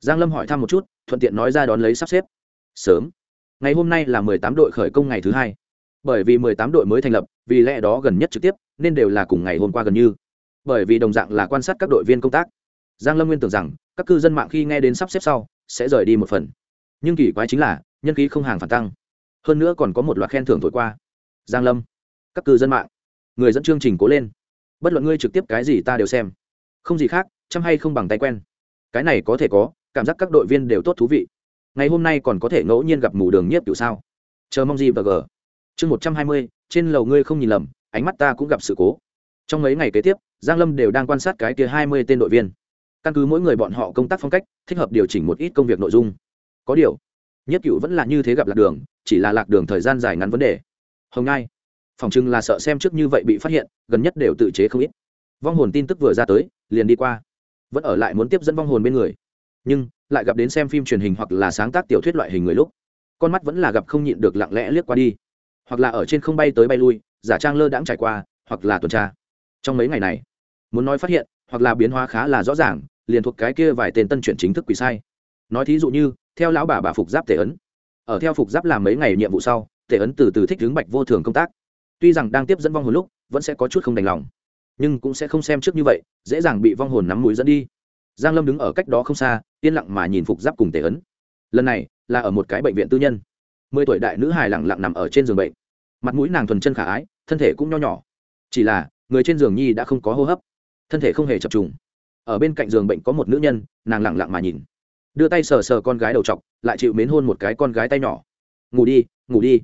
Giang lâm hỏi thăm một chút, thuận tiện nói ra đón lấy sắp xếp. Sớm. Ngày hôm nay là mười tám đội khởi công ngày thứ hai. Bởi vì mười tám đội mới thành lập, vì lẽ đó gần nhất trực tiếp, nên đều là cùng ngày hôm qua gần như. Bởi vì đồng dạng là quan sát các đội viên công tác giang lâm nguyên tưởng rằng, các cư dân mạng khi nghe đến sắp xếp sau, sẽ rời đi một phần. Nhưng kỳ quái chính là, nhân khí không hàng phản tăng. Hơn nữa còn có một loạt khen thưởng thổi qua. Giang lâm, các cư dân mạng, người dẫn chương trình cố lên. Bất luận ngươi trực tiếp cái gì ta đều xem. Không gì khác, chăm hay không bằng tay quen. Cái này có thể có, cảm giác các đội viên đều tốt thú vị. Ngày hôm nay còn có thể ngẫu nhiên gặp mù đường nhiếp kiểu sao? Chờ mong gì và gờ. chương một trăm hai mươi, trên lầu ngươi không nhìn lầm, ánh mắt ta cũng gặp sự cố. Trong mấy ngày kế tiếp, giang lâm đều đang quan sát cái kia hai mươi tên đội viên căn cứ mỗi người bọn họ công tác phong cách, thích hợp điều chỉnh một ít công việc nội dung. Có điều, nhất cựu vẫn là như thế gặp lạc đường, chỉ là lạc đường thời gian dài ngắn vấn đề. Hồng ngai phòng chừng là sợ xem trước như vậy bị phát hiện, gần nhất đều tự chế không ít. Vong hồn tin tức vừa ra tới, liền đi qua. Vẫn ở lại muốn tiếp dẫn vong hồn bên người. Nhưng, lại gặp đến xem phim truyền hình hoặc là sáng tác tiểu thuyết loại hình người lúc. Con mắt vẫn là gặp không nhịn được lặng lẽ liếc qua đi. Hoặc là ở trên không bay tới bay lui, giả trang lơ đãng trải qua, hoặc là tuần tra. Trong mấy ngày này, muốn nói phát hiện, hoặc là biến hóa khá là rõ ràng liền thuộc cái kia vài tên tân chuyển chính thức quỷ sai. Nói thí dụ như, theo lão bà bà phục giáp tề ấn. Ở theo phục giáp làm mấy ngày nhiệm vụ sau, tề ấn từ từ thích hướng bạch vô thường công tác. Tuy rằng đang tiếp dẫn vong hồn lúc, vẫn sẽ có chút không đành lòng, nhưng cũng sẽ không xem trước như vậy, dễ dàng bị vong hồn nắm mũi dẫn đi. Giang lâm đứng ở cách đó không xa, yên lặng mà nhìn phục giáp cùng tề ấn. Lần này, là ở một cái bệnh viện tư nhân. Mười tuổi đại nữ hài lặng lặng nằm ở trên giường bệnh. Mặt mũi nàng thuần chân khả ái, thân thể cũng nho nhỏ. Chỉ là, người trên giường nhi đã không có hô hấp. Thân thể không hề chập trùng ở bên cạnh giường bệnh có một nữ nhân, nàng lẳng lặng mà nhìn. Đưa tay sờ sờ con gái đầu t lại chịu mến hôn một cái con gái tay nhỏ. Ngủ đi ngủ đi.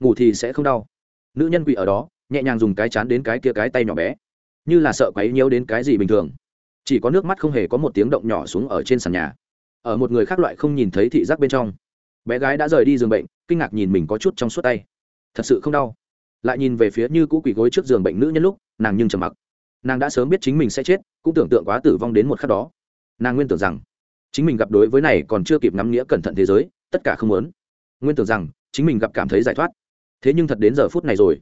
Ngủ thì sẽ không đau. Nữ nhân quỵ ở đó, nhẹ nhàng dùng cái chán đến cái kia cái tay nhỏ bé. Như là sợ quấy nhiễu đến cái gì bình thường. Chỉ có nước mắt không hề có một tiếng động nhỏ xuống ở trên sàn nhà. Ở một người khác loại không nhìn thấy thị giác bên trong. Bé gái đã rời đi giường bệnh, kinh ngạc nhìn mình có chút trong suốt tay. Thật sự không đau. Lại nhìn về phía như cũ quỳ gối trước giường bệnh nữ nhân lúc, nàng nhưng trầm mặc nàng đã sớm biết chính mình sẽ chết, cũng tưởng tượng quá tử vong đến một khắc đó. Nàng nguyên tưởng rằng, chính mình gặp đối với này còn chưa kịp nắm nghĩa cẩn thận thế giới, tất cả không muốn. Nguyên tưởng rằng, chính mình gặp cảm thấy giải thoát. Thế nhưng thật đến giờ phút này rồi,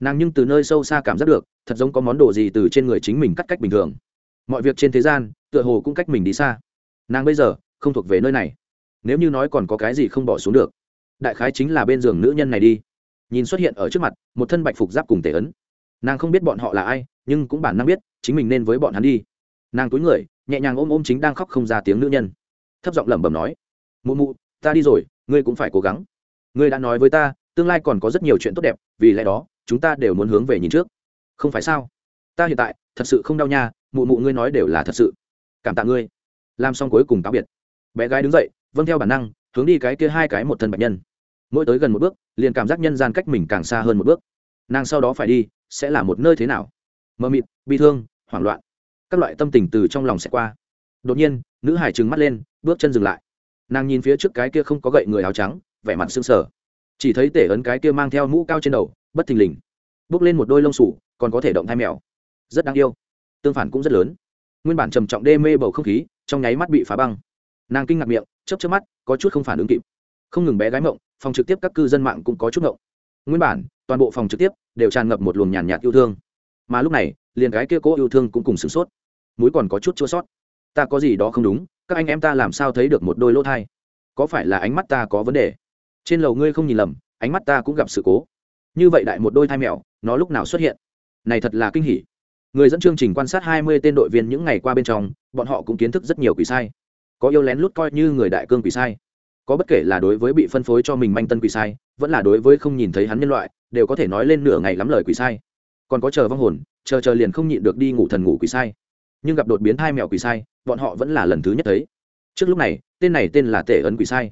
nàng nhưng từ nơi sâu xa cảm giác được, thật giống có món đồ gì từ trên người chính mình cắt cách bình thường. Mọi việc trên thế gian, tựa hồ cũng cách mình đi xa. Nàng bây giờ, không thuộc về nơi này. Nếu như nói còn có cái gì không bỏ xuống được, đại khái chính là bên giường nữ nhân này đi. Nhìn xuất hiện ở trước mặt, một thân bạch phục giáp cùng tể ấn nàng không biết bọn họ là ai, nhưng cũng bản năng biết, chính mình nên với bọn hắn đi. Nàng túi người, nhẹ nhàng ôm ôm chính đang khóc không ra tiếng nữ nhân. Thấp giọng lẩm bẩm nói, mụ mụ, ta đi rồi, ngươi cũng phải cố gắng. Ngươi đã nói với ta, tương lai còn có rất nhiều chuyện tốt đẹp, vì lẽ đó, chúng ta đều muốn hướng về nhìn trước. Không phải sao? Ta hiện tại, thật sự không đau nha, mụ mụ ngươi nói đều là thật sự. Cảm tạ ngươi. Làm xong cuối cùng táo biệt. Bé gái đứng dậy vâng theo bản năng, hướng đi cái kia hai cái một thân bệnh nhân. Mỗi tới gần một bước, liền cảm giác nhân gian cách mình càng xa hơn một bước. Nàng sau đó phải đi sẽ là một nơi thế nào? Mơ mịt, bi thương, hoảng loạn, các loại tâm tình từ trong lòng sẽ qua. Đột nhiên, nữ hải trừng mắt lên, bước chân dừng lại. Nàng nhìn phía trước cái kia không có gậy người áo trắng, vẻ mặt sưng sờ. Chỉ thấy tể ấn cái kia mang theo mũ cao trên đầu, bất thình lình, bước lên một đôi lông sủ, còn có thể động thai mèo. Rất đáng yêu. Tương phản cũng rất lớn. Nguyên bản trầm trọng đê mê bầu không khí, trong nháy mắt bị phá băng. Nàng kinh ngạc miệng chấp chấp mắt, có chút không phản ứng kịp. Không ngừng bé gái mộng, phòng trực tiếp các cư dân mạng cũng có chút mộng nguyên bản toàn bộ phòng trực tiếp đều tràn ngập một luồng nhàn nhạt yêu thương. Mà lúc này, liền cái kia cố yêu thương cũng cùng sửng sốt. Mũi còn có chút chua sót. Ta có gì đó không đúng, các anh em ta làm sao thấy được một đôi lỗ thai? Có phải là ánh mắt ta có vấn đề? Trên lầu ngươi không nhìn lầm, ánh mắt ta cũng gặp sự cố. Như vậy đại một đôi thai mèo, nó lúc nào xuất hiện? Này thật là kinh hỉ. Người dẫn chương trình quan sát hai mươi tên đội viên những ngày qua bên trong, bọn họ cũng kiến thức rất nhiều quỷ sai. Có yêu lén lút coi như người đại cương quỷ sai. Có bất kể là đối với bị phân phối cho mình manh tân quỷ sai, vẫn là đối với không nhìn thấy hắn nhân loại đều có thể nói lên nửa ngày lắm lời quỷ sai. Còn có chờ vong hồn, chờ chờ liền không nhịn được đi ngủ thần ngủ quỷ sai. Nhưng gặp đột biến hai mèo quỷ sai, bọn họ vẫn là lần thứ nhất thấy. Trước lúc này, tên này tên là tể ấn quỷ sai.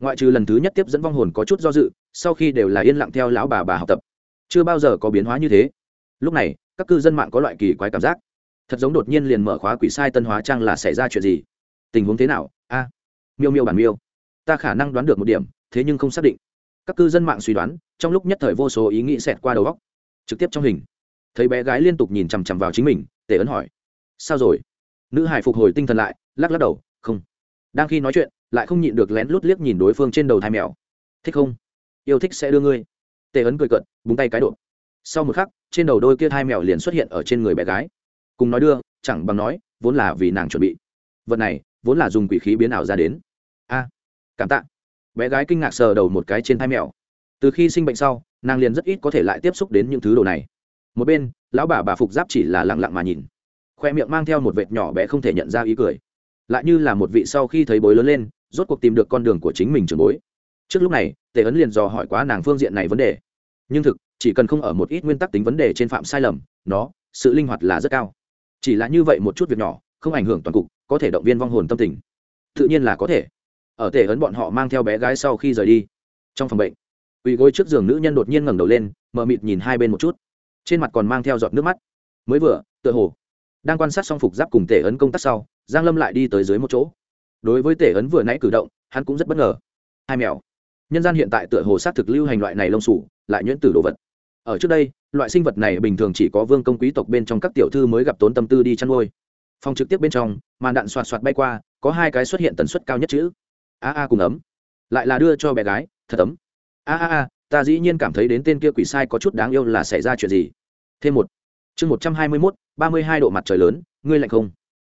Ngoại trừ lần thứ nhất tiếp dẫn vong hồn có chút do dự, sau khi đều là yên lặng theo lão bà bà học tập. Chưa bao giờ có biến hóa như thế. Lúc này, các cư dân mạng có loại kỳ quái cảm giác. Thật giống đột nhiên liền mở khóa quỷ sai tân hóa trang là xảy ra chuyện gì? Tình huống thế nào? A, miêu miêu bản miêu. Ta khả năng đoán được một điểm, thế nhưng không xác định. Các cư dân mạng suy đoán trong lúc nhất thời vô số ý nghĩ xẹt qua đầu góc trực tiếp trong hình. Thấy bé gái liên tục nhìn chằm chằm vào chính mình, tề ấn hỏi, sao rồi? Nữ hải phục hồi tinh thần lại, lắc lắc đầu, không. Đang khi nói chuyện, lại không nhịn được lén lút liếc nhìn đối phương trên đầu thai mèo. Thích không? Yêu thích sẽ đưa ngươi. Tề ấn cười cận búng tay cái độ sau một khắc, trên đầu đôi kia hai mèo liền xuất hiện ở trên người bé gái. Cùng nói đưa, chẳng bằng nói, vốn là vì nàng chuẩn bị. Vật này, vốn là dùng quỷ khí biến ảo ra đến. A, cảm tạ. Bé gái kinh ngạc sờ đầu một cái trên thai mèo từ khi sinh bệnh sau, nàng liền rất ít có thể lại tiếp xúc đến những thứ đồ này. Một bên, lão bà bà phục giáp chỉ là lặng lặng mà nhìn. Khoe miệng mang theo một vệt nhỏ bé không thể nhận ra ý cười. Lại như là một vị sau khi thấy bối lớn lên, rốt cuộc tìm được con đường của chính mình trường bối. Trước lúc này, tề ấn liền dò hỏi quá nàng phương diện này vấn đề. Nhưng thực, chỉ cần không ở một ít nguyên tắc tính vấn đề trên phạm sai lầm, nó, sự linh hoạt là rất cao. Chỉ là như vậy một chút việc nhỏ, không ảnh hưởng toàn cục, có thể động viên vong hồn tâm tình. Tự nhiên là có thể. Ở tề ấn bọn họ mang theo bé gái sau khi rời đi, trong phòng bệnh ủy gối trước giường nữ nhân đột nhiên ngẩng đầu lên, mờ mịt nhìn hai bên một chút. Trên mặt còn mang theo giọt nước mắt. Mới vừa, tựa hồ, đang quan sát xong phục giáp cùng tể ấn công tác sau, giang lâm lại đi tới dưới một chỗ. Đối với tể ấn vừa nãy cử động, hắn cũng rất bất ngờ. Hai mèo. Nhân gian hiện tại tựa hồ sát thực lưu hành loại này lông sủ lại nhuyễn tử đồ vật. Ở trước đây, loại sinh vật này bình thường chỉ có vương công quý tộc bên trong các tiểu thư mới gặp tốn tâm tư đi chăn nuôi. Phòng trực tiếp bên trong, màn đạn xoạt xoạt bay qua, có hai cái xuất hiện tần suất cao nhất chữ. A a cùng ấm. Lại là đưa cho bé gái, thật ấm a a a, ta dĩ nhiên cảm thấy đến tên kia quỷ sai có chút đáng yêu là xảy ra chuyện gì. Thêm một, chương một trăm hai mươi mốt, ba mươi hai độ mặt trời lớn, ngươi lạnh không?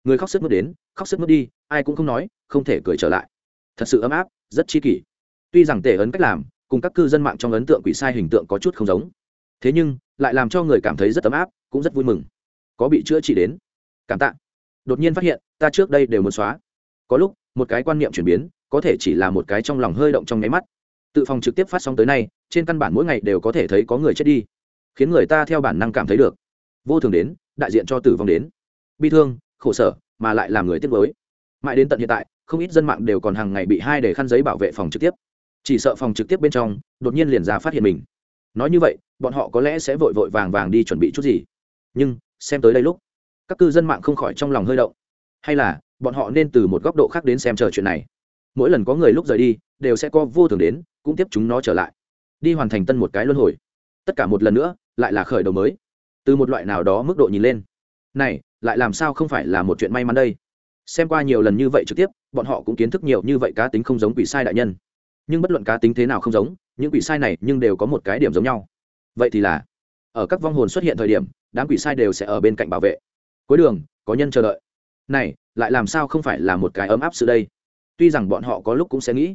Người khóc sức mướt đến, khóc sức mướt đi, ai cũng không nói, không thể cười trở lại. Thật sự ấm áp, rất chi kỷ. Tuy rằng tể ấn cách làm, cùng các cư dân mạng trong ấn tượng quỷ sai hình tượng có chút không giống. Thế nhưng, lại làm cho người cảm thấy rất ấm áp, cũng rất vui mừng. Có bị chữa trị đến? Cảm tạ. Đột nhiên phát hiện, ta trước đây đều muốn xóa. Có lúc, một cái quan niệm chuyển biến, có thể chỉ là một cái trong lòng hơi động trong nháy mắt tự phòng trực tiếp phát sóng tới nay, trên căn bản mỗi ngày đều có thể thấy có người chết đi. Khiến người ta theo bản năng cảm thấy được. Vô thường đến, đại diện cho tử vong đến. Bi thương, khổ sở, mà lại làm người tiếc với mãi đến tận hiện tại, không ít dân mạng đều còn hàng ngày bị hai để khăn giấy bảo vệ phòng trực tiếp. Chỉ sợ phòng trực tiếp bên trong, đột nhiên liền ra phát hiện mình. Nói như vậy, bọn họ có lẽ sẽ vội vội vàng vàng đi chuẩn bị chút gì. Nhưng, xem tới đây lúc, các cư dân mạng không khỏi trong lòng hơi động. Hay là, bọn họ nên từ một góc độ khác đến xem chờ chuyện này. Mỗi lần có người lúc rời đi, đều sẽ có vô thường đến cũng tiếp chúng nó trở lại. Đi hoàn thành tân một cái luân hồi. Tất cả một lần nữa, lại là khởi đầu mới. Từ một loại nào đó mức độ nhìn lên. Này, lại làm sao không phải là một chuyện may mắn đây? Xem qua nhiều lần như vậy trực tiếp, bọn họ cũng kiến thức nhiều như vậy cá tính không giống quỷ sai đại nhân. Nhưng bất luận cá tính thế nào không giống, những quỷ sai này nhưng đều có một cái điểm giống nhau. Vậy thì là, ở các vong hồn xuất hiện thời điểm, đám quỷ sai đều sẽ ở bên cạnh bảo vệ. Cuối đường, có nhân chờ đợi. Này, lại làm sao không phải là một cái ấm áp sự đây? Tuy rằng bọn họ có lúc cũng sẽ nghĩ,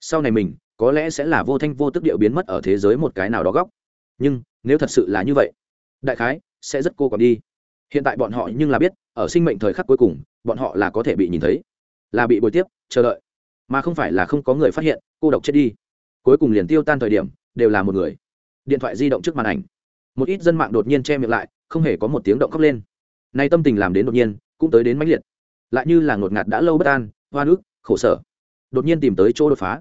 sau này mình có lẽ sẽ là vô thanh vô tức điệu biến mất ở thế giới một cái nào đó góc. Nhưng, nếu thật sự là như vậy, đại khái sẽ rất cô còn đi. Hiện tại bọn họ nhưng là biết, ở sinh mệnh thời khắc cuối cùng, bọn họ là có thể bị nhìn thấy, là bị bồi tiếp, chờ đợi. Mà không phải là không có người phát hiện, cô độc chết đi. Cuối cùng liền tiêu tan thời điểm, đều là một người. Điện thoại di động trước màn ảnh. Một ít dân mạng đột nhiên che miệng lại, không hề có một tiếng động khóc lên. Nay tâm tình làm đến đột nhiên, cũng tới đến mãnh liệt. Lại như là ngột ngạt đã lâu bất an hoa nước khổ sở. Đột nhiên tìm tới chỗ đột phá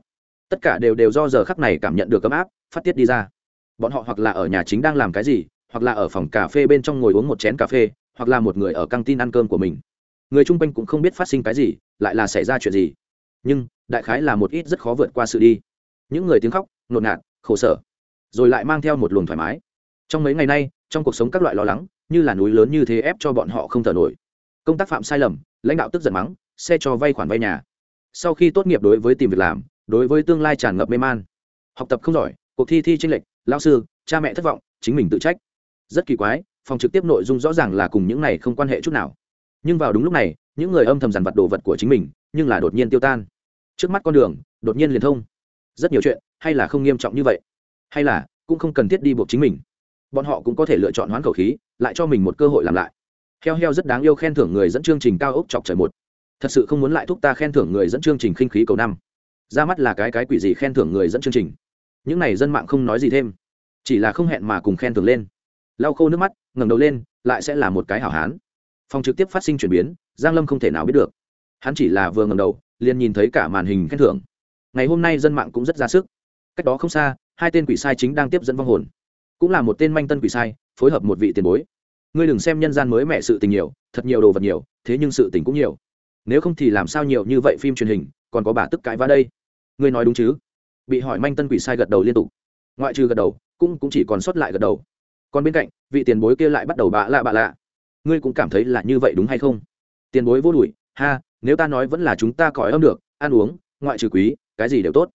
tất cả đều đều do giờ khắc này cảm nhận được ấm áp, phát tiết đi ra. Bọn họ hoặc là ở nhà chính đang làm cái gì, hoặc là ở phòng cà phê bên trong ngồi uống một chén cà phê, hoặc là một người ở căng tin ăn cơm của mình. Người chung quanh cũng không biết phát sinh cái gì, lại là xảy ra chuyện gì. Nhưng, đại khái là một ít rất khó vượt qua sự đi. Những người tiếng khóc, nột ngạt, khổ sở, rồi lại mang theo một luồng thoải mái. Trong mấy ngày nay, trong cuộc sống các loại lo lắng, như là núi lớn như thế ép cho bọn họ không thở nổi. Công tác phạm sai lầm, lãnh đạo tức giận mắng, xe cho vay khoản vay nhà. Sau khi tốt nghiệp đối với tìm việc làm đối với tương lai tràn ngập mê man. Học tập không giỏi, cuộc thi thi tranh lệch lao sư, cha mẹ thất vọng, chính mình tự trách. Rất kỳ quái, phòng trực tiếp nội dung rõ ràng là cùng những này không quan hệ chút nào. Nhưng vào đúng lúc này, những người âm thầm dằn vặt đồ vật của chính mình, nhưng là đột nhiên tiêu tan. Trước mắt con đường, đột nhiên liền thông. Rất nhiều chuyện, hay là không nghiêm trọng như vậy, hay là cũng không cần thiết đi buộc chính mình. Bọn họ cũng có thể lựa chọn hoán khẩu khí, lại cho mình một cơ hội làm lại. Heo heo rất đáng yêu khen thưởng người dẫn chương trình cao ốc chọc trời một. Thật sự không muốn lại thúc ta khen thưởng người dẫn chương trình khinh khí cầu năm ra mắt là cái cái quỷ gì khen thưởng người dẫn chương trình. Những này dân mạng không nói gì thêm. Chỉ là không hẹn mà cùng khen thưởng lên. Lau khô nước mắt, ngẩng đầu lên, lại sẽ là một cái hảo hán. Phòng trực tiếp phát sinh chuyển biến, giang lâm không thể nào biết được. Hắn chỉ là vừa ngẩng đầu, liền nhìn thấy cả màn hình khen thưởng. Ngày hôm nay dân mạng cũng rất ra sức. Cách đó không xa, hai tên quỷ sai chính đang tiếp dẫn vong hồn. Cũng là một tên manh tân quỷ sai, phối hợp một vị tiền bối. Ngươi đừng xem nhân gian mới mẹ sự tình nhiều, thật nhiều đồ vật nhiều, thế nhưng sự tình cũng nhiều. Nếu không thì làm sao nhiều như vậy phim truyền hình, còn có bà tức cãi vã đây? Ngươi nói đúng chứ? Bị hỏi manh tân quỷ sai gật đầu liên tục. Ngoại trừ gật đầu, cũng cũng chỉ còn sót lại gật đầu. Còn bên cạnh, vị tiền bối kia lại bắt đầu bạ lạ bạ lạ. Ngươi cũng cảm thấy là như vậy đúng hay không? Tiền bối vô đùi, ha, nếu ta nói vẫn là chúng ta cõi âm được, ăn uống, ngoại trừ quý, cái gì đều tốt.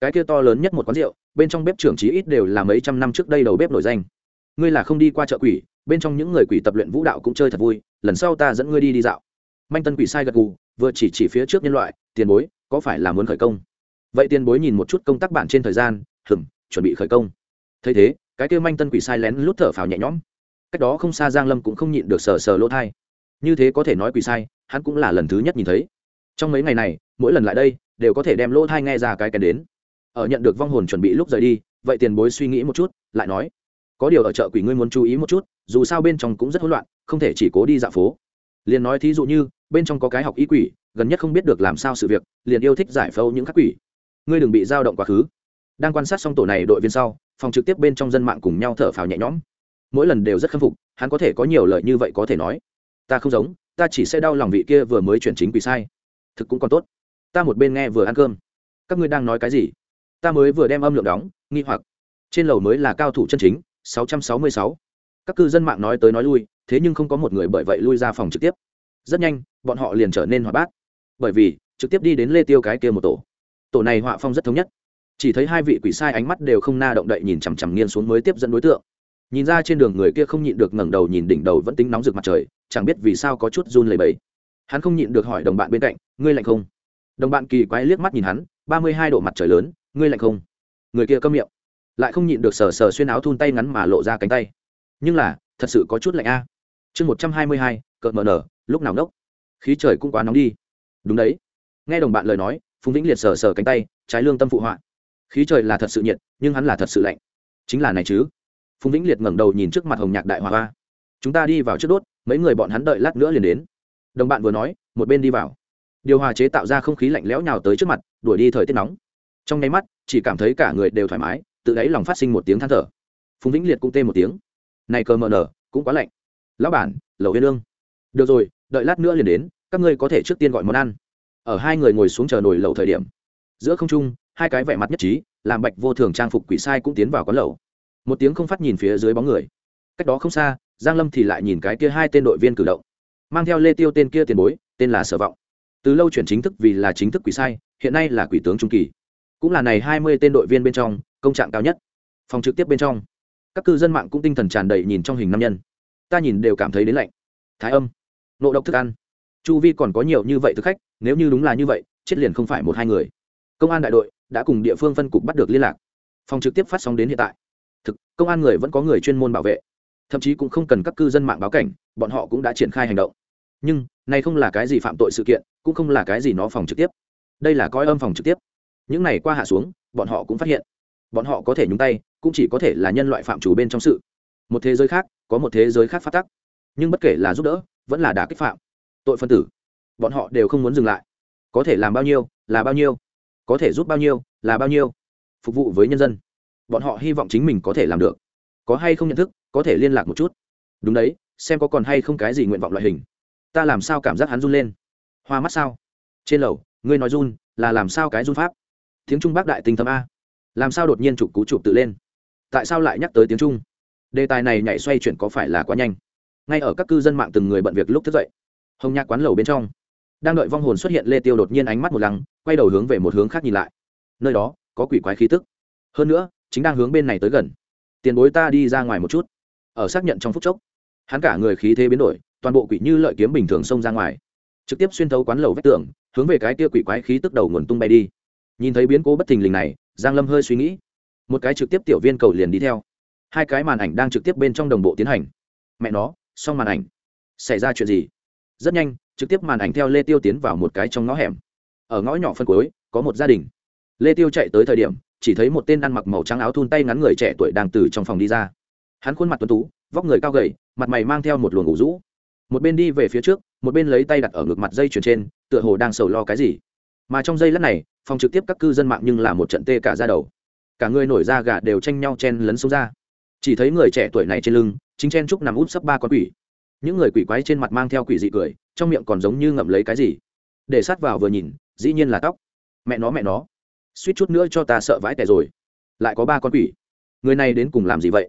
Cái kia to lớn nhất một quán rượu, bên trong bếp trưởng chí ít đều là mấy trăm năm trước đây đầu bếp nổi danh. Ngươi là không đi qua chợ quỷ, bên trong những người quỷ tập luyện vũ đạo cũng chơi thật vui, lần sau ta dẫn ngươi đi đi dạo. Manh tân quỷ sai gật gù, vừa chỉ chỉ phía trước nhân loại, tiền bối, có phải là muốn khởi công? Vậy tiền bối nhìn một chút công tác bản trên thời gian hừm chuẩn bị khởi công. Thấy thế, cái kêu manh tân quỷ sai lén lút thở phào nhẹ nhõm. Cách đó không xa giang lâm cũng không nhịn được sờ sờ lỗ thai. Như thế có thể nói quỷ sai, hắn cũng là lần thứ nhất nhìn thấy. Trong mấy ngày này, mỗi lần lại đây, đều có thể đem lỗ thai nghe ra cái kèn đến. Ở nhận được vong hồn chuẩn bị lúc rời đi, vậy tiền bối suy nghĩ một chút, lại nói, có điều ở chợ quỷ ngươi muốn chú ý một chút, dù sao bên trong cũng rất hỗn loạn, không thể chỉ cố đi dạo phố. Liền nói thí dụ như, bên trong có cái học ý quỷ, gần nhất không biết được làm sao sự việc, liền yêu thích giải phẫu những các quỷ ngươi đừng bị dao động quá khứ. Đang quan sát xong tổ này đội viên sau, phòng trực tiếp bên trong dân mạng cùng nhau thở phào nhẹ nhõm. Mỗi lần đều rất khâm phục, hắn có thể có nhiều lời như vậy có thể nói. Ta không giống, ta chỉ sẽ đau lòng vị kia vừa mới chuyển chính quỷ sai. Thực cũng còn tốt. Ta một bên nghe vừa ăn cơm. Các ngươi đang nói cái gì? Ta mới vừa đem âm lượng đóng, nghi hoặc. Trên lầu mới là cao thủ chân chính 666. các cư dân mạng nói tới nói lui, thế nhưng không có một người bởi vậy lui ra phòng trực tiếp. Rất nhanh, bọn họ liền trở nên hoạt bát. Bởi vì, trực tiếp đi đến lê tiêu cái kia một tổ tổ này họa phong rất thống nhất. Chỉ thấy hai vị quỷ sai ánh mắt đều không na động đậy nhìn chằm chằm nghiêng xuống mới tiếp dẫn đối tượng. Nhìn ra trên đường người kia không nhịn được ngẩng đầu nhìn đỉnh đầu vẫn tính nóng rực mặt trời, chẳng biết vì sao có chút run lẩy bẩy. Hắn không nhịn được hỏi đồng bạn bên cạnh, ngươi lạnh không? Đồng bạn kỳ quái liếc mắt nhìn hắn, ba mươi hai độ mặt trời lớn, ngươi lạnh không? Người kia câm miệng, lại không nhịn được sờ sờ xuyên áo thun tay ngắn mà lộ ra cánh tay. Nhưng là, thật sự có chút lạnh a. Chương một trăm hai mươi hai, cợt mờ nở, lúc nào nốc? Khí trời cũng quá nóng đi. Đúng đấy. Nghe đồng bạn lời nói phùng vĩnh liệt sờ sờ cánh tay, trái lương tâm phụ họa. Khí trời là thật sự nhiệt, nhưng hắn là thật sự lạnh. Chính là này chứ. Phùng vĩnh liệt ngẩng đầu nhìn trước mặt hồng nhạc đại hòa hoa. Chúng ta đi vào trước đốt, mấy người bọn hắn đợi lát nữa liền đến. Đồng bạn vừa nói, một bên đi vào. Điều hòa chế tạo ra không khí lạnh lẽo nhào tới trước mặt, đuổi đi thời tiết nóng. Trong nháy mắt, chỉ cảm thấy cả người đều thoải mái, tự đáy lòng phát sinh một tiếng than thở. Phùng vĩnh liệt cũng tê một tiếng. Này cờ mờ nở, cũng quá lạnh. Lão bản lẩu huyên lương. Được rồi, đợi lát nữa liền đến, các ngươi có thể trước tiên gọi món ăn ở hai người ngồi xuống chờ nồi lẩu thời điểm. Giữa không trung, hai cái vẻ mặt nhất trí, làm bạch vô thường trang phục quỷ sai cũng tiến vào quán lẩu. Một tiếng không phát nhìn phía dưới bóng người. Cách đó không xa, giang lâm thì lại nhìn cái kia hai tên đội viên cử động. Mang theo lê tiêu tên kia tiền bối, tên là sở vọng. Từ lâu chuyển chính thức vì là chính thức quỷ sai, hiện nay là quỷ tướng trung kỳ. Cũng là này hai mươi tên đội viên bên trong, công trạng cao nhất. Phòng trực tiếp bên trong, các cư dân mạng cũng tinh thần tràn đầy nhìn trong hình nam nhân. Ta nhìn đều cảm thấy đến lạnh. Thái âm. Nộ độc thức ăn chu vi còn có nhiều như vậy thực khách, nếu như đúng là như vậy, chết liền không phải một hai người. Công an đại đội đã cùng địa phương phân cục bắt được liên lạc. Phòng trực tiếp phát sóng đến hiện tại. Thực, công an người vẫn có người chuyên môn bảo vệ. Thậm chí cũng không cần các cư dân mạng báo cảnh, bọn họ cũng đã triển khai hành động. Nhưng, này không là cái gì phạm tội sự kiện, cũng không là cái gì nó phòng trực tiếp. Đây là coi âm phòng trực tiếp. Những này qua hạ xuống, bọn họ cũng phát hiện. Bọn họ có thể nhúng tay, cũng chỉ có thể là nhân loại phạm chủ bên trong sự. Một thế giới khác, có một thế giới khác phát tắc. Nhưng bất kể là giúp đỡ, vẫn là đả kích phạm tội phân tử. Bọn họ đều không muốn dừng lại. Có thể làm bao nhiêu, là bao nhiêu. Có thể giúp bao nhiêu, là bao nhiêu. Phục vụ với nhân dân. Bọn họ hy vọng chính mình có thể làm được. Có hay không nhận thức, có thể liên lạc một chút. Đúng đấy, xem có còn hay không cái gì nguyện vọng loại hình. Ta làm sao cảm giác hắn run lên? Hoa mắt sao? Trên lầu, ngươi nói run, là làm sao cái run pháp? Tiếng trung bác đại tinh thâm a. Làm sao đột nhiên chụp cú chụp tự lên? Tại sao lại nhắc tới tiếng trung? Đề tài này nhảy xoay chuyển có phải là quá nhanh? Ngay ở các cư dân mạng từng người bận việc lúc thức dậy hồng nhạc quán lầu bên trong. Đang đợi vong hồn xuất hiện, lê tiêu đột nhiên ánh mắt một lăng, quay đầu hướng về một hướng khác nhìn lại. Nơi đó, có quỷ quái khí tức. Hơn nữa, chính đang hướng bên này tới gần. Tiền bối ta đi ra ngoài một chút. Ở xác nhận trong phút chốc, hắn cả người khí thế biến đổi, toàn bộ quỷ như lợi kiếm bình thường xông ra ngoài. Trực tiếp xuyên thấu quán lầu vách tường, hướng về cái kia quỷ quái khí tức đầu nguồn tung bay đi. Nhìn thấy biến cố bất thình lình này, giang lâm hơi suy nghĩ. Một cái trực tiếp tiểu viên cầu liền đi theo. Hai cái màn ảnh đang trực tiếp bên trong đồng bộ tiến hành. Mẹ nó, xong màn ảnh. Xảy ra chuyện gì? Rất nhanh, trực tiếp màn ảnh theo lê tiêu tiến vào một cái trong ngõ hẻm. Ở ngõ nhỏ phân cuối, có một gia đình. Lê tiêu chạy tới thời điểm, chỉ thấy một tên ăn mặc màu trắng áo thun tay ngắn người trẻ tuổi đang từ trong phòng đi ra. Hắn khuôn mặt tuấn tú, vóc người cao gầy, mặt mày mang theo một luồng ngủ rũ. Một bên đi về phía trước, một bên lấy tay đặt ở ngực mặt dây chuyền trên, tựa hồ đang sầu lo cái gì. Mà trong dây lát này, phòng trực tiếp các cư dân mạng nhưng là một trận tê cả ra đầu. Cả người nổi da gà đều tranh nhau chen lấn xuống ra chỉ thấy người trẻ tuổi này trên lưng, chính chen trúc nằm úp sấp ba con quỷ những người quỷ quái trên mặt mang theo quỷ dị cười, trong miệng còn giống như ngậm lấy cái gì. Để sát vào vừa nhìn, dĩ nhiên là tóc. Mẹ nó mẹ nó. Suýt chút nữa cho ta sợ vãi tẻ rồi. Lại có ba con quỷ. Người này đến cùng làm gì vậy?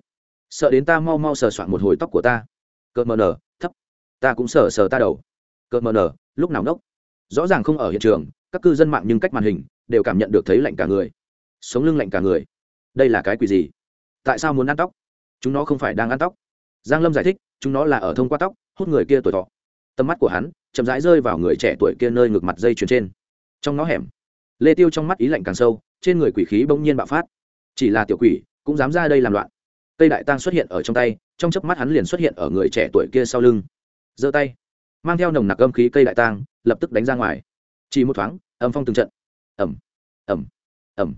Sợ đến ta mau mau sờ soạn một hồi tóc của ta. Cợt mờ nở, thấp. Ta cũng sờ sờ ta đầu. Cợt mờ nở, lúc nào nốc? Rõ ràng không ở hiện trường, các cư dân mạng nhưng cách màn hình, đều cảm nhận được thấy lạnh cả người. Sống lưng lạnh cả người. Đây là cái quỷ gì? Tại sao muốn ăn tóc? Chúng nó không phải đang ăn tóc. Giang lâm giải thích chúng nó là ở thông qua tóc, hút người kia tuổi thọ. Tầm mắt của hắn chậm rãi rơi vào người trẻ tuổi kia nơi ngực mặt dây chuyền trên. Trong nó hẻm, lê tiêu trong mắt ý lạnh càng sâu, trên người quỷ khí bỗng nhiên bạo phát. Chỉ là tiểu quỷ cũng dám ra đây làm loạn. Cây đại tang xuất hiện ở trong tay, trong chớp mắt hắn liền xuất hiện ở người trẻ tuổi kia sau lưng. Giơ tay, mang theo nồng nặc âm khí cây đại tang, lập tức đánh ra ngoài. Chỉ một thoáng, âm phong từng trận. Ẩm ẩm ẩm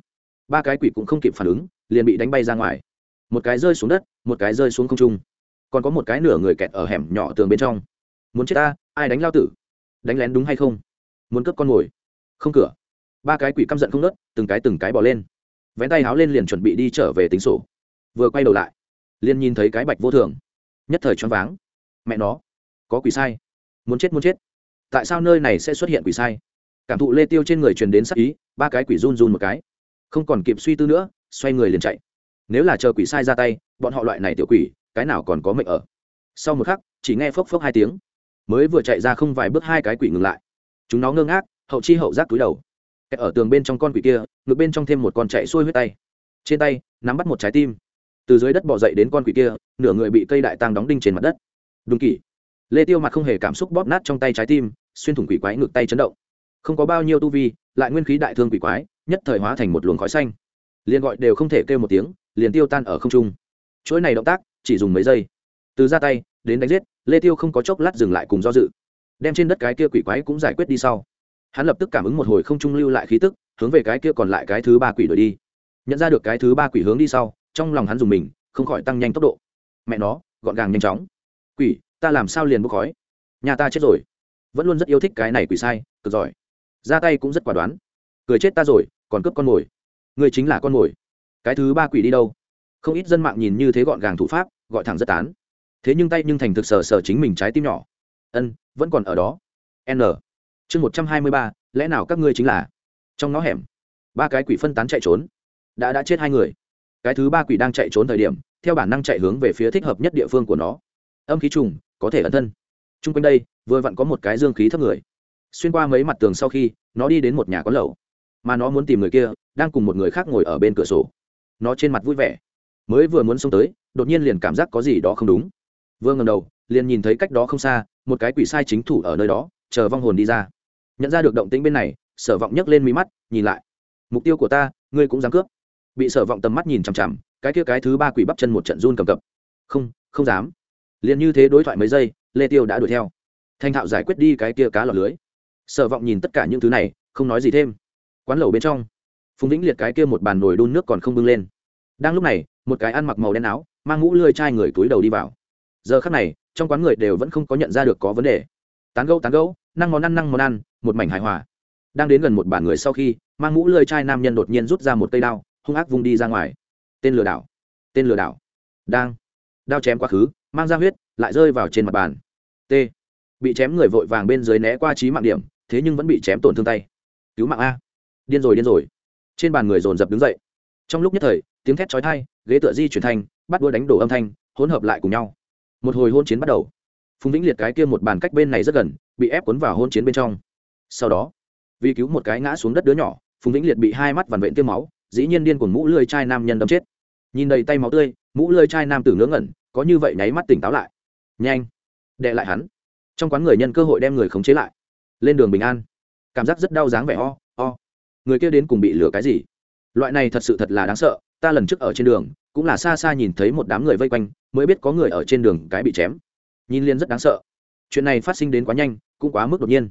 ba cái quỷ cũng không kịp phản ứng, liền bị đánh bay ra ngoài. Một cái rơi xuống đất, một cái rơi xuống không trung còn có một cái nửa người kẹt ở hẻm nhỏ tường bên trong. Muốn chết ta, ai đánh lao tử? Đánh lén đúng hay không? Muốn cướp con mồi? Không cửa. Ba cái quỷ căm giận không nớt từng cái từng cái bỏ lên. Vén tay háo lên liền chuẩn bị đi trở về tính sổ. Vừa quay đầu lại, liền nhìn thấy cái bạch vô thường. Nhất thời choáng váng. Mẹ nó, có quỷ sai. Muốn chết muốn chết. Tại sao nơi này sẽ xuất hiện quỷ sai? Cảm thụ lê tiêu trên người truyền đến sắc ý, ba cái quỷ run run một cái. Không còn kịp suy tư nữa, xoay người liền chạy. Nếu là chờ quỷ sai ra tay, bọn họ loại này tiểu quỷ cái nào còn có mệnh ở. Sau một khắc, chỉ nghe phốc phốc hai tiếng. Mới vừa chạy ra không vài bước hai cái quỷ ngừng lại. Chúng nó ngơ ngác, hậu chi hậu giác túi đầu. Ở tường bên trong con quỷ kia ngược bên trong thêm một con chạy xuôi huyết tay. Trên tay, nắm bắt một trái tim. Từ dưới đất bỏ dậy đến con quỷ kia, nửa người bị cây đại tàng đóng đinh trên mặt đất. Đúng kỷ lê tiêu mặt không hề cảm xúc bóp nát trong tay trái tim, xuyên thủng quỷ quái ngược tay chấn động. Không có bao nhiêu tu vi, lại nguyên khí đại thương quỷ quái, nhất thời hóa thành một luồng khói xanh. Liền gọi đều không thể kêu một tiếng, liền tiêu tan ở không trung. Chuỗi này động tác chỉ dùng mấy giây. Từ ra tay, đến đánh giết, lê tiêu không có chốc lát dừng lại cùng do dự. Đem trên đất cái kia quỷ quái cũng giải quyết đi sau. Hắn lập tức cảm ứng một hồi không trung lưu lại khí tức, hướng về cái kia còn lại cái thứ ba quỷ đuổi đi. Nhận ra được cái thứ ba quỷ hướng đi sau, trong lòng hắn dùng mình, không khỏi tăng nhanh tốc độ. Mẹ nó, gọn gàng nhanh chóng. Quỷ, ta làm sao liền bốc khói? Nhà ta chết rồi. Vẫn luôn rất yêu thích cái này quỷ sai, cực giỏi. Ra tay cũng rất quả đoán. Cười chết ta rồi, còn cướp con mồi. Người chính là con mồi. Cái thứ ba quỷ đi đâu? Không ít dân mạng nhìn như thế gọn gàng thủ pháp gọi thẳng rất tán. Thế nhưng tay nhưng thành thực sở sở chính mình trái tim nhỏ. Ân vẫn còn ở đó. N. Chương một trăm hai mươi ba lẽ nào các ngươi chính là? Trong ngõ hẻm ba cái quỷ phân tán chạy trốn. Đã đã chết hai người. Cái thứ ba quỷ đang chạy trốn thời điểm theo bản năng chạy hướng về phía thích hợp nhất địa phương của nó. Âm khí trùng có thể ẩn thân. T r u n g quanh đây vừa vặn có một cái dương khí thấp người. Xuyên qua mấy mặt tường sau khi nó đi đến một nhà có lầu, mà nó muốn tìm người kia đang cùng một người khác ngồi ở bên cửa sổ. Nó trên mặt vui vẻ. Mới vừa muốn xông tới đột nhiên liền cảm giác có gì đó không đúng. Vừa ngầm đầu, liền nhìn thấy cách đó không xa, một cái quỷ sai chính thủ ở nơi đó, chờ vong hồn đi ra. Nhận ra được động tĩnh bên này, sở vọng nhấc lên mí mắt, nhìn lại. Mục tiêu của ta, ngươi cũng dám cướp. Bị sở vọng tầm mắt nhìn chằm chằm, cái kia cái thứ ba quỷ bắp chân một trận run cầm cập. Không không dám. Liền như thế đối thoại mấy giây, lê tiêu đã đuổi theo. Thanh thạo giải quyết đi cái kia cá lọt lưới. Sở vọng nhìn tất cả những thứ này, không nói gì thêm. Quán lẩu bên trong, phùng vĩnh liệt cái kia một bàn nồi đun nước còn không bưng lên. Đang lúc này, một cái ăn mặc màu đen áo mang mũ lươi chai người túi đầu đi vào. Giờ khắc này, trong quán người đều vẫn không có nhận ra được có vấn đề. Tán gẫu tán gẫu, năng món ăn, năng món ăn, một mảnh hài hòa. Đang đến gần một bàn người sau khi, mang mũ lươi chai nam nhân đột nhiên rút ra một cây đao, hung ác vung đi ra ngoài. Tên lừa đảo, tên lừa đảo. Đang, đao chém quá khứ, mang ra huyết, lại rơi vào trên mặt bàn. T, bị chém người vội vàng bên dưới né qua trí mạng điểm, thế nhưng vẫn bị chém tổn thương tay. Cứu mạng a. Điên rồi điên rồi. Trên bàn người dồn dập đứng dậy. Trong lúc nhất thời, tiếng thét chói thai ghế tựa di chuyển thành bắt đua đánh đổ âm thanh, hỗn hợp lại cùng nhau. Một hồi hôn chiến bắt đầu. Phùng vĩnh liệt cái kia một bàn cách bên này rất gần, bị ép cuốn vào hôn chiến bên trong. Sau đó, vì cứu một cái ngã xuống đất đứa nhỏ, phùng vĩnh liệt bị hai mắt vằn vện tiêm máu, dĩ nhiên điên cuồng mũ lươi chai nam nhân đâm chết. Nhìn đầy tay máu tươi, mũ lươi chai nam tử ngớ ngẩn, có như vậy nháy mắt tỉnh táo lại. Nhanh đệ lại hắn. Trong quán người nhân cơ hội đem người khống chế lại. Lên đường bình an. Cảm giác rất đau dáng vẻ o o. Người kia đến cùng bị lừa cái gì? Loại này thật sự thật là đáng sợ, ta lần trước ở trên đường cũng là xa xa nhìn thấy một đám người vây quanh, mới biết có người ở trên đường cái bị chém. Nhìn liên rất đáng sợ. Chuyện này phát sinh đến quá nhanh, cũng quá mức đột nhiên.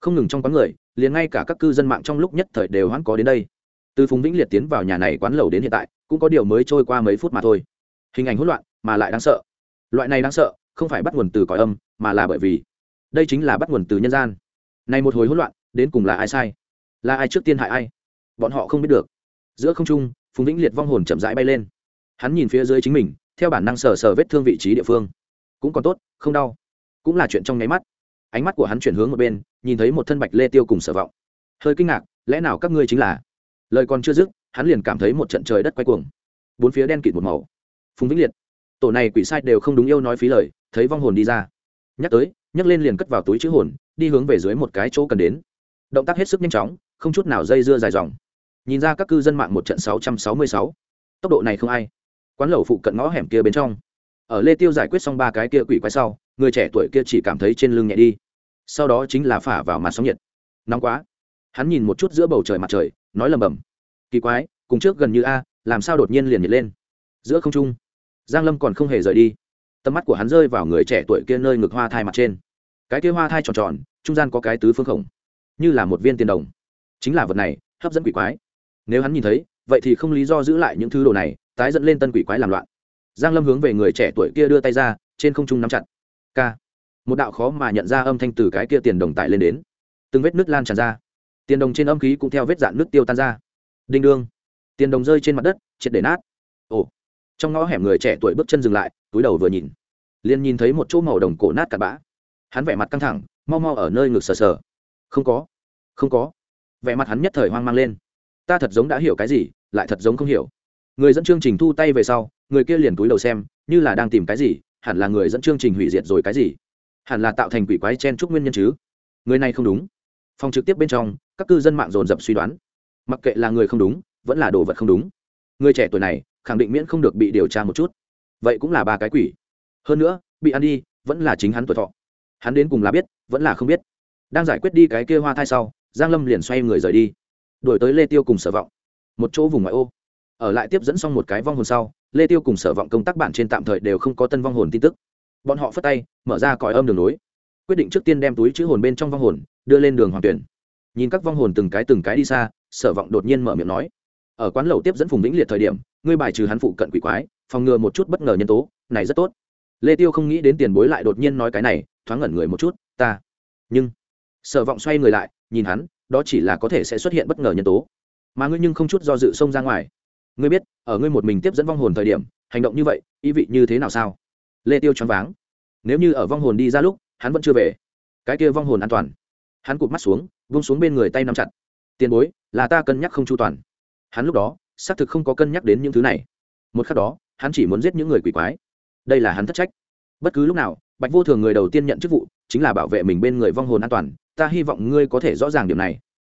Không ngừng trong quán người, liền ngay cả các cư dân mạng trong lúc nhất thời đều hoãn có đến đây. Từ phùng vĩnh liệt tiến vào nhà này quán lầu đến hiện tại, cũng có điều mới trôi qua mấy phút mà thôi. Hình ảnh hỗn loạn, mà lại đáng sợ. Loại này đáng sợ, không phải bắt nguồn từ cõi âm, mà là bởi vì đây chính là bắt nguồn từ nhân gian. Này một hồi hỗn loạn, đến cùng là ai sai? Là ai trước tiên hại ai? Bọn họ không biết được. Giữa không trung, phùng vĩnh liệt vong hồn chậm rãi bay lên hắn nhìn phía dưới chính mình, theo bản năng sờ sờ vết thương vị trí địa phương. Cũng còn tốt, không đau. Cũng là chuyện trong nháy mắt. Ánh mắt của hắn chuyển hướng một bên, nhìn thấy một thân bạch lê tiêu cùng sở vọng. Hơi kinh ngạc, lẽ nào các ngươi chính là? Lời còn chưa dứt, hắn liền cảm thấy một trận trời đất quay cuồng. Bốn phía đen kịt một màu. Phùng vĩnh liệt. Tổ này quỷ sai đều không đúng yêu nói phí lời, thấy vong hồn đi ra. Nhắc tới nhắc lên liền cất vào túi chữ hồn, đi hướng về dưới một cái chỗ cần đến. Động tác hết sức nhanh chóng, không chút nào dây dưa dài dòng. Nhìn ra các cư dân mạng một trận sáu trăm sáu mươi sáu. Tốc độ này không ai quán lẩu phụ cận ngõ hẻm kia bên trong. Ở lê tiêu giải quyết xong ba cái kia quỷ quái sau, người trẻ tuổi kia chỉ cảm thấy trên lưng nhẹ đi. Sau đó chính là phả vào mặt sóng nhiệt. Nóng quá. Hắn nhìn một chút giữa bầu trời mặt trời, nói lầm bầm kỳ quái, cùng trước gần như a, làm sao đột nhiên liền nhiệt lên? Giữa không trung, giang lâm còn không hề rời đi. Tầm mắt của hắn rơi vào người trẻ tuổi kia nơi ngực hoa thai mặt trên. Cái kia hoa thai tròn tròn, trung gian có cái tứ phương khổng, như là một viên tiền đồng. Chính là vật này, hấp dẫn quỷ quái. Nếu hắn nhìn thấy vậy thì không lý do giữ lại những thứ đồ này, tái dẫn lên tân quỷ quái làm loạn. Giang lâm hướng về người trẻ tuổi kia đưa tay ra, trên không trung nắm chặt. K một đạo khó mà nhận ra âm thanh từ cái kia tiền đồng tải lên đến. Từng vết nước lan tràn ra. Tiền đồng trên âm khí cũng theo vết dạn nước tiêu tan ra. Đinh đương. Tiền đồng rơi trên mặt đất, triệt để nát. Ồ. Trong ngõ hẻm người trẻ tuổi bước chân dừng lại, túi đầu vừa nhìn. Liền nhìn thấy một chỗ màu đồng cổ nát cặn bã. Hắn vẻ mặt căng thẳng, mau mau ở nơi ngực sờ sờ. Không có. Không có. Vẻ mặt hắn nhất thời hoang mang lên. Ta thật giống đã hiểu cái gì? Lại thật giống không hiểu. Người dẫn chương trình thu tay về sau, người kia liền túi đầu xem, như là đang tìm cái gì, hẳn là người dẫn chương trình hủy diệt rồi cái gì. Hẳn là tạo thành quỷ quái chen chúc nguyên nhân chứ. Người này không đúng. Phòng trực tiếp bên trong, các cư dân mạng dồn dập suy đoán. Mặc kệ là người không đúng, vẫn là đồ vật không đúng. Người trẻ tuổi này, khẳng định miễn không được bị điều tra một chút. Vậy cũng là ba cái quỷ. Hơn nữa, bị ăn đi, vẫn là chính hắn tuổi thọ. Hắn đến cùng là biết, vẫn là không biết. Đang giải quyết đi cái kia hoa thai sau, giang lâm liền xoay người rời đi. Đổi tới lê tiêu cùng sở vọng một chỗ vùng ngoại ô. Ở lại tiếp dẫn xong một cái vong hồn sau, lê tiêu cùng sở vọng công tác bản trên tạm thời đều không có tân vong hồn tin tức. Bọn họ phất tay, mở ra còi âm đường nối. Quyết định trước tiên đem túi chữ hồn bên trong vong hồn, đưa lên đường hoàng tuyển. Nhìn các vong hồn từng cái từng cái đi xa, sở vọng đột nhiên mở miệng nói, ở quán lẩu tiếp dẫn phùng vĩnh liệt thời điểm, ngươi bài trừ hắn phụ cận quỷ quái, phòng ngừa một chút bất ngờ nhân tố, này rất tốt. Lê tiêu không nghĩ đến tiền bối lại đột nhiên nói cái này, thoáng ngẩn người một chút, ta. Nhưng, sở vọng xoay người lại, nhìn hắn, đó chỉ là có thể sẽ xuất hiện bất ngờ nhân tố mà ngươi nhưng không chút do dự xông ra ngoài. Ngươi biết, ở ngươi một mình tiếp dẫn vong hồn thời điểm, hành động như vậy, ý vị như thế nào sao? Lê tiêu choáng váng. Nếu như ở vong hồn đi ra lúc, hắn vẫn chưa về, cái kia vong hồn an toàn. Hắn cụp mắt xuống vung xuống bên người tay nắm chặt. Tiền bối, là ta cân nhắc không chu toàn. Hắn lúc đó, xác thực không có cân nhắc đến những thứ này. Một khắc đó, hắn chỉ muốn giết những người quỷ quái. Đây là hắn thất trách. Bất cứ lúc nào, bạch vô thường người đầu tiên nhận chức vụ, chính là bảo vệ mình bên người vong hồn an toàn. Ta hy vọng ngươi có thể rõ ràng điều này.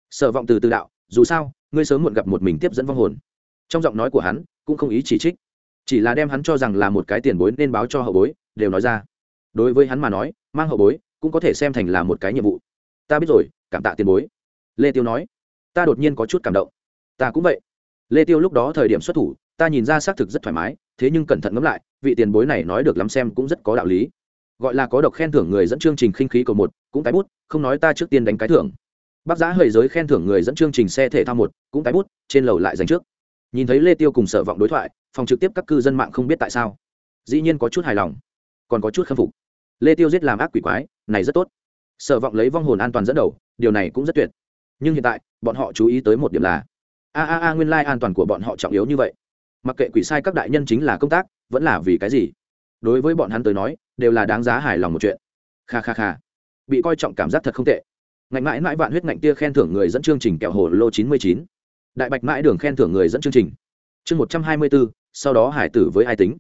Sở vọng từ từ đạo, dù sao ngươi sớm muộn gặp một mình tiếp dẫn vong hồn. Trong giọng nói của hắn, cũng không ý chỉ trích. Chỉ là đem hắn cho rằng là một cái tiền bối nên báo cho hậu bối, đều nói ra. Đối với hắn mà nói, mang hậu bối cũng có thể xem thành là một cái nhiệm vụ. Ta biết rồi, cảm tạ tiền bối. Lê tiêu nói. Ta đột nhiên có chút cảm động. Ta cũng vậy. Lê tiêu lúc đó thời điểm xuất thủ, ta nhìn ra xác thực rất thoải mái, thế nhưng cẩn thận ngẫm lại, vị tiền bối này nói được lắm xem cũng rất có đạo lý. Gọi là có độc khen thưởng người dẫn chương trình khinh khí cầu một, cũng tái bút, không nói ta trước tiên đánh cái thưởng bác giá hời giới khen thưởng người dẫn chương trình xe thể thao một, cũng tái bút, trên lầu lại dành trước. Nhìn thấy lê tiêu cùng sở vọng đối thoại, phòng trực tiếp các cư dân mạng không biết tại sao. Dĩ nhiên có chút hài lòng, còn có chút khâm phục. Lê tiêu giết làm ác quỷ quái, này rất tốt. Sở vọng lấy vong hồn an toàn dẫn đầu, điều này cũng rất tuyệt. Nhưng hiện tại, bọn họ chú ý tới một điểm là, a a a, nguyên lai an toàn của bọn họ trọng yếu như vậy. Mặc kệ quỷ sai các đại nhân chính là công tác, vẫn là vì cái gì? Đối với bọn hắn tới nói, đều là đáng giá hài lòng một chuyện. Kha kha kha. Bị coi trọng cảm giác thật không tệ ngạnh mãi mãi vạn huyết ngạnh tia khen thưởng người dẫn chương trình kẹo hồ lô chín mươi chín. Đại bạch mãi đường khen thưởng người dẫn chương trình. Chương một trăm hai mươi bốn sau đó hải tử với ai tính?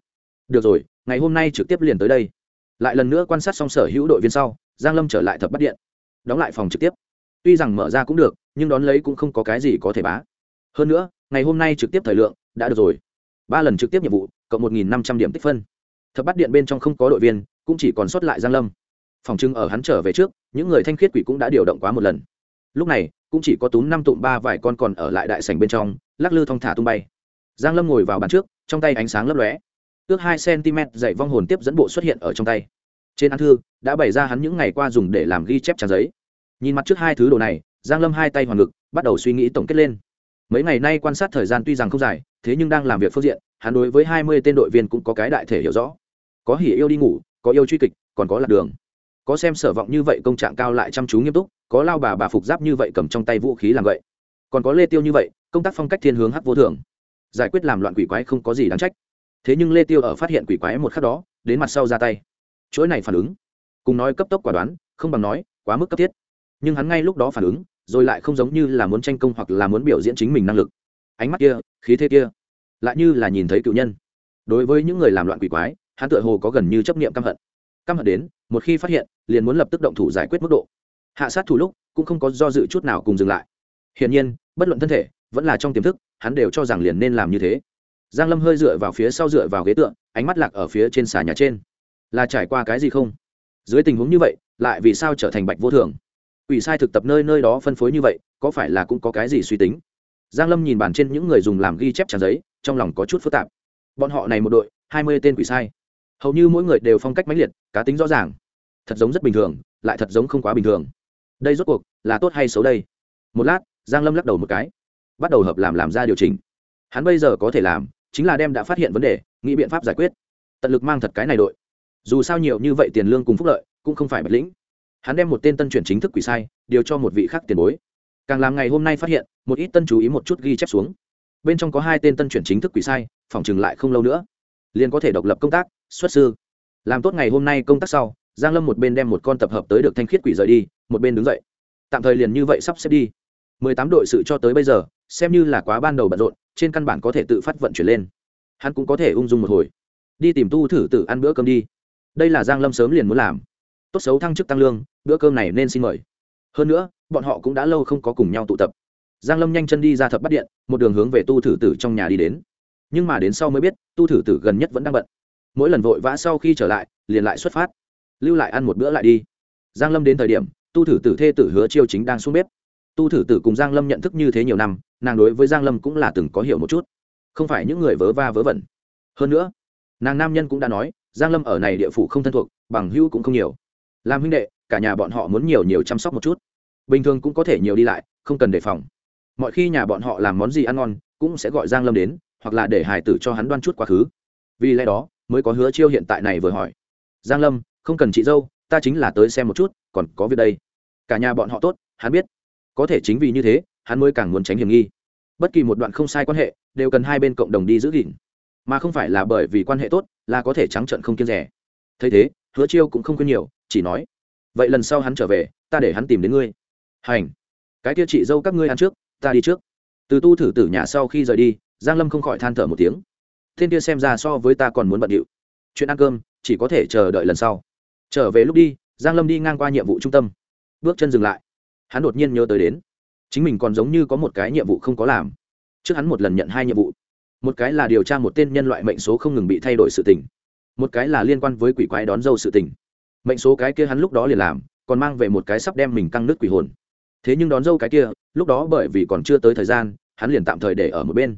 Được rồi, ngày hôm nay trực tiếp liền tới đây. Lại lần nữa quan sát xong sở hữu đội viên sau, giang lâm trở lại thập bắt điện. Đóng lại phòng trực tiếp. Tuy rằng mở ra cũng được, nhưng đón lấy cũng không có cái gì có thể bá. Hơn nữa, ngày hôm nay trực tiếp thời lượng đã được rồi. Ba lần trực tiếp nhiệm vụ, cộng một năm trăm điểm tích phân. Thập bắt điện bên trong không có đội viên, cũng chỉ còn sót lại giang lâm. Phòng trưng ở hắn trở về trước những người thanh khiết quỷ cũng đã điều động quá một lần. Lúc này, cũng chỉ có túm năm tụm ba vài con còn ở lại đại sảnh bên trong, lắc lư thong thả tung bay. Giang lâm ngồi vào bàn trước, trong tay ánh sáng lấp lóe. Ước hai cm dạy vong hồn tiếp dẫn bộ xuất hiện ở trong tay. Trên án thư, đã bày ra hắn những ngày qua dùng để làm ghi chép trang giấy. Nhìn mặt trước hai thứ đồ này, giang lâm hai tay hoàn ngực, bắt đầu suy nghĩ tổng kết lên. Mấy ngày nay quan sát thời gian tuy rằng không dài, thế nhưng đang làm việc phương diện, hắn đối với hai mươi tên đội viên cũng có cái đại thể hiểu rõ. Có hỉ yêu đi ngủ, có yêu truy kịch, còn có lạc đường có xem sở vọng như vậy công trạng cao lại chăm chú nghiêm túc, có lao bà bà phục giáp như vậy cầm trong tay vũ khí làm vậy còn có lê tiêu như vậy, công tác phong cách thiên hướng hắc vô thường. Giải quyết làm loạn quỷ quái không có gì đáng trách. Thế nhưng lê tiêu ở phát hiện quỷ quái một khắc đó, đến mặt sau ra tay. Chuỗi này phản ứng, cùng nói cấp tốc quả đoán, không bằng nói, quá mức cấp thiết. Nhưng hắn ngay lúc đó phản ứng, rồi lại không giống như là muốn tranh công hoặc là muốn biểu diễn chính mình năng lực. Ánh mắt kia, khí thế kia, lại như là nhìn thấy cựu nhân. Đối với những người làm loạn quỷ quái, hắn tựa hồ có gần như chấp niệm căm hận. Căm hận đến, một khi phát hiện liền muốn lập tức động thủ giải quyết mức độ. Hạ sát thủ lúc cũng không có do dự chút nào cùng dừng lại. Hiển nhiên, bất luận thân thể, vẫn là trong tiềm thức, hắn đều cho rằng liền nên làm như thế. Giang lâm hơi dựa vào phía sau dựa vào ghế tượng ánh mắt lạc ở phía trên xà nhà trên. Là trải qua cái gì không? Dưới tình huống như vậy, lại vì sao trở thành bạch vô thường? Ủy sai thực tập nơi nơi đó phân phối như vậy, có phải là cũng có cái gì suy tính? Giang lâm nhìn bàn trên những người dùng làm ghi chép trang giấy, trong lòng có chút phức tạp. Bọn họ này một đội, hai mươi tên quỷ sai. Hầu như mỗi người đều phong cách mãnh liệt, cá tính rõ ràng thật giống rất bình thường, lại thật giống không quá bình thường. Đây rốt cuộc là tốt hay xấu đây? Một lát, giang lâm lắc đầu một cái, bắt đầu hợp làm làm ra điều chỉnh. Hắn bây giờ có thể làm, chính là đem đã phát hiện vấn đề, nghĩ biện pháp giải quyết. Tận lực mang thật cái này đội. Dù sao nhiều như vậy tiền lương cùng phúc lợi, cũng không phải bạch lĩnh. Hắn đem một tên tân chuyển chính thức quỷ sai, điều cho một vị khác tiền bối. Càng làm ngày hôm nay phát hiện, một ít tân chú ý một chút ghi chép xuống. Bên trong có hai tên tân chuyển chính thức quỷ sai, phòng chừng lại không lâu nữa. Liền có thể độc lập công tác, xuất sư. Làm tốt ngày hôm nay công tác sau giang lâm một bên đem một con tập hợp tới được thanh khiết quỷ rời đi, một bên đứng dậy. Tạm thời liền như vậy sắp xếp đi. Mười tám đội sự cho tới bây giờ, xem như là quá ban đầu bận rộn, trên căn bản có thể tự phát vận chuyển lên. Hắn cũng có thể ung dung một hồi. Đi tìm tu thử Tử ăn bữa cơm đi. Đây là giang lâm sớm liền muốn làm. Tốt xấu thăng chức tăng lương, bữa cơm này nên xin mời. Hơn nữa, bọn họ cũng đã lâu không có cùng nhau tụ tập. Giang lâm nhanh chân đi ra thập bắt điện, một đường hướng về tu thử tử trong nhà đi đến. Nhưng mà đến sau mới biết, tu thử tử gần nhất vẫn đang bận. Mỗi lần vội vã sau khi trở lại, liền lại xuất phát lưu lại ăn một bữa lại đi. Giang lâm đến thời điểm, tu thử tử thê tử hứa chiêu chính đang xuống bếp. Tu thử tử cùng giang lâm nhận thức như thế nhiều năm, nàng đối với giang lâm cũng là từng có hiểu một chút. Không phải những người vớ va vớ vẩn. Hơn nữa, nàng nam nhân cũng đã nói, giang lâm ở này địa phủ không thân thuộc, bằng hữu cũng không nhiều. Làm huynh đệ, cả nhà bọn họ muốn nhiều nhiều chăm sóc một chút. Bình thường cũng có thể nhiều đi lại, không cần đề phòng. Mọi khi nhà bọn họ làm món gì ăn ngon, cũng sẽ gọi giang lâm đến, hoặc là để hải tử cho hắn đoan chút quá khứ. Vì lẽ đó, mới có hứa chiêu hiện tại này vừa hỏi. Giang lâm không cần chị dâu, ta chính là tới xem một chút, còn có việc đây. Cả nhà bọn họ tốt, hắn biết. Có thể chính vì như thế, hắn mới càng muốn tránh hiểm nghi. Bất kỳ một đoạn không sai quan hệ, đều cần hai bên cộng đồng đi giữ gìn. Mà không phải là bởi vì quan hệ tốt, là có thể trắng trợn không kiên rẻ. Thấy thế, hứa chiêu cũng không quên nhiều, chỉ nói, vậy lần sau hắn trở về, ta để hắn tìm đến ngươi. Hành. Cái kia chị dâu các ngươi ăn trước, ta đi trước. Từ tu thử tử nhà sau khi rời đi, giang lâm không khỏi than thở một tiếng. Thiên kia xem ra so với ta còn muốn bận điệu. Chuyện ăn cơm, chỉ có thể chờ đợi lần sau trở về lúc đi, giang lâm đi ngang qua nhiệm vụ trung tâm. Bước chân dừng lại. Hắn đột nhiên nhớ tới đến. Chính mình còn giống như có một cái nhiệm vụ không có làm. Trước hắn một lần nhận hai nhiệm vụ. Một cái là điều tra một tên nhân loại mệnh số không ngừng bị thay đổi sự tình. Một cái là liên quan với quỷ quái đón dâu sự tình. Mệnh số cái kia hắn lúc đó liền làm, còn mang về một cái sắp đem mình căng nước quỷ hồn. Thế nhưng đón dâu cái kia, lúc đó bởi vì còn chưa tới thời gian, hắn liền tạm thời để ở một bên.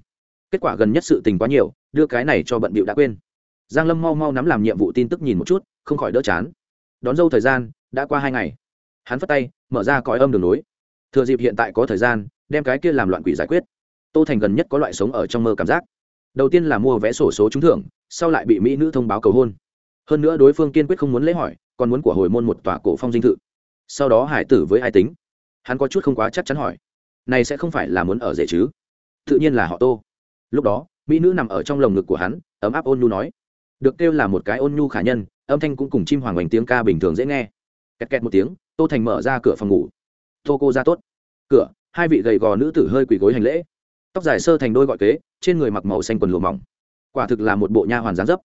Kết quả gần nhất sự tình quá nhiều, đưa cái này cho bận bịu đã quên. Giang lâm mau mau nắm làm nhiệm vụ tin tức nhìn một chút, không khỏi đỡ chán đón dâu thời gian đã qua hai ngày. Hắn phất tay, mở ra cõi âm đường nối thừa dịp hiện tại có thời gian, đem cái kia làm loạn quỷ giải quyết. Tô thành gần nhất có loại sống ở trong mơ cảm giác. Đầu tiên là mua vé sổ số trúng thưởng, sau lại bị mỹ nữ thông báo cầu hôn. Hơn nữa đối phương kiên quyết không muốn lấy hỏi, còn muốn của hồi môn một tòa cổ phong dinh thự. Sau đó hải tử với ai tính? Hắn có chút không quá chắc chắn hỏi. Này sẽ không phải là muốn ở rể chứ? Tự nhiên là họ tô. Lúc đó, mỹ nữ nằm ở trong lồng ngực của hắn, ấm áp ôn nhu nói. Được kêu là một cái ôn nhu khả nhân âm thanh cũng cùng chim hoàng hoành tiếng ca bình thường dễ nghe. Kẹt kẹt một tiếng, tô thành mở ra cửa phòng ngủ. Tô cô ra tốt. Cửa, hai vị gầy gò nữ tử hơi quỳ gối hành lễ. Tóc dài sơ thành đôi gọi kế, trên người mặc màu xanh quần lụa mỏng. Quả thực là một bộ nha hoàn gián dấp.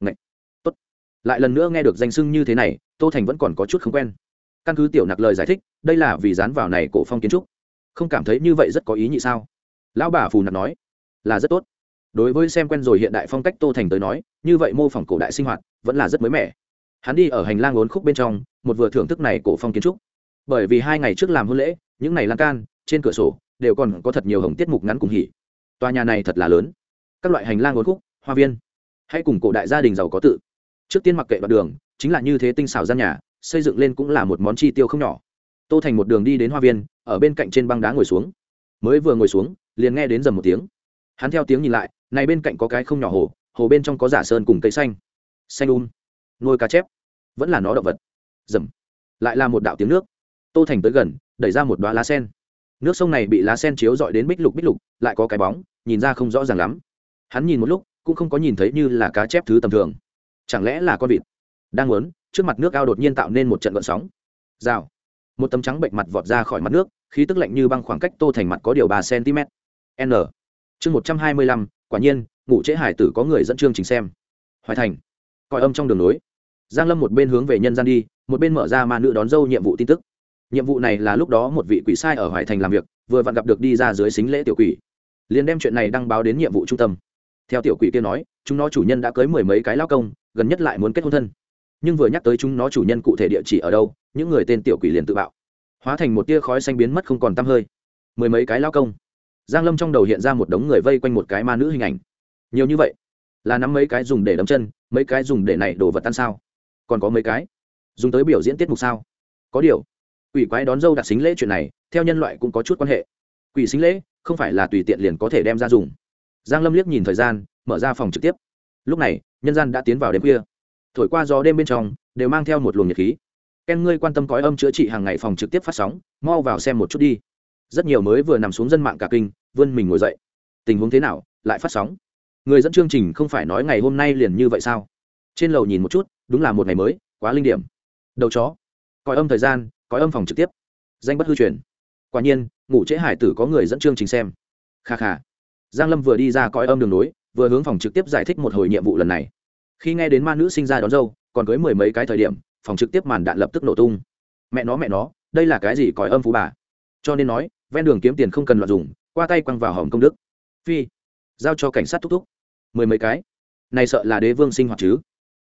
Ngậy! tốt. Lại lần nữa nghe được danh sưng như thế này, tô thành vẫn còn có chút không quen. Căn cứ tiểu nặc lời giải thích, đây là vì dán vào này cổ phong kiến trúc. Không cảm thấy như vậy rất có ý nhị sao? Lão bà phù nặc nói. Là rất tốt đối với xem quen rồi hiện đại phong cách tô thành tới nói, như vậy mô phỏng cổ đại sinh hoạt vẫn là rất mới mẻ. Hắn đi ở hành lang ốn khúc bên trong, một vừa thưởng thức này cổ phong kiến trúc. Bởi vì hai ngày trước làm hôn lễ, những ngày lan can, trên cửa sổ, đều còn có thật nhiều hồng tiết mục ngắn cùng hỉ. Tòa nhà này thật là lớn. Các loại hành lang ốn khúc, hoa viên. Hãy cùng cổ đại gia đình giàu có tự. Trước tiên mặc kệ đoạn đường, chính là như thế tinh xảo gian nhà, xây dựng lên cũng là một món chi tiêu không nhỏ. Tô thành một đường đi đến hoa viên, ở bên cạnh trên băng đá ngồi xuống. Mới vừa ngồi xuống, liền nghe đến dầm một tiếng. Hắn theo tiếng nhìn lại này bên cạnh có cái không nhỏ hồ hồ bên trong có giả sơn cùng cây xanh. Xanh um nuôi cá chép, vẫn là nó động vật. Dầm, lại là một đạo tiếng nước. Tô thành tới gần, đẩy ra một đoá lá sen. Nước sông này bị lá sen chiếu dọi đến bích lục bích lục, lại có cái bóng, nhìn ra không rõ ràng lắm. Hắn nhìn một lúc, cũng không có nhìn thấy như là cá chép thứ tầm thường. Chẳng lẽ là con vịt? Đang muốn, trước mặt nước ao đột nhiên tạo nên một trận gợn sóng. Rào, một tấm trắng bệnh mặt vọt ra khỏi mặt nước, khí tức lạnh như băng khoảng cách tô thành mặt có điều ba cm n, chương một trăm hai mươi lăm quả nhiên ngủ trễ hải tử có người dẫn chương trình xem. Hoài thành còi âm trong đường nối giang lâm một bên hướng về nhân gian đi, một bên mở ra ma nữ đón dâu nhiệm vụ tin tức. Nhiệm vụ này là lúc đó một vị quỷ sai ở hoài thành làm việc, vừa vặn gặp được đi ra dưới xính lễ tiểu quỷ. Liền đem chuyện này đăng báo đến nhiệm vụ trung tâm. Theo tiểu quỷ kia nói, chúng nó chủ nhân đã cưới mười mấy cái lao công, gần nhất lại muốn kết hôn thân. Nhưng vừa nhắc tới chúng nó chủ nhân cụ thể địa chỉ ở đâu, những người tên tiểu quỷ liền tự bạo. Hóa thành một tia khói xanh biến mất không còn tăm hơi. Mười mấy cái lao công giang lâm trong đầu hiện ra một đống người vây quanh một cái ma nữ hình ảnh. Nhiều như vậy? Là nắm mấy cái dùng để đấm chân, mấy cái dùng để này đổ vật tan sao? Còn có mấy cái? Dùng tới biểu diễn tiết mục sao? Có điều, quỷ quái đón dâu đặt xính lễ chuyện này, theo nhân loại cũng có chút quan hệ. Quỷ xính lễ, không phải là tùy tiện liền có thể đem ra dùng. Giang lâm liếc nhìn thời gian, mở ra phòng trực tiếp. Lúc này, nhân gian đã tiến vào đêm khuya. Thổi qua gió đêm bên trong, đều mang theo một luồng nhiệt khí. Ken, ngươi quan tâm cõi âm chữa trị hàng ngày phòng trực tiếp phát sóng, mau vào xem một chút đi rất nhiều mới vừa nằm xuống dân mạng cả kinh, vươn mình ngồi dậy. Tình huống thế nào, lại phát sóng? Người dẫn chương trình không phải nói ngày hôm nay liền như vậy sao? Trên lầu nhìn một chút, đúng là một ngày mới, quá linh điểm. Đầu chó. Còi âm thời gian, còi âm phòng trực tiếp. Danh bất hư truyền. Quả nhiên, ngủ trễ hải tử có người dẫn chương trình xem. Kha kha. Giang lâm vừa đi ra cõi âm đường nối, vừa hướng phòng trực tiếp giải thích một hồi nhiệm vụ lần này. Khi nghe đến ma nữ sinh ra đón dâu, còn cưới mười mấy cái thời điểm, phòng trực tiếp màn đạn lập tức nổ tung. Mẹ nó mẹ nó, đây là cái gì còi âm phú bà? Cho nên nói ven đường kiếm tiền không cần loạn dùng, qua tay quăng vào hòm công đức. Phi, giao cho cảnh sát thúc thúc. Mười mấy cái. Này sợ là đế vương sinh hoạt chứ.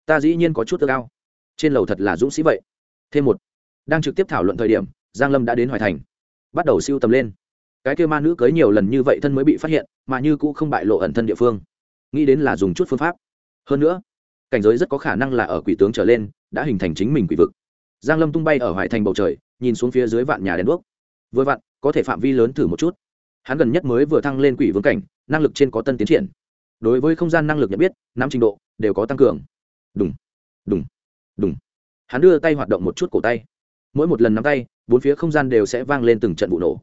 Ta dĩ nhiên có chút tự cao. trên lầu thật là dũng sĩ vậy. Thêm một, đang trực tiếp thảo luận thời điểm, giang lâm đã đến hoài thành. Bắt đầu siêu tầm lên. Cái kêu ma nữ cưới nhiều lần như vậy thân mới bị phát hiện, mà như cũ không bại lộ ẩn thân địa phương. Nghĩ đến là dùng chút phương pháp. Hơn nữa, cảnh giới rất có khả năng là ở quỷ tướng trở lên, đã hình thành chính mình quỷ vực. Giang lâm tung bay ở hoài thành bầu trời, nhìn xuống phía dưới vạn nhà đèn đuốc. Vừa vặn có thể phạm vi lớn thử một chút. Hắn gần nhất mới vừa thăng lên quỷ vương cảnh, năng lực trên có tân tiến triển. Đối với không gian năng lực nhận biết năm trình độ đều có tăng cường. Đúng đúng đúng hắn đưa tay hoạt động một chút cổ tay. Mỗi một lần nắm tay, bốn phía không gian đều sẽ vang lên từng trận vụ nổ.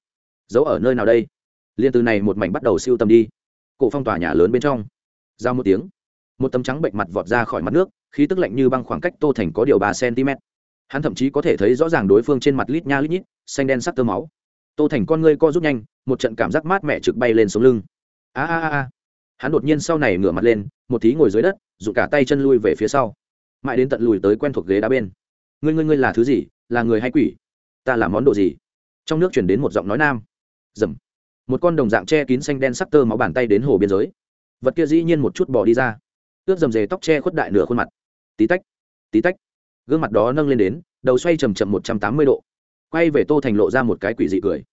Giấu ở nơi nào đây? Liên từ này một mảnh bắt đầu siêu tầm đi. Cổ phong tòa nhà lớn bên trong. Giao một tiếng. Một tấm trắng bệnh mặt vọt ra khỏi mặt nước, khí tức lạnh như băng khoảng cách tô thành có điều ba cm hắn thậm chí có thể thấy rõ ràng đối phương trên mặt lít nha lít nhít, xanh đen sắc tơ máu tô thành con ngươi co rút nhanh, một trận cảm giác mát mẻ trực bay lên sống lưng. A a a hắn đột nhiên sau này ngửa mặt lên, một tí ngồi dưới đất dùng cả tay chân lui về phía sau. Mãi đến tận lùi tới quen thuộc ghế đá bên. Ngươi ngươi ngươi là thứ gì? Là người hay quỷ? Ta là món đồ gì? Trong nước chuyển đến một giọng nói nam. Dầm. Một con đồng dạng che kín xanh đen sắc tơ máu bàn tay đến hồ biên giới. Vật kia dĩ nhiên một chút bỏ đi ra. Ướt dầm dề tóc che khuất đại nửa khuôn mặt. Tí tách tí tách. Gương mặt đó nâng lên đến, đầu xoay chầm chậm một trăm tám mươi độ quay về tô thành lộ ra một cái quỷ dị cười.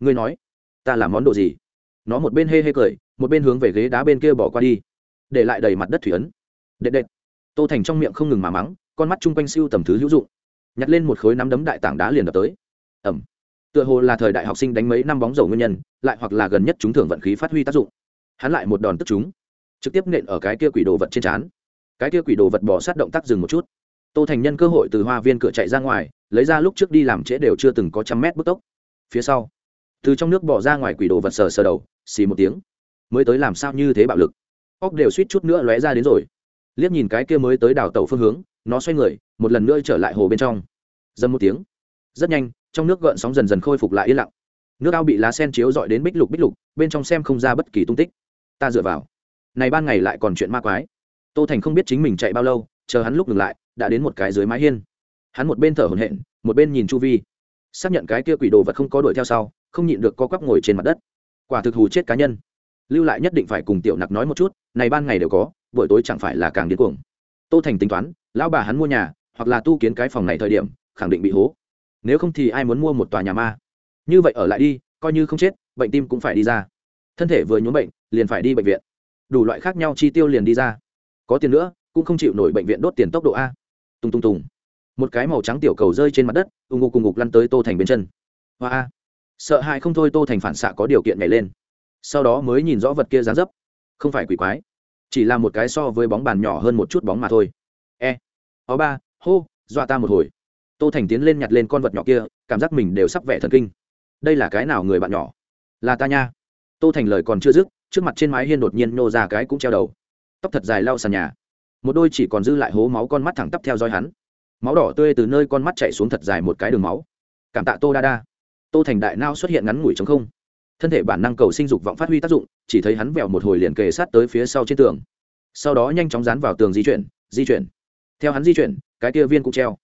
Ngươi nói ta làm món đồ gì? Nó một bên hê hê cười một bên hướng về ghế đá bên kia bỏ qua đi để lại đầy mặt đất thủy ấn. Đệ đệ, tô thành trong miệng không ngừng mà mắng con mắt chung quanh siêu tầm thứ hữu dụng. Nhặt lên một khối nắm đấm đại tảng đá liền đập tới. Ẩm tựa hồ là thời đại học sinh đánh mấy năm bóng dầu nguyên nhân lại hoặc là gần nhất chúng thường vận khí phát huy tác dụng. Hắn lại một đòn tức chúng trực tiếp nện ở cái kia quỷ đồ vật trên trán. Cái kia quỷ đồ vật bỏ sát động tác dừng một chút tô thành nhân cơ hội từ hoa viên cửa chạy ra ngoài, lấy ra lúc trước đi làm trễ đều chưa từng có trăm mét bức tốc. Phía sau, từ trong nước bỏ ra ngoài quỷ đồ vật sờ sờ đầu, xì một tiếng. Mới tới làm sao như thế bạo lực? Óc đều suýt chút nữa lóe ra đến rồi. Liếc nhìn cái kia mới tới đảo tàu phương hướng, nó xoay người, một lần nữa trở lại hồ bên trong. Dâm một tiếng. Rất nhanh, trong nước gợn sóng dần dần khôi phục lại yên lặng. Nước ao bị lá sen chiếu dọi đến bích lục bích lục, bên trong xem không ra bất kỳ tung tích. Ta dựa vào. Này ban ngày lại còn chuyện ma quái. Tô thành không biết chính mình chạy bao lâu, chờ hắn lúc ngừng lại đã đến một cái dưới mái hiên. Hắn một bên thở hổn hển, một bên nhìn chu vi. Xác nhận cái kia quỷ đồ vật không có đuổi theo sau, không nhịn được co quắp ngồi trên mặt đất. Quả thực hù chết cá nhân. Lưu lại nhất định phải cùng tiểu nặc nói một chút, này ban ngày đều có, buổi tối chẳng phải là càng điên cuồng. Tô thành tính toán, lão bà hắn mua nhà, hoặc là tu kiến cái phòng này thời điểm, khẳng định bị hố. Nếu không thì ai muốn mua một tòa nhà ma? Như vậy ở lại đi, coi như không chết, bệnh tim cũng phải đi ra. Thân thể vừa nhuốm bệnh, liền phải đi bệnh viện. Đủ loại khác nhau chi tiêu liền đi ra. Có tiền nữa, cũng không chịu nổi bệnh viện đốt tiền tốc độ a tung tung tùng một cái màu trắng tiểu cầu rơi trên mặt đất, ù ngục cùng ngục lăn tới tô thành bên chân. Hoa sợ hãi không thôi tô thành phản xạ có điều kiện nhảy lên. Sau đó mới nhìn rõ vật kia dán dấp. Không phải quỷ quái. Chỉ là một cái so với bóng bàn nhỏ hơn một chút bóng mà thôi. E. Ó ba, hô, dọa ta một hồi. Tô thành tiến lên nhặt lên con vật nhỏ kia, cảm giác mình đều sắp vẻ thần kinh. Đây là cái nào người bạn nhỏ? Là ta nha. Tô thành lời còn chưa dứt, trước mặt trên mái hiên đột nhiên nô ra cái cũng treo đầu. Tóc thật dài lau sàn nhà một đôi chỉ còn dư lại hố máu con mắt thẳng tắp theo dõi hắn. Máu đỏ tươi từ nơi con mắt chạy xuống thật dài một cái đường máu. Cảm tạ tô đa đa. Tô thành đại nao xuất hiện ngắn ngủi chống không. Thân thể bản năng cầu sinh dục vọng phát huy tác dụng, chỉ thấy hắn vẹo một hồi liền kề sát tới phía sau trên tường. Sau đó nhanh chóng dán vào tường di chuyển di chuyển. Theo hắn di chuyển, cái kia viên cũng treo.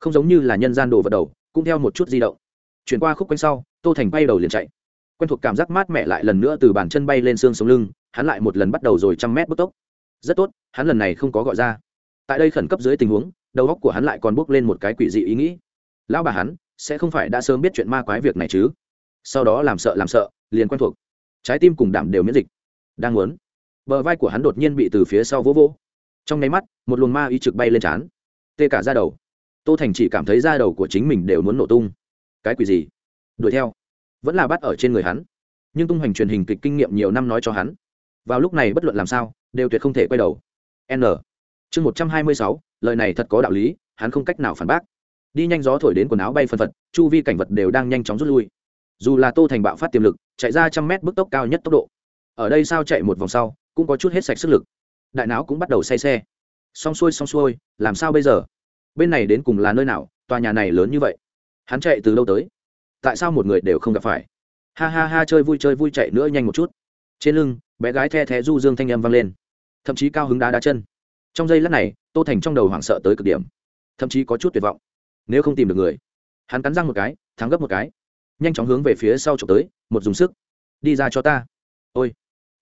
Không giống như là nhân gian đồ vật đầu, cũng theo một chút di động. Chuyển qua khúc quanh sau, tô thành bay đầu liền chạy. Quen thuộc cảm giác mát mẻ lại lần nữa từ bàn chân bay lên xương sống lưng, hắn lại một lần bắt đầu rồi trăm mét bức tốc rất tốt, hắn lần này không có gọi ra. Tại đây khẩn cấp dưới tình huống, đầu óc của hắn lại còn bước lên một cái quỷ dị ý nghĩ. Lão bà hắn, sẽ không phải đã sớm biết chuyện ma quái việc này chứ? Sau đó làm sợ làm sợ, liền quen thuộc. Trái tim cùng đảm đều miễn dịch. Đang muốn. Bờ vai của hắn đột nhiên bị từ phía sau vỗ vỗ. Trong nháy mắt, một luồng ma ý trực bay lên trán. Tê cả ra đầu. Tô thành chỉ cảm thấy da đầu của chính mình đều muốn nổ tung. Cái quỷ gì? Đuổi theo. Vẫn là bắt ở trên người hắn. Nhưng tung hoành truyền hình kịch kinh nghiệm nhiều năm nói cho hắn. Vào lúc này bất luận làm sao đều tuyệt không thể quay đầu. N. Chương một trăm hai mươi sáu, lời này thật có đạo lý, hắn không cách nào phản bác. Đi nhanh gió thổi đến quần áo bay phân phật, chu vi cảnh vật đều đang nhanh chóng rút lui. Dù là tô thành bạo phát tiềm lực, chạy ra trăm mét bước tốc cao nhất tốc độ. Ở đây sao chạy một vòng sau, cũng có chút hết sạch sức lực. Đại não cũng bắt đầu say xe. Xong xuôi xong xuôi, làm sao bây giờ? Bên này đến cùng là nơi nào, tòa nhà này lớn như vậy? Hắn chạy từ lâu tới? Tại sao một người đều không gặp phải? Ha ha ha, chơi vui chơi vui, chạy nữa nhanh một chút. Trên lưng, bé gái the thé du dương thanh âm vang lên thậm chí cao hứng đá đá chân. Trong giây lát này, tô thành trong đầu hoảng sợ tới cực điểm. Thậm chí có chút tuyệt vọng. Nếu không tìm được người, hắn cắn răng một cái, thắng gấp một cái. Nhanh chóng hướng về phía sau trộm tới, một dùng sức. Đi ra cho ta. Ôi.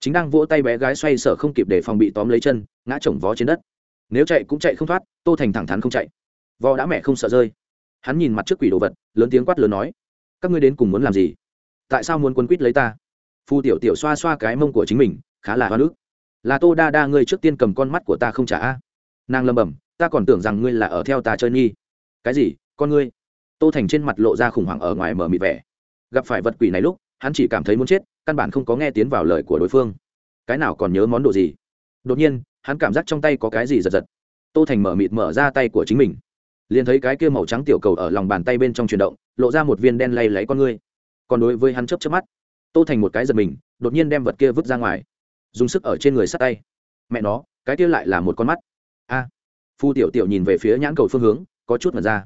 Chính đang vỗ tay bé gái xoay sở không kịp để phòng bị tóm lấy chân, ngã chồng vó trên đất. Nếu chạy cũng chạy không thoát, tô thành thẳng thắn không chạy. Vò đã mẹ không sợ rơi. Hắn nhìn mặt trước quỷ đồ vật, lớn tiếng quát lớn nói, các ngươi đến cùng muốn làm gì? Tại sao muốn quân quýt lấy ta? Phu tiểu tiểu xoa xoa cái mông của chính mình, khá là hoa nước là tô đa đa ngươi trước tiên cầm con mắt của ta không trả a? Nàng lầm bầm, ta còn tưởng rằng ngươi là ở theo ta chơi nghi. Cái gì? Con ngươi? Tô thành trên mặt lộ ra khủng hoảng ở ngoài mở mịt vẻ. Gặp phải vật quỷ này lúc, hắn chỉ cảm thấy muốn chết, căn bản không có nghe tiến vào lời của đối phương. Cái nào còn nhớ món đồ gì? Đột nhiên, hắn cảm giác trong tay có cái gì giật giật. Tô thành mở mịt mở ra tay của chính mình. Liền thấy cái kia màu trắng tiểu cầu ở lòng bàn tay bên trong chuyển động, lộ ra một viên đen lay lấy con ngươi. Còn đối với hắn chấp chấp mắt, tô thành một cái giật mình, đột nhiên đem vật kia vứt ra ngoài dùng sức ở trên người sắt tay. Mẹ nó, cái kia lại là một con mắt. A. Phu tiểu tiểu nhìn về phía nhãn cầu phương hướng, có chút mật ra.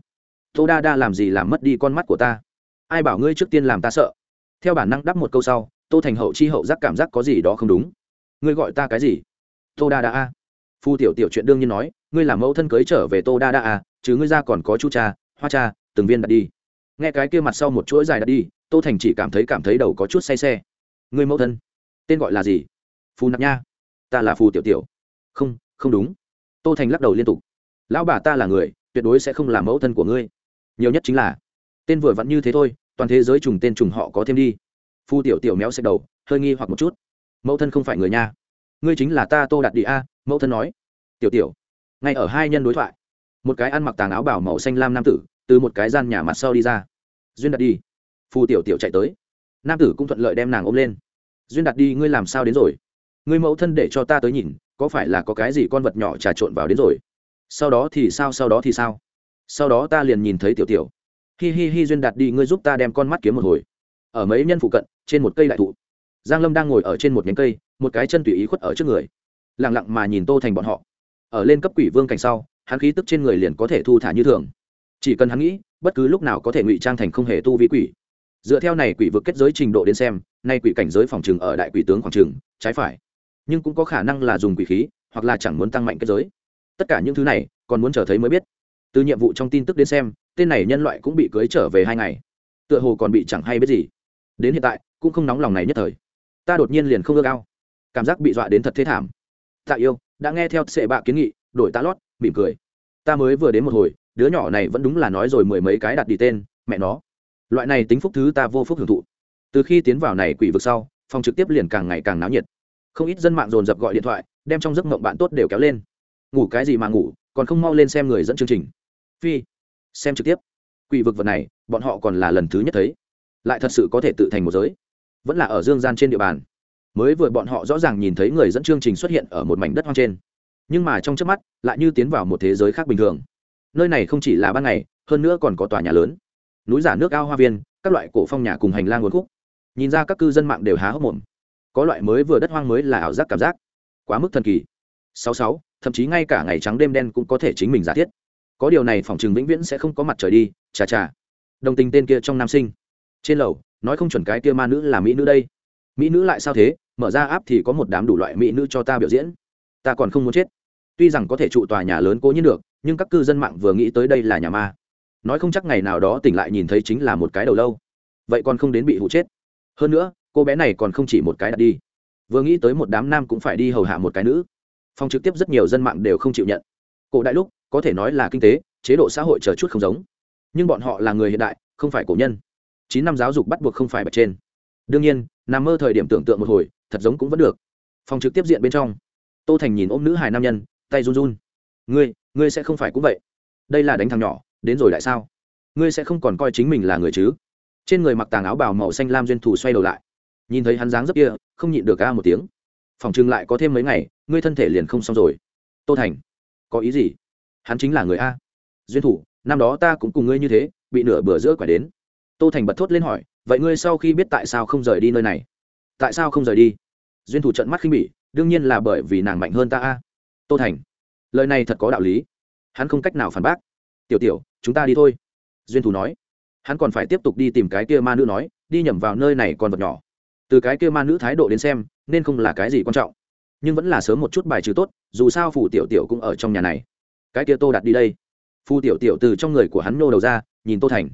Tô đa đa làm gì làm mất đi con mắt của ta? Ai bảo ngươi trước tiên làm ta sợ? Theo bản năng đắp một câu sau, tô thành hậu chi hậu giác cảm giác có gì đó không đúng. Ngươi gọi ta cái gì? Tô đa đa a. Phu tiểu tiểu chuyện đương nhiên nói, ngươi làm mẫu thân cưới trở về tô đa đa a, chứ ngươi ra còn có chu cha, hoa cha, từng viên đặt đi. Nghe cái kia mặt sau một chuỗi dài đặt đi, tô thành chỉ cảm thấy cảm thấy đầu có chút say xe. Ngươi mẫu thân, tên gọi là gì? Phù nạp nha ta là phù tiểu tiểu không không đúng tô thành lắc đầu liên tục lão bà ta là người tuyệt đối sẽ không làm mẫu thân của ngươi nhiều nhất chính là tên vừa vặn như thế thôi toàn thế giới trùng tên trùng họ có thêm đi phu tiểu tiểu méo xẹt đầu hơi nghi hoặc một chút mẫu thân không phải người nha ngươi chính là ta tô đạt địa a mẫu thân nói tiểu tiểu ngay ở hai nhân đối thoại một cái ăn mặc tàng áo bảo màu xanh lam nam tử từ một cái gian nhà mặt sau đi ra duyên đặt đi phù tiểu tiểu chạy tới nam tử cũng thuận lợi đem nàng ôm lên duyên đặt đi ngươi làm sao đến rồi ngươi mẫu thân để cho ta tới nhìn, có phải là có cái gì con vật nhỏ trà trộn vào đến rồi? Sau đó thì sao, sau đó thì sao? Sau đó ta liền nhìn thấy tiểu tiểu. Hi hi hi, duyên đạt đi, ngươi giúp ta đem con mắt kiếm một hồi. Ở mấy nhân phụ cận, trên một cây đại thụ. Giang lâm đang ngồi ở trên một nhánh cây, một cái chân tùy ý khuất ở trước người. Lặng lặng mà nhìn tô thành bọn họ. Ở lên cấp quỷ vương cảnh sau, hắn khí tức trên người liền có thể thu thả như thường. Chỉ cần hắn nghĩ, bất cứ lúc nào có thể ngụy trang thành không hề tu vi quỷ. Dựa theo này quỷ vực kết giới trình độ đến xem, nay quỷ cảnh giới phòng trừng ở đại quỷ tướng khoảng trừng, trái phải nhưng cũng có khả năng là dùng quỷ khí, hoặc là chẳng muốn tăng mạnh kết giới. Tất cả những thứ này, còn muốn chờ thấy mới biết. Từ nhiệm vụ trong tin tức đến xem, tên này nhân loại cũng bị cưới trở về hai ngày. Tựa hồ còn bị chẳng hay biết gì. Đến hiện tại, cũng không nóng lòng này nhất thời. Ta đột nhiên liền không ưa cao cảm giác bị dọa đến thật thế thảm. Tạ yêu, đã nghe theo sệ bạ kiến nghị, đổi tá lót, mỉm cười. Ta mới vừa đến một hồi, đứa nhỏ này vẫn đúng là nói rồi mười mấy cái đặt đi tên, mẹ nó. Loại này tính phúc thứ ta vô phúc hưởng thụ. Từ khi tiến vào này quỷ vực sau, phòng trực tiếp liền càng ngày càng náo nhiệt không ít dân mạng dồn dập gọi điện thoại, đem trong giấc mộng bạn tốt đều kéo lên. Ngủ cái gì mà ngủ, còn không mau lên xem người dẫn chương trình. Phi, xem trực tiếp. Quỷ vực vật này, bọn họ còn là lần thứ nhất thấy. Lại thật sự có thể tự thành một giới. Vẫn là ở dương gian trên địa bàn. Mới vừa bọn họ rõ ràng nhìn thấy người dẫn chương trình xuất hiện ở một mảnh đất hoang trên. Nhưng mà trong trước mắt, lại như tiến vào một thế giới khác bình thường. Nơi này không chỉ là ban ngày, hơn nữa còn có tòa nhà lớn. Núi giả nước ao hoa viên, các loại cổ phong nhà cùng hành lang nguồn khúc. Nhìn ra các cư dân mạng đều há hốc mồm có loại mới vừa đất hoang mới là ảo giác cảm giác. Quá mức thần kỳ. Sáu sáu, thậm chí ngay cả ngày trắng đêm đen cũng có thể chính mình giả thiết. Có điều này phòng trường vĩnh viễn sẽ không có mặt trời đi, chà chà. Đồng tình tên kia trong nam sinh. Trên lầu, nói không chuẩn cái kia ma nữ là mỹ nữ đây. Mỹ nữ lại sao thế? Mở ra áp thì có một đám đủ loại mỹ nữ cho ta biểu diễn. Ta còn không muốn chết. Tuy rằng có thể trụ tòa nhà lớn cố nhiên được, nhưng các cư dân mạng vừa nghĩ tới đây là nhà ma. Nói không chắc ngày nào đó tỉnh lại nhìn thấy chính là một cái đầu lâu. Vậy còn không đến bị hụ chết. Hơn nữa cô bé này còn không chỉ một cái đặt đi. Vừa nghĩ tới một đám nam cũng phải đi hầu hạ một cái nữ. Phòng trực tiếp rất nhiều dân mạng đều không chịu nhận. Cổ đại lúc, có thể nói là kinh tế, chế độ xã hội chờ chút không giống. Nhưng bọn họ là người hiện đại, không phải cổ nhân. Chín năm giáo dục bắt buộc không phải bật trên. Đương nhiên, nằm mơ thời điểm tưởng tượng một hồi, thật giống cũng vẫn được. Phòng trực tiếp diện bên trong, tô thành nhìn ôm nữ hài nam nhân, tay run run. Ngươi ngươi sẽ không phải cũng vậy. Đây là đánh thằng nhỏ, đến rồi lại sao? Ngươi sẽ không còn coi chính mình là người chứ? Trên người mặc tàng áo bào màu xanh lam duyên thủ xoay đầu lại nhìn thấy hắn dáng rất kia, không nhịn được ca một tiếng. Phòng chừng lại có thêm mấy ngày, ngươi thân thể liền không xong rồi. Tô thành, có ý gì? Hắn chính là người a. Duyên thủ, năm đó ta cũng cùng ngươi như thế, bị nửa bừa giữa quả đến. Tô thành bật thốt lên hỏi, vậy ngươi sau khi biết tại sao không rời đi nơi này? Tại sao không rời đi? Duyên thủ trận mắt khinh bỉ, đương nhiên là bởi vì nàng mạnh hơn ta a. Tô thành, lời này thật có đạo lý. Hắn không cách nào phản bác. Tiểu tiểu, chúng ta đi thôi. Duyên Thủ nói. Hắn còn phải tiếp tục đi tìm cái kia ma nữ nói, đi nhầm vào nơi này còn vật nhỏ từ cái kia ma nữ thái độ đến xem, nên không là cái gì quan trọng. Nhưng vẫn là sớm một chút bài trừ tốt, dù sao phù tiểu tiểu cũng ở trong nhà này. Cái kia tô đặt đi đây. Phù tiểu tiểu từ trong người của hắn nô đầu ra, nhìn tô thành.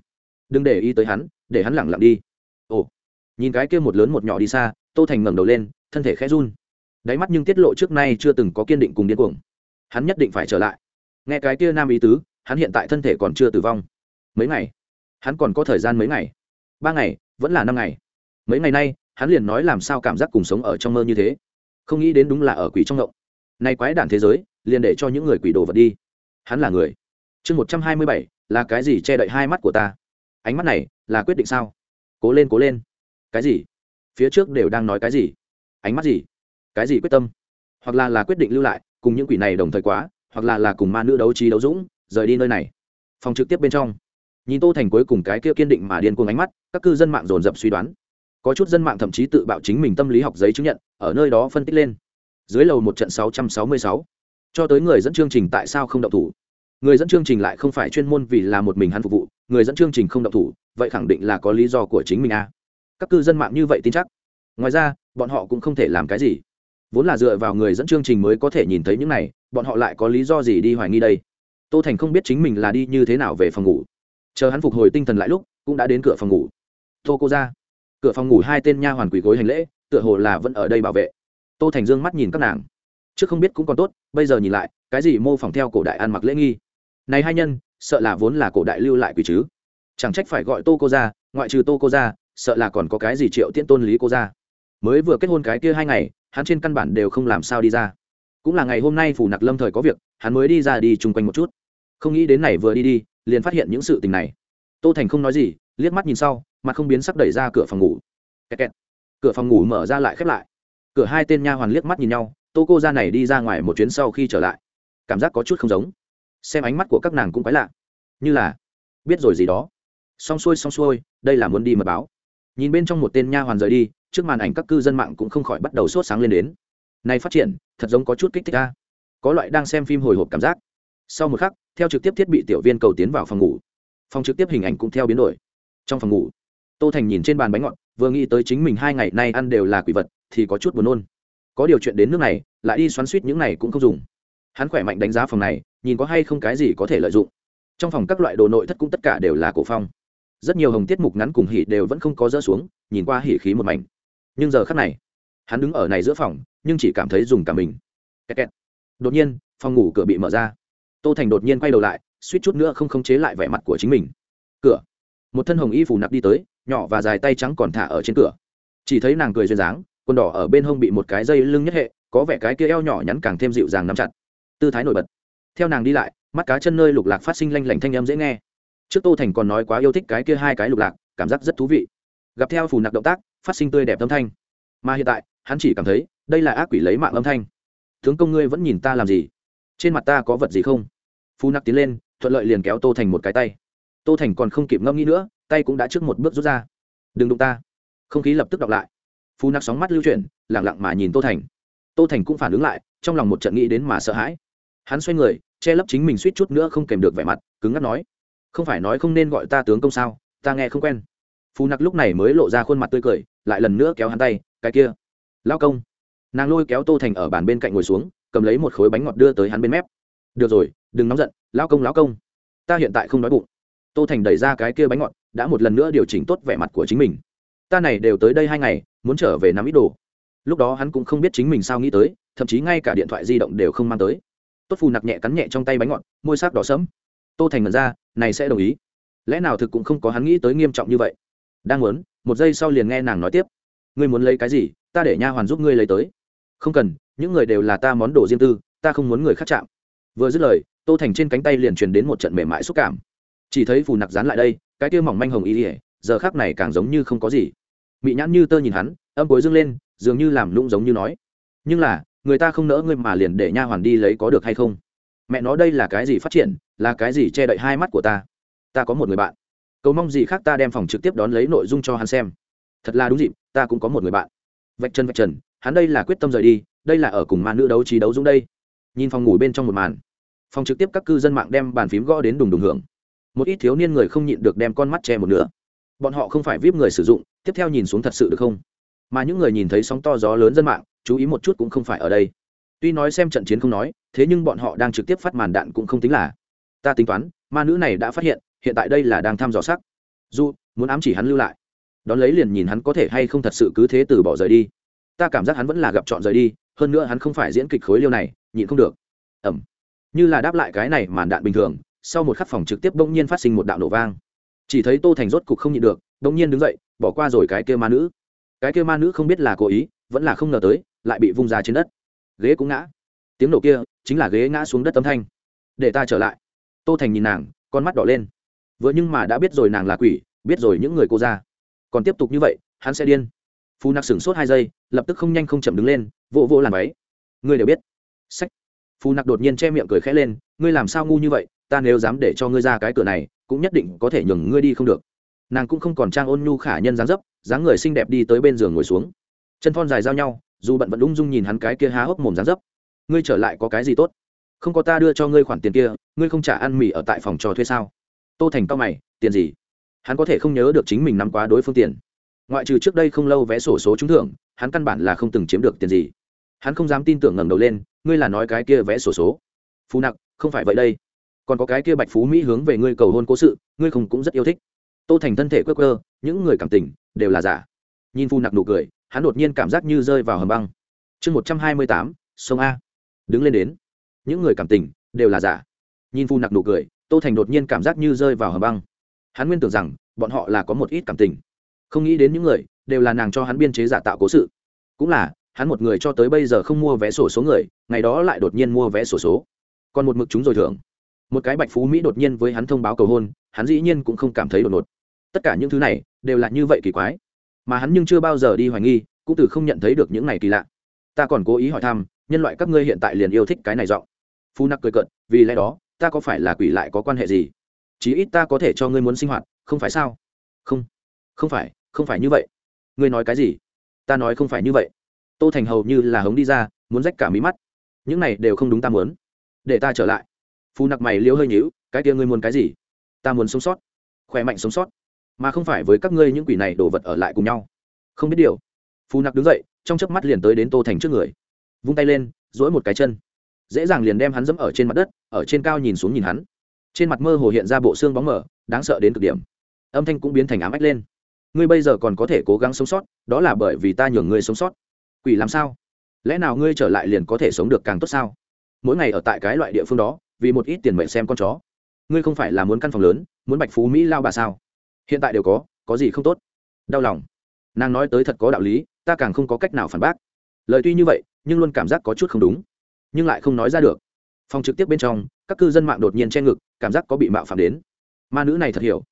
Đừng để ý tới hắn, để hắn lẳng lặng đi. Ồ. Nhìn cái kia một lớn một nhỏ đi xa, tô thành ngẩng đầu lên, thân thể khẽ run. Đáy mắt nhưng tiết lộ trước nay chưa từng có kiên định cùng điên cuồng. Hắn nhất định phải trở lại. Nghe cái kia nam ý tứ, hắn hiện tại thân thể còn chưa tử vong. Mấy ngày? Hắn còn có thời gian mấy ngày? Ba ngày, vẫn là năm ngày. Mấy ngày nay hắn liền nói làm sao cảm giác cùng sống ở trong mơ như thế. Không nghĩ đến đúng là ở quỷ trong ngộng. Nay quái đản thế giới, liền để cho những người quỷ đồ vật đi. Hắn là người. Chương một trăm hai mươi bảy, là cái gì che đậy hai mắt của ta? Ánh mắt này, là quyết định sao? Cố lên cố lên. Cái gì? Phía trước đều đang nói cái gì? Ánh mắt gì? Cái gì quyết tâm? Hoặc là là quyết định lưu lại, cùng những quỷ này đồng thời quá, hoặc là là cùng ma nữ đấu trí đấu dũng, rời đi nơi này. Phòng trực tiếp bên trong. Nhìn tô thành cuối cùng cái kia kiên định mà điên cuồng ánh mắt, các cư dân mạng dồn dập suy đoán có chút dân mạng thậm chí tự bạo chính mình tâm lý học giấy chứng nhận, ở nơi đó phân tích lên. Dưới lầu một trận 666. cho tới người dẫn chương trình tại sao không động thủ? Người dẫn chương trình lại không phải chuyên môn vì là một mình hắn phục vụ, người dẫn chương trình không động thủ, vậy khẳng định là có lý do của chính mình a các cư dân mạng như vậy tin chắc. Ngoài ra, bọn họ cũng không thể làm cái gì. Vốn là dựa vào người dẫn chương trình mới có thể nhìn thấy những này, bọn họ lại có lý do gì đi hoài nghi đây? Tô thành không biết chính mình là đi như thế nào về phòng ngủ. Chờ hắn phục hồi tinh thần lại lúc, cũng đã đến cửa phòng ngủ. Tô cô ra cửa phòng ngủ hai tên nha hoàn quỳ gối hành lễ, tựa hồ là vẫn ở đây bảo vệ. Tô thành dương mắt nhìn các nàng. Trước không biết cũng còn tốt, bây giờ nhìn lại, cái gì mô phỏng theo cổ đại ăn mặc lễ nghi? Này hai nhân, sợ là vốn là cổ đại lưu lại quỷ chứ? Chẳng trách phải gọi tô cô ra ngoại trừ tô cô ra sợ là còn có cái gì triệu tiễn tôn lý cô ra mới vừa kết hôn cái kia hai ngày, hắn trên căn bản đều không làm sao đi ra. Cũng là ngày hôm nay phủ nặc lâm thời có việc, hắn mới đi ra đi chung quanh một chút. Không nghĩ đến này vừa đi đi, liền phát hiện những sự tình này. Tô thành không nói gì, liếc mắt nhìn sau mà không biến sắc đẩy ra cửa phòng ngủ. Kẹt kẹt. cửa phòng ngủ mở ra lại khép lại. Cửa hai tên nha hoàn liếc mắt nhìn nhau, tô cô ra này đi ra ngoài một chuyến sau khi trở lại. Cảm giác có chút không giống. Xem ánh mắt của các nàng cũng quái lạ. Như là biết rồi gì đó. Xong xuôi xong xuôi, đây là muốn đi mật báo. Nhìn bên trong một tên nha hoàn rời đi, trước màn ảnh các cư dân mạng cũng không khỏi bắt đầu sốt sáng lên đến. Này phát triển, thật giống có chút kích thích ta có loại đang xem phim hồi hộp cảm giác. Sau một khắc, theo trực tiếp thiết bị tiểu viên cầu tiến vào phòng ngủ. Phòng trực tiếp hình ảnh cũng theo biến đổi. Trong phòng ngủ tô thành nhìn trên bàn bánh ngọt, vừa nghĩ tới chính mình hai ngày nay ăn đều là quỷ vật, thì có chút buồn nôn. Có điều chuyện đến nước này, lại đi xoắn suýt những này cũng không dùng. Hắn khỏe mạnh đánh giá phòng này, nhìn có hay không cái gì có thể lợi dụng. Trong phòng các loại đồ nội thất cũng tất cả đều là cổ phong. Rất nhiều hồng tiết mục ngắn cùng hỉ đều vẫn không có dỡ xuống, nhìn qua hỉ khí một mảnh. Nhưng giờ khắc này, hắn đứng ở này giữa phòng, nhưng chỉ cảm thấy dùng cả mình. Kẹt kẹt. đột nhiên, phòng ngủ cửa bị mở ra. Tô thành đột nhiên quay đầu lại, suýt chút nữa không khống chế lại vẻ mặt của chính mình. Cửa. Một thân hồng y phủ nặc đi tới nhỏ và dài tay trắng còn thả ở trên cửa. Chỉ thấy nàng cười duyên dáng, quần đỏ ở bên hông bị một cái dây lưng nhất hệ, có vẻ cái kia eo nhỏ nhắn càng thêm dịu dàng nắm chặt. Tư thái nổi bật. Theo nàng đi lại, mắt cá chân nơi lục lạc phát sinh lanh lảnh thanh âm dễ nghe. Trước tô thành còn nói quá yêu thích cái kia hai cái lục lạc, cảm giác rất thú vị. Gặp theo phù nặc động tác, phát sinh tươi đẹp âm thanh. Mà hiện tại, hắn chỉ cảm thấy, đây là ác quỷ lấy mạng âm thanh. Tướng công ngươi vẫn nhìn ta làm gì? Trên mặt ta có vật gì không? Phù nặc tiến lên, thuận lợi liền kéo tô thành một cái tay. Tô thành còn không kịp ngâm nghĩ nữa tay cũng đã trước một bước rút ra. Đừng đụng ta. Không khí lập tức đọc lại. Phu nặc sóng mắt lưu chuyển lẳng lặng mà nhìn tô thành. Tô thành cũng phản ứng lại, trong lòng một trận nghĩ đến mà sợ hãi. Hắn xoay người, che lấp chính mình suýt chút nữa không kèm được vẻ mặt, cứng ngắt nói, không phải nói không nên gọi ta tướng công sao? Ta nghe không quen. Phu nặc lúc này mới lộ ra khuôn mặt tươi cười, lại lần nữa kéo hắn tay, cái kia lao công. Nàng lôi kéo tô thành ở bàn bên cạnh ngồi xuống, cầm lấy một khối bánh ngọt đưa tới hắn bên mép. Được rồi, đừng nóng giận lao công lao công. Ta hiện tại không đói bụng. Tô thành đẩy ra cái kia bánh ngọt đã một lần nữa điều chỉnh tốt vẻ mặt của chính mình. Ta này đều tới đây hai ngày, muốn trở về nắm ít đồ. Lúc đó hắn cũng không biết chính mình sao nghĩ tới, thậm chí ngay cả điện thoại di động đều không mang tới. Tốt phù nặc nhẹ cắn nhẹ trong tay bánh ngọt, môi sắc đỏ sẫm. Tô thành ngẩn ra, này sẽ đồng ý. Lẽ nào thực cũng không có hắn nghĩ tới nghiêm trọng như vậy? Đang muốn, một giây sau liền nghe nàng nói tiếp. Ngươi muốn lấy cái gì, ta để nha hoàn giúp ngươi lấy tới. Không cần, những người đều là ta món đồ riêng tư, ta không muốn người khác chạm. Vừa dứt lời, tô thành trên cánh tay liền truyền đến một trận mềm mại xúc cảm. Chỉ thấy phù nặc dán lại đây cái kia mỏng manh hồng y ỉa giờ khác này càng giống như không có gì. Mị nhãn như tơ nhìn hắn, âm cối dâng lên, dường như làm lũng giống như nói, nhưng là, người ta không nỡ ngươi mà liền để nha hoàn đi lấy có được hay không? Mẹ nói đây là cái gì phát triển, là cái gì che đậy hai mắt của ta? Ta có một người bạn. Cầu mong gì khác ta đem phòng trực tiếp đón lấy nội dung cho hắn xem. Thật là đúng dịp, ta cũng có một người bạn. Vạch chân vạch trần, hắn đây là quyết tâm rời đi, đây là ở cùng ma nữ đấu trí đấu dũng đây. Nhìn phòng ngủ bên trong một màn, phòng trực tiếp các cư dân mạng đem bàn phím gõ đến đùng đùng hưởng một ít thiếu niên người không nhịn được đem con mắt che một nửa. Bọn họ không phải vip người sử dụng, tiếp theo nhìn xuống thật sự được không? Mà những người nhìn thấy sóng to gió lớn dân mạng, chú ý một chút cũng không phải ở đây. Tuy nói xem trận chiến không nói, thế nhưng bọn họ đang trực tiếp phát màn đạn cũng không tính là. Ta tính toán, ma nữ này đã phát hiện hiện tại đây là đang thăm dò sắc dù, muốn ám chỉ hắn lưu lại. Đón lấy liền nhìn hắn có thể hay không thật sự cứ thế từ bỏ rời đi. Ta cảm giác hắn vẫn là gặp chọn rời đi, hơn nữa hắn không phải diễn kịch khối liêu này, nhịn không được. Ẩm. Như là đáp lại cái này màn đạn bình thường sau một khắc phòng trực tiếp bỗng nhiên phát sinh một đạo nổ vang. Chỉ thấy tô thành rốt cục không nhịn được, bỗng nhiên đứng dậy, bỏ qua rồi cái kia ma nữ. Cái kia ma nữ không biết là cố ý, vẫn là không ngờ tới, lại bị vung ra trên đất. Ghế cũng ngã. Tiếng nổ kia chính là ghế ngã xuống đất âm thanh. Để ta trở lại. Tô thành nhìn nàng, con mắt đỏ lên. Vừa nhưng mà đã biết rồi nàng là quỷ, biết rồi những người cô ra còn tiếp tục như vậy, hắn sẽ điên. Phù nặc sửng sốt hai giây, lập tức không nhanh không chậm đứng lên, vỗ vỗ làm váy. Ngươi đều biết. Sách. Phù nặc đột nhiên che miệng cười khẽ lên, ngươi làm sao ngu như vậy? Ta nếu dám để cho ngươi ra cái cửa này, cũng nhất định có thể nhường ngươi đi không được. Nàng cũng không còn trang ôn nhu khả nhân dáng dấp, dáng người xinh đẹp đi tới bên giường ngồi xuống. Chân thon dài giao nhau, dù bận vẫn ung dung nhìn hắn cái kia há hốc mồm dáng dấp. Ngươi trở lại có cái gì tốt? Không có ta đưa cho ngươi khoản tiền kia, ngươi không trả ăn mì ở tại phòng trò thuê sao? Tô thành cao mày, tiền gì? Hắn có thể không nhớ được chính mình nắm quá đối phương tiền. Ngoại trừ trước đây không lâu vé sổ số trúng thưởng, hắn căn bản là không từng chiếm được tiền gì. Hắn không dám tin tưởng ngẩng đầu lên, ngươi là nói cái kia vé sổ số. Phú nặc, không phải vậy đây còn có cái kia bạch phú mỹ hướng về ngươi cầu hôn cố sự, ngươi không cũng rất yêu thích. Tô thành thân thể quơ quơ, những người cảm tình đều là giả. Nhìn phu nặc nụ cười, hắn đột nhiên cảm giác như rơi vào hầm băng. Chương một trăm hai mươi tám, sông a. Đứng lên đến. Những người cảm tình đều là giả. Nhìn phu nặc nụ cười, tô thành đột nhiên cảm giác như rơi vào hầm băng. Hắn nguyên tưởng rằng, bọn họ là có một ít cảm tình. Không nghĩ đến những người đều là nàng cho hắn biên chế giả tạo cố sự. Cũng là, hắn một người cho tới bây giờ không mua vé sổ số người, ngày đó lại đột nhiên mua vé sổ số. Còn một mực chúng rồi thưởng một cái bạch phú mỹ đột nhiên với hắn thông báo cầu hôn, hắn dĩ nhiên cũng không cảm thấy đột ngột. Tất cả những thứ này đều là như vậy kỳ quái, mà hắn nhưng chưa bao giờ đi hoài nghi, cũng từ không nhận thấy được những này kỳ lạ. Ta còn cố ý hỏi thăm, nhân loại các ngươi hiện tại liền yêu thích cái này giọng. Phu nặc cười cận vì lẽ đó, ta có phải là quỷ lại có quan hệ gì? Chí ít ta có thể cho ngươi muốn sinh hoạt, không phải sao? Không. Không phải không phải như vậy. Ngươi nói cái gì? Ta nói không phải như vậy. Tô thành hầu như là hống đi ra, muốn rách cả mí mắt. Những này đều không đúng ta muốn. Để ta trở lại phù nặc mày liêu hơi nhíu, cái kia ngươi muốn cái gì? Ta muốn sống sót, khỏe mạnh sống sót, mà không phải với các ngươi những quỷ này đổ vật ở lại cùng nhau. Không biết điều. Phù nặc đứng dậy, trong chớp mắt liền tới đến tô thành trước người. Vung tay lên dỗi một cái chân. Dễ dàng liền đem hắn dẫm ở trên mặt đất, ở trên cao nhìn xuống nhìn hắn. Trên mặt mơ hồ hiện ra bộ xương bóng mở đáng sợ đến cực điểm. Âm thanh cũng biến thành ám ách lên. Ngươi bây giờ còn có thể cố gắng sống sót, đó là bởi vì ta nhường ngươi sống sót. Quỷ làm sao? Lẽ nào ngươi trở lại liền có thể sống được càng tốt sao? Mỗi ngày ở tại cái loại địa phương đó vì một ít tiền mệnh xem con chó. Ngươi không phải là muốn căn phòng lớn, muốn bạch phú mỹ lao bà sao? Hiện tại đều có có gì không tốt? Đau lòng. Nàng nói tới thật có đạo lý, ta càng không có cách nào phản bác. Lời tuy như vậy, nhưng luôn cảm giác có chút không đúng. Nhưng lại không nói ra được. Phòng trực tiếp bên trong, các cư dân mạng đột nhiên che ngực, cảm giác có bị mạo phạm đến. Ma nữ này thật hiểu.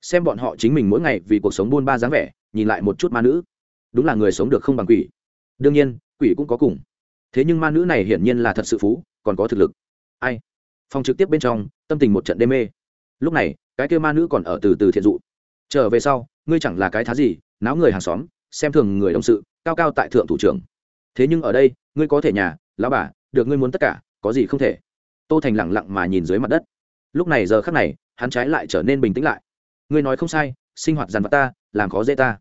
Xem bọn họ chính mình mỗi ngày vì cuộc sống buôn ba dáng vẻ, nhìn lại một chút ma nữ. Đúng là người sống được không bằng quỷ. Đương nhiên, quỷ cũng có cùng. Thế nhưng ma nữ này hiển nhiên là thật sự phú, còn có thực lực. Ai? Phòng trực tiếp bên trong, tâm tình một trận đê mê. Lúc này, cái kêu ma nữ còn ở từ từ thiện dụ. Trở về sau, ngươi chẳng là cái thá gì, náo người hàng xóm, xem thường người đồng sự, cao cao tại thượng thủ trưởng. Thế nhưng ở đây, ngươi có thể nhà, lão bà, được ngươi muốn tất cả, có gì không thể. Tô thành lẳng lặng mà nhìn dưới mặt đất. Lúc này giờ khắc này, hắn trái lại trở nên bình tĩnh lại. Ngươi nói không sai, sinh hoạt dằn vặt ta, làm khó dễ ta.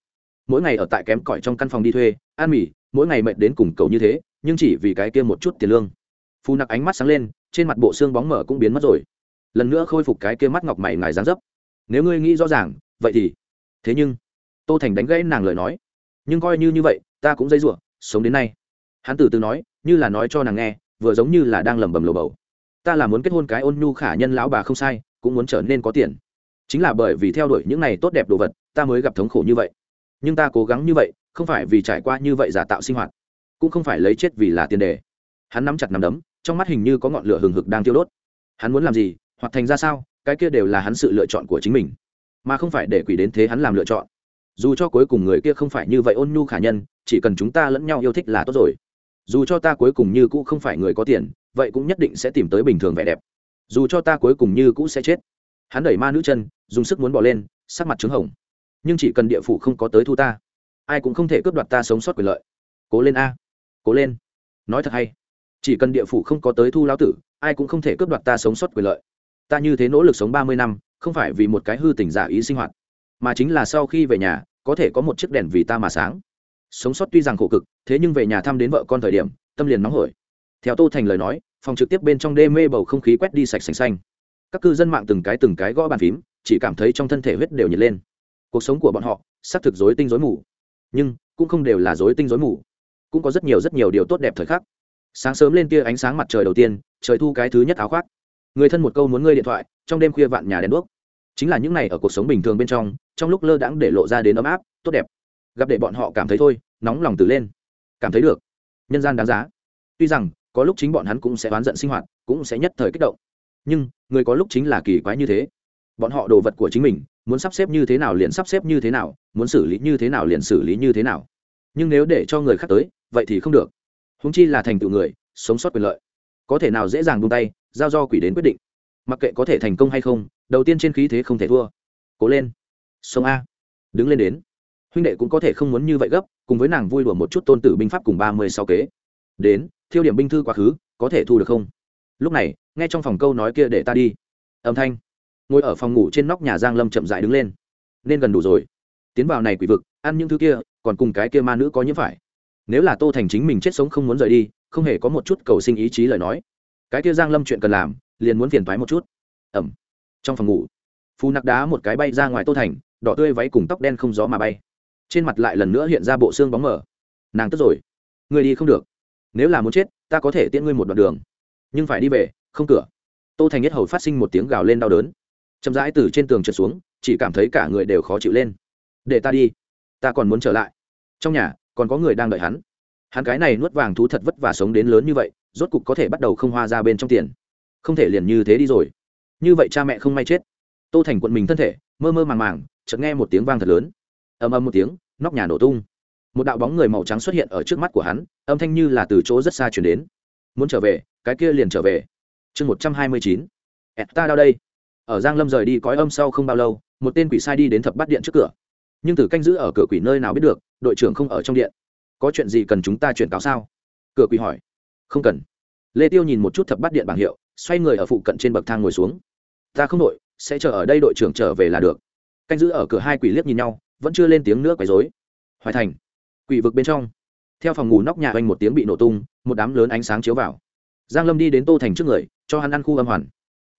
Mỗi ngày ở tại kém cỏi trong căn phòng đi thuê, ăn mì, mỗi ngày mệt đến cùng cầu như thế, nhưng chỉ vì cái kia một chút tiền lương phù nặc ánh mắt sáng lên, trên mặt bộ xương bóng mở cũng biến mất rồi. Lần nữa khôi phục cái kia mắt ngọc mày ngài dán dấp. Nếu ngươi nghĩ rõ ràng, vậy thì. Thế nhưng, tô thành đánh gãy nàng lời nói. Nhưng coi như như vậy, ta cũng dây dụa sống đến nay. Hắn từ từ nói, như là nói cho nàng nghe, vừa giống như là đang lẩm bẩm lồ bầu. Ta là muốn kết hôn cái ôn nhu khả nhân lão bà không sai, cũng muốn trở nên có tiền. Chính là bởi vì theo đuổi những này tốt đẹp đồ vật, ta mới gặp thống khổ như vậy. Nhưng ta cố gắng như vậy, không phải vì trải qua như vậy giả tạo sinh hoạt, cũng không phải lấy chết vì là tiền đề. Hắn nắm chặt nắm đấm trong mắt hình như có ngọn lửa hừng hực đang tiêu đốt. Hắn muốn làm gì, hoặc thành ra sao, cái kia đều là hắn sự lựa chọn của chính mình, mà không phải để quỷ đến thế hắn làm lựa chọn. Dù cho cuối cùng người kia không phải như vậy ôn nhu khả nhân, chỉ cần chúng ta lẫn nhau yêu thích là tốt rồi. Dù cho ta cuối cùng như cũ không phải người có tiền, vậy cũng nhất định sẽ tìm tới bình thường vẻ đẹp. Dù cho ta cuối cùng như cũ sẽ chết. Hắn đẩy ma nữ chân, dùng sức muốn bỏ lên, sắc mặt trứng hồng. Nhưng chỉ cần địa phủ không có tới thu ta, ai cũng không thể cướp đoạt ta sống sót quyền lợi. Cố lên a. Cố lên. Nói thật hay chỉ cần địa phủ không có tới thu lão tử, ai cũng không thể cướp đoạt ta sống sót quyền lợi. Ta như thế nỗ lực sống ba mươi năm, không phải vì một cái hư tình giả ý sinh hoạt, mà chính là sau khi về nhà, có thể có một chiếc đèn vì ta mà sáng. Sống sót tuy rằng khổ cực, thế nhưng về nhà thăm đến vợ con thời điểm, tâm liền nóng hổi. Theo tô thành lời nói, phòng trực tiếp bên trong đê mê bầu không khí quét đi sạch sành xanh. Các cư dân mạng từng cái từng cái gõ bàn phím, chỉ cảm thấy trong thân thể huyết đều nhiệt lên. Cuộc sống của bọn họ, xác thực dối tinh dối mù, nhưng cũng không đều là dối tinh dối mù. Cũng có rất nhiều rất nhiều điều tốt đẹp thời khắc sáng sớm lên tia ánh sáng mặt trời đầu tiên, trời thu cái thứ nhất áo khoác. Người thân một câu muốn ngươi điện thoại, trong đêm khuya vạn nhà đèn đuốc. Chính là những này ở cuộc sống bình thường bên trong trong lúc lơ đãng để lộ ra đến ấm áp, tốt đẹp. Gặp để bọn họ cảm thấy thôi, nóng lòng từ lên. Cảm thấy được. Nhân gian đáng giá. Tuy rằng, có lúc chính bọn hắn cũng sẽ oán giận sinh hoạt, cũng sẽ nhất thời kích động. Nhưng, người có lúc chính là kỳ quái như thế. Bọn họ đồ vật của chính mình, muốn sắp xếp như thế nào liền sắp xếp như thế nào, muốn xử lý như thế nào liền xử lý như thế nào. Nhưng nếu để cho người khác tới, vậy thì không được húng chi là thành tựu người, sống sót quyền lợi. Có thể nào dễ dàng buông tay, giao do quỷ đến quyết định. Mặc kệ có thể thành công hay không, đầu tiên trên khí thế không thể thua. Cố lên. Sông a. Đứng lên đến. Huynh đệ cũng có thể không muốn như vậy gấp, cùng với nàng vui đùa một chút tôn tử binh pháp cùng ba mươi sáu kế. Đến, thiêu điểm binh thư quá khứ, có thể thu được không? Lúc này, nghe trong phòng câu nói kia để ta đi. Âm thanh. Ngồi ở phòng ngủ trên nóc nhà giang lâm chậm dại đứng lên. Nên gần đủ rồi. Tiến vào này quỷ vực, ăn những thứ kia, còn cùng cái kia ma nữ có nhiễm phải nếu là tô thành chính mình chết sống không muốn rời đi, không hề có một chút cầu sinh ý chí lời nói. Cái kia giang lâm chuyện cần làm, liền muốn phiền thoái một chút. Ẩm. Trong phòng ngủ phu nặc đá một cái bay ra ngoài tô thành, đỏ tươi váy cùng tóc đen không gió mà bay. Trên mặt lại lần nữa hiện ra bộ xương bóng mở nàng tức rồi. Người đi không được. Nếu là muốn chết, ta có thể tiễn ngươi một đoạn đường. Nhưng phải đi về, không cửa. Tô thành nhất hầu phát sinh một tiếng gào lên đau đớn. Chậm rãi từ trên tường trượt xuống, chỉ cảm thấy cả người đều khó chịu lên. Để ta đi. Ta còn muốn trở lại. Trong nhà còn có người đang đợi hắn. Hắn cái này nuốt vàng thú thật vất vả sống đến lớn như vậy, rốt cục có thể bắt đầu không hoa ra bên trong tiền. Không thể liền như thế đi rồi. Như vậy cha mẹ không may chết. Tô thành quận mình thân thể, mơ mơ màng màng, chợt nghe một tiếng vang thật lớn. Ầm ầm một tiếng, nóc nhà nổ tung. Một đạo bóng người màu trắng xuất hiện ở trước mắt của hắn, âm thanh như là từ chỗ rất xa chuyển đến. Muốn trở về, cái kia liền trở về. Chương một trăm hai mươi chín. Ta đau đây. Ở giang lâm rời đi cõi âm sau không bao lâu, một tên quỷ sai đi đến thập bát điện trước cửa nhưng tử canh giữ ở cửa quỷ nơi nào biết được, đội trưởng không ở trong điện. Có chuyện gì cần chúng ta chuyển cáo sao? Cửa quỷ hỏi. Không cần. Lê tiêu nhìn một chút thập bát điện bảng hiệu, xoay người ở phụ cận trên bậc thang ngồi xuống. Ta không đội, sẽ chờ ở đây đội trưởng trở về là được. Canh giữ ở cửa hai quỷ liếc nhìn nhau, vẫn chưa lên tiếng nữa quấy rối. Hoài thành. Quỷ vực bên trong. Theo phòng ngủ nóc nhà oanh một tiếng bị nổ tung, một đám lớn ánh sáng chiếu vào. Giang lâm đi đến tô thành trước người, cho hắn ăn khu âm hoàn.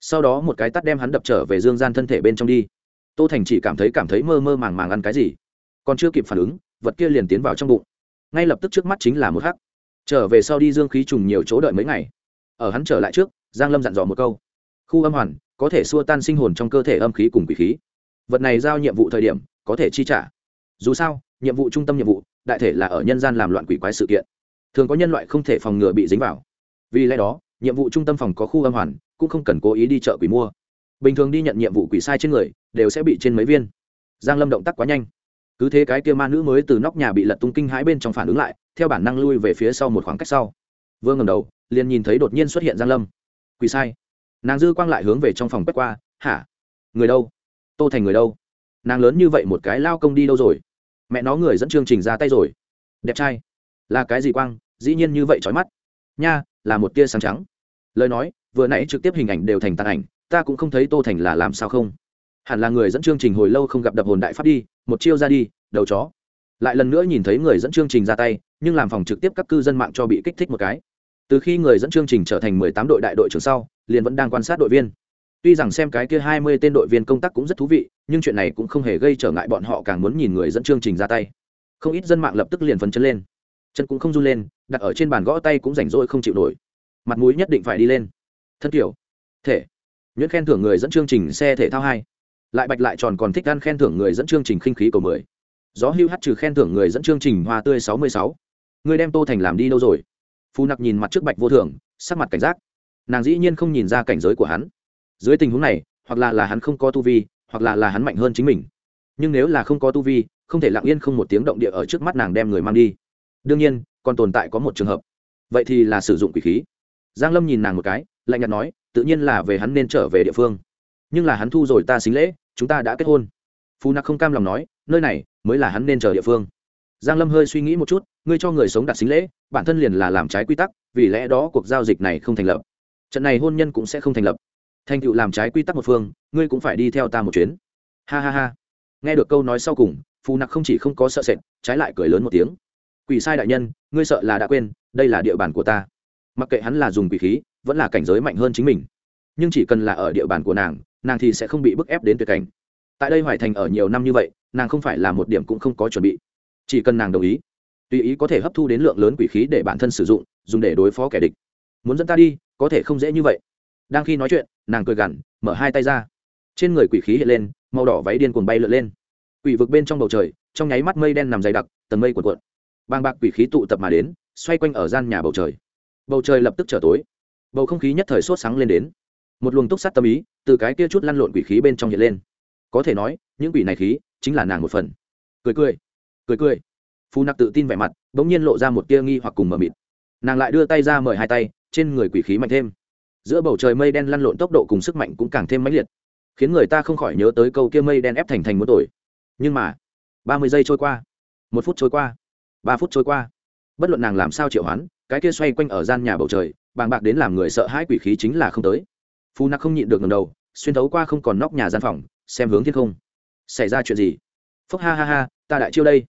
Sau đó một cái tắt đem hắn đập trở về dương gian thân thể bên trong đi tô thành chỉ cảm thấy cảm thấy mơ mơ màng màng ăn cái gì. Còn chưa kịp phản ứng, vật kia liền tiến vào trong bụng. Ngay lập tức trước mắt chính là một hắc. Trở về sau đi dương khí trùng nhiều chỗ đợi mấy ngày. Ở hắn trở lại trước, giang lâm dặn dò một câu. Khu âm hoàn, có thể xua tan sinh hồn trong cơ thể âm khí cùng quỷ khí. Vật này giao nhiệm vụ thời điểm, có thể chi trả. Dù sao, nhiệm vụ trung tâm nhiệm vụ, đại thể là ở nhân gian làm loạn quỷ quái sự kiện. Thường có nhân loại không thể phòng ngừa bị dính vào. Vì lẽ đó, nhiệm vụ trung tâm phòng có khu âm hoàn, cũng không cần cố ý đi chợ quỷ mua bình thường đi nhận nhiệm vụ quỷ sai trên người, đều sẽ bị trên mấy viên. Giang lâm động tác quá nhanh. Cứ thế cái kia ma nữ mới từ nóc nhà bị lật tung kinh hãi bên trong phản ứng lại, theo bản năng lui về phía sau một khoảng cách sau. Vương ngầm đầu, liền nhìn thấy đột nhiên xuất hiện giang lâm. Quỷ sai. Nàng dư quang lại hướng về trong phòng quét qua, hả? Người đâu? Tô thành người đâu? Nàng lớn như vậy một cái lao công đi đâu rồi? Mẹ nó người dẫn chương trình ra tay rồi. Đẹp trai. Là cái gì quang? Dĩ nhiên như vậy trói mắt. Nha, là một tia sáng trắng. Lời nói, vừa nãy trực tiếp hình ảnh đều thành tàn ảnh ta cũng không thấy tô thành là làm sao không? Hẳn là người dẫn chương trình hồi lâu không gặp đập hồn đại pháp đi, một chiêu ra đi, đầu chó. Lại lần nữa nhìn thấy người dẫn chương trình ra tay, nhưng làm phòng trực tiếp các cư dân mạng cho bị kích thích một cái. Từ khi người dẫn chương trình trở thành mười tám đội đại đội trưởng sau, liền vẫn đang quan sát đội viên. Tuy rằng xem cái kia hai mươi tên đội viên công tác cũng rất thú vị, nhưng chuyện này cũng không hề gây trở ngại bọn họ càng muốn nhìn người dẫn chương trình ra tay. Không ít dân mạng lập tức liền phấn chân lên. Chân cũng không run lên, đặt ở trên bàn gõ tay cũng rảnh rỗi không chịu nổi. Mặt mũi nhất định phải đi lên. Thân kiểu thể nhuyễn khen thưởng người dẫn chương trình xe thể thao hai. Lại bạch lại tròn còn thích ăn khen thưởng người dẫn chương trình khinh khí cầu mười. Gió hưu hát trừ khen thưởng người dẫn chương trình hoa tươi sáu mươi sáu. Người đem tô thành làm đi đâu rồi? Phù nặc nhìn mặt trước bạch vô thường, sắc mặt cảnh giác. Nàng dĩ nhiên không nhìn ra cảnh giới của hắn. Dưới tình huống này, hoặc là là hắn không có tu vi, hoặc là là hắn mạnh hơn chính mình. Nhưng nếu là không có tu vi, không thể lặng yên không một tiếng động địa ở trước mắt nàng đem người mang đi. Đương nhiên, còn tồn tại có một trường hợp. Vậy thì là sử dụng quỷ khí. Giang lâm nhìn nàng một cái lạnh nhạt nói, tự nhiên là về hắn nên trở về địa phương. Nhưng là hắn thu rồi ta xính lễ, chúng ta đã kết hôn. Phù nặc không cam lòng nói, nơi này mới là hắn nên chờ địa phương. Giang lâm hơi suy nghĩ một chút, ngươi cho người sống đặt xính lễ, bản thân liền là làm trái quy tắc, vì lẽ đó cuộc giao dịch này không thành lập. Trận này hôn nhân cũng sẽ không thành lập. Thành tựu làm trái quy tắc một phương, ngươi cũng phải đi theo ta một chuyến. Ha ha ha. Nghe được câu nói sau cùng phù nặc không chỉ không có sợ sệt, trái lại cười lớn một tiếng. Quỷ sai đại nhân, ngươi sợ là đã quên, đây là địa bàn của ta. Mặc kệ hắn là dùng quỷ khí vẫn là cảnh giới mạnh hơn chính mình. Nhưng chỉ cần là ở địa bàn của nàng nàng thì sẽ không bị bức ép đến tuyệt cảnh. Tại đây hoài thành ở nhiều năm như vậy, nàng không phải là một điểm cũng không có chuẩn bị. Chỉ cần nàng đồng ý, tùy ý có thể hấp thu đến lượng lớn quỷ khí để bản thân sử dụng, dùng để đối phó kẻ địch. Muốn dẫn ta đi, có thể không dễ như vậy. Đang khi nói chuyện, nàng cười gằn, mở hai tay ra. Trên người quỷ khí hiện lên, màu đỏ váy điên cuồng bay lượn lên. Quỷ vực bên trong bầu trời, trong nháy mắt mây đen nằm dày đặc, tầng mây cuộn cuộn. Bàng bạc quỷ khí tụ tập mà đến, xoay quanh ở gian nhà bầu trời. Bầu trời lập tức trở tối bầu không khí nhất thời sốt sáng lên đến. Một luồng túc sát tâm ý từ cái kia chút lăn lộn quỷ khí bên trong hiện lên. Có thể nói, những quỷ này khí chính là nàng một phần. Cười cười cười cười. Phù nặc tự tin vẻ mặt, bỗng nhiên lộ ra một tia nghi hoặc cùng mờ mịt. Nàng lại đưa tay ra mời hai tay, trên người quỷ khí mạnh thêm. Giữa bầu trời mây đen lăn lộn tốc độ cùng sức mạnh cũng càng thêm mãnh liệt, khiến người ta không khỏi nhớ tới câu kia mây đen ép thành thành một tuổi. Nhưng mà, ba mươi giây trôi qua, một phút trôi qua, ba phút trôi qua. Bất luận nàng làm sao triệu hoán, cái kia xoay quanh ở gian nhà bầu trời bàng bạc đến làm người sợ hãi quỷ khí chính là không tới. Phù nặc không nhịn được ngầm đầu, xuyên thấu qua không còn nóc nhà gian phòng, xem hướng thiên không. Xảy ra chuyện gì? Phúc ha ha ha, ta đại chiêu đây.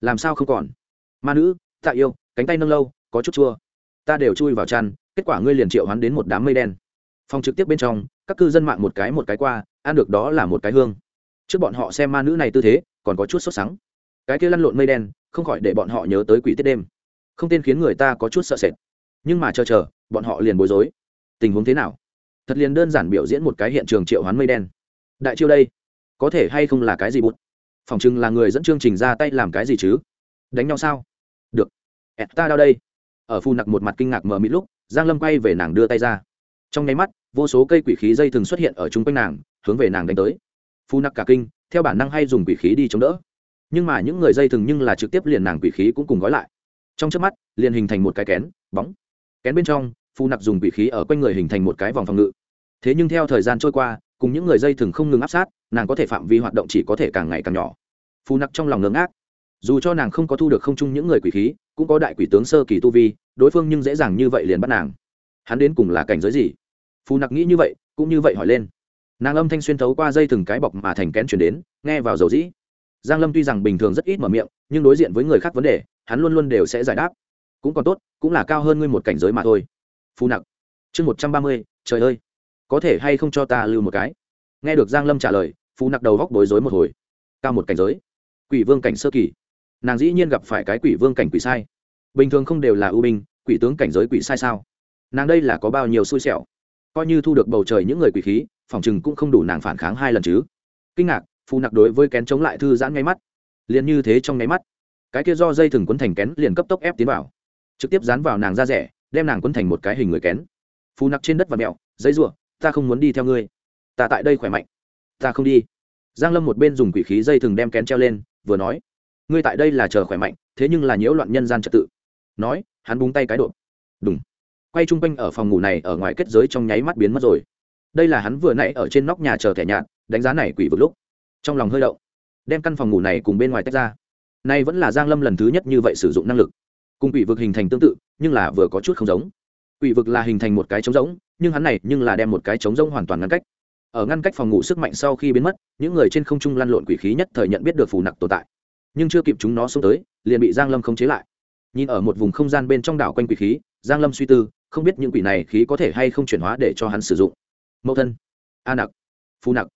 Làm sao không còn? Ma nữ, tạ yêu, cánh tay nâng lâu, có chút chua. Ta đều chui vào chăn, kết quả ngươi liền triệu hoán đến một đám mây đen. Phòng trực tiếp bên trong, các cư dân mạng một cái một cái qua, ăn được đó là một cái hương. Trước bọn họ xem ma nữ này tư thế, còn có chút sốt sắng. Cái kia lăn lộn mây đen, không khỏi để bọn họ nhớ tới quỷ tiết đêm. Không tên khiến người ta có chút sợ sệt nhưng mà chờ chờ, bọn họ liền bối rối. Tình huống thế nào? Thật liền đơn giản biểu diễn một cái hiện trường triệu hoán mây đen. Đại chiêu đây, có thể hay không là cái gì bút phòng chừng là người dẫn chương trình ra tay làm cái gì chứ? Đánh nhau sao? Được. Ẹt ta đau đây. Ở phu nặc một mặt kinh ngạc mờ mịt lúc, giang lâm quay về nàng đưa tay ra. Trong nháy mắt, vô số cây quỷ khí dây thường xuất hiện ở chung quanh nàng, hướng về nàng đánh tới. Phu nặc cả kinh, theo bản năng hay dùng quỷ khí đi chống đỡ. Nhưng mà những người dây thường nhưng là trực tiếp liền nàng quỷ khí cũng cùng gói lại. Trong trước mắt, liền hình thành một cái kén, bóng kén bên trong, phu nặc dùng bị khí ở quanh người hình thành một cái vòng phòng ngự. Thế nhưng theo thời gian trôi qua, cùng những người dây thừng không ngừng áp sát, nàng có thể phạm vi hoạt động chỉ có thể càng ngày càng nhỏ. Phù nặc trong lòng ngưỡng ác dù cho nàng không có thu được không chung những người quỷ khí, cũng có đại quỷ tướng sơ kỳ tu vi, đối phương nhưng dễ dàng như vậy liền bắt nàng. Hắn đến cùng là cảnh giới gì? Phù nặc nghĩ như vậy, cũng như vậy hỏi lên. Nàng âm thanh xuyên thấu qua dây từng cái bọc mà thành kén chuyển đến, nghe vào dầu dĩ. Giang lâm tuy rằng bình thường rất ít mở miệng, nhưng đối diện với người khác vấn đề, hắn luôn luôn đều sẽ giải đáp cũng còn tốt, cũng là cao hơn ngươi một cảnh giới mà thôi. Phù nặc. Chương một trăm ba mươi, trời ơi. Có thể hay không cho ta lưu một cái? Nghe được giang lâm trả lời, phù nặc đầu góc bối rối một hồi. Cao một cảnh giới. Quỷ vương cảnh sơ kỳ. Nàng dĩ nhiên gặp phải cái quỷ vương cảnh quỷ sai. Bình thường không đều là ưu binh, quỷ tướng cảnh giới quỷ sai sao? Nàng đây là có bao nhiêu xui xẻo? Coi như thu được bầu trời những người quỷ khí, phòng chừng cũng không đủ nàng phản kháng hai lần chứ. Kinh ngạc, phù nặc đối với kén chống lại thư giãn ngay mắt. Liền như thế trong nháy mắt. Cái kia do dây thừng quấn thành kén liền cấp tốc ép tiến vào trực tiếp dán vào nàng ra rẻ, đem nàng quấn thành một cái hình người kén. Phù nặc trên đất và mẹo dây r ta không muốn đi theo ngươi. Ta tại đây khỏe mạnh. Ta không đi. Giang lâm một bên dùng quỷ khí dây thừng đem kén treo lên, vừa nói, ngươi tại đây là chờ khỏe mạnh, thế nhưng là nhiễu loạn nhân gian trật tự. Nói, hắn búng tay cái độ đúng quay chung quanh ở phòng ngủ này ở ngoài kết giới trong nháy mắt biến mất rồi. Đây là hắn vừa nãy ở trên nóc nhà chờ thẻ nhạt, đánh giá này quỷ vực lúc. Trong lòng hơi động, đem căn phòng ngủ này cùng bên ngoài tách ra. Nay vẫn là giang lâm lần thứ nhất như vậy sử dụng năng lực cùng quỷ vực hình thành tương tự, nhưng là vừa có chút không giống. Quỷ vực là hình thành một cái trống rỗng, nhưng hắn này nhưng là đem một cái trống rỗng hoàn toàn ngăn cách. Ở ngăn cách phòng ngủ sức mạnh sau khi biến mất, những người trên không trung lăn lộn quỷ khí nhất thời nhận biết được phù nặc tồn tại. Nhưng chưa kịp chúng nó xuống tới, liền bị giang lâm không chế lại. Nhìn ở một vùng không gian bên trong đảo quanh quỷ khí, giang lâm suy tư, không biết những quỷ này khí có thể hay không chuyển hóa để cho hắn sử dụng. Mẫu thân, a nặc, phù nặc,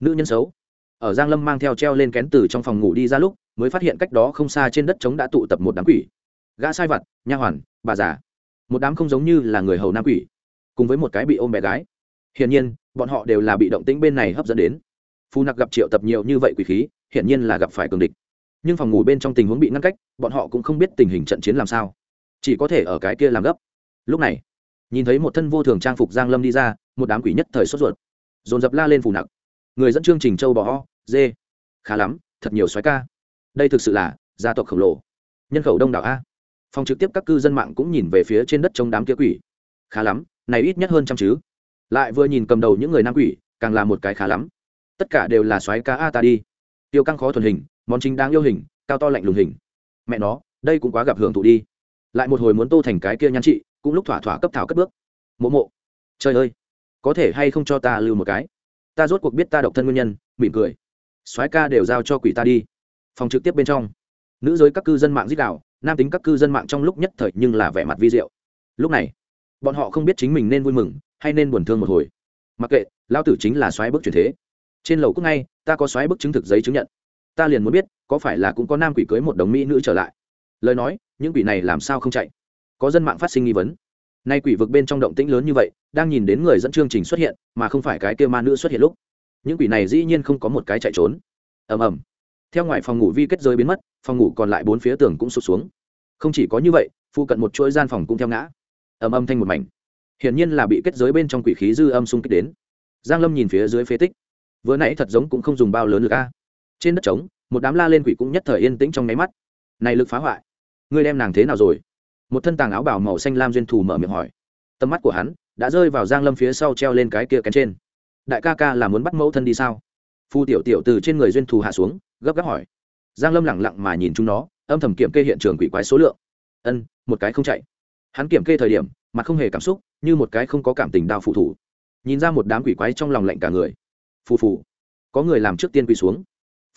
nữ nhân xấu. Ở giang lâm mang theo treo lên kén từ trong phòng ngủ đi ra lúc, mới phát hiện cách đó không xa trên đất trống đã tụ tập một đám quỷ gã sai vặt, nha hoàn, bà già. Một đám không giống như là người hầu nam quỷ, cùng với một cái bị ôm bé gái. Hiển nhiên, bọn họ đều là bị động tĩnh bên này hấp dẫn đến. Phù nặc gặp triệu tập nhiều như vậy quỷ khí, hiển nhiên là gặp phải cường địch. Nhưng phòng ngủ bên trong tình huống bị ngăn cách, bọn họ cũng không biết tình hình trận chiến làm sao. Chỉ có thể ở cái kia làm gấp. Lúc này, nhìn thấy một thân vô thường trang phục giang lâm đi ra, một đám quỷ nhất thời sốt ruột. Dồn dập la lên phù nặc. Người dẫn chương trình châu bò ho dê. Khá lắm, thật nhiều xoáy ca. Đây thực sự là gia tộc khổng lồ. Nhân khẩu đông đảo a phòng trực tiếp các cư dân mạng cũng nhìn về phía trên đất trông đám kia quỷ. Khá lắm, này ít nhất hơn trăm chứ. Lại vừa nhìn cầm đầu những người nam quỷ, càng là một cái khá lắm. Tất cả đều là xoáy ca a ta đi. Tiêu căng khó thuần hình, món chính đáng yêu hình, cao to lạnh lùng hình. Mẹ nó, đây cũng quá gặp hưởng thụ đi. Lại một hồi muốn tô thành cái kia nhan trị, cũng lúc thỏa thỏa cấp thảo cất bước. Mộ mộ. Trời ơi. Có thể hay không cho ta lưu một cái? Ta rốt cuộc biết ta độc thân nguyên nhân, mỉm cười. Soái ca đều giao cho quỷ ta đi. Phòng trực tiếp bên trong nữ giới các cư dân mạng giết đạo nam tính các cư dân mạng trong lúc nhất thời nhưng là vẻ mặt vi diệu. Lúc này, bọn họ không biết chính mình nên vui mừng hay nên buồn thương một hồi. Mặc kệ lao tử chính là xoáy bức chuyển thế. Trên lầu cúc ngay, ta có xoáy bức chứng thực giấy chứng nhận. Ta liền muốn biết, có phải là cũng có nam quỷ cưới một đồng mỹ nữ trở lại? Lời nói, những quỷ này làm sao không chạy? Có dân mạng phát sinh nghi vấn. Nay quỷ vực bên trong động tĩnh lớn như vậy, đang nhìn đến người dẫn chương trình xuất hiện, mà không phải cái kêu ma nữ xuất hiện lúc. Những quỷ này dĩ nhiên không có một cái chạy trốn. Ầm ầm theo ngoài phòng ngủ vi kết giới biến mất, phòng ngủ còn lại bốn phía tường cũng sụp xuống. Không chỉ có như vậy, phụ cận một chuỗi gian phòng cũng theo ngã. Ầm âm thanh một mảnh. Hiển nhiên là bị kết giới bên trong quỷ khí dư âm xung kích đến. Giang lâm nhìn phía dưới phế tích. Vừa nãy thật giống cũng không dùng bao lớn lực a. Trên đất trống, một đám la lên quỷ cũng nhất thời yên tĩnh trong nháy mắt. Này lực phá hoại. Ngươi đem nàng thế nào rồi? Một thân tàng áo bào màu xanh lam duyên thù mở miệng hỏi. Tầm mắt của hắn đã rơi vào giang lâm phía sau treo lên cái kia kén trên. Đại ca ca là muốn bắt mẫu thân đi sao? Phu tiểu tiểu từ trên người duyên thù hạ xuống, gấp gáp hỏi. Giang lâm lẳng lặng mà nhìn chúng nó, âm thầm kiểm kê hiện trường quỷ quái số lượng. Ân, một cái không chạy. Hắn kiểm kê thời điểm, mặt không hề cảm xúc, như một cái không có cảm tình đao phụ thủ. Nhìn ra một đám quỷ quái trong lòng lạnh cả người. Phù phù. Có người làm trước tiên quỳ xuống.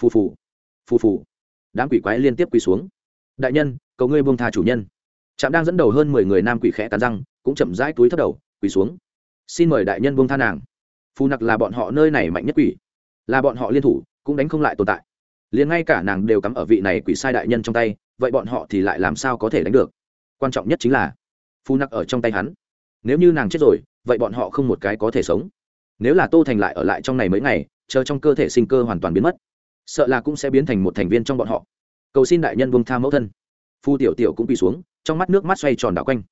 Phù phù. Phù phù. Đám quỷ quái liên tiếp quỳ xuống. Đại nhân, cầu ngươi buông tha chủ nhân. Trạm đang dẫn đầu hơn mười người nam quỷ khẽ cắn răng, cũng chậm rãi túi thấp đầu, quỳ xuống. Xin mời đại nhân buông tha nàng. Phù nặc là bọn họ nơi này mạnh nhất quỷ là bọn họ liên thủ, cũng đánh không lại tồn tại. Liền ngay cả nàng đều cắm ở vị này quỷ sai đại nhân trong tay, vậy bọn họ thì lại làm sao có thể đánh được? Quan trọng nhất chính là, phu nặc ở trong tay hắn. Nếu như nàng chết rồi, vậy bọn họ không một cái có thể sống. Nếu là tô thành lại ở lại trong này mấy ngày, chờ trong cơ thể sinh cơ hoàn toàn biến mất, sợ là cũng sẽ biến thành một thành viên trong bọn họ. Cầu xin đại nhân buông tha mẫu thân. Phu tiểu tiểu cũng bị xuống, trong mắt nước mắt xoay tròn đảo quanh.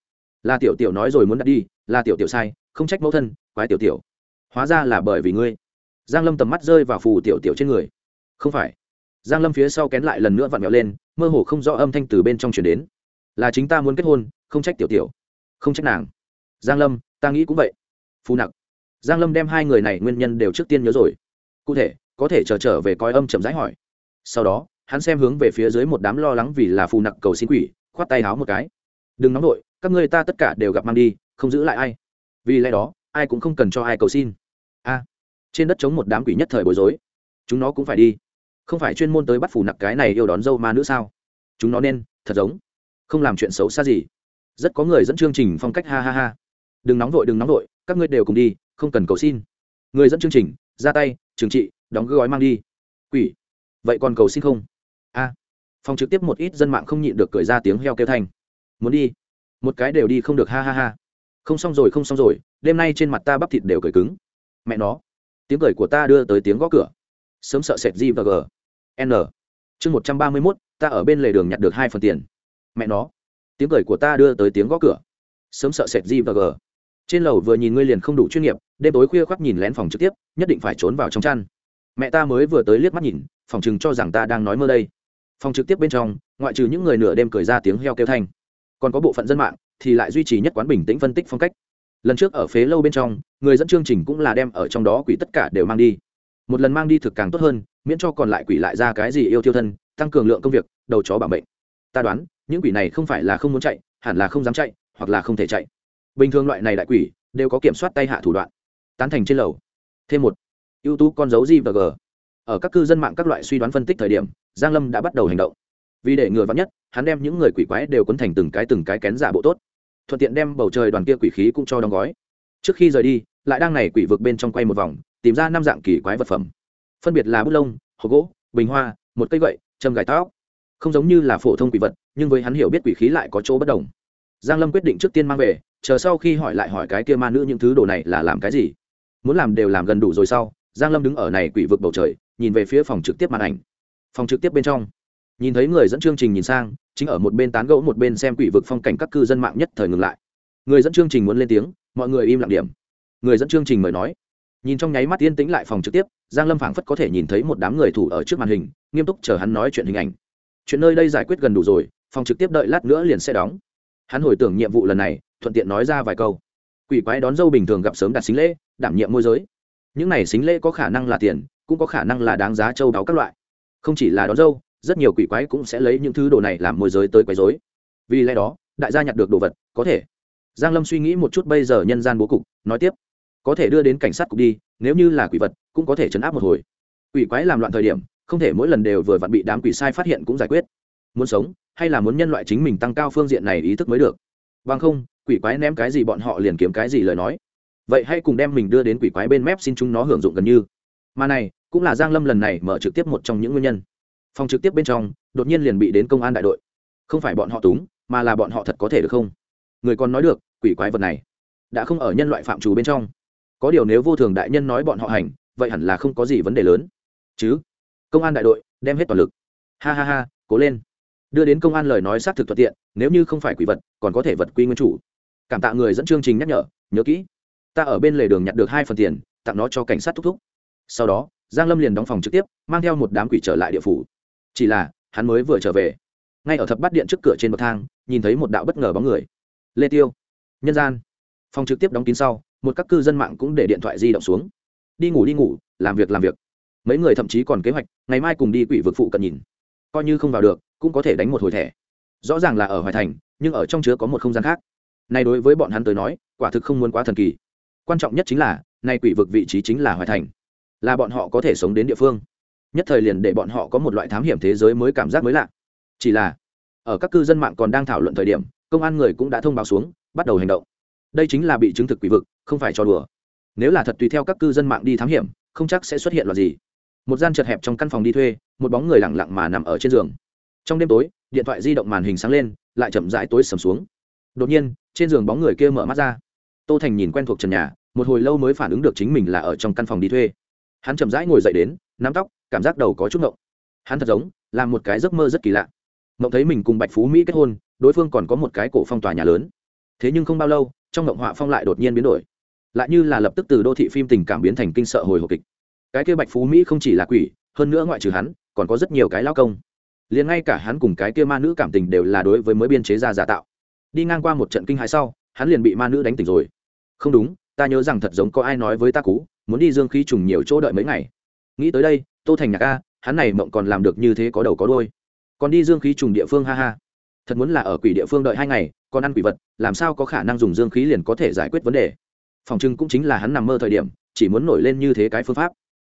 Là tiểu tiểu nói rồi muốn đặt đi, là tiểu tiểu sai, không trách mẫu thân, quái tiểu tiểu. Hóa ra là bởi vì ngươi giang lâm tầm mắt rơi vào phù tiểu tiểu trên người. Không phải. Giang lâm phía sau kén lại lần nữa vặn vẹo lên mơ hồ không rõ âm thanh từ bên trong chuyển đến. Là chính ta muốn kết hôn không trách tiểu tiểu. Không trách nàng. Giang lâm ta nghĩ cũng vậy. Phù nặc. Giang lâm đem hai người này nguyên nhân đều trước tiên nhớ rồi. Cụ thể có thể chờ trở, trở về coi âm chậm rãi hỏi. Sau đó hắn xem hướng về phía dưới một đám lo lắng vì là phù nặc cầu xin quỷ khoát tay háo một cái. Đừng nóng nổi các ngươi ta tất cả đều gặp mang đi không giữ lại ai. Vì lẽ đó ai cũng không cần cho ai cầu xin. A trên đất chống một đám quỷ nhất thời bối rối. Chúng nó cũng phải đi. Không phải chuyên môn tới bắt phù nặc cái này yêu đón dâu ma nữ sao? Chúng nó nên thật giống. Không làm chuyện xấu xa gì. Rất có người dẫn chương trình phong cách ha ha ha. Đừng nóng vội đừng nóng vội các ngươi đều cùng đi không cần cầu xin. Người dẫn chương trình ra tay trừng trị đóng gói mang đi. Quỷ. Vậy còn cầu xin không? A. Phòng trực tiếp một ít dân mạng không nhịn được cười ra tiếng heo kêu thành, muốn đi. Một cái đều đi không được ha ha ha. Không xong rồi không xong rồi đêm nay trên mặt ta bắp thịt đều cười cứng. Mẹ nó tiếng cười của ta đưa tới tiếng gõ cửa. Sớm sợ sệt gì và g. N. Chương một trăm ba mươi mốt, ta ở bên lề đường nhặt được hai phần tiền. Mẹ nó. Tiếng cười của ta đưa tới tiếng gõ cửa. Sớm sợ sệt gì và g. Trên lầu vừa nhìn ngươi liền không đủ chuyên nghiệp, đêm tối khuya khoác nhìn lén phòng trực tiếp, nhất định phải trốn vào trong chăn. Mẹ ta mới vừa tới liếc mắt nhìn, phòng chừng cho rằng ta đang nói mơ đây. Phòng trực tiếp bên trong, ngoại trừ những người nửa đêm cười ra tiếng heo kêu thanh, còn có bộ phận dân mạng thì lại duy trì nhất quán bình tĩnh phân tích phong cách lần trước ở phế lâu bên trong, người dẫn chương trình cũng là đem ở trong đó quỷ tất cả đều mang đi. Một lần mang đi thực càng tốt hơn, miễn cho còn lại quỷ lại ra cái gì yêu tiêu thân, tăng cường lượng công việc, đầu chó bảo bệnh ta đoán, những quỷ này không phải là không muốn chạy, hẳn là không dám chạy, hoặc là không thể chạy. Bình thường loại này đại quỷ, đều có kiểm soát tay hạ thủ đoạn. Tán thành trên lầu. Thêm một, ưu tú con dấu g và g. Ở các cư dân mạng các loại suy đoán phân tích thời điểm, giang lâm đã bắt đầu hành động. Vì để ngừa vắn nhất, hắn đem những người quỷ quái đều quấn thành từng cái từng cái kén giả bộ tốt thuận tiện đem bầu trời đoàn kia quỷ khí cũng cho đóng gói. Trước khi rời đi, lại đang này quỷ vực bên trong quay một vòng, tìm ra năm dạng kỳ quái vật phẩm. Phân biệt là bút lông, hộp gỗ, bình hoa, một cây gậy, châm gài tóc. Không giống như là phổ thông quỷ vật, nhưng với hắn hiểu biết quỷ khí lại có chỗ bất đồng. Giang lâm quyết định trước tiên mang về, chờ sau khi hỏi lại hỏi cái kia ma nữ những thứ đồ này là làm cái gì. Muốn làm đều làm gần đủ rồi sau, giang lâm đứng ở này quỷ vực bầu trời, nhìn về phía phòng trực tiếp màn ảnh. Phòng trực tiếp bên trong nhìn thấy người dẫn chương trình nhìn sang, chính ở một bên tán gẫu một bên xem quỷ vực phong cảnh các cư dân mạng nhất thời ngừng lại. Người dẫn chương trình muốn lên tiếng, mọi người im lặng điểm. Người dẫn chương trình mời nói. Nhìn trong nháy mắt yên tĩnh lại phòng trực tiếp, giang lâm phảng phất có thể nhìn thấy một đám người thủ ở trước màn hình, nghiêm túc chờ hắn nói chuyện hình ảnh. Chuyện nơi đây giải quyết gần đủ rồi, phòng trực tiếp đợi lát nữa liền sẽ đóng. Hắn hồi tưởng nhiệm vụ lần này, thuận tiện nói ra vài câu. Quỷ quái đón dâu bình thường gặp sớm đặt xính lễ, đảm nhiệm môi giới. Những này xính lễ có khả năng là tiền, cũng có khả năng là đáng giá châu đáo các loại. Không chỉ là đón dâu rất nhiều quỷ quái cũng sẽ lấy những thứ đồ này làm môi giới tới quấy rối. vì lẽ đó, đại gia nhặt được đồ vật, có thể. Giang lâm suy nghĩ một chút bây giờ nhân gian bố cục, nói tiếp. Có thể đưa đến cảnh sát cục đi, nếu như là quỷ vật, cũng có thể chấn áp một hồi. Quỷ quái làm loạn thời điểm, không thể mỗi lần đều vừa vặn bị đám quỷ sai phát hiện cũng giải quyết. Muốn sống, hay là muốn nhân loại chính mình tăng cao phương diện này ý thức mới được? Bằng không, quỷ quái ném cái gì bọn họ liền kiếm cái gì lời nói. Vậy hãy cùng đem mình đưa đến quỷ quái bên mép xin chúng nó hưởng dụng gần như. Mà này, cũng là giang lâm lần này mở trực tiếp một trong những nguyên nhân phòng trực tiếp bên trong, đột nhiên liền bị đến công an đại đội. Không phải bọn họ túng, mà là bọn họ thật có thể được không? Người còn nói được, quỷ quái vật này đã không ở nhân loại phạm trù bên trong. Có điều nếu vô thường đại nhân nói bọn họ hành, vậy hẳn là không có gì vấn đề lớn. Chứ? Công an đại đội, đem hết toàn lực. Ha ha ha, cố lên. Đưa đến công an lời nói xác thực thuận tiện, nếu như không phải quỷ vật, còn có thể vật quy nguyên chủ. Cảm tạ người dẫn chương trình nhắc nhở, nhớ kỹ. Ta ở bên lề đường nhặt được hai phần tiền, tặng nó cho cảnh sát thúc thúc. Sau đó, giang lâm liền đóng phòng trực tiếp, mang theo một đám quỷ trở lại địa phủ chỉ là, hắn mới vừa trở về. Ngay ở thập bát điện trước cửa trên bậc thang, nhìn thấy một đạo bất ngờ bóng người. Lê tiêu. Nhân gian. Phòng trực tiếp đóng kín sau, một các cư dân mạng cũng để điện thoại di động xuống. Đi ngủ đi ngủ, làm việc làm việc. Mấy người thậm chí còn kế hoạch, ngày mai cùng đi quỷ vực phụ cận nhìn. Coi như không vào được, cũng có thể đánh một hồi thẻ. Rõ ràng là ở hoài thành, nhưng ở trong chứa có một không gian khác. Này đối với bọn hắn tới nói, quả thực không muốn quá thần kỳ. Quan trọng nhất chính là nay quỷ vực vị trí chính là hoài thành. Là bọn họ có thể sống đến địa phương nhất thời liền để bọn họ có một loại thám hiểm thế giới mới cảm giác mới lạ. Chỉ là, ở các cư dân mạng còn đang thảo luận thời điểm, công an người cũng đã thông báo xuống, bắt đầu hành động. Đây chính là bị chứng thực quỷ vực, không phải cho đùa. Nếu là thật tùy theo các cư dân mạng đi thám hiểm, không chắc sẽ xuất hiện loạt gì. Một gian chật hẹp trong căn phòng đi thuê, một bóng người lẳng lặng mà nằm ở trên giường. Trong đêm tối, điện thoại di động màn hình sáng lên, lại chậm rãi tối sầm xuống. Đột nhiên, trên giường bóng người kia mở mắt ra. Tô thành nhìn quen thuộc trần nhà, một hồi lâu mới phản ứng được chính mình là ở trong căn phòng đi thuê. Hắn chậm rãi ngồi dậy đến, nắm tóc cảm giác đầu có chút ngộng. Hắn thật giống là một cái giấc mơ rất kỳ lạ. Mộng thấy mình cùng bạch phú mỹ kết hôn, đối phương còn có một cái cổ phong tòa nhà lớn. Thế nhưng không bao lâu, trong mộng họa phong lại đột nhiên biến đổi. Lại như là lập tức từ đô thị phim tình cảm biến thành kinh sợ hồi hộp kịch. Cái kia bạch phú mỹ không chỉ là quỷ, hơn nữa ngoại trừ hắn, còn có rất nhiều cái lao công. Liền ngay cả hắn cùng cái kia ma nữ cảm tình đều là đối với mới biên chế ra giả tạo. Đi ngang qua một trận kinh hãi sau, hắn liền bị ma nữ đánh tỉnh rồi. Không đúng, ta nhớ rằng thật giống có ai nói với ta cú muốn đi dương khí trùng nhiều chỗ đợi mấy ngày. Nghĩ tới đây tô thành nhạc a, hắn này mộng còn làm được như thế có đầu có đôi còn đi dương khí trùng địa phương ha ha. Thật muốn là ở quỷ địa phương đợi hai ngày, còn ăn quỷ vật, làm sao có khả năng dùng dương khí liền có thể giải quyết vấn đề? Phòng trưng cũng chính là hắn nằm mơ thời điểm, chỉ muốn nổi lên như thế cái phương pháp.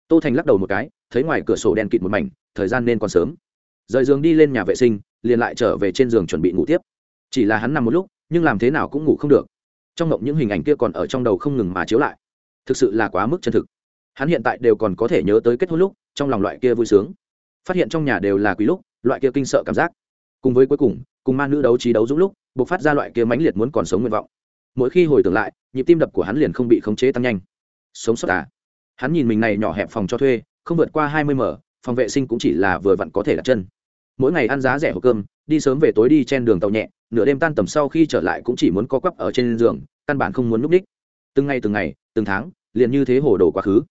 Tô thành lắc đầu một cái, thấy ngoài cửa sổ đen kịt một mảnh, thời gian nên còn sớm. Rời giường đi lên nhà vệ sinh, liền lại trở về trên giường chuẩn bị ngủ tiếp. Chỉ là hắn nằm một lúc, nhưng làm thế nào cũng ngủ không được. Trong mộng những hình ảnh kia còn ở trong đầu không ngừng mà chiếu lại. Thực sự là quá mức chân thực hắn hiện tại đều còn có thể nhớ tới kết hôn lúc, trong lòng loại kia vui sướng. Phát hiện trong nhà đều là quý lúc, loại kia kinh sợ cảm giác. Cùng với cuối cùng cùng ma nữ đấu trí đấu dũng lúc buộc phát ra loại kia mãnh liệt muốn còn sống nguyện vọng. Mỗi khi hồi tưởng lại, nhịp tim đập của hắn liền không bị khống chế tăng nhanh. Sống sót à? Hắn nhìn mình này nhỏ hẹp phòng cho thuê, không vượt qua hai mươi mở, phòng vệ sinh cũng chỉ là vừa vặn có thể đặt chân. Mỗi ngày ăn giá rẻ hộp cơm, đi sớm về tối đi trên đường tàu nhẹ, nửa đêm tan tầm sau khi trở lại cũng chỉ muốn co quắp ở trên giường, căn bản không muốn núp đích. Từng ngày từng ngày, từng tháng, liền như thế hồ đồ quá khứ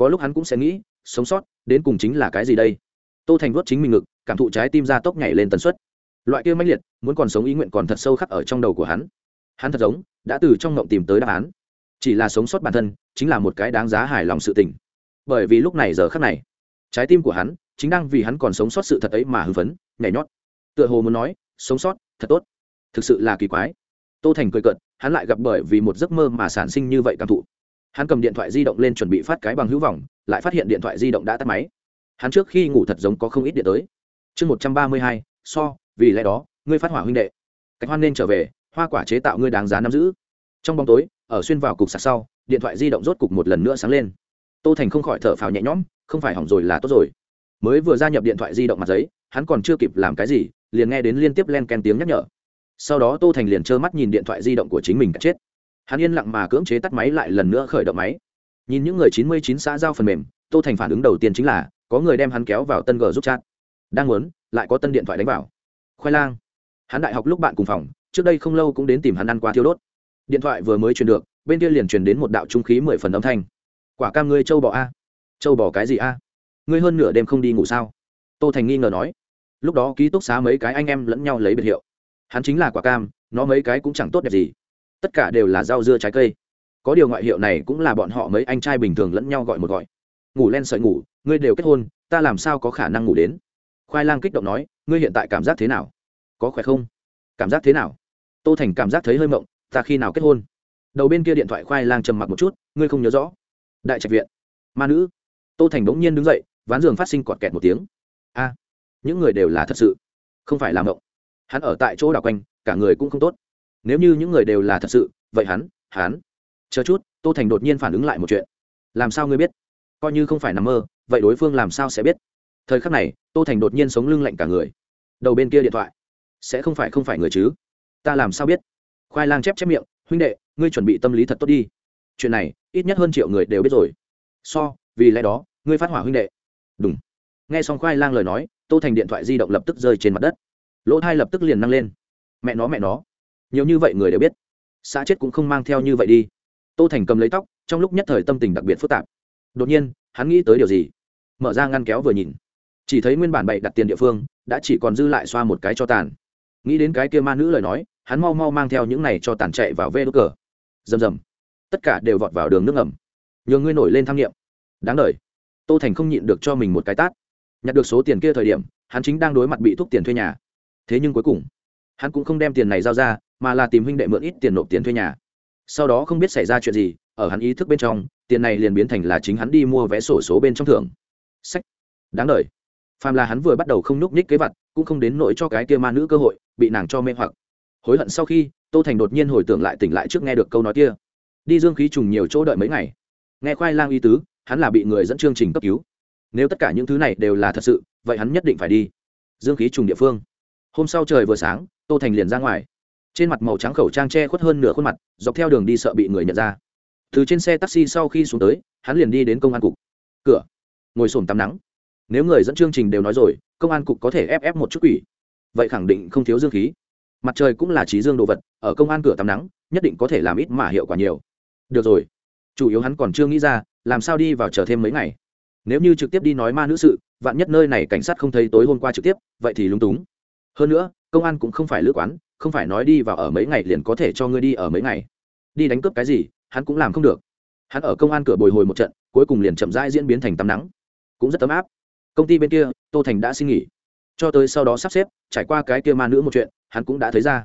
có lúc hắn cũng sẽ nghĩ, sống sót, đến cùng chính là cái gì đây? Tô thành vuốt chính mình ngực, cảm thụ trái tim ra tốc nhảy lên tần suất. Loại kia mãnh liệt, muốn còn sống ý nguyện còn thật sâu khắc ở trong đầu của hắn. Hắn thật giống, đã từ trong ngộng tìm tới đáp án. Chỉ là sống sót bản thân, chính là một cái đáng giá hài lòng sự tình. Bởi vì lúc này giờ khắc này, trái tim của hắn, chính đang vì hắn còn sống sót sự thật ấy mà hưng phấn, nhảy nhót. Tựa hồ muốn nói, sống sót, thật tốt. Thực sự là kỳ quái. Tô thành cười cận hắn lại gặp bởi vì một giấc mơ mà sản sinh như vậy cảm thụ hắn cầm điện thoại di động lên chuẩn bị phát cái bằng hữu vọng, lại phát hiện điện thoại di động đã tắt máy. Hắn trước khi ngủ thật giống có không ít điện tới. Chương một trăm ba mươi hai, so, vì lẽ đó, ngươi phát hỏa huynh đệ. Cách hoan nên trở về, hoa quả chế tạo ngươi đáng giá nắm giữ. Trong bóng tối, ở xuyên vào cục sạc sau, điện thoại di động rốt cục một lần nữa sáng lên. Tô thành không khỏi thở phào nhẹ nhõm, không phải hỏng rồi là tốt rồi. Mới vừa gia nhập điện thoại di động mặt giấy, hắn còn chưa kịp làm cái gì, liền nghe đến liên tiếp len ken tiếng nhắc nhở. Sau đó tô thành liền trơ mắt nhìn điện thoại di động của chính mình chết hắn yên lặng mà cưỡng chế tắt máy lại lần nữa khởi động máy. Nhìn những người chín mươi chín xã giao phần mềm, tô thành phản ứng đầu tiên chính là, có người đem hắn kéo vào tân g giúp chat. Đang muốn, lại có tân điện thoại đánh vào. Khoai lang. Hắn đại học lúc bạn cùng phòng, trước đây không lâu cũng đến tìm hắn ăn qua thiêu đốt. Điện thoại vừa mới truyền được, bên kia liền truyền đến một đạo trung khí mười phần âm thanh. Quả cam ngươi châu bò a. Châu bò cái gì a? Ngươi hơn nửa đêm không đi ngủ sao? Tô thành nghi ngờ nói. Lúc đó ký túc xá mấy cái anh em lẫn nhau lấy biệt hiệu. Hắn chính là quả cam, nó mấy cái cũng chẳng tốt đẹp gì tất cả đều là rau dưa trái cây. Có điều ngoại hiệu này cũng là bọn họ mấy anh trai bình thường lẫn nhau gọi một gọi. Ngủ len sợi ngủ, ngươi đều kết hôn, ta làm sao có khả năng ngủ đến? Khoai lang kích động nói, ngươi hiện tại cảm giác thế nào? Có khỏe không? Cảm giác thế nào? Tô thành cảm giác thấy hơi mộng, ta khi nào kết hôn? Đầu bên kia điện thoại khoai lang trầm mặc một chút, ngươi không nhớ rõ. Đại trạch viện. Ma nữ. Tô thành bỗng nhiên đứng dậy, ván giường phát sinh cọt kẹt một tiếng. A, những người đều là thật sự. Không phải làm mộng. hắn ở tại chỗ đảo quanh, cả người cũng không tốt nếu như những người đều là thật sự, vậy hắn hắn. Chờ chút, tô thành đột nhiên phản ứng lại một chuyện. Làm sao ngươi biết? Coi như không phải nằm mơ, vậy đối phương làm sao sẽ biết? Thời khắc này, tô thành đột nhiên sống lưng lạnh cả người. Đầu bên kia điện thoại. Sẽ không phải không phải người chứ? Ta làm sao biết? Khoai lang chép chép miệng, huynh đệ, ngươi chuẩn bị tâm lý thật tốt đi. Chuyện này, ít nhất hơn triệu người đều biết rồi. So, vì lẽ đó, ngươi phát hỏa huynh đệ. Đúng nghe xong khoai lang lời nói, tô thành điện thoại di động lập tức rơi trên mặt đất. Lỗ thai lập tức liền nâng lên. Mẹ nó mẹ nó nhiều như vậy người đều biết. Xã chết cũng không mang theo như vậy đi. Tô thành cầm lấy tóc, trong lúc nhất thời tâm tình đặc biệt phức tạp. Đột nhiên, hắn nghĩ tới điều gì? Mở ra ngăn kéo vừa nhìn. Chỉ thấy nguyên bản bậy đặt tiền địa phương, đã chỉ còn dư lại xoa một cái cho tàn. Nghĩ đến cái kia ma nữ lời nói, hắn mau mau mang theo những này cho tàn chạy vào vê đốt cờ. Rầm rầm. Tất cả đều vọt vào đường nước ngầm. Nhường ngươi nổi lên tham nghiệm. Đáng đ tô thành không nhịn được cho mình một cái tát. Nhặt được số tiền kia thời điểm, hắn chính đang đối mặt bị thúc tiền thuê nhà. Thế nhưng cuối cùng, hắn cũng không đem tiền này giao ra mà là tìm huynh đệ mượn ít tiền nộp tiền thuê nhà. Sau đó không biết xảy ra chuyện gì, ở hắn ý thức bên trong, tiền này liền biến thành là chính hắn đi mua vé sổ số bên trong thưởng. Sách. Đáng đ phàm là hắn vừa bắt đầu không núp ních kế vật cũng không đến nỗi cho cái kia ma nữ cơ hội, bị nàng cho mê hoặc. Hối hận sau khi, tô thành đột nhiên hồi tưởng lại tỉnh lại trước nghe được câu nói kia. Đi dương khí trùng nhiều chỗ đợi mấy ngày. Nghe khoai lang y tứ, hắn là bị người dẫn chương trình cấp cứu. Nếu tất cả những thứ này đều là thật sự, vậy hắn nhất định phải đi. Dương khí trùng địa phương. Hôm sau trời vừa sáng, tô thành liền ra ngoài trên mặt màu trắng khẩu trang che khuất hơn nửa khuôn mặt, dọc theo đường đi sợ bị người nhận ra. Từ trên xe taxi sau khi xuống tới, hắn liền đi đến công an cục. Cửa. Ngồi sồn tắm nắng. Nếu người dẫn chương trình đều nói rồi, công an cục có thể ép ép một chút quỷ. Vậy khẳng định không thiếu dương khí. Mặt trời cũng là trí dương đồ vật, ở công an cửa tắm nắng, nhất định có thể làm ít mà hiệu quả nhiều. Được rồi. Chủ yếu hắn còn chưa nghĩ ra, làm sao đi vào chờ thêm mấy ngày. Nếu như trực tiếp đi nói ma nữ sự, vạn nhất nơi này cảnh sát không thấy tối hôm qua trực tiếp, vậy thì lung túng. Hơn nữa, công an cũng không phải lữ quán không phải nói đi vào ở mấy ngày liền có thể cho ngươi đi ở mấy ngày. Đi đánh cướp cái gì, hắn cũng làm không được. Hắn ở công an cửa bồi hồi một trận, cuối cùng liền chậm rãi diễn biến thành tắm nắng. Cũng rất ấm áp. Công ty bên kia, tô thành đã xin nghỉ. Cho tới sau đó sắp xếp, trải qua cái kia ma nữ một chuyện, hắn cũng đã thấy ra.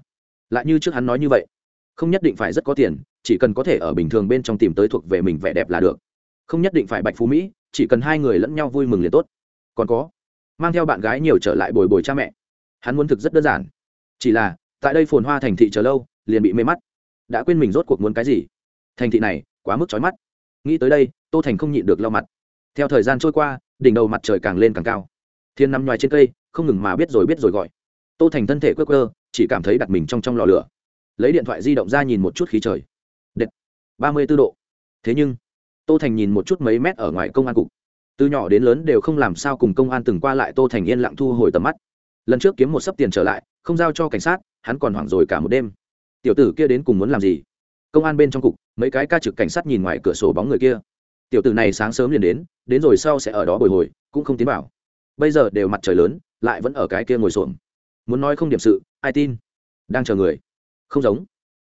Lại như trước hắn nói như vậy, không nhất định phải rất có tiền, chỉ cần có thể ở bình thường bên trong tìm tới thuộc về mình vẻ đẹp là được. Không nhất định phải bạch phú mỹ, chỉ cần hai người lẫn nhau vui mừng liền tốt. Còn có, mang theo bạn gái nhiều trở lại bồi bồi cha mẹ. Hắn muốn thực rất đơn giản. Chỉ là tại đây phồn hoa thành thị chờ lâu, liền bị mê mắt. Đã quên mình rốt cuộc muốn cái gì. Thành thị này, quá mức trói mắt. Nghĩ tới đây, tô thành không nhịn được lau mặt. Theo thời gian trôi qua, đỉnh đầu mặt trời càng lên càng cao. Thiên nằm ngoài trên cây, không ngừng mà biết rồi biết rồi gọi. Tô thành thân thể quơ quơ, chỉ cảm thấy đặt mình trong trong lò lửa. Lấy điện thoại di động ra nhìn một chút khí trời. Đệt ba mươi b ố độ. Thế nhưng, tô thành nhìn một chút mấy mét ở ngoài công an cục. Từ nhỏ đến lớn đều không làm sao cùng công an từng qua lại tô thành yên lặng thu hồi tầm mắt lần trước kiếm một sấp tiền trở lại, không giao cho cảnh sát, hắn còn hoảng rồi cả một đêm. Tiểu tử kia đến cùng muốn làm gì? Công an bên trong cục, mấy cái ca trực cảnh sát nhìn ngoài cửa sổ bóng người kia. Tiểu tử này sáng sớm liền đến đến rồi sau sẽ ở đó bồi hồi, cũng không tiến vào. Bây giờ đều mặt trời lớn, lại vẫn ở cái kia ngồi xổm. Muốn nói không điểm sự, ai tin? Đang chờ người. Không giống.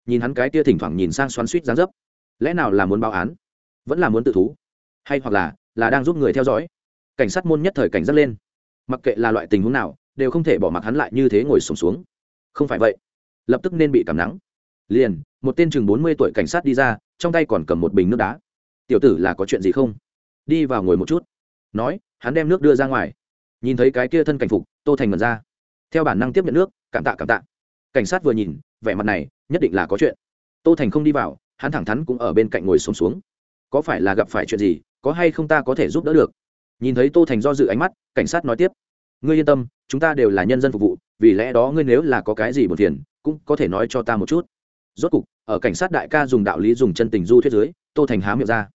Nhìn hắn cái kia thỉnh thoảng nhìn sang xoắn suýt dáng dấp. Lẽ nào là muốn báo án? Vẫn là muốn tự thú? Hay hoặc là là đang giúp người theo dõi? Cảnh sát môn nhất thời cảnh giác lên. Mặc kệ là loại tình huống nào đều không thể bỏ mặc hắn lại như thế ngồi sùng xuống, xuống không phải vậy. Lập tức nên bị cảm nắng. Liền một tên chừng bốn mươi tuổi cảnh sát đi ra trong tay còn cầm một bình nước đá. Tiểu tử là có chuyện gì không? Đi vào ngồi một chút. Nói hắn đem nước đưa ra ngoài. Nhìn thấy cái kia thân cảnh phục tô thành mật ra. Theo bản năng tiếp nhận nước cảm tạ cảm tạ. Cảnh sát vừa nhìn vẻ mặt này nhất định là có chuyện. Tô thành không đi vào hắn thẳng thắn cũng ở bên cạnh ngồi xuống xuống. Có phải là gặp phải chuyện gì có hay không ta có thể giúp đỡ được? Nhìn thấy tô thành do dự ánh mắt cảnh sát nói tiếp ngươi yên tâm, chúng ta đều là nhân dân phục vụ, vì lẽ đó ngươi nếu là có cái gì một phiền, cũng có thể nói cho ta một chút. Rốt cục, ở cảnh sát đại ca dùng đạo lý dùng chân tình du thuyết dưới, tô thành há miệng ra.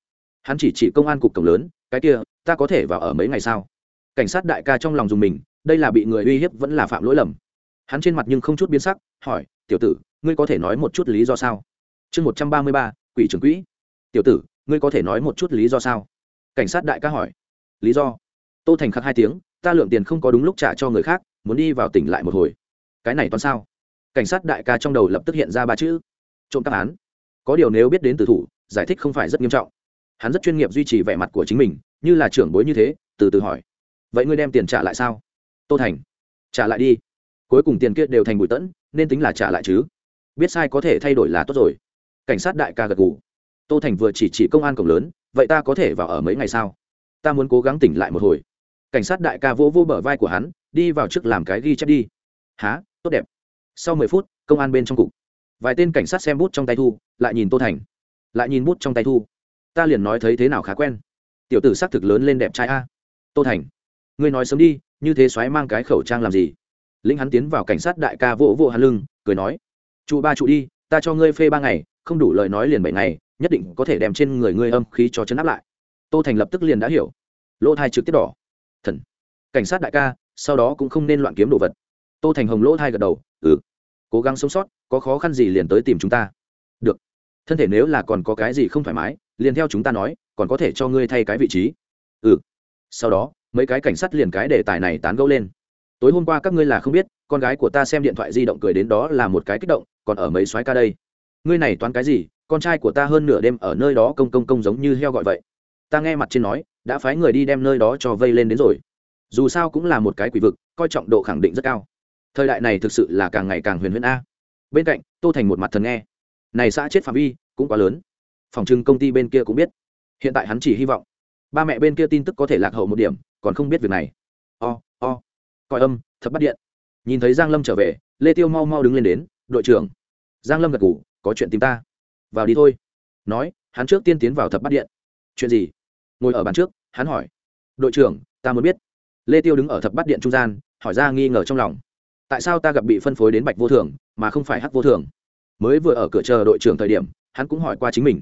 Hắn chỉ chỉ công an cục cổng lớn, cái kia, ta có thể vào ở mấy ngày sau. Cảnh sát đại ca trong lòng dùng mình, đây là bị người uy hiếp vẫn là phạm lỗi lầm. Hắn trên mặt nhưng không chút biến sắc, hỏi, tiểu tử, ngươi có thể nói một chút lý do sao? Chương một trăm ba mươi ba, quỷ trưởng quỹ. Tiểu tử, ngươi có thể nói một chút lý do sao? Cảnh sát đại ca hỏi. Lý do? Tô thành khắc hai tiếng ta lượng tiền không có đúng lúc trả cho người khác, muốn đi vào tỉnh lại một hồi. Cái này toán sao? Cảnh sát đại ca trong đầu lập tức hiện ra ba chữ. Trộm cắp án. Có điều nếu biết đến từ thủ, giải thích không phải rất nghiêm trọng. Hắn rất chuyên nghiệp duy trì vẻ mặt của chính mình, như là trưởng bối như thế, từ từ hỏi. Vậy ngươi đem tiền trả lại sao? Tô thành. Trả lại đi. Cuối cùng tiền kia đều thành bụi tẫn, nên tính là trả lại chứ. Biết sai có thể thay đổi là tốt rồi. Cảnh sát đại ca gật gù. Tô thành vừa chỉ chỉ công an cổng lớn, vậy ta có thể vào ở mấy ngày sao? Ta muốn cố gắng tỉnh lại một hồi cảnh sát đại ca vỗ vỗ bờ vai của hắn, đi vào trước làm cái ghi chép đi. Há, tốt đẹp. Sau mười phút, công an bên trong cục. Vài tên cảnh sát xem bút trong tay thu, lại nhìn tô thành. Lại nhìn bút trong tay thu. Ta liền nói thấy thế nào khá quen. Tiểu tử s ắ c thực lớn lên đẹp trai a. Tô thành, ngươi nói sớm đi, như thế xoáy mang cái khẩu trang làm gì? Lĩnh hắn tiến vào cảnh sát đại ca vỗ vỗ hắn lưng, cười nói, trụ ba trụ đi, ta cho ngươi phê ba ngày, không đủ lời nói liền bảy ngày, nhất định có thể đem trên người ngươi âm khí cho chấn áp lại. Tô thành lập tức liền đã hiểu. Lỗ thai trực tiếp đỏ thần. Cảnh sát đại ca, sau đó cũng không nên loạn kiếm đồ vật. Tô thành hồng lỗ thai gật đầu ừ cố gắng sống sót, có khó khăn gì liền tới tìm chúng ta. Được. Thân thể nếu là còn có cái gì không thoải mái, liền theo chúng ta nói, còn có thể cho ngươi thay cái vị trí. Ừ. Sau đó, mấy cái cảnh sát liền cái đề tài này tán gẫu lên. Tối hôm qua các ngươi là không biết, con gái của ta xem điện thoại di động cười đến đó là một cái kích động, còn ở mấy xoáy ca đây. Ngươi này toán cái gì, con trai của ta hơn nửa đêm ở nơi đó công công công giống như heo gọi vậy. Ta nghe mặt trên nói đã phái người đi đem nơi đó cho vây lên đến rồi. Dù sao cũng là một cái quỷ vực coi trọng độ khẳng định rất cao. Thời đại này thực sự là càng ngày càng huyền huyền a. Bên cạnh tô thành một mặt thần nghe. Này xã chết phạm vi cũng quá lớn. Phòng trưng công ty bên kia cũng biết. Hiện tại hắn chỉ hy vọng ba mẹ bên kia tin tức có thể lạc hậu một điểm còn không biết việc này. O, o, coi âm thập bắt điện. Nhìn thấy giang lâm trở về lê tiêu mau mau đứng lên đến đội trưởng. Giang lâm gật ngủ có chuyện tìm ta. Vào đi thôi. Nói hắn trước tiên tiến vào thập bắt điện. Chuyện gì? Ngồi ở bàn trước, hắn hỏi, đội trưởng, ta muốn biết. Lê tiêu đứng ở thập bắt điện trung gian, hỏi ra nghi ngờ trong lòng. Tại sao ta gặp bị phân phối đến bạch vô thường, mà không phải hắc vô thường? Mới vừa ở cửa chờ đội trưởng thời điểm, hắn cũng hỏi qua chính mình.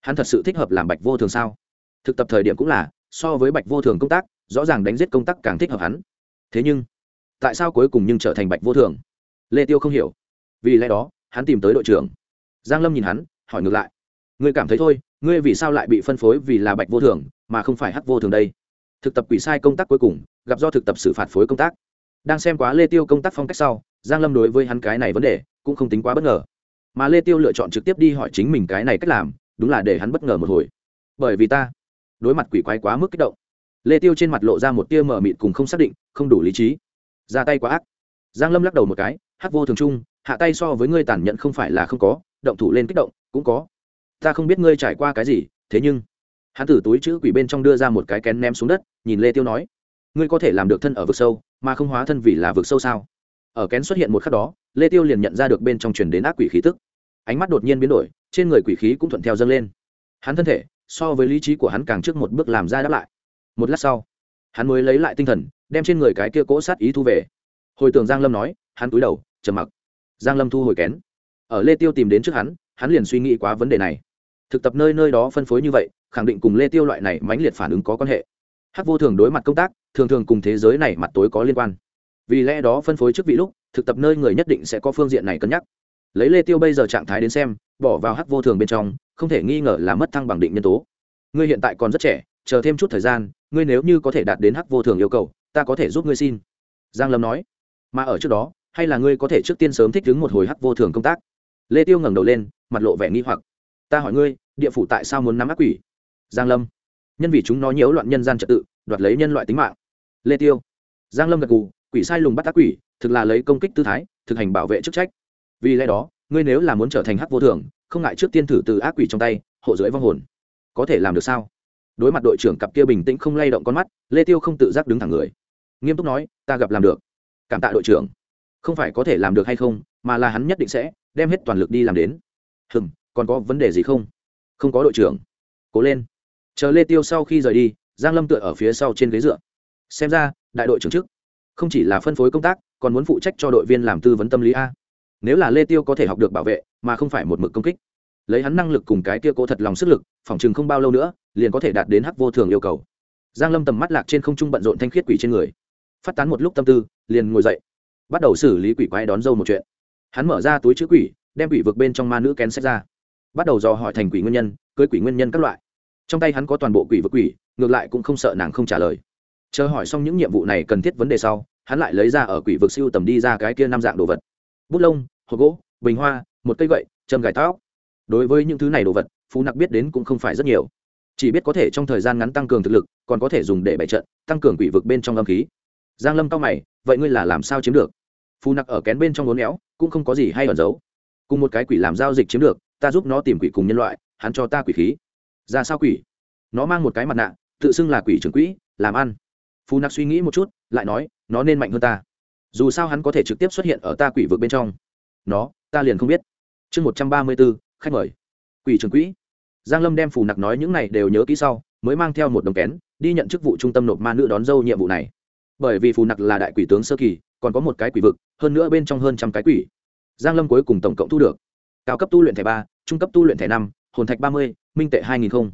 Hắn thật sự thích hợp làm bạch vô thường sao? Thực tập thời điểm cũng là, so với bạch vô thường công tác, rõ ràng đánh giết công tác càng thích hợp hắn. Thế nhưng, tại sao cuối cùng nhưng trở thành bạch vô thường? Lê tiêu không hiểu. Vì lẽ đó, hắn tìm tới đội trưởng. Giang lâm nhìn hắn, hỏi ngược lại, ngươi cảm thấy thôi, ngươi vì sao lại bị phân phối vì là bạch vô thường mà không phải hắc vô thường đây. Thực tập quỷ sai công tác cuối cùng, gặp do thực tập xử phạt phối công tác. Đang xem quá lê tiêu công tác phong cách sau, giang lâm đối với hắn cái này vấn đề cũng không tính quá bất ngờ. Mà lê tiêu lựa chọn trực tiếp đi hỏi chính mình cái này cách làm, đúng là để hắn bất ngờ một hồi. Bởi vì ta đối mặt quỷ quái quá mức kích động. Lê tiêu trên mặt lộ ra một tia mờ mịt cùng không xác định, không đủ lý trí. Ra tay quá ác. Giang lâm lắc đầu một cái, hắc vô thường trung hạ tay so với ngươi tàn nhẫn không phải là không có, động thủ lên kích động cũng có. Ta không biết ngươi trải qua cái gì, thế nhưng hắn từ túi chữ quỷ bên trong đưa ra một cái kén ném xuống đất, nhìn lê tiêu nói, ngươi có thể làm được thân ở vực sâu, mà không hóa thân vì là vực sâu sao? Ở kén xuất hiện một khắc đó, lê tiêu liền nhận ra được bên trong truyền đến ác quỷ khí tức. Ánh mắt đột nhiên biến đổi, trên người quỷ khí cũng thuận theo dâng lên. Hắn thân thể, so với lý trí của hắn càng trước một bước làm ra đáp lại. Một lát sau, hắn mới lấy lại tinh thần, đem trên người cái kia cỗ sát ý thu về. Hồi tưởng giang lâm nói, hắn cúi đầu, trầm mặc. Giang lâm thu hồi kén. Ở lê tiêu tìm đến trước hắn hắn liền suy nghĩ quá vấn đề này. Thực tập nơi nơi đó phân phối như vậy khẳng định cùng lê tiêu loại này mãnh liệt phản ứng có quan hệ. Hắc vô thường đối mặt công tác, thường thường cùng thế giới này mặt tối có liên quan. Vì lẽ đó phân phối chức vị lúc, thực tập nơi người nhất định sẽ có phương diện này cân nhắc. Lấy lê tiêu bây giờ trạng thái đến xem, bỏ vào hắc vô thường bên trong, không thể nghi ngờ là mất thăng bằng định nhân tố. Ngươi hiện tại còn rất trẻ, chờ thêm chút thời gian, ngươi nếu như có thể đạt đến hắc vô thường yêu cầu, ta có thể giúp ngươi xin. Giang lâm nói. Mà ở trước đó, hay là ngươi có thể trước tiên sớm thích ứng một hồi hắc vô thường công tác? Lê tiêu ngẩng đầu lên, mặt lộ vẻ nghi hoặc. Ta hỏi ngươi, địa phủ tại sao muốn nắm ác quỷ? Giang lâm. Nhân vì chúng nó nhiễu loạn nhân gian trật tự, đoạt lấy nhân loại tính mạng. Lê tiêu. Giang lâm gật gù, quỷ sai lùng bắt ác quỷ, thực là lấy công kích tư thái, thực hành bảo vệ chức trách. Vì lẽ đó, ngươi nếu là muốn trở thành hắc vô thường, không ngại trước tiên thử từ ác quỷ trong tay, hộ dưới vong hồn. Có thể làm được sao? Đối mặt đội trưởng cặp kia bình tĩnh không lay động con mắt, lê tiêu không tự giác đứng thẳng người. Nghiêm túc nói, ta gặp làm được. Cảm tạ đội trưởng. Không phải có thể làm được hay không, mà là hắn nhất định sẽ đem hết toàn lực đi làm đến. Hừm, còn có vấn đề gì không? Không có đội trưởng. Cố lên chờ lê tiêu sau khi rời đi, giang lâm tựa ở phía sau trên ghế dựa. Xem ra, đại đội trưởng chức, không chỉ là phân phối công tác, còn muốn phụ trách cho đội viên làm tư vấn tâm lý a. Nếu là lê tiêu có thể học được bảo vệ, mà không phải một mực công kích, lấy hắn năng lực cùng cái kia cố thật lòng sức lực, phòng chừng không bao lâu nữa, liền có thể đạt đến hắc vô thường yêu cầu. Giang lâm tầm mắt lạc trên không trung bận rộn thanh khiết quỷ trên người. Phát tán một lúc tâm tư, liền ngồi dậy, bắt đầu xử lý quỷ quái đón dâu một chuyện. Hắn mở ra túi chữ quỷ, đem quỷ vực bên trong ma nữ kén xét ra. Bắt đầu dò hỏi thành quỷ nguyên nhân, cưới quỷ nguyên nhân các loại trong tay hắn có toàn bộ quỷ vực quỷ, ngược lại cũng không sợ nàng không trả lời. Chờ hỏi xong những nhiệm vụ này cần thiết vấn đề sau, hắn lại lấy ra ở quỷ vực siêu tầm đi ra cái kia năm dạng đồ vật. Bút lông, hộp gỗ, bình hoa, một cây gậy, châm gài tóc. Đối với những thứ này đồ vật, phú nặc biết đến cũng không phải rất nhiều. Chỉ biết có thể trong thời gian ngắn tăng cường thực lực, còn có thể dùng để bày trận, tăng cường quỷ vực bên trong âm khí. Giang lâm cao mày, vậy ngươi là làm sao chiếm được? Phú nặc ở kén bên trong lốn éo, cũng không có gì hay ẩn giấu. Cùng một cái quỷ làm giao dịch chiếm được, ta giúp nó tìm quỷ cùng nhân loại, hắn cho ta quỷ khí ra sao quỷ? Nó mang một cái mặt nạ, tự xưng là quỷ trưởng quỹ, làm ăn. Phù nặc suy nghĩ một chút, lại nói, nó nên mạnh hơn ta. Dù sao hắn có thể trực tiếp xuất hiện ở ta quỷ vực bên trong. Nó, ta liền không biết. Chương một trăm ba mươi b ố khách mời. Quỷ trưởng quỹ. Giang lâm đem phù nặc nói những này đều nhớ kỹ sau, mới mang theo một đồng kén, đi nhận chức vụ trung tâm nộp ma nữ đón dâu nhiệm vụ này. Bởi vì phù nặc là đại quỷ tướng sơ kỳ, còn có một cái quỷ vực, hơn nữa bên trong hơn trăm cái quỷ. Giang lâm cuối cùng tổng cộng thu được. Cao cấp tu luyện thẻ ba, trung cấp tu luyện thẻ năm, hồn thạch ba mươi minh tệ hai nghìn không.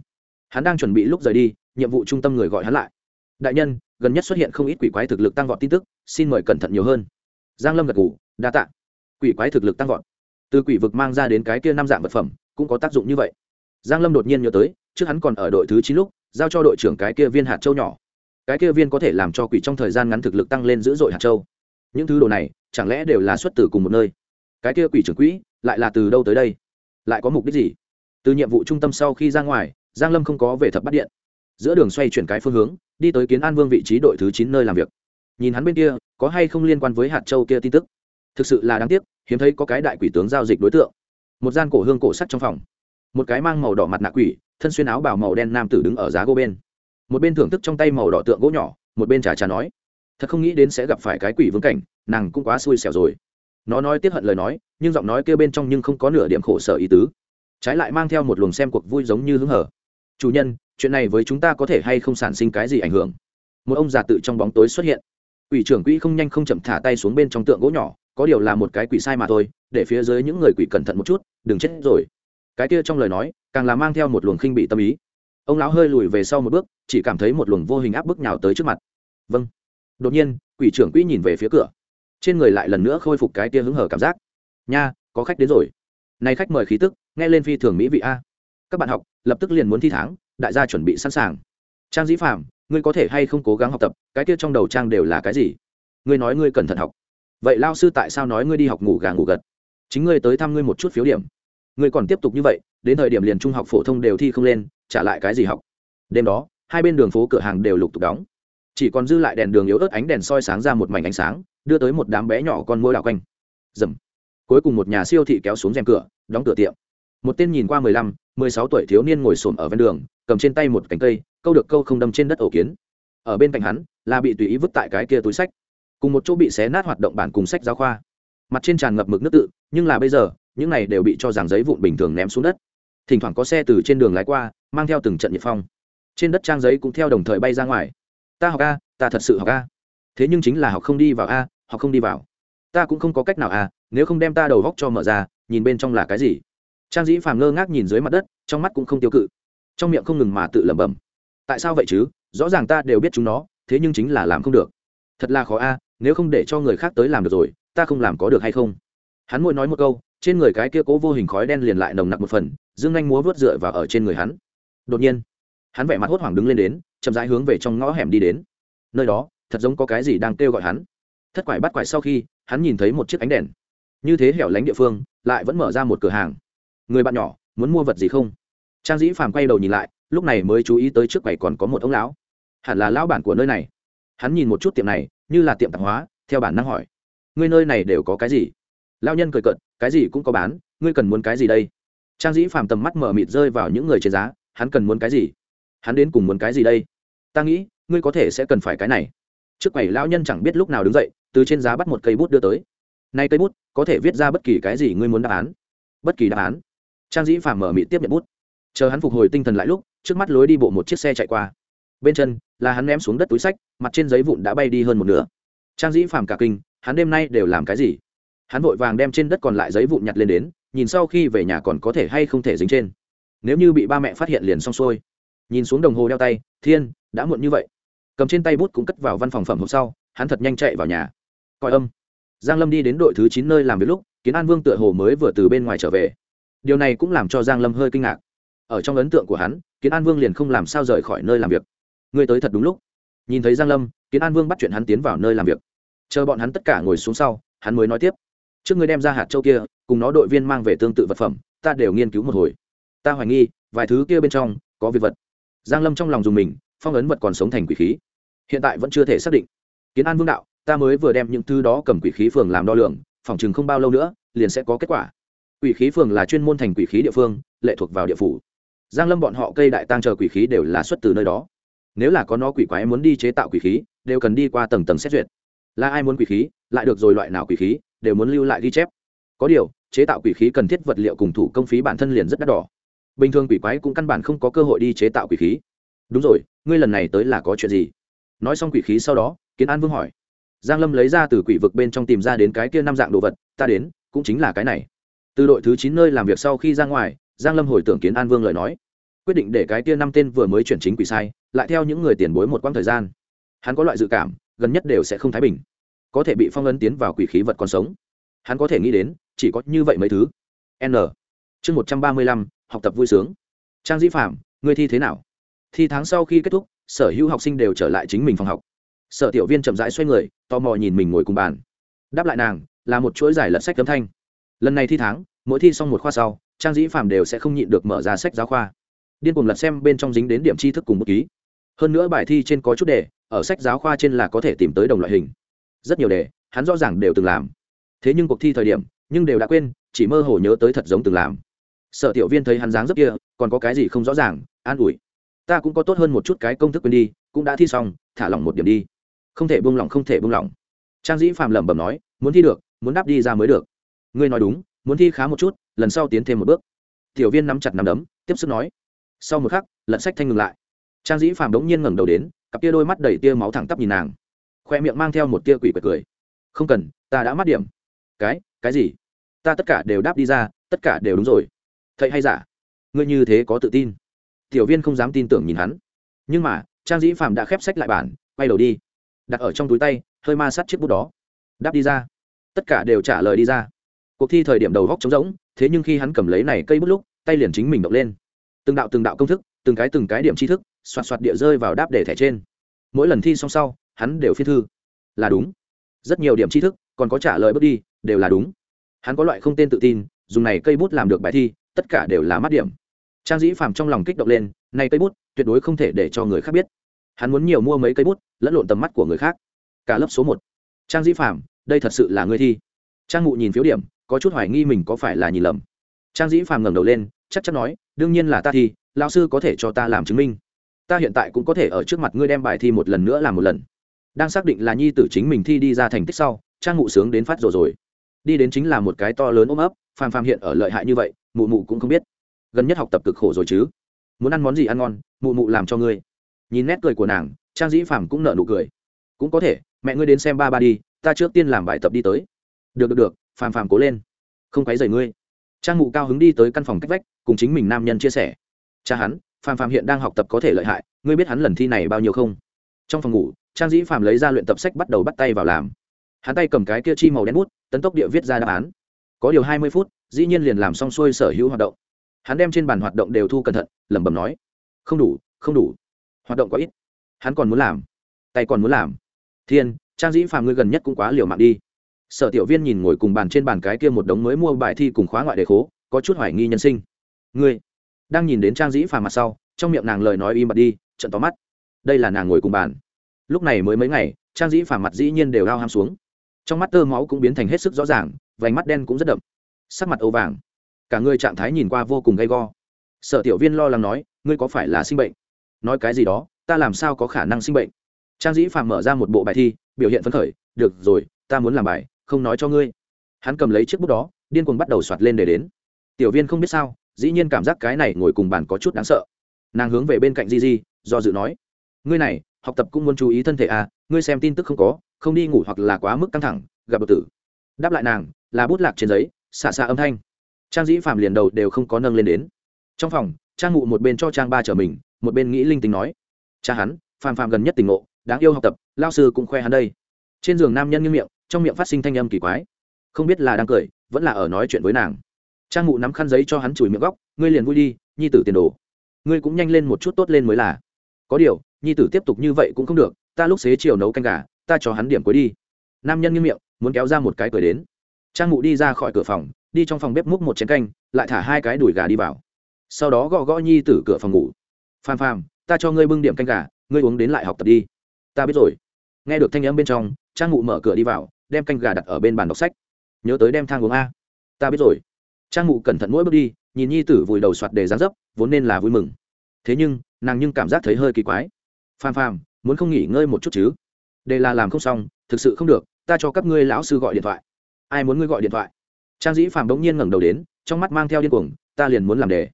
Hắn đang chuẩn bị lúc rời đi, nhiệm vụ trung tâm người gọi hắn lại. Đại nhân, gần nhất xuất hiện không ít quỷ quái thực lực tăng vọt tin tức, xin mời cẩn thận nhiều hơn. Giang lâm gật ngủ đa tạ. Quỷ quái thực lực tăng vọt. Từ quỷ vực mang ra đến cái kia năm dạng vật phẩm, cũng có tác dụng như vậy. Giang lâm đột nhiên nhớ tới, trước hắn còn ở đội thứ chín lúc, giao cho đội trưởng cái kia viên hạt châu nhỏ. Cái kia viên có thể làm cho quỷ trong thời gian ngắn thực lực tăng lên dữ dội hạt châu. Những thứ đồ này, chẳng lẽ đều là xuất từ cùng một nơi? Cái kia quỷ trưởng quỹ, lại là từ đâu tới đây? Lại có mục đích gì? Từ nhiệm vụ trung tâm sau khi ra ngoài, giang lâm không có về thập bắt điện. Giữa đường xoay chuyển cái phương hướng, đi tới kiến an vương vị trí đội thứ chín nơi làm việc. Nhìn hắn bên kia, có hay không liên quan với hạt châu kia tin tức? Thực sự là đáng tiếc, hiếm thấy có cái đại quỷ tướng giao dịch đối tượng. Một gian cổ hương cổ sắt trong phòng. Một cái mang màu đỏ mặt nạ quỷ, thân xuyên áo bảo màu đen nam tử đứng ở giá gỗ bên. Một bên thưởng thức trong tay màu đỏ tượng gỗ nhỏ, một bên trà trà nói. Thật không nghĩ đến sẽ gặp phải cái quỷ vương cảnh, nàng cũng quá xui xẻo rồi. Nó nói tiếp hận lời nói, nhưng giọng nói kêu bên trong nhưng không có nửa điểm khổ sở ý tứ trái lại mang theo một luồng xem cuộc vui giống như hứng hở. Chủ nhân, chuyện này với chúng ta có thể hay không sản sinh cái gì ảnh hưởng? Một ông già tự trong bóng tối xuất hiện. Quỷ trưởng quỹ không nhanh không chậm thả tay xuống bên trong tượng gỗ nhỏ, có điều là một cái quỷ sai mà thôi, để phía dưới những người quỷ cẩn thận một chút, đừng chết rồi. Cái kia trong lời nói, càng là mang theo một luồng khinh bị tâm ý. Ông lão hơi lùi về sau một bước, chỉ cảm thấy một luồng vô hình áp bức nhào tới trước mặt. Vâng. Đột nhiên, quỷ trưởng quỹ nhìn về phía cửa. Trên người lại lần nữa khôi phục cái tia hứng hở cảm giác. Nha, có khách đến rồi. Nay khách mời khí tức nghe lên phi thường mỹ vị a. Các bạn học, lập tức liền muốn thi tháng, đại gia chuẩn bị sẵn sàng. Trang dĩ phạm ngươi có thể hay không cố gắng học tập, cái kia trong đầu trang đều là cái gì? Ngươi nói ngươi cẩn thận học. Vậy lao sư tại sao nói ngươi đi học ngủ gà ngủ gật? Chính ngươi tới thăm ngươi một chút phiếu điểm. Ngươi còn tiếp tục như vậy, đến thời điểm liền trung học phổ thông đều thi không lên, trả lại cái gì học? Đêm đó, hai bên đường phố cửa hàng đều lục tục đóng. Chỉ còn dư lại đèn đường yếu ớt ánh đèn soi sáng ra một mảnh ánh sáng, đưa tới một đám bé nhỏ con môi đào quanh. Dầm. Cuối cùng một nhà siêu thị kéo xuống rèm cửa, đóng cửa tiệm một tên nhìn qua mười lăm, mười sáu tuổi thiếu niên ngồi xổm ở ven đường, cầm trên tay một cành cây, câu được câu không đâm trên đất ổ kiến. Ở bên cạnh hắn, là bị tùy ý vứt tại cái kia túi sách. Cùng một chỗ bị xé nát hoạt động bản cùng sách giáo khoa. Mặt trên tràn ngập mực nước tự, nhưng là bây giờ, những này đều bị cho rằng giấy vụn bình thường ném xuống đất. Thỉnh thoảng có xe từ trên đường lái qua, mang theo từng trận nhiệt phong. Trên đất trang giấy cũng theo đồng thời bay ra ngoài. Ta học a, ta thật sự học a. Thế nhưng chính là học không đi vào a, học không đi vào. Ta cũng không có cách nào a, nếu không đem ta đầu góc cho mở ra, nhìn bên trong là cái gì? Trang dĩ phàm ngơ ngác nhìn dưới mặt đất, trong mắt cũng không tiêu cự. Trong miệng không ngừng mà tự lẩm bẩm. Tại sao vậy chứ? Rõ ràng ta đều biết chúng nó, thế nhưng chính là làm không được. Thật là khó a, nếu không để cho người khác tới làm được rồi, ta không làm có được hay không? Hắn mỗi nói một câu, trên người cái kia cố vô hình khói đen liền lại nồng nặc một phần, dương anh múa vớt dựa vào ở trên người hắn. Đột nhiên, hắn vẻ mặt hốt hoảng đứng lên đến, chậm rãi hướng về trong ngõ hẻm đi đến. Nơi đó, thật giống có cái gì đang kêu gọi hắn. Thất quải bắt quải sau khi, hắn nhìn thấy một chiếc ánh đèn. Như thế hẻo lánh địa phương, lại vẫn mở ra một cửa hàng người bạn nhỏ, muốn mua vật gì không? Trang dĩ phàm quay đầu nhìn lại, lúc này mới chú ý tới trước quầy còn có một ông lão. Hẳn là lão bản của nơi này. Hắn nhìn một chút tiệm này, như là tiệm tạp hóa, theo bản năng hỏi. Ngươi nơi này đều có cái gì? Lao nhân cười cận cái gì cũng có bán, ngươi cần muốn cái gì đây? Trang dĩ phàm tầm mắt mở mịt rơi vào những người trên giá, hắn cần muốn cái gì? Hắn đến cùng muốn cái gì đây? Ta nghĩ, ngươi có thể sẽ cần phải cái này. Trước quầy lão nhân chẳng biết lúc nào đứng dậy, từ trên giá bắt một cây bút đưa tới. Nay cây bút, có thể viết ra bất kỳ cái gì ngươi muốn đáp án. Bất kỳ đáp án trang dĩ phàm mở mị tiếp nhận bút. Chờ hắn phục hồi tinh thần lại lúc, trước mắt lối đi bộ một chiếc xe chạy qua. Bên chân, là hắn ném xuống đất túi sách, mặt trên giấy vụn đã bay đi hơn một nửa. Trang dĩ phàm cả kinh, hắn đêm nay đều làm cái gì? Hắn vội vàng đem trên đất còn lại giấy vụn nhặt lên đến, nhìn sau khi về nhà còn có thể hay không thể dính trên. Nếu như bị ba mẹ phát hiện liền xong xuôi. Nhìn xuống đồng hồ đeo tay, thiên, đã muộn như vậy. Cầm trên tay bút cũng cất vào văn phòng phẩm hôm sau, hắn thật nhanh chạy vào nhà. Coi âm. Giang lâm đi đến đội thứ chín nơi làm việc lúc, kiến an vương tựa hồ mới vừa từ bên ngoài trở về điều này cũng làm cho giang lâm hơi kinh ngạc. Ở trong ấn tượng của hắn, kiến an vương liền không làm sao rời khỏi nơi làm việc. Ngươi tới thật đúng lúc. Nhìn thấy giang lâm, kiến an vương bắt chuyện hắn tiến vào nơi làm việc. Chờ bọn hắn tất cả ngồi xuống sau, hắn mới nói tiếp. Trước ngươi đem ra hạt châu kia, cùng nó đội viên mang về tương tự vật phẩm, ta đều nghiên cứu một hồi. Ta hoài nghi, vài thứ kia bên trong, có việc vật. Giang lâm trong lòng dùng mình, phong ấn vật còn sống thành quỷ khí. Hiện tại vẫn chưa thể xác định. Kiến an vương đạo, ta mới vừa đem những thứ đó cầm quỷ khí phường làm đo lường, phòng chừng không bao lâu nữa, liền sẽ có kết quả quỷ khí phường là chuyên môn thành quỷ khí địa phương, lệ thuộc vào địa phủ. Giang lâm bọn họ cây đại tăng chờ quỷ khí đều là xuất từ nơi đó. Nếu là có nó quỷ quái muốn đi chế tạo quỷ khí, đều cần đi qua tầng tầng xét duyệt. Là ai muốn quỷ khí, lại được rồi loại nào quỷ khí, đều muốn lưu lại ghi chép. Có điều, chế tạo quỷ khí cần thiết vật liệu cùng thủ công phí bản thân liền rất đắt đỏ. Bình thường quỷ quái cũng căn bản không có cơ hội đi chế tạo quỷ khí. Đúng rồi, ngươi lần này tới là có chuyện gì? Nói xong quỷ khí sau đó, kiến an vương hỏi. Giang lâm lấy ra từ quỷ vực bên trong tìm ra đến cái kia năm dạng đồ vật, ta đến, cũng chính là cái này từ đội thứ chín nơi làm việc sau khi ra ngoài, giang lâm hồi tưởng kiến an vương lời nói. Quyết định để cái kia năm tên vừa mới chuyển chính quỷ sai, lại theo những người tiền bối một quãng thời gian. Hắn có loại dự cảm, gần nhất đều sẽ không thái bình. Có thể bị phong ấn tiến vào quỷ khí vật còn sống. Hắn có thể nghĩ đến, chỉ có như vậy mấy thứ. N. Chương một trăm ba mươi lăm, học tập vui sướng. Trang dĩ phạm, ngươi thi thế nào? Thi tháng sau khi kết thúc, sở hữu học sinh đều trở lại chính mình phòng học. Sở tiểu viên chậm rãi xoay người, tò mò nhìn mình ngồi cùng bàn. Đáp lại nàng, là một chuỗi giải lật sách tấm thanh lần này thi tháng, mỗi thi xong một khoa sau, trang dĩ phạm đều sẽ không nhịn được mở ra sách giáo khoa. Điên cuồng lật xem bên trong dính đến điểm tri thức cùng một ký. Hơn nữa bài thi trên có chút đề, ở sách giáo khoa trên là có thể tìm tới đồng loại hình. Rất nhiều đề, hắn rõ ràng đều từng làm. Thế nhưng cuộc thi thời điểm, nhưng đều đã quên, chỉ mơ hồ nhớ tới thật giống từng làm. Sở tiểu viên thấy hắn dáng rất kia, còn có cái gì không rõ ràng, an ủi. Ta cũng có tốt hơn một chút cái công thức quên đi, cũng đã thi xong, thả lỏng một điểm đi. Không thể buông lỏng, không thể buông lỏng. Trang dĩ phạm lẩm bẩm nói, muốn thi được, muốn đáp đi ra mới được ngươi nói đúng, muốn thi khá một chút, lần sau tiến thêm một bước. Tiểu viên nắm chặt nắm đấm, tiếp sức nói. Sau một khắc lận sách thanh ngừng lại. Trang dĩ phạm đống nhiên ngẩng đầu đến, cặp tia đôi mắt đầy tia máu thẳng tắp nhìn nàng. Khoe miệng mang theo một tia quỷ quệt cười. Không cần, ta đã mất điểm. Cái cái gì? Ta tất cả đều đáp đi ra, tất cả đều đúng rồi. Thầy hay giả? Ngươi như thế có tự tin. Tiểu viên không dám tin tưởng nhìn hắn. Nhưng mà, trang dĩ phạm đã khép sách lại bản, quay đầu đi. Đặt ở trong túi tay, hơi ma sát chiếc bút đó. Đáp đi ra. Tất cả đều trả lời đi ra cuộc thi thời điểm đầu góc trống rỗng, thế nhưng khi hắn cầm lấy này cây bút lúc, tay liền chính mình động lên. Từng đạo từng đạo công thức, từng cái từng cái điểm tri thức, xoạt xoạt địa rơi vào đáp để thẻ trên. Mỗi lần thi xong sau, hắn đều phiên thư. Là đúng. Rất nhiều điểm tri thức, còn có trả lời bước đi, đều là đúng. Hắn có loại không tên tự tin, dùng này cây bút làm được bài thi, tất cả đều là mắt điểm. Trang dĩ phàm trong lòng kích động lên, này cây bút, tuyệt đối không thể để cho người khác biết. Hắn muốn nhiều mua mấy cây bút, lẫn lộn tầm mắt của người khác. Cả lớp số một. Trang dĩ phàm, đây thật sự là người thi. Trang ngụ nhìn phiếu điểm có chút hoài nghi mình có phải là nhìn lầm. Trang dĩ phàm ngẩng đầu lên, chắc chắn nói, đương nhiên là ta thi lao sư có thể cho ta làm chứng minh. Ta hiện tại cũng có thể ở trước mặt ngươi đem bài thi một lần nữa làm một lần. Đang xác định là nhi tử chính mình thi đi ra thành tích sau, trang Ngụ sướng đến phát rồi rồi. Đi đến chính là một cái to lớn ôm ấp, phàm phàm hiện ở lợi hại như vậy, mụ mụ cũng không biết. Gần nhất học tập cực khổ rồi chứ? Muốn ăn món gì ăn ngon, mụ mụ làm cho ngươi. Nhìn nét cười của nàng, trang dĩ phàm cũng nợ nụ cười. Cũng có thể, mẹ ngươi đến xem ba ba đi, ta trước tiên làm bài tập đi tới. Được được được phàm phàm cố lên. Không quấy rầy ngươi. Trang mụ cao hứng đi tới căn phòng cách vách, cùng chính mình nam nhân chia sẻ. Cha hắn, phàm phàm hiện đang học tập có thể lợi hại, ngươi biết hắn lần thi này bao nhiêu không? Trong phòng ngủ, trang dĩ phàm lấy ra luyện tập sách bắt đầu bắt tay vào làm. Hắn tay cầm cái kia chi màu đen bút, tấn tốc địa viết ra đáp án. Có điều hai mươi phút, dĩ nhiên liền làm xong xuôi sở hữu hoạt động. Hắn đem trên bàn hoạt động đều thu cẩn thận, lẩm bẩm nói, không đủ không đủ. Hoạt động quá ít. Hắn còn muốn làm. Tay còn muốn làm. Thiên, trang dĩ phàm ngươi gần nhất cũng quá liều mạng đi sở tiểu viên nhìn ngồi cùng bàn trên bàn cái kia một đống mới mua bài thi cùng khóa ngoại đề khố, có chút hoài nghi nhân sinh. Ngươi? Đang nhìn đến trang dĩ phàm mặt sau, trong miệng nàng lời nói im bặt đi trận tóm mắt. Đây là nàng ngồi cùng bàn. Lúc này mới mấy ngày, trang dĩ phàm mặt dĩ nhiên đều lao ham xuống. Trong mắt tơ máu cũng biến thành hết sức rõ ràng, vành mắt đen cũng rất đậm. Sắc mặt âu vàng. Cả người trạng thái nhìn qua vô cùng gay go. Sở tiểu viên lo lắng nói, ngươi có phải là sinh bệnh? Nói cái gì đó, ta làm sao có khả năng sinh bệnh? Trang dĩ phàm mở ra một bộ bài thi, biểu hiện phấn khởi, được rồi, ta muốn làm bài không nói cho ngươi. Hắn cầm lấy chiếc bút đó, điên cuồng bắt đầu soạt lên để đến. Tiểu viên không biết sao, dĩ nhiên cảm giác cái này ngồi cùng bàn có chút đáng sợ. Nàng hướng về bên cạnh di di, do dự nói, ngươi này, học tập cũng muốn chú ý thân thể à ngươi xem tin tức không có, không đi ngủ hoặc là quá mức căng thẳng, gặp đột tử. Đáp lại nàng, là bút lạc trên giấy xạ xạ âm thanh. Trang dĩ phạm liền đầu đều không có nâng lên đến. Trong phòng, trang ngụ một bên cho trang ba trở mình, một bên nghĩ linh tính nói, cha hắn, phàm phàm gần nhất tình ngộ, đáng yêu học tập lao sư cũng khoe hắn đây trên giường nam nhân như miệng, trong miệng phát sinh thanh âm kỳ quái. Không biết là đang cười, vẫn là ở nói chuyện với nàng. Trang ngụ nắm khăn giấy cho hắn chùi miệng góc, ngươi liền vui đi, nhi tử tiền đồ. Ngươi cũng nhanh lên một chút tốt lên mới là. Có điều, nhi tử tiếp tục như vậy cũng không được, ta lúc xế chiều nấu canh gà, ta cho hắn điểm cuối đi. Nam nhân như miệng, muốn kéo ra một cái cười đến. Trang mụ đi ra khỏi cửa phòng, đi trong phòng bếp múc một chén canh, lại thả hai cái đùi gà đi vào. Sau đó gõ gõ nhi tử cửa phòng ngủ. Phàm phàm, ta cho ngươi bưng điểm canh gà, ngươi uống đến lại học tập đi. Ta biết rồi nghe được thanh âm bên trong trang Ngụ mở cửa đi vào đem canh gà đặt ở bên bàn đọc sách. Nhớ tới đem thang uống a. Ta biết rồi. Trang Ngụ cẩn thận mỗi bước đi nhìn nhi tử vùi đầu soạt đề gián dấp vốn nên là vui mừng. Thế nhưng nàng nhưng cảm giác thấy hơi kỳ quái. Phàm phàm muốn không nghỉ ngơi một chút chứ? Đây là làm không xong thực sự không được ta cho các ngươi lão sư gọi điện thoại. Ai muốn ngươi gọi điện thoại? Trang dĩ phàm đống nhiên ngẩng đầu đến trong mắt mang theo điên cuồng ta liền muốn làm đề.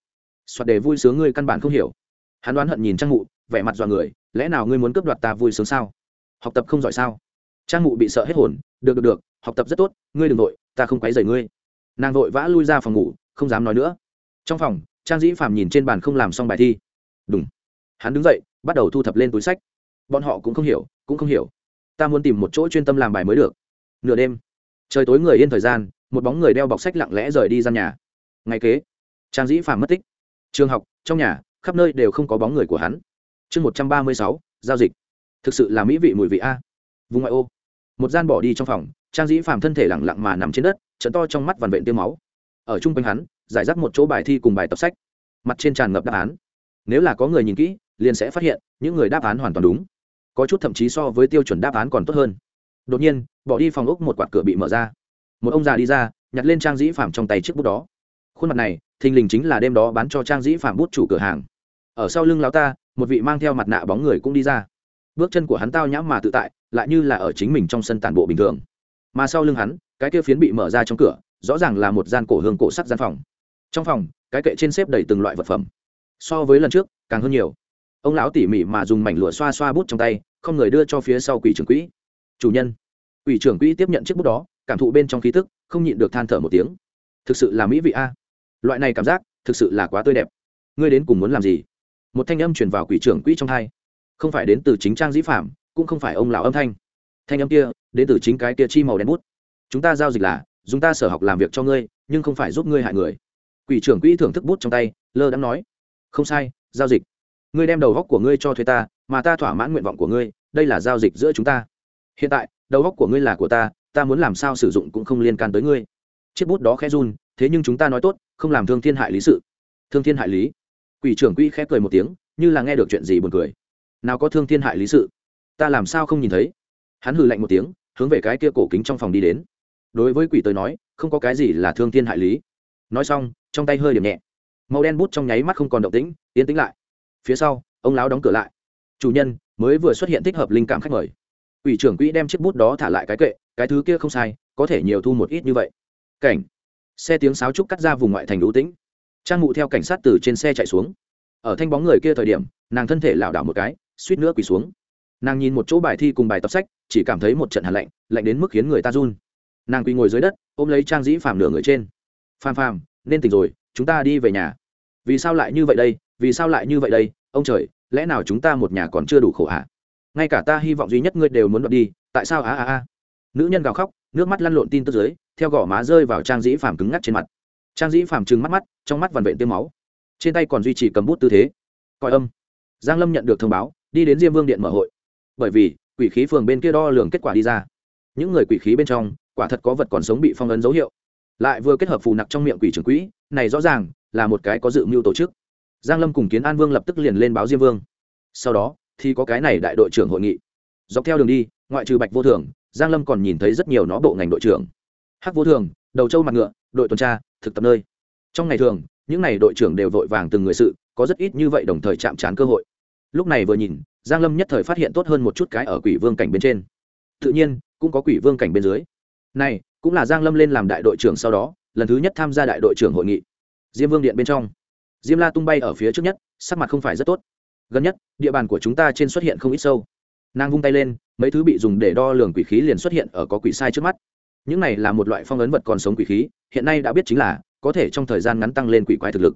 Soạt đề vui sướng ngươi căn bản không hiểu. Hắn đoán hận nhìn trang Ngụ, vẻ mặt dọa người lẽ nào ngươi muốn cướp đoạt ta vui sướng sao? Học tập không giỏi sao? Trang mụ bị sợ hết hồn, được được được, học tập rất tốt, ngươi đừng nội ta không quấy rầy ngươi. Nàng vội vã lui ra phòng ngủ, không dám nói nữa. Trong phòng, trang dĩ phàm nhìn trên bàn không làm xong bài thi. Đúng hắn đứng dậy, bắt đầu thu thập lên túi sách. Bọn họ cũng không hiểu, cũng không hiểu. Ta muốn tìm một chỗ chuyên tâm làm bài mới được. Nửa đêm, trời tối người yên thời gian, một bóng người đeo bọc sách lặng lẽ rời đi ra nhà. Ngày kế, trang dĩ phàm mất tích. Trường học, trong nhà, khắp nơi đều không có bóng người của hắn. Chương một trăm ba mươi sáu, giao dịch thực sự là mỹ vị mùi vị a. Vùng ngoại ô. Một gian bỏ đi trong phòng, trang dĩ phàm thân thể lẳng lặng mà nằm trên đất, trận to trong mắt vằn vện tiêu máu. Ở chung quanh hắn, giải rác một chỗ bài thi cùng bài tập sách. Mặt trên tràn ngập đáp án. Nếu là có người nhìn kỹ, liền sẽ phát hiện, những người đáp án hoàn toàn đúng. Có chút thậm chí so với tiêu chuẩn đáp án còn tốt hơn. Đột nhiên, bỏ đi phòng ốc một quạt cửa bị mở ra. Một ông già đi ra, nhặt lên trang dĩ phạm trong tay chiếc bút đó. Khuôn mặt này, thình lình chính là đêm đó bán cho trang dĩ phạm bút chủ cửa hàng. Ở sau lưng lão ta, một vị mang theo mặt nạ bóng người cũng đi ra bước chân của hắn tao nhãm mà tự tại, lại như là ở chính mình trong sân tản bộ bình thường. Mà sau lưng hắn, cái kia phiến bị mở ra trong cửa, rõ ràng là một gian cổ hương cổ sắc gian phòng. Trong phòng, cái kệ trên xếp đầy từng loại vật phẩm. So với lần trước, càng hơn nhiều. Ông lão tỉ mỉ mà dùng mảnh lụa xoa xoa bút trong tay, không người đưa cho phía sau quỷ trưởng quỹ. Chủ nhân. Quỷ trưởng quỹ tiếp nhận chiếc bút đó, cảm thụ bên trong khí tức, không nhịn được than thở một tiếng. Thực sự là mỹ vị a. Loại này cảm giác, thực sự là quá tươi đẹp. Ngươi đến cùng muốn làm gì? Một thanh âm truyền vào quỷ trưởng quỹ trong hai không phải đến từ chính trang dĩ phạm, cũng không phải ông lão âm thanh. Thanh âm kia, đến từ chính cái kia chi màu đen bút. Chúng ta giao dịch là chúng ta sở học làm việc cho ngươi, nhưng không phải giúp ngươi hại người. Quỷ trưởng quỹ thưởng thức bút trong tay, lơ đãng nói. Không sai, giao dịch. Ngươi đem đầu góc của ngươi cho thuê ta, mà ta thỏa mãn nguyện vọng của ngươi, đây là giao dịch giữa chúng ta. Hiện tại, đầu góc của ngươi là của ta ta muốn làm sao sử dụng cũng không liên can tới ngươi. Chiếc bút đó khẽ run, thế nhưng chúng ta nói tốt, không làm thương thiên hại lý sự. Thương thiên hại lý. Quỷ trưởng quỹ khẽ cười một tiếng, như là nghe được chuyện gì buồn cười nào có thương thiên hại lý sự. Ta làm sao không nhìn thấy? Hắn hừ lạnh một tiếng, hướng về cái kia cổ kính trong phòng đi đến. Đối với quỷ tới nói, không có cái gì là thương thiên hại lý. Nói xong, trong tay hơi điểm nhẹ. Màu đen bút trong nháy mắt không còn động tĩnh, yên tĩnh lại. Phía sau, ông lão đóng cửa lại. Chủ nhân, mới vừa xuất hiện thích hợp linh cảm khách mời. Ủy trưởng quỹ đem chiếc bút đó thả lại cái kệ, cái thứ kia không sai, có thể nhiều thu một ít như vậy. Cảnh. Xe tiếng sáo trúc cắt ra vùng ngoại thành đũ tĩnh. Trang mụ theo cảnh sát từ trên xe chạy xuống. Ở thanh bóng người kia thời điểm, nàng thân thể lảo đảo một cái suýt nữa quỳ xuống. Nàng nhìn một chỗ bài thi cùng bài tập sách, chỉ cảm thấy một trận hàn lạnh lạnh đến mức khiến người ta run. Nàng quỳ ngồi dưới đất, ôm lấy trang dĩ phàm nửa người trên. Phàm phàm, nên tỉnh rồi, chúng ta đi về nhà. Vì sao lại như vậy đây? Vì sao lại như vậy đây? Ông trời, lẽ nào chúng ta một nhà còn chưa đủ khổ hả? Ngay cả ta hy vọng duy nhất ngươi đều muốn đoạt đi, tại sao a a a nữ nhân gào khóc, nước mắt lăn lộn tin tức dưới, theo gò má rơi vào trang dĩ phàm cứng ngắt trên mặt. Trang dĩ phàm trừng mắt mắt, trong mắt vằn vện tiêm máu. Trên tay còn duy trì cầm bút tư thế. Coi âm. Giang lâm nhận được thông báo đi đến diêm vương điện mở hội. Bởi vì, quỷ khí phường bên kia đo lường kết quả đi ra. Những người quỷ khí bên trong, quả thật có vật còn sống bị phong ấn dấu hiệu. Lại vừa kết hợp phù nặc trong miệng quỷ trưởng quỹ, này rõ ràng là một cái có dự mưu tổ chức. Giang lâm cùng kiến an vương lập tức liền lên báo diêm vương. Sau đó, thì có cái này đại đội trưởng hội nghị. Dọc theo đường đi, ngoại trừ bạch vô thường, giang lâm còn nhìn thấy rất nhiều nó bộ ngành đội trưởng. Hắc vô thường, đầu châu mặt ngựa, đội tuần tra, thực tập nơi. Trong ngày thường, những này đội trưởng đều vội vàng từng người sự, có rất ít như vậy đồng thời chạm trán cơ hội lúc này vừa nhìn, giang lâm nhất thời phát hiện tốt hơn một chút cái ở quỷ vương cảnh bên trên. Tự nhiên, cũng có quỷ vương cảnh bên dưới. Này, cũng là giang lâm lên làm đại đội trưởng sau đó, lần thứ nhất tham gia đại đội trưởng hội nghị. Diêm vương điện bên trong. Diêm la tung bay ở phía trước nhất, sắc mặt không phải rất tốt. Gần nhất, địa bàn của chúng ta trên xuất hiện không ít sâu. Nàng vung tay lên, mấy thứ bị dùng để đo lường quỷ khí liền xuất hiện ở có quỷ sai trước mắt. Những này là một loại phong ấn vật còn sống quỷ khí, hiện nay đã biết chính là, có thể trong thời gian ngắn tăng lên quỷ quái thực lực.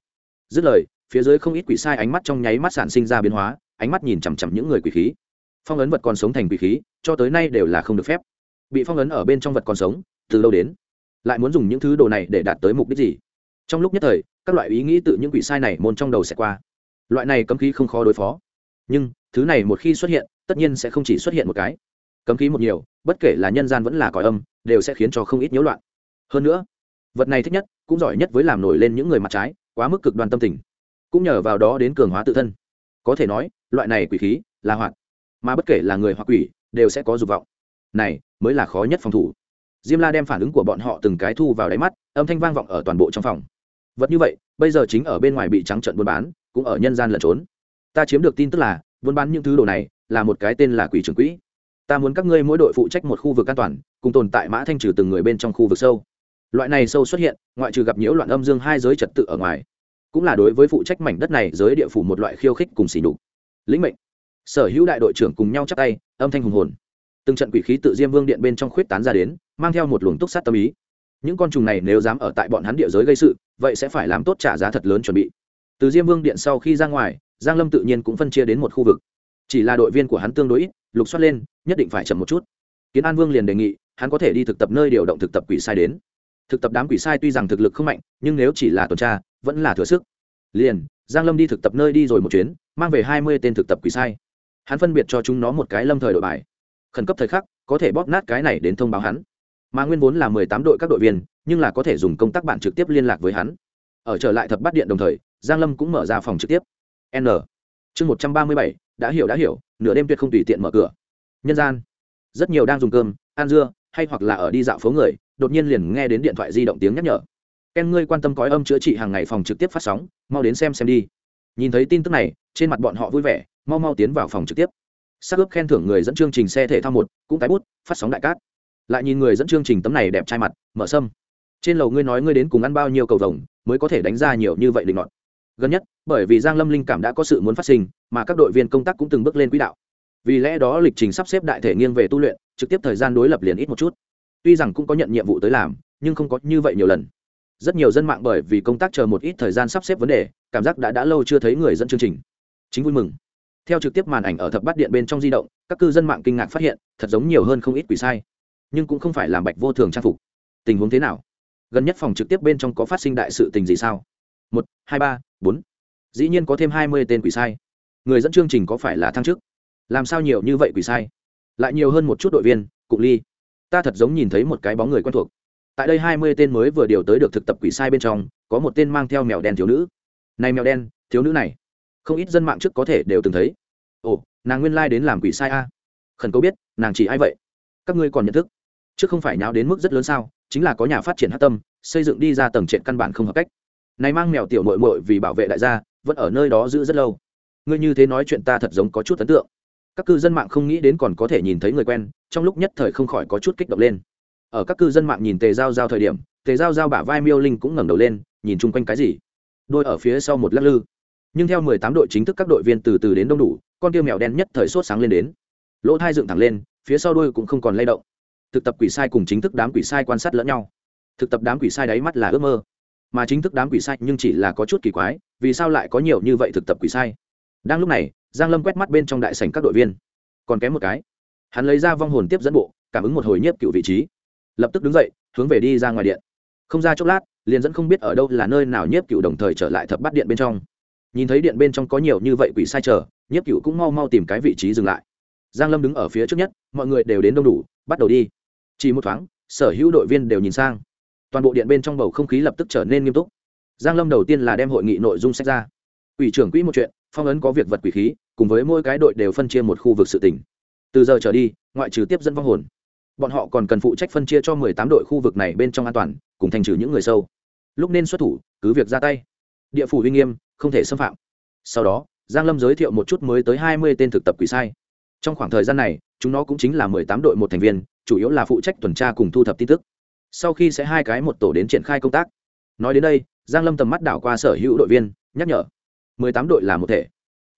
Dứt lời, phía dưới không ít quỷ sai ánh mắt trong nháy mắt sản sinh ra biến hóa ánh mắt nhìn chằm chằm những người quỷ khí. Phong ấn vật còn sống thành quỷ khí, cho tới nay đều là không được phép. Bị phong ấn ở bên trong vật còn sống, từ lâu đến? Lại muốn dùng những thứ đồ này để đạt tới mục đích gì? Trong lúc nhất thời, các loại ý nghĩ tự những quỷ sai này môn trong đầu sẽ qua. Loại này cấm khí không khó đối phó. Nhưng, thứ này một khi xuất hiện, tất nhiên sẽ không chỉ xuất hiện một cái. Cấm khí một nhiều, bất kể là nhân gian vẫn là còi âm, đều sẽ khiến cho không ít nhiễu loạn. Hơn nữa, vật này thích nhất, cũng giỏi nhất với làm nổi lên những người mặt trái, quá mức cực đoan tâm tình. Cũng nhờ vào đó đến cường hóa tự thân. Có thể nói loại này quỷ khí là hoạt, mà bất kể là người hoặc quỷ đều sẽ có dục vọng. Này, mới là khó nhất phòng thủ. Diêm la đem phản ứng của bọn họ từng cái thu vào đáy mắt, âm thanh vang vọng ở toàn bộ trong phòng. Vật như vậy, bây giờ chính ở bên ngoài bị trắng trận buôn bán, cũng ở nhân gian lẩn trốn. Ta chiếm được tin tức là, buôn bán những thứ đồ này là một cái tên là quỷ trưởng quỹ. Ta muốn các ngươi mỗi đội phụ trách một khu vực an toàn, cùng tồn tại mã thanh trừ từng người bên trong khu vực sâu. Loại này sâu xuất hiện, ngoại trừ gặp nhiễu loạn âm dương hai giới trật tự ở ngoài, cũng là đối với phụ trách mảnh đất này giới địa phủ một loại khiêu khích cùng xỉ đục lĩnh mệnh. Sở hữu đại đội trưởng cùng nhau chắc tay, âm thanh hùng hồn. Từng trận quỷ khí tự diêm vương điện bên trong khuyết tán ra đến, mang theo một luồng túc sát tâm ý. Những con trùng này nếu dám ở tại bọn hắn địa giới gây sự, vậy sẽ phải làm tốt trả giá thật lớn chuẩn bị. Từ diêm vương điện sau khi ra ngoài, giang lâm tự nhiên cũng phân chia đến một khu vực. Chỉ là đội viên của hắn tương đối ít, lục soát lên, nhất định phải chậm một chút. Kiến an vương liền đề nghị, hắn có thể đi thực tập nơi điều động thực tập quỷ sai đến. Thực tập đám quỷ sai tuy rằng thực lực không mạnh, nhưng nếu chỉ là tuần tra, vẫn là thừa sức. Liền giang lâm đi thực tập nơi đi rồi một chuyến, mang về hai mươi tên thực tập quỷ sai. Hắn phân biệt cho chúng nó một cái lâm thời đội bài. Khẩn cấp thời khắc, có thể bóp nát cái này đến thông báo hắn. Mà nguyên vốn là mười tám đội các đội viên, nhưng là có thể dùng công tác bạn trực tiếp liên lạc với hắn. Ở trở lại thập bát điện đồng thời, giang lâm cũng mở ra phòng trực tiếp. N. Chương một trăm ba mươi bảy, đã hiểu đã hiểu, nửa đêm tuyệt không tùy tiện mở cửa. Nhân gian. Rất nhiều đang dùng cơm, ăn dưa, hay hoặc là ở đi dạo phố người, đột nhiên liền nghe đến điện thoại di động tiếng nhắc nhở ken ngươi quan tâm cõi âm chữa trị hàng ngày phòng trực tiếp phát sóng, mau đến xem xem đi. Nhìn thấy tin tức này, trên mặt bọn họ vui vẻ, mau mau tiến vào phòng trực tiếp. Sắc ướp khen thưởng người dẫn chương trình xe thể thao một, cũng tái bút, phát sóng đại cát. Lại nhìn người dẫn chương trình tấm này đẹp trai mặt, mở sâm. Trên lầu ngươi nói ngươi đến cùng ăn bao nhiêu cầu vồng, mới có thể đánh ra nhiều như vậy định ngọn gần nhất, bởi vì giang lâm linh cảm đã có sự muốn phát sinh, mà các đội viên công tác cũng từng bước lên quỹ đạo. Vì lẽ đó lịch trình sắp xếp đại thể nghiêng về tu luyện, trực tiếp thời gian đối lập liền ít một chút. Tuy rằng cũng có nhận nhiệm vụ tới làm, nhưng không có như vậy nhiều lần rất nhiều dân mạng bởi vì công tác chờ một ít thời gian sắp xếp vấn đề, cảm giác đã đã lâu chưa thấy người dẫn chương trình. Chính vui mừng. Theo trực tiếp màn ảnh ở thập bát điện bên trong di động, các cư dân mạng kinh ngạc phát hiện, thật giống nhiều hơn không ít quỷ sai. Nhưng cũng không phải làm bạch vô thường trang phục. Tình huống thế nào? Gần nhất phòng trực tiếp bên trong có phát sinh đại sự tình gì sao? Một, hai, ba, bốn. Dĩ nhiên có thêm hai mươi tên quỷ sai. Người dẫn chương trình có phải là thăng chức? Làm sao nhiều như vậy quỷ sai? Lại nhiều hơn một chút đội viên, cụng ly. Ta thật giống nhìn thấy một cái bóng người quen thuộc tại đây hai mươi tên mới vừa điều tới được thực tập quỷ sai bên trong, có một tên mang theo mèo đen thiếu nữ. Này mèo đen, thiếu nữ này. Không ít dân mạng trước có thể đều từng thấy. Ồ, nàng nguyên lai、like、đến làm quỷ sai a. Khẩn câu biết, nàng chỉ ai vậy? Các ngươi còn nhận thức. Trước không phải nháo đến mức rất lớn sao, chính là có nhà phát triển hát tâm, xây dựng đi ra tầng trện căn bản không hợp cách. Này mang mèo tiểu mội mội vì bảo vệ đại gia, vẫn ở nơi đó giữ rất lâu. Ngươi như thế nói chuyện ta thật giống có chút ấn tượng. Các cư dân mạng không nghĩ đến còn có thể nhìn thấy người quen, trong lúc nhất thời không khỏi có chút kích động lên ở các cư dân mạng nhìn tề giao giao thời điểm, tề giao giao bả vai miêu linh cũng ngẩng đầu lên, nhìn chung quanh cái gì? Đôi ở phía sau một lắc lư. Nhưng theo mười tám đội chính thức các đội viên từ từ đến đông đủ, con tiêu mèo đen nhất thời sốt sáng lên đến. Lỗ thai dựng thẳng lên, phía sau đôi cũng không còn lay động. Thực tập quỷ sai cùng chính thức đám quỷ sai quan sát lẫn nhau. Thực tập đám quỷ sai đáy mắt là ước mơ. Mà chính thức đám quỷ sai nhưng chỉ là có chút kỳ quái, vì sao lại có nhiều như vậy thực tập quỷ sai? Đang lúc này, giang lâm quét mắt bên trong đại sảnh các đội viên. Còn kém một cái. Hắn lấy ra vong hồn tiếp dẫn bộ, cảm ứng một hồi nhiếp cựu vị trí lập tức đứng dậy, hướng về đi ra ngoài điện. Không ra chốc lát, liền dẫn không biết ở đâu là nơi nào nhiếp cựu đồng thời trở lại thập bắt điện bên trong. Nhìn thấy điện bên trong có nhiều như vậy quỷ sai chờ, nhiếp cựu cũng mau mau tìm cái vị trí dừng lại. Giang lâm đứng ở phía trước nhất, mọi người đều đến đông đủ, bắt đầu đi. Chỉ một thoáng, sở hữu đội viên đều nhìn sang. Toàn bộ điện bên trong bầu không khí lập tức trở nên nghiêm túc. Giang lâm đầu tiên là đem hội nghị nội dung sách ra. Ủy trưởng quỹ một chuyện, phong ấn có việc vật quỷ khí, cùng với mỗi cái đội đều phân chia một khu vực sự tỉnh từ giờ trở đi, ngoại trừ tiếp dẫn vong hồn bọn họ còn cần phụ trách phân chia cho mười tám đội khu vực này bên trong an toàn, cùng thành trừ những người sâu. Lúc nên xuất thủ, cứ việc ra tay. Địa phủ uy nghiêm, không thể xâm phạm. Sau đó, giang lâm giới thiệu một chút mới tới hai mươi tên thực tập quỷ sai. Trong khoảng thời gian này, chúng nó cũng chính là mười tám đội một thành viên, chủ yếu là phụ trách tuần tra cùng thu thập tin tức. Sau khi sẽ hai cái một tổ đến triển khai công tác. Nói đến đây, giang lâm tầm mắt đảo qua sở hữu đội viên, nhắc nhở. Mười tám đội là một thể.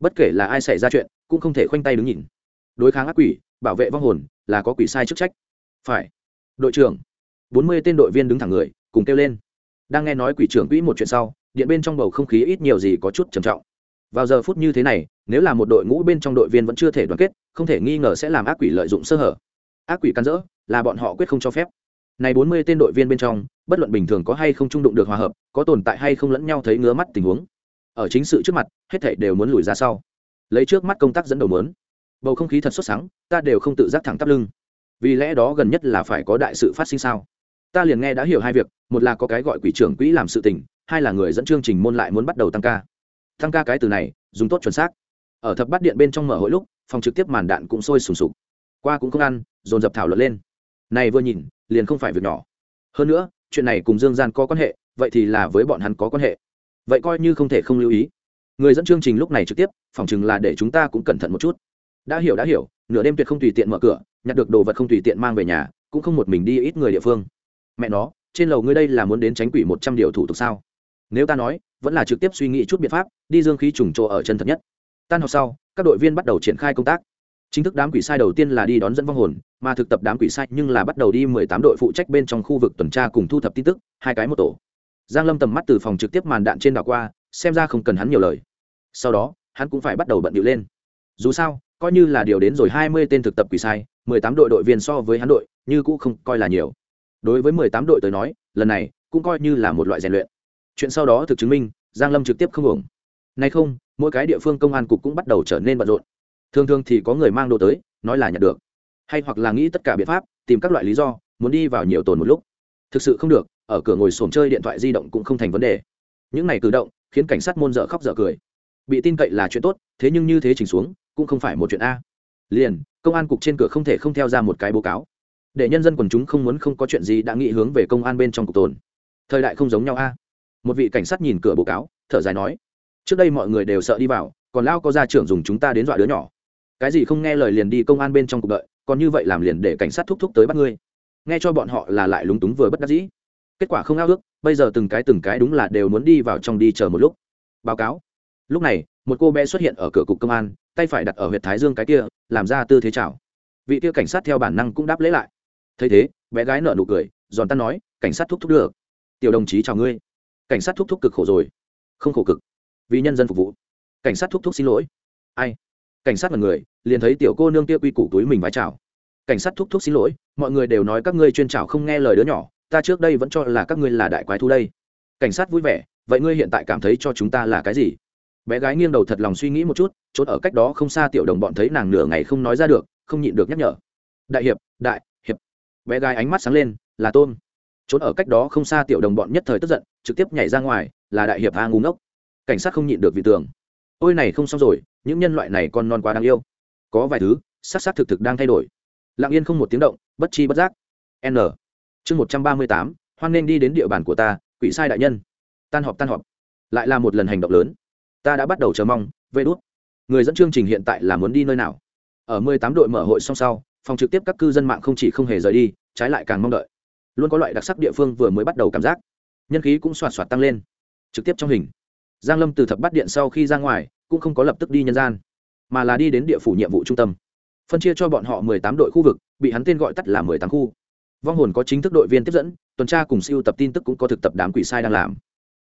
Bất kể là ai xảy ra chuyện, cũng không thể khoanh tay đứng nhìn. Đối kháng ác quỷ, bảo vệ vong hồn, là có quỷ sai chức trách phải. Đội trưởng. Bốn mươi tên đội viên đứng thẳng người, cùng kêu lên. Đang nghe nói quỷ trưởng quỹ một chuyện sau, điện bên trong bầu không khí ít nhiều gì có chút trầm trọng. Vào giờ phút như thế này, nếu là một đội ngũ bên trong đội viên vẫn chưa thể đoàn kết, không thể nghi ngờ sẽ làm ác quỷ lợi dụng sơ hở. Ác quỷ can dỡ, là bọn họ quyết không cho phép. Này bốn mươi tên đội viên bên trong, bất luận bình thường có hay không trung đụng được hòa hợp, có tồn tại hay không lẫn nhau thấy ngứa mắt tình huống. Ở chính sự trước mặt, hết thảy đều muốn lùi ra sau. Lấy trước mắt công tác dẫn đầu mớn bầu không khí thật xuất sáng, ta đều không tự giác thẳng tắp lưng vì lẽ đó gần nhất là phải có đại sự phát sinh sao? Ta liền nghe đã hiểu hai việc, một là có cái gọi quỷ trưởng quỹ làm sự tình, hai là người dẫn chương trình môn lại muốn bắt đầu tăng ca. Tăng ca cái từ này, dùng tốt chuẩn xác. Ở thập bát điện bên trong mở hội lúc, phòng trực tiếp màn đạn cũng sôi sùng sục. Qua cũng không ăn, dồn dập thảo luận lên. Này vừa nhìn, liền không phải việc nhỏ. Hơn nữa, chuyện này cùng dương gian có quan hệ, vậy thì là với bọn hắn có quan hệ. Vậy coi như không thể không lưu ý. Người dẫn chương trình lúc này trực tiếp phỏng chừng là để chúng ta cũng cẩn thận một chút. Đã hiểu đã hiểu, nửa đêm tuyệt không tùy tiện mở cửa nhặt được đồ vật không tùy tiện mang về nhà, cũng không một mình đi ít người địa phương. Mẹ nó, trên lầu ngươi đây là muốn đến tránh quỷ một trăm điều thủ tục sao? Nếu ta nói, vẫn là trực tiếp suy nghĩ chút biện pháp, đi dương khí trùng chỗ ở chân thật nhất. Tan học sau, các đội viên bắt đầu triển khai công tác. Chính thức đám quỷ sai đầu tiên là đi đón dẫn vong hồn, mà thực tập đám quỷ sai nhưng là bắt đầu đi mười tám đội phụ trách bên trong khu vực tuần tra cùng thu thập tin tức, hai cái một tổ. Giang lâm tầm mắt từ phòng trực tiếp màn đạn trên đảo qua, xem ra không cần hắn nhiều lời. Sau đó, hắn cũng phải bắt đầu bận điệu lên. Dù sao, coi như là điều đến rồi hai mươi tên thực tập quỷ sai mười tám đội đội viên so với hắn đội, như cũng không coi là nhiều. Đối với mười tám đội tới nói, lần này cũng coi như là một loại rèn luyện. Chuyện sau đó thực chứng minh, giang lâm trực tiếp không ổng nay không, mỗi cái địa phương công an cục cũng bắt đầu trở nên bận rộn. Thường thường thì có người mang đồ tới, nói là nhận được. Hay hoặc là nghĩ tất cả biện pháp, tìm các loại lý do, muốn đi vào nhiều tồn một lúc. Thực sự không được, ở cửa ngồi xổm chơi điện thoại di động cũng không thành vấn đề. Những này cử động, khiến cảnh sát môn dở khóc dở cười. Bị tin cậy là chuyện tốt, thế nhưng như thế chỉnh xuống, cũng không phải một chuyện a liền, công an cục trên cửa không thể không theo ra một cái báo cáo. Để nhân dân quần chúng không muốn không có chuyện gì đã nghĩ hướng về công an bên trong cục tồn. Thời đại không giống nhau a. Một vị cảnh sát nhìn cửa báo cáo, thở dài nói, trước đây mọi người đều sợ đi vào, còn lao có gia trưởng dùng chúng ta đến dọa đứa nhỏ. Cái gì không nghe lời liền đi công an bên trong cục đợi, còn như vậy làm liền để cảnh sát thúc thúc tới bắt ngươi. Nghe cho bọn họ là lại lúng túng vừa bất đắc dĩ. Kết quả không ao ước, bây giờ từng cái từng cái đúng là đều muốn đi vào trong đi chờ một lúc. Báo cáo. Lúc này, một cô bé xuất hiện ở cửa cục công an, tay phải đặt ở huyện thái dương cái kia làm ra tư thế chào. Vị kia cảnh sát theo bản năng cũng đáp lễ lại. Thấy thế, bé gái nợ nụ cười, giòn tan nói, cảnh sát thúc thúc được. Tiểu đồng chí chào ngươi. Cảnh sát thúc thúc cực khổ rồi. Không khổ cực. Vì nhân dân phục vụ. Cảnh sát thúc thúc xin lỗi. Ai? Cảnh sát là người, liền thấy tiểu cô nương kia quy củ túi mình vái chào. Cảnh sát thúc thúc xin lỗi, mọi người đều nói các ngươi chuyên chào không nghe lời đứa nhỏ, ta trước đây vẫn cho là các ngươi là đại quái thú đây. Cảnh sát vui vẻ, vậy ngươi hiện tại cảm thấy cho chúng ta là cái gì? Bé gái nghiêng đầu thật lòng suy nghĩ một chút trốn ở cách đó không xa tiểu đồng bọn thấy nàng nửa ngày không nói ra được, không nhịn được nhắc nhở. Đại hiệp đại hiệp. Bé gái ánh mắt sáng lên, là tôm trốn ở cách đó không xa tiểu đồng bọn nhất thời tức giận, trực tiếp nhảy ra ngoài, là đại hiệp a ngu ngốc. Cảnh sát không nhịn được vì tường ôi này không xong rồi, những nhân loại này còn non quá đáng yêu. Có vài thứ s á c s á c thực thực đang thay đổi. Lặng yên không một tiếng động, bất chi bất giác. N. Chương một trăm ba mươi tám, hoan nên đi đến địa bàn của ta, quỷ sai đại nhân. Tan họp tan họp. Lại là một lần hành động lớn. Ta đã bắt đầu chờ mong vê đốt người dẫn chương trình hiện tại là muốn đi nơi nào? Ở mười tám đội mở hội song sau, phòng trực tiếp các cư dân mạng không chỉ không hề rời đi, trái lại càng mong đợi. Luôn có loại đặc sắc địa phương vừa mới bắt đầu cảm giác. Nhân khí cũng soạt soạt tăng lên. Trực tiếp trong hình. Giang lâm từ thập bắt điện sau khi ra ngoài, cũng không có lập tức đi nhân gian, mà là đi đến địa phủ nhiệm vụ trung tâm. Phân chia cho bọn họ mười tám đội khu vực, bị hắn tên gọi tắt là mười tám khu. Vong hồn có chính thức đội viên tiếp dẫn, tuần tra cùng siêu tập tin tức cũng có thực tập đám quỷ sai đang làm.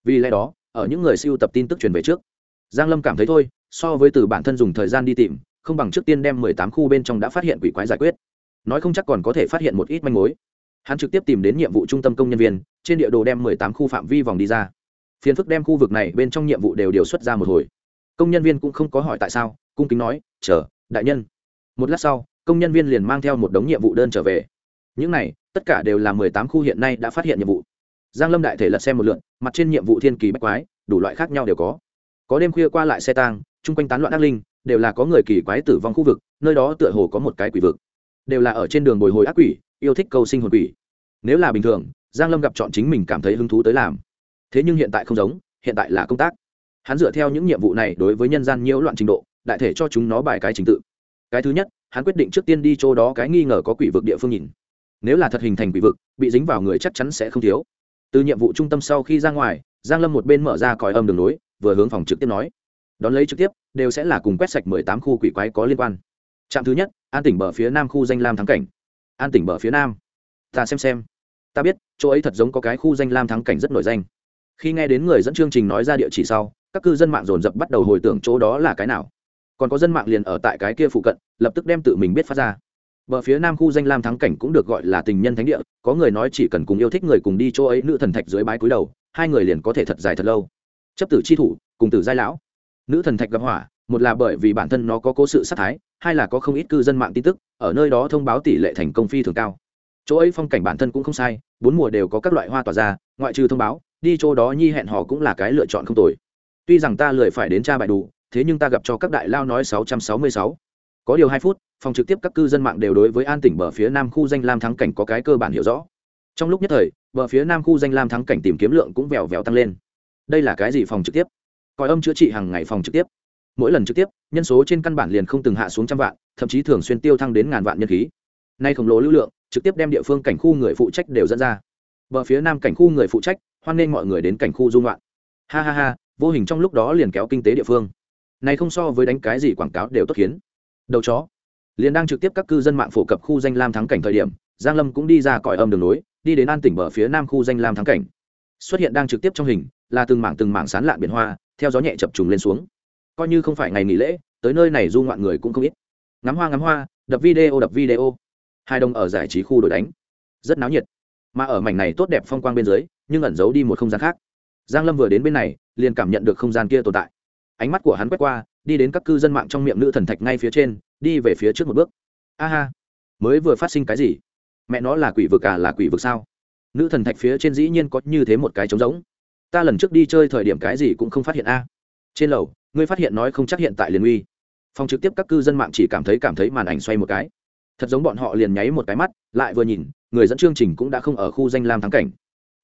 Vì lẽ đó, ở những người siêu tập tin tức truyền về trước, giang lâm cảm thấy thôi so với từ bản thân dùng thời gian đi tìm, không bằng trước tiên đem mười tám khu bên trong đã phát hiện quỷ quái giải quyết. Nói không chắc còn có thể phát hiện một ít manh mối. Hắn trực tiếp tìm đến nhiệm vụ trung tâm công nhân viên, trên địa đồ đem mười tám khu phạm vi vòng đi ra. Phiền phức đem khu vực này bên trong nhiệm vụ đều điều xuất ra một hồi. Công nhân viên cũng không có hỏi tại sao, cung kính nói, chờ, đại nhân. Một lát sau, công nhân viên liền mang theo một đống nhiệm vụ đơn trở về. Những này, tất cả đều là mười tám khu hiện nay đã phát hiện nhiệm vụ. Giang lâm đại thể lật xem một lượn mặt trên nhiệm vụ thiên kỳ bách quái, đủ loại khác nhau đều có. Có đêm khuya qua lại xe tang chung quanh tán loạn ác linh, đều là có người kỳ quái tử vong khu vực, nơi đó tựa hồ có một cái quỷ vực. Đều là ở trên đường bồi hồi ác quỷ, yêu thích cầu sinh hồn quỷ. Nếu là bình thường, giang lâm gặp chọn chính mình cảm thấy hứng thú tới làm. Thế nhưng hiện tại không giống, hiện tại là công tác. Hắn dựa theo những nhiệm vụ này đối với nhân gian nhiễu loạn trình độ, đại thể cho chúng nó bài cái trình tự. Cái thứ nhất, hắn quyết định trước tiên đi chỗ đó cái nghi ngờ có quỷ vực địa phương nhìn. Nếu là thật hình thành quỷ vực, bị dính vào người chắc chắn sẽ không thiếu. Từ nhiệm vụ trung tâm sau khi ra ngoài, giang lâm một bên mở ra còi âm đường nối vừa hướng phòng trực tiếp nói đón lấy trực tiếp, đều sẽ là cùng quét sạch mười tám khu quỷ quái có liên quan. Trạm thứ nhất, an tỉnh bờ phía nam khu danh lam thắng cảnh. An tỉnh bờ phía nam. Ta xem xem. Ta biết, chỗ ấy thật giống có cái khu danh lam thắng cảnh rất nổi danh. Khi nghe đến người dẫn chương trình nói ra địa chỉ sau, các cư dân mạng dồn dập bắt đầu hồi tưởng chỗ đó là cái nào. Còn có dân mạng liền ở tại cái kia phụ cận, lập tức đem tự mình biết phát ra. Bờ phía nam khu danh lam thắng cảnh cũng được gọi là tình nhân thánh địa, có người nói chỉ cần cùng yêu thích người cùng đi chỗ ấy, nữ thần thạch dưới bái cúi đầu, hai người liền có thể thật dài thật lâu. Chấp tử chi thủ, cùng tử giai lão nữ thần thạch gặp hỏa, một là bởi vì bản thân nó có cố sự sát thái, hai là có không ít cư dân mạng tin tức, ở nơi đó thông báo tỷ lệ thành công phi thường cao. Chỗ ấy phong cảnh bản thân cũng không sai, bốn mùa đều có các loại hoa tỏa ra, ngoại trừ thông báo, đi chỗ đó nhi hẹn họ cũng là cái lựa chọn không tồi. Tuy rằng ta lười phải đến tra bài đủ, thế nhưng ta gặp cho các đại lao nói 666. có điều hai phút, phòng trực tiếp các cư dân mạng đều đối với an tỉnh bờ phía nam khu danh lam thắng cảnh có cái cơ bản hiểu rõ. Trong lúc nhất thời, bờ phía nam khu danh lam thắng cảnh tìm kiếm lượng cũng vèo vèo tăng lên. Đây là cái gì phòng trực tiếp? Coi âm chữa trị hàng ngày phòng trực tiếp. Mỗi lần trực tiếp, nhân số trên căn bản liền không từng hạ xuống trăm vạn, thậm chí thường xuyên tiêu thăng đến ngàn vạn nhân khí. Nay khổng lồ lưu lượng, trực tiếp đem địa phương cảnh khu người phụ trách đều dẫn ra. Bờ phía nam cảnh khu người phụ trách, hoan nghênh mọi người đến cảnh khu dung loạn. Ha ha ha, vô hình trong lúc đó liền kéo kinh tế địa phương. Này không so với đánh cái gì quảng cáo đều tốt khiến. Đầu chó. Liền đang trực tiếp các cư dân mạng phổ cập khu danh lam thắng cảnh thời điểm, giang lâm cũng đi ra cõi âm đường núi đi đến an tỉnh bờ phía nam khu danh lam thắng cảnh. Xuất hiện đang trực tiếp trong hình là từng mảng từng mảng sán lạn biển hoa, theo gió nhẹ chập trùng lên xuống. Coi như không phải ngày nghỉ lễ, tới nơi này du ngoạn người cũng không ít. Ngắm hoa ngắm hoa, đập video đập video. Hai đồng ở giải trí khu đổi đánh. Rất náo nhiệt. Mà ở mảnh này tốt đẹp phong quang bên dưới, nhưng ẩn giấu đi một không gian khác. Giang lâm vừa đến bên này, liền cảm nhận được không gian kia tồn tại. Ánh mắt của hắn quét qua, đi đến các cư dân mạng trong miệng nữ thần thạch ngay phía trên, đi về phía trước một bước. A ha, mới vừa phát sinh cái gì? Mẹ nó là quỷ vực à là quỷ vực sao? Nữ thần thạch phía trên dĩ nhiên có như thế một cái trống rỗng ta lần trước đi chơi thời điểm cái gì cũng không phát hiện a. Trên lầu, ngươi phát hiện nói không chắc hiện tại liền uy. Phòng trực tiếp các cư dân mạng chỉ cảm thấy cảm thấy màn ảnh xoay một cái. Thật giống bọn họ liền nháy một cái mắt, lại vừa nhìn, người dẫn chương trình cũng đã không ở khu danh lam thắng cảnh.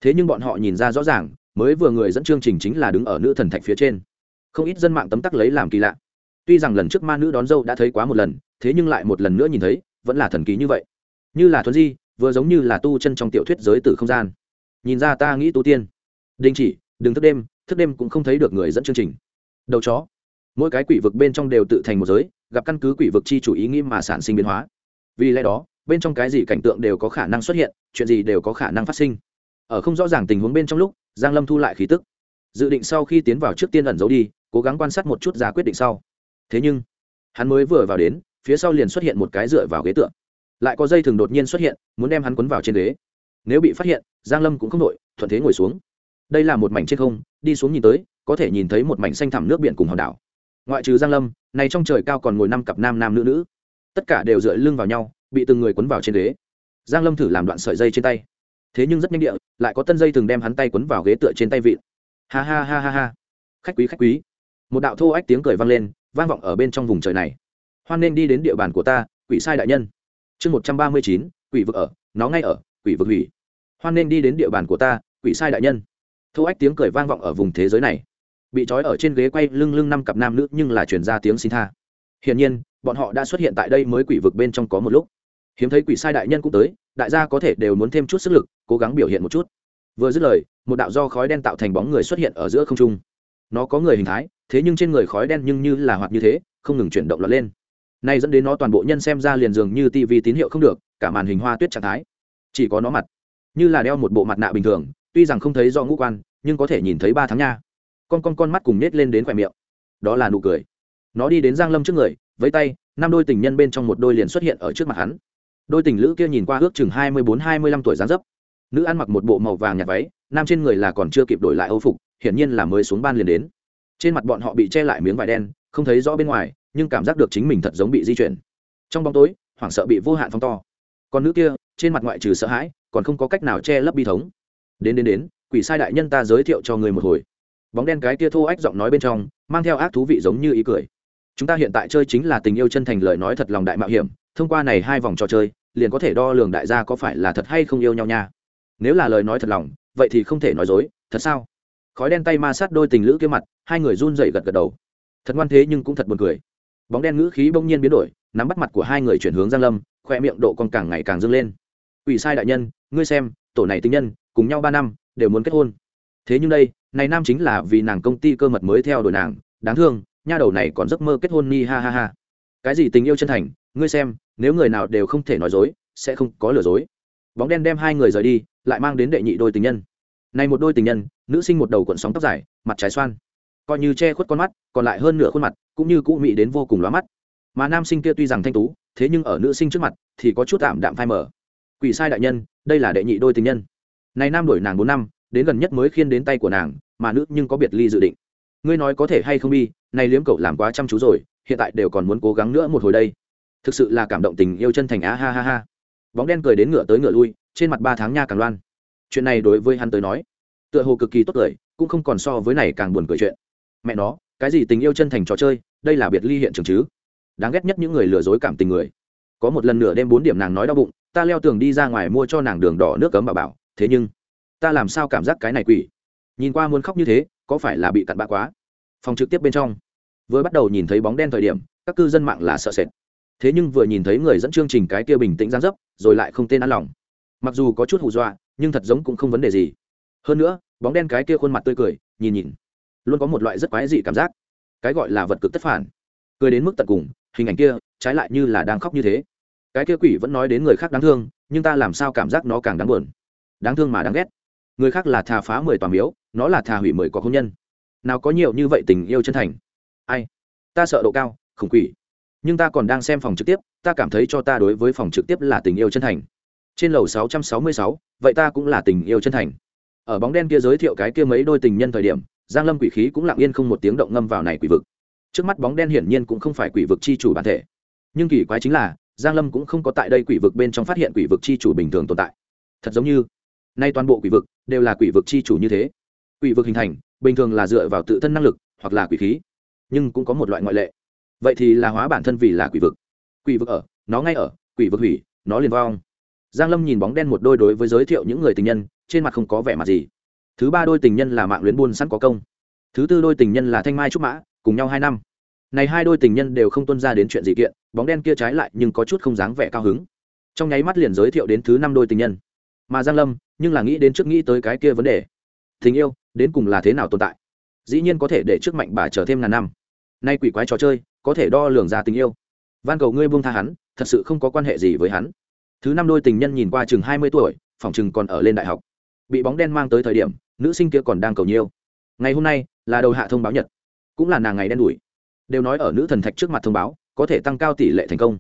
Thế nhưng bọn họ nhìn ra rõ ràng, mới vừa người dẫn chương trình chính là đứng ở nữ thần thạch phía trên. Không ít dân mạng tấm tắc lấy làm kỳ lạ. Tuy rằng lần trước ma nữ đón dâu đã thấy quá một lần, thế nhưng lại một lần nữa nhìn thấy, vẫn là thần kỳ như vậy. Như là thuần di, vừa giống như là tu chân trong tiểu thuyết giới tử không gian. Nhìn ra ta nghĩ tu tiên đình chỉ, đừng thức đêm thức đêm cũng không thấy được người dẫn chương trình. Đầu chó. Mỗi cái quỷ vực bên trong đều tự thành một giới, gặp căn cứ quỷ vực chi chủ ý nghĩ mà sản sinh biến hóa. Vì lẽ đó, bên trong cái gì cảnh tượng đều có khả năng xuất hiện, chuyện gì đều có khả năng phát sinh. Ở không rõ ràng tình huống bên trong lúc, giang lâm thu lại khí tức. Dự định sau khi tiến vào trước tiên ẩn giấu đi, cố gắng quan sát một chút ra quyết định sau. Thế nhưng, hắn mới vừa vào đến, phía sau liền xuất hiện một cái dựa vào ghế tượng lại có dây thường đột nhiên xuất hiện, muốn đem hắn quấn vào trên ghế. Nếu bị phát hiện, giang lâm cũng không đội, thuận thế ngồi xuống đây là một mảnh trên không, đi xuống nhìn tới, có thể nhìn thấy một mảnh xanh thẳm nước biển cùng hòn đảo. Ngoại trừ giang lâm, này trong trời cao còn ngồi năm cặp nam nam nữ nữ. Tất cả đều dựa lưng vào nhau, bị từng người quấn vào trên ghế. Giang lâm thử làm đoạn sợi dây trên tay. Thế nhưng rất nhanh địa, lại có tân dây thường đem hắn tay quấn vào ghế tựa trên tay vịn. Ha ha ha ha ha. Khách quý khách quý. Một đạo thô ách tiếng cười vang lên, vang vọng ở bên trong vùng trời này. Hoan nên đi đến địa bàn của ta, quỷ sai đại nhân. Chương một trăm ba mươi chín, quỷ vực ở, nó ngay ở, quỷ vực hủy. Hoan nên đi đến địa bàn của ta, quỷ sai đại nhân thô ách tiếng cười vang vọng ở vùng thế giới này. Bị trói ở trên ghế quay lưng lưng năm cặp nam nữ nhưng là chuyển ra tiếng xin tha. Hiển nhiên, bọn họ đã xuất hiện tại đây mới quỷ vực bên trong có một lúc. Hiếm thấy quỷ sai đại nhân cũng tới, đại gia có thể đều muốn thêm chút sức lực, cố gắng biểu hiện một chút. Vừa dứt lời, một đạo do khói đen tạo thành bóng người xuất hiện ở giữa không trung. Nó có người hình thái, thế nhưng trên người khói đen nhưng như là hoạt như thế, không ngừng chuyển động lọt lên. Nay dẫn đến nó toàn bộ nhân xem ra liền dường như tivi tín hiệu không được, cả màn hình hoa tuyết trạng thái. Chỉ có nó mặt, như là đeo một bộ mặt nạ bình thường tuy rằng không thấy do ngũ quan, nhưng có thể nhìn thấy ba tháng nha. Con con con mắt cùng nết lên đến khỏe miệng. Đó là nụ cười. Nó đi đến giang lâm trước người với tay, năm đôi tình nhân bên trong một đôi liền xuất hiện ở trước mặt hắn. Đôi tình lữ kia nhìn qua ước chừng hai mươi bốn, hai mươi lăm tuổi dáng dấp. Nữ ăn mặc một bộ màu vàng nhạt váy, nam trên người là còn chưa kịp đổi lại âu phục, hiển nhiên là mới xuống ban liền đến. Trên mặt bọn họ bị che lại miếng vải đen, không thấy rõ bên ngoài, nhưng cảm giác được chính mình thật giống bị di chuyển. Trong bóng tối, hoảng sợ bị vô hạn phong to. Còn nữ kia, trên mặt ngoại trừ sợ hãi, còn không có cách nào che lấp bi thống đến đến đến, quỷ sai đại nhân ta giới thiệu cho người một hồi. Bóng đen cái kia thô ách giọng nói bên trong, mang theo ác thú vị giống như ý cười. Chúng ta hiện tại chơi chính là tình yêu chân thành lời nói thật lòng đại mạo hiểm, thông qua này hai vòng trò chơi, liền có thể đo lường đại gia có phải là thật hay không yêu nhau nha. Nếu là lời nói thật lòng, vậy thì không thể nói dối, thật sao? Khói đen tay ma sát đôi tình lữ kia mặt, hai người run dậy gật gật đầu. Thật ngoan thế nhưng cũng thật buồn cười. Bóng đen ngữ khí bỗng nhiên biến đổi, nắm bắt mặt của hai người chuyển hướng giang lâm, khoe miệng độ còn càng ngày càng dâng lên. Ủy sai đại nhân, ngươi xem, tổ này tinh nhân cùng nhau ba năm, đều muốn kết hôn. Thế nhưng đây, này nam chính là vì nàng công ty cơ mật mới theo đuổi nàng. Đáng thương, nha đầu này còn giấc mơ kết hôn ni ha ha ha. Cái gì tình yêu chân thành, ngươi xem, nếu người nào đều không thể nói dối, sẽ không có lừa dối. Bóng đen đem hai người rời đi, lại mang đến đệ nhị đôi tình nhân. Này một đôi tình nhân, nữ sinh một đầu cuộn sóng tóc dài, mặt trái xoan. Coi như che khuất con mắt, còn lại hơn nửa khuôn mặt, cũng như cũ mị đến vô cùng lóa mắt. Mà nam sinh kia tuy rằng thanh tú, thế nhưng ở nữ sinh trước mặt thì có chút tạm đạm phai mở quỷ sai đại nhân, đây là đệ nhị đôi tình nhân này nam đổi nàng bốn năm, đến gần nhất mới khiên đến tay của nàng, mà nữ nhưng có biệt ly dự định. Ngươi nói có thể hay không bi, này liếm cậu làm quá chăm chú rồi, hiện tại đều còn muốn cố gắng nữa một hồi đây. Thực sự là cảm động tình yêu chân thành á, ha ha ha. Bóng đen cười đến ngựa tới ngựa lui, trên mặt ba tháng nha càng loan. Chuyện này đối với hắn tới nói, tựa hồ cực kỳ tốt cười, cũng không còn so với này càng buồn cười chuyện. Mẹ nó, cái gì tình yêu chân thành trò chơi, đây là biệt ly hiện trường chứ? Đáng ghét nhất những người lừa dối cảm tình người. Có một lần nửa đêm bốn điểm nàng nói đau bụng, ta leo tường đi ra ngoài mua cho nàng đường đỏ nước cấm bà bảo thế nhưng ta làm sao cảm giác cái này quỷ? Nhìn qua muốn khóc như thế, có phải là bị cặn bạ quá? Phòng trực tiếp bên trong, vừa bắt đầu nhìn thấy bóng đen thời điểm, các cư dân mạng là sợ sệt. Thế nhưng vừa nhìn thấy người dẫn chương trình cái kia bình tĩnh gián dấp, rồi lại không tên ăn lòng. Mặc dù có chút hù dọa, nhưng thật giống cũng không vấn đề gì. Hơn nữa, bóng đen cái kia khuôn mặt tươi cười, nhìn nhìn, luôn có một loại rất quái dị cảm giác. Cái gọi là vật cực tất phản. Cười đến mức tận cùng, hình ảnh kia, trái lại như là đang khóc như thế. Cái kia quỷ vẫn nói đến người khác đáng thương, nhưng ta làm sao cảm giác nó càng đáng buồn đáng thương mà đáng ghét. Người khác là thà phá mười tòa miếu nó là thà hủy mười có hôn nhân. Nào có nhiều như vậy tình yêu chân thành. Ai? Ta sợ độ cao khủng quỷ. Nhưng ta còn đang xem phòng trực tiếp ta cảm thấy cho ta đối với phòng trực tiếp là tình yêu chân thành. Trên lầu 666, vậy ta cũng là tình yêu chân thành. Ở bóng đen kia giới thiệu cái kia mấy đôi tình nhân thời điểm giang lâm quỷ khí cũng lặng yên không một tiếng động ngâm vào này quỷ vực. Trước mắt bóng đen hiển nhiên cũng không phải quỷ vực chi chủ bản thể. Nhưng kỳ quái chính là giang lâm cũng không có tại đây quỷ vực bên trong phát hiện quỷ vực chi chủ bình thường tồn tại. Thật giống như nay toàn bộ quỷ vực đều là quỷ vực chi chủ như thế. Quỷ vực hình thành, bình thường là dựa vào tự thân năng lực hoặc là quỷ khí, nhưng cũng có một loại ngoại lệ. Vậy thì là hóa bản thân vì là quỷ vực. Quỷ vực ở, nó ngay ở, quỷ vực hủy, nó liền vong. Giang lâm nhìn bóng đen một đôi đối với giới thiệu những người tình nhân, trên mặt không có vẻ mặt gì. Thứ ba đôi tình nhân là mạng luyến buôn sẵn có công. Thứ tư đôi tình nhân là thanh mai trúc mã, cùng nhau hai năm. Này hai đôi tình nhân đều không tuân ra đến chuyện gì kiện, bóng đen kia trái lại nhưng có chút không dáng vẻ cao hứng. Trong nháy mắt liền giới thiệu đến thứ năm đôi tình nhân mà giang lâm nhưng là nghĩ đến trước nghĩ tới cái kia vấn đề. Tình yêu, đến cùng là thế nào tồn tại? Dĩ nhiên có thể để trước mạnh bà chờ thêm ngàn năm. Nay quỷ quái trò chơi, có thể đo lường ra tình yêu. Van cầu ngươi buông tha hắn, thật sự không có quan hệ gì với hắn. Thứ năm đôi tình nhân nhìn qua chừng hai mươi tuổi phòng chừng còn ở lên đại học. Bị bóng đen mang tới thời điểm, nữ sinh kia còn đang cầu nhiêu ngày hôm nay, là đầu hạ thông báo nhật. Cũng là nàng ngày đen đủi. Đều nói ở nữ thần thạch trước mặt thông báo, có thể tăng cao tỷ lệ thành công.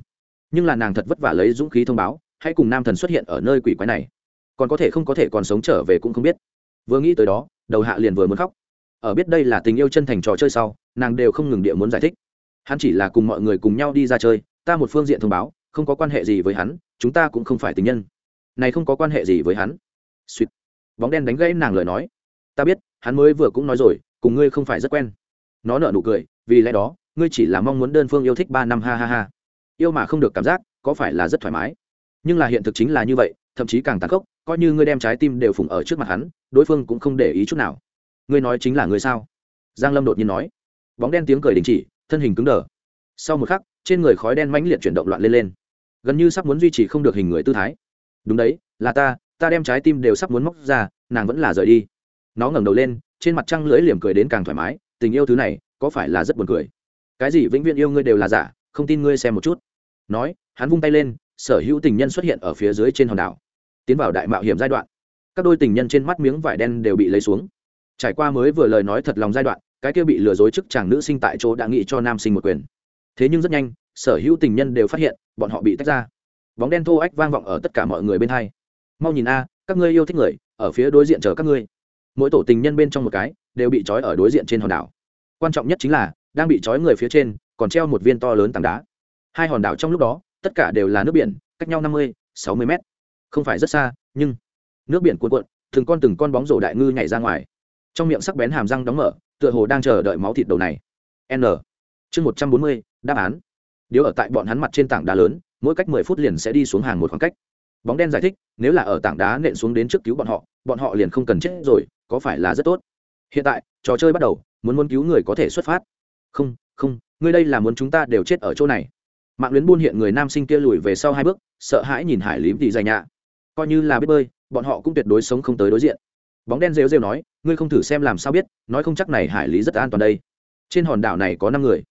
Nhưng là nàng thật vất vả lấy dũng khí thông báo, hãy cùng nam thần xuất hiện ở nơi quỷ quái này còn có thể không có thể còn sống trở về cũng không biết. Vừa nghĩ tới đó, đầu hạ liền vừa muốn khóc. Ở biết đây là tình yêu chân thành trò chơi sau, nàng đều không ngừng địa muốn giải thích. Hắn chỉ là cùng mọi người cùng nhau đi ra chơi, ta một phương diện thông báo, không có quan hệ gì với hắn, chúng ta cũng không phải tình nhân. Này không có quan hệ gì với hắn. Suýt bóng đen đánh gãy nàng lời nói. Ta biết, hắn mới vừa cũng nói rồi, cùng ngươi không phải rất quen. Nó nở nụ cười, vì lẽ đó, ngươi chỉ là mong muốn đơn phương yêu thích ba năm, ha ha ha. Yêu mà không được cảm giác, có phải là rất thoải mái? Nhưng là hiện thực chính là như vậy thậm chí càng tàn khốc, coi như ngươi đem trái tim đều phủng ở trước mặt hắn, đối phương cũng không để ý chút nào. Ngươi nói chính là ngươi sao? Giang lâm đột nhiên nói. Bóng đen tiếng cười đình chỉ, thân hình cứng đờ. Sau một khắc, trên người khói đen mãnh liệt chuyển động loạn lên lên. Gần như sắp muốn duy trì không được hình người tư thái. Đúng đấy, là ta ta đem trái tim đều sắp muốn móc ra, nàng vẫn là rời đi. Nó ngẩng đầu lên, trên mặt trăng lưỡi liềm cười đến càng thoải mái, tình yêu thứ này, có phải là rất buồn cười? Cái gì vĩnh viễn yêu ngươi đều là giả, không tin ngươi xem một chút. Nói, hắn vung tay lên, sở hữu tình nhân xuất hiện ở phía dưới trên hòn đảo tiến vào đại mạo hiểm giai đoạn. Các đôi tình nhân trên mắt miếng vải đen đều bị lấy xuống. Trải qua mới vừa lời nói thật lòng giai đoạn, cái kia bị lừa dối chức chàng nữ sinh tại chỗ đã nghĩ cho nam sinh một quyền. Thế nhưng rất nhanh, sở hữu tình nhân đều phát hiện, bọn họ bị tách ra. Bóng đen thô ách vang vọng ở tất cả mọi người bên hai. Mau nhìn a, các ngươi yêu thích người, ở phía đối diện chờ các ngươi. Mỗi tổ tình nhân bên trong một cái, đều bị trói ở đối diện trên hòn đảo. Quan trọng nhất chính là, đang bị trói người phía trên, còn treo một viên to lớn tảng đá. Hai hòn đảo trong lúc đó, tất cả đều là nước biển, cách nhau năm mươi, sáu mươi mét không phải rất xa, nhưng nước biển cuộn cuộn, từng con từng con bóng rổ đại ngư nhảy ra ngoài. Trong miệng sắc bén hàm răng đóng mở, tựa hồ đang chờ đợi máu thịt đầu này. N. Chương một trăm bốn mươi, đáp án. Điếu ở tại bọn hắn mặt trên tảng đá lớn, mỗi cách mười phút liền sẽ đi xuống hàng một khoảng cách. Bóng đen giải thích, nếu là ở tảng đá nện xuống đến trước cứu bọn họ bọn họ liền không cần chết rồi, có phải là rất tốt? Hiện tại, trò chơi bắt đầu, muốn muốn cứu người có thể xuất phát. Không không, ngươi đây là muốn chúng ta đều chết ở chỗ này. Mạng luyến buôn hiện người nam sinh kia lùi về sau hai bước, sợ hãi nhìn hải lý thì dày nhạ coi như là biết bơi, bọn họ cũng tuyệt đối sống không tới đối diện. Bóng đen rêu rêu nói, ngươi không thử xem làm sao biết, nói không chắc này hải lý rất an toàn đây. Trên hòn đảo này có năm người.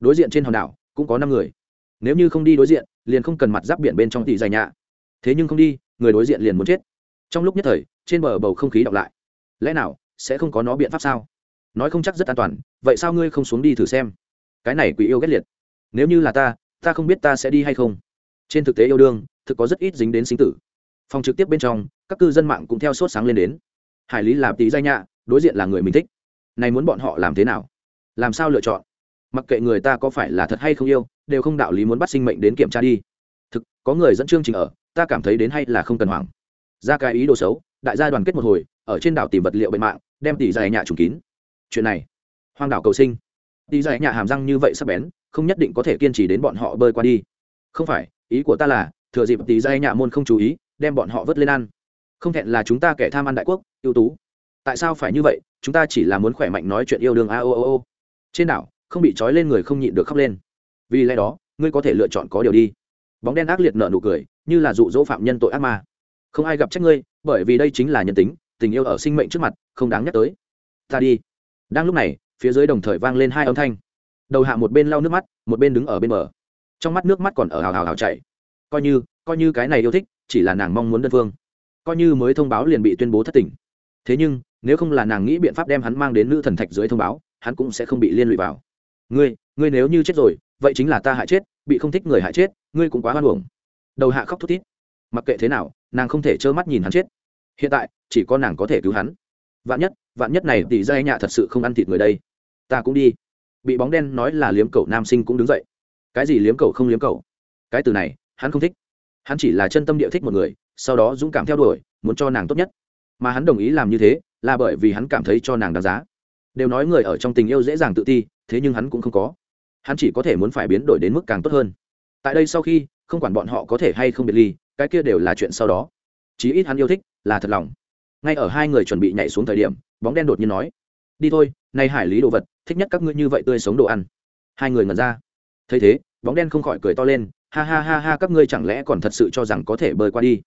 Đối diện trên hòn đảo cũng có năm người. Nếu như không đi đối diện, liền không cần mặt giáp biển bên trong tỷ dài nhạ. Thế nhưng không đi, người đối diện liền muốn chết. Trong lúc nhất thời, trên bờ bầu không khí đọc lại. Lẽ nào, sẽ không có nó biện pháp sao? Nói không chắc rất an toàn, vậy sao ngươi không xuống đi thử xem? Cái này quỷ yêu ghét liệt. Nếu như là ta ta không biết ta sẽ đi hay không. Trên thực tế yêu đương, thực có rất ít dính đến sinh tử phòng trực tiếp bên trong, các cư dân mạng cũng theo sốt sáng lên đến. Hải lý là tí danh nhạ, đối diện là người mình thích. Này muốn bọn họ làm thế nào? Làm sao lựa chọn? Mặc kệ người ta có phải là thật hay không yêu, đều không đạo lý muốn bắt sinh mệnh đến kiểm tra đi. Thực, có người dẫn chương trình ở, ta cảm thấy đến hay là không cần hoảng. Ra cái ý đồ xấu, đại gia đoàn kết một hồi, ở trên đảo tìm vật liệu bệnh mạng, đem tỷ dài nhà trùng kín. Chuyện này, hoang đảo cầu sinh. Tỷ dài nhà hàm răng như vậy sắp bén, không nhất định có thể kiên trì đến bọn họ bơi qua đi. Không phải, ý của ta là, thừa dịp tỷ dài nhà môn không chú ý đem bọn họ vớt lên ăn. Không thẹn là chúng ta kẻ tham ăn đại quốc, ưu tú. Tại sao phải như vậy? Chúng ta chỉ là muốn khỏe mạnh nói chuyện yêu đương a o o o. Trên đảo, không bị trói lên người không nhịn được khóc lên. Vì lẽ đó, ngươi có thể lựa chọn có điều đi. Bóng đen ác liệt nở nụ cười, như là dụ dỗ phạm nhân tội ác ma. Không ai gặp trách ngươi, bởi vì đây chính là nhân tính, tình yêu ở sinh mệnh trước mặt, không đáng nhắc tới. Ta đi. Đang lúc này, phía dưới đồng thời vang lên hai âm thanh. Đầu hạ một bên lau nước mắt, một bên đứng ở bên bờ. Trong mắt nước mắt còn ở hào hào hào chảy. coi như coi như cái này yêu thích chỉ là nàng mong muốn đơn phương. Coi như mới thông báo liền bị tuyên bố thất tình. Thế nhưng, nếu không là nàng nghĩ biện pháp đem hắn mang đến nữ thần thạch dưới thông báo, hắn cũng sẽ không bị liên lụy vào. Ngươi ngươi nếu như chết rồi, vậy chính là ta hại chết, bị không thích người hại chết, ngươi cũng quá hoan hưởng đầu hạ khóc thút thít. Mặc kệ thế nào, nàng không thể trơ mắt nhìn hắn chết. Hiện tại, chỉ có nàng có thể cứu hắn. Vạn nhất vạn nhất này tỷ ra nhạ thật sự không ăn thịt người đây. Ta cũng đi. Bị bóng đen nói là liếm cầu nam sinh cũng đứng dậy. Cái gì liếm cầu không liếm cầu cái từ này, hắn không thích hắn chỉ là chân tâm địa thích một người, sau đó dũng cảm theo đuổi, muốn cho nàng tốt nhất. Mà hắn đồng ý làm như thế, là bởi vì hắn cảm thấy cho nàng đáng giá. Đều nói người ở trong tình yêu dễ dàng tự ti, thế nhưng hắn cũng không có. Hắn chỉ có thể muốn phải biến đổi đến mức càng tốt hơn. Tại đây sau khi, không quản bọn họ có thể hay không biệt ly, cái kia đều là chuyện sau đó. Chí ít hắn yêu thích, là thật lòng. Ngay ở hai người chuẩn bị nhảy xuống thời điểm, bóng đen đột nhiên nói, đi thôi nay hải lý đồ vật, thích nhất các ngươi như vậy tươi sống đồ ăn. Hai người ngẩn ra. Thấy thế, bóng đen không khỏi cười to lên ha ha ha ha, các ngươi chẳng lẽ còn thật sự cho rằng có thể bơi qua đi?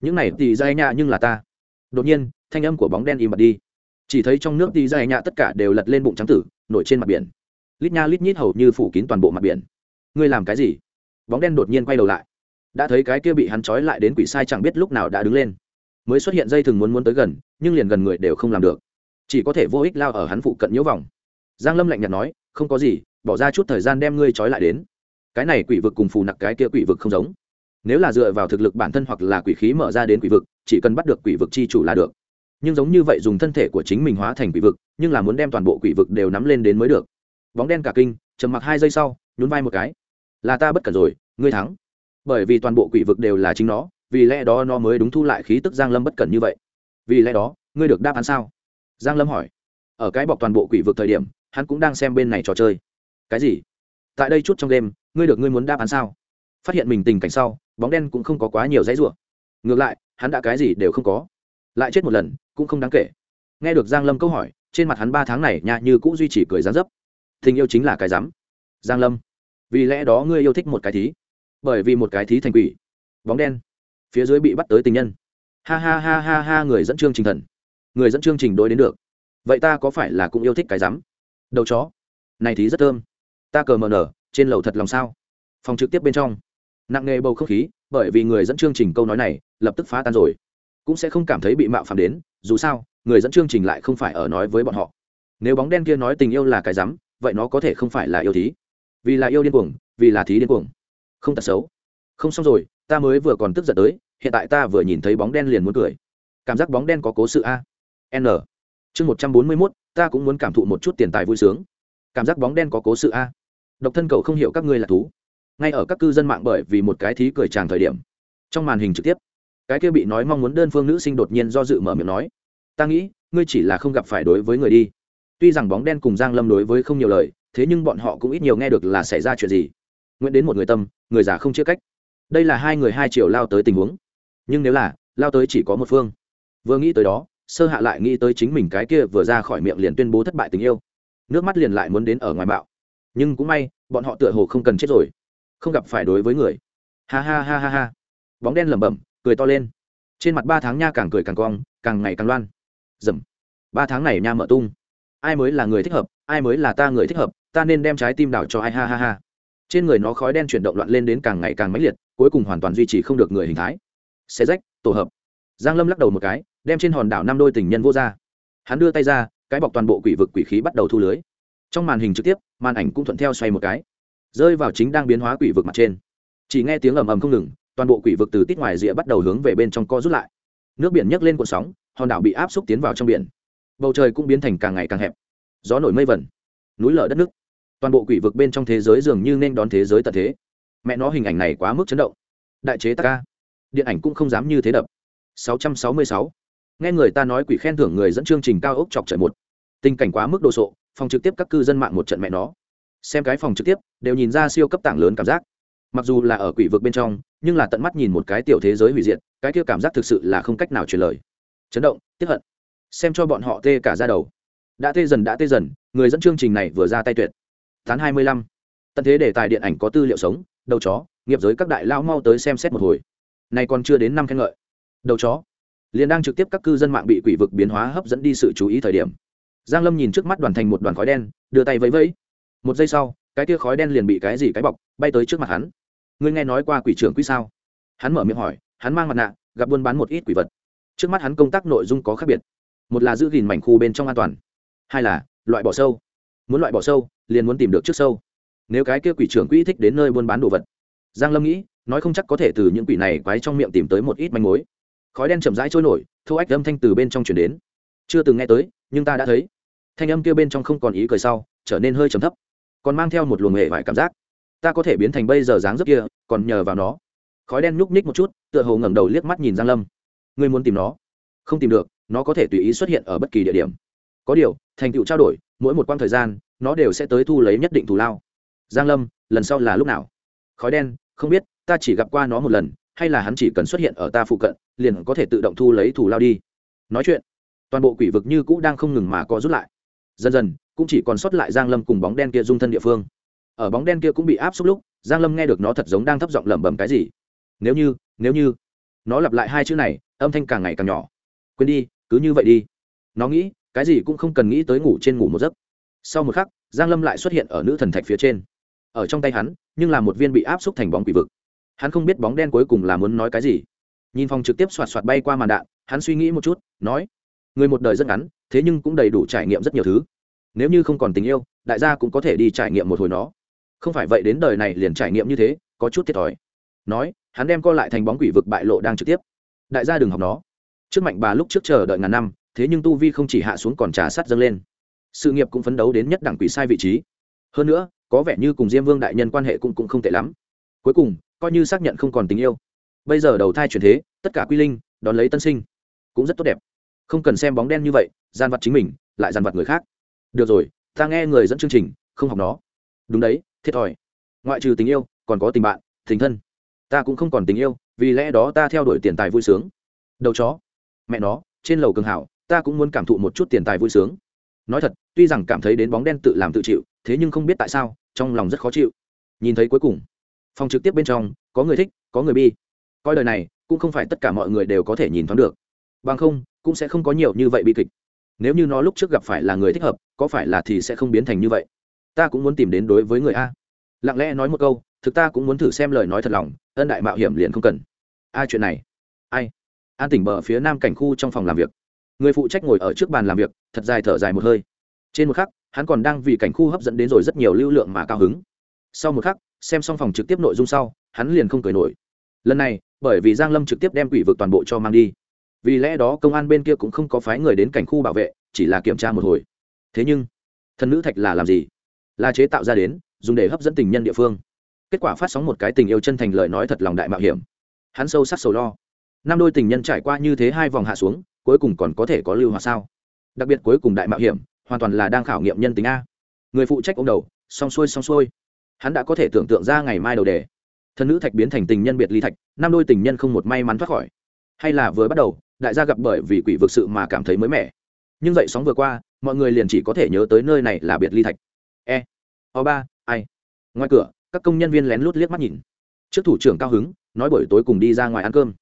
Những này thì dai nhạ nhưng là ta. Đột nhiên, thanh âm của bóng đen im bặt đi. Chỉ thấy trong nước thì dai nhạ tất cả đều lật lên bụng trắng tử, nổi trên mặt biển. Lít nha lít nhít hầu như phủ kín toàn bộ mặt biển. Ngươi làm cái gì? Bóng đen đột nhiên quay đầu lại. Đã thấy cái kia bị hắn trói lại đến quỷ sai chẳng biết lúc nào đã đứng lên. Mới xuất hiện dây thừng muốn muốn tới gần, nhưng liền gần người đều không làm được. Chỉ có thể vô ích lao ở hắn phụ cận nhiễu vòng. Giang lâm lạnh nhạt nói, không có gì, bỏ ra chút thời gian đem ngươi trói lại đến cái này quỷ vực cùng phù nặc cái kia quỷ vực không giống. Nếu là dựa vào thực lực bản thân hoặc là quỷ khí mở ra đến quỷ vực, chỉ cần bắt được quỷ vực chi chủ là được. Nhưng giống như vậy dùng thân thể của chính mình hóa thành quỷ vực, nhưng là muốn đem toàn bộ quỷ vực đều nắm lên đến mới được. Bóng đen cả kinh, trầm mặc hai giây sau, nhún vai một cái. Là ta bất cẩn rồi, ngươi thắng. Bởi vì toàn bộ quỷ vực đều là chính nó, vì lẽ đó nó mới đúng thu lại khí tức giang lâm bất cẩn như vậy. Vì lẽ đó, ngươi được đáp án sao? Giang lâm hỏi. Ở cái bọc toàn bộ quỷ vực thời điểm, hắn cũng đang xem bên này trò chơi. Cái gì? Tại đây chút trong đêm, ngươi được ngươi muốn đáp án sao? Phát hiện mình tình cảnh sau, bóng đen cũng không có quá nhiều dãy rủa. Ngược lại, hắn đã cái gì đều không có. Lại chết một lần, cũng không đáng kể. Nghe được giang lâm câu hỏi, trên mặt hắn ba tháng này nhà như cũng duy trì cười gián dấp. Tình yêu chính là cái rắm. Giang lâm, vì lẽ đó ngươi yêu thích một cái thí. Bởi vì một cái thí thành quỷ. Bóng đen, phía dưới bị bắt tới tình nhân. Ha ha ha ha ha, người dẫn chương trình thần. Người dẫn chương trình đối đến được. Vậy ta có phải là cũng yêu thích cái rắm? Đầu chó, này thí rất thơm ta cờ mờ nở, trên lầu thật lòng sao? Phòng trực tiếp bên trong. Nặng nề bầu không khí, bởi vì người dẫn chương trình câu nói này, lập tức phá tan rồi. Cũng sẽ không cảm thấy bị mạo phạm đến, dù sao, người dẫn chương trình lại không phải ở nói với bọn họ. Nếu bóng đen kia nói tình yêu là cái rắm, vậy nó có thể không phải là yêu thí. Vì là yêu điên cuồng, vì là thí điên cuồng. Không tật xấu. Không xong rồi, ta mới vừa còn tức giận tới, hiện tại ta vừa nhìn thấy bóng đen liền muốn cười. Cảm giác bóng đen có cố sự a. N. Chương một trăm bốn mươi mốt, ta cũng muốn cảm thụ một chút tiền tài vui sướng. Cảm giác bóng đen có cố sự a độc thân cầu không hiểu các ngươi là thú. Ngay ở các cư dân mạng bởi vì một cái thí cười tràng thời điểm, trong màn hình trực tiếp, cái kia bị nói mong muốn đơn phương nữ sinh đột nhiên do dự mở miệng nói, ta nghĩ, ngươi chỉ là không gặp phải đối với người đi. Tuy rằng bóng đen cùng giang lâm đối với không nhiều lời, thế nhưng bọn họ cũng ít nhiều nghe được là xảy ra chuyện gì. Nguyện đến một người tâm, người già không chia cách. Đây là hai người hai chiều lao tới tình huống. Nhưng nếu là, lao tới chỉ có một phương. Vừa nghĩ tới đó, sơ hạ lại nghĩ tới chính mình cái kia vừa ra khỏi miệng liền tuyên bố thất bại tình yêu. Nước mắt liền lại muốn đến ở ngoài bạo nhưng cũng may, bọn họ tựa hồ không cần chết rồi. Không gặp phải đối với người. Ha ha ha ha ha. Bóng đen lẩm bẩm, cười to lên. Trên mặt ba tháng nha càng cười càng cong, càng ngày càng loan. Dầm. Ba tháng này nha mở tung. Ai mới là người thích hợp, ai mới là ta người thích hợp, ta nên đem trái tim đảo cho ai ha ha ha. Trên người nó khói đen chuyển động loạn lên đến càng ngày càng mãnh liệt, cuối cùng hoàn toàn duy trì không được người hình thái. Xe rách, tổ hợp. Giang lâm lắc đầu một cái, đem trên hòn đảo năm đôi tình nhân vô ra. Hắn đưa tay ra, cái bọc toàn bộ quỷ vực quỷ khí bắt đầu thu lưới. Trong màn hình trực tiếp màn ảnh cũng thuận theo xoay một cái. Rơi vào chính đang biến hóa quỷ vực mặt trên. Chỉ nghe tiếng ầm ầm không ngừng, toàn bộ quỷ vực từ tít ngoài rìa bắt đầu hướng về bên trong co rút lại. Nước biển nhấc lên cuộn sóng, hòn đảo bị áp xúc tiến vào trong biển. Bầu trời cũng biến thành càng ngày càng hẹp. Gió nổi mây vẩn, núi lở đất nước toàn bộ quỷ vực bên trong thế giới dường như nên đón thế giới tận thế. Mẹ nó, hình ảnh này quá mức chấn động. Đại chế ta điện ảnh cũng không dám như thế đập. 666. nghe người ta nói quỷ khen thưởng người dẫn chương trình cao ốc chọc trời một. Tình cảnh quá mức đồ sộ phòng trực tiếp các cư dân mạng một trận mẹ nó. Xem cái phòng trực tiếp, đều nhìn ra siêu cấp tảng lớn cảm giác. Mặc dù là ở quỷ vực bên trong, nhưng là tận mắt nhìn một cái tiểu thế giới hủy diệt, cái kia cảm giác thực sự là không cách nào truyền lời. Chấn động, tiếp hận. Xem cho bọn họ tê cả ra đầu. Đã tê dần, đã tê dần, người dẫn chương trình này vừa ra tay tuyệt. Tháng hai mươi lăm. Tận thế đề tài điện ảnh có tư liệu sống, đầu chó, nghiệp giới các đại lao mau tới xem xét một hồi. Nay còn chưa đến năm khen ngợi. Đầu chó. Liền đang trực tiếp các cư dân mạng bị quỷ vực biến hóa hấp dẫn đi sự chú ý thời điểm giang lâm nhìn trước mắt đoàn thành một đoàn khói đen, đưa tay vẫy vẫy. Một giây sau, cái tia khói đen liền bị cái gì cái bọc bay tới trước mặt hắn. Ngươi nghe nói qua quỷ trưởng quỷ sao? Hắn mở miệng hỏi, hắn mang mặt nạ, gặp buôn bán một ít quỷ vật. Trước mắt hắn công tác nội dung có khác biệt. Một là giữ gìn mảnh khu bên trong an toàn. Hai là, loại bỏ sâu. Muốn loại bỏ sâu, liền muốn tìm được trước sâu. Nếu cái kia quỷ trưởng quỹ thích đến nơi buôn bán đồ vật. Giang lâm nghĩ, nói không chắc có thể từ những quỷ này quái trong miệng tìm tới một ít manh mối. Khói đen chậm rãi trôi nổi, thu ách âm thanh từ bên trong chuyển đến. Chưa từng nghe tới, nhưng ta đã thấy thanh âm kia bên trong không còn ý cười sau, trở nên hơi trầm thấp. Còn mang theo một luồng hệ vải cảm giác. Ta có thể biến thành bây giờ dáng dấp kia, còn nhờ vào nó. Khói đen nhúc nhích một chút, tựa hồ ngẩng đầu liếc mắt nhìn giang lâm. Ngươi muốn tìm nó? Không tìm được, nó có thể tùy ý xuất hiện ở bất kỳ địa điểm. Có điều, thành tựu trao đổi, mỗi một quãng thời gian, nó đều sẽ tới thu lấy nhất định thù lao. Giang lâm, lần sau là lúc nào? Khói đen, không biết, ta chỉ gặp qua nó một lần, hay là hắn chỉ cần xuất hiện ở ta phụ cận, liền có thể tự động thu lấy thù lao đi. Nói chuyện, toàn bộ quỷ vực như cũ đang không ngừng mà có rút lại dần dần, cũng chỉ còn sót lại giang lâm cùng bóng đen kia dung thân địa phương. Ở bóng đen kia cũng bị áp xúc lúc, giang lâm nghe được nó thật giống đang thấp giọng lẩm bẩm cái gì. Nếu như nếu như, nó lặp lại hai chữ này, âm thanh càng ngày càng nhỏ. Quên đi, cứ như vậy đi. Nó nghĩ, cái gì cũng không cần nghĩ tới ngủ trên ngủ một giấc. Sau một khắc, giang lâm lại xuất hiện ở nữ thần thạch phía trên. Ở trong tay hắn, nhưng là một viên bị áp xúc thành bóng quỷ vực. Hắn không biết bóng đen cuối cùng là muốn nói cái gì. Nhìn phòng trực tiếp xoạt xoạt bay qua màn đạn, hắn suy nghĩ một chút, nói người một đời rất ngắn thế nhưng cũng đầy đủ trải nghiệm rất nhiều thứ. Nếu như không còn tình yêu đại gia cũng có thể đi trải nghiệm một hồi nó. Không phải vậy đến đời này liền trải nghiệm như thế có chút thiệt thòi. Nói hắn đem co lại thành bóng quỷ vực bại lộ đang trực tiếp. Đại gia đừng học nó. Trước mạnh bà lúc trước chờ đợi ngàn năm thế nhưng tu vi không chỉ hạ xuống còn trà sắt dâng lên. Sự nghiệp cũng phấn đấu đến nhất đẳng quỷ sai vị trí. Hơn nữa có vẻ như cùng diêm vương đại nhân quan hệ cũng, cũng không tệ lắm. Cuối cùng coi như xác nhận không còn tình yêu. Bây giờ đầu thai chuyển thế tất cả quy linh đón lấy tân sinh cũng rất tốt đẹp không cần xem bóng đen như vậy, gian vật chính mình, lại gian vật người khác. Được rồi, ta nghe người dẫn chương trình, không học nó. Đúng đấy, thiệt thòi. Ngoại trừ tình yêu, còn có tình bạn, tình thân. Ta cũng không còn tình yêu, vì lẽ đó ta theo đuổi tiền tài vui sướng. Đầu chó. Mẹ nó, trên lầu cường hảo, ta cũng muốn cảm thụ một chút tiền tài vui sướng. Nói thật, tuy rằng cảm thấy đến bóng đen tự làm tự chịu, thế nhưng không biết tại sao, trong lòng rất khó chịu. Nhìn thấy cuối cùng, phòng trực tiếp bên trong, có người thích, có người bi. Coi đời này, cũng không phải tất cả mọi người đều có thể nhìn thoáng được. Bằng không cũng sẽ không có nhiều như vậy bi kịch. Nếu như nó lúc trước gặp phải là người thích hợp, có phải là thì sẽ không biến thành như vậy? Ta cũng muốn tìm đến đối với người a. Lặng lẽ nói một câu, thực ta cũng muốn thử xem lời nói thật lòng, ân đại mạo hiểm liền không cần. Ai chuyện này. Ai? An tỉnh bờ phía nam cảnh khu trong phòng làm việc. Người phụ trách ngồi ở trước bàn làm việc, thật dài thở dài một hơi. Trên một khắc, hắn còn đang vì cảnh khu hấp dẫn đến rồi rất nhiều lưu lượng mà cao hứng. Sau một khắc, xem xong phòng trực tiếp nội dung sau, hắn liền không cười nổi. Lần này, bởi vì giang lâm trực tiếp đem quỷ vực toàn bộ cho mang đi vì lẽ đó công an bên kia cũng không có phái người đến cảnh khu bảo vệ, chỉ là kiểm tra một hồi. Thế nhưng, thần nữ thạch là làm gì? Là chế tạo ra đến, dùng để hấp dẫn tình nhân địa phương. Kết quả phát sóng một cái tình yêu chân thành lời nói thật lòng đại mạo hiểm. Hắn sâu sắc sầu lo. Năm đôi tình nhân trải qua như thế hai vòng hạ xuống, cuối cùng còn có thể có lưu hòa sao? Đặc biệt cuối cùng đại mạo hiểm, hoàn toàn là đang khảo nghiệm nhân tính a. Người phụ trách ông đầu, xong xuôi xong xuôi. Hắn đã có thể tưởng tượng ra ngày mai đầu đề. Thần nữ thạch biến thành tình nhân biệt ly thạch, năm đôi tình nhân không một may mắn thoát khỏi. Hay là vừa bắt đầu đại gia gặp bởi vì quỷ vực sự mà cảm thấy mới mẻ. Nhưng dậy sóng vừa qua, mọi người liền chỉ có thể nhớ tới nơi này là biệt ly thạch. E o ba, ai? Ngoài cửa, các công nhân viên lén lút liếc mắt nhìn. Trước thủ trưởng cao hứng, nói buổi tối cùng đi ra ngoài ăn cơm.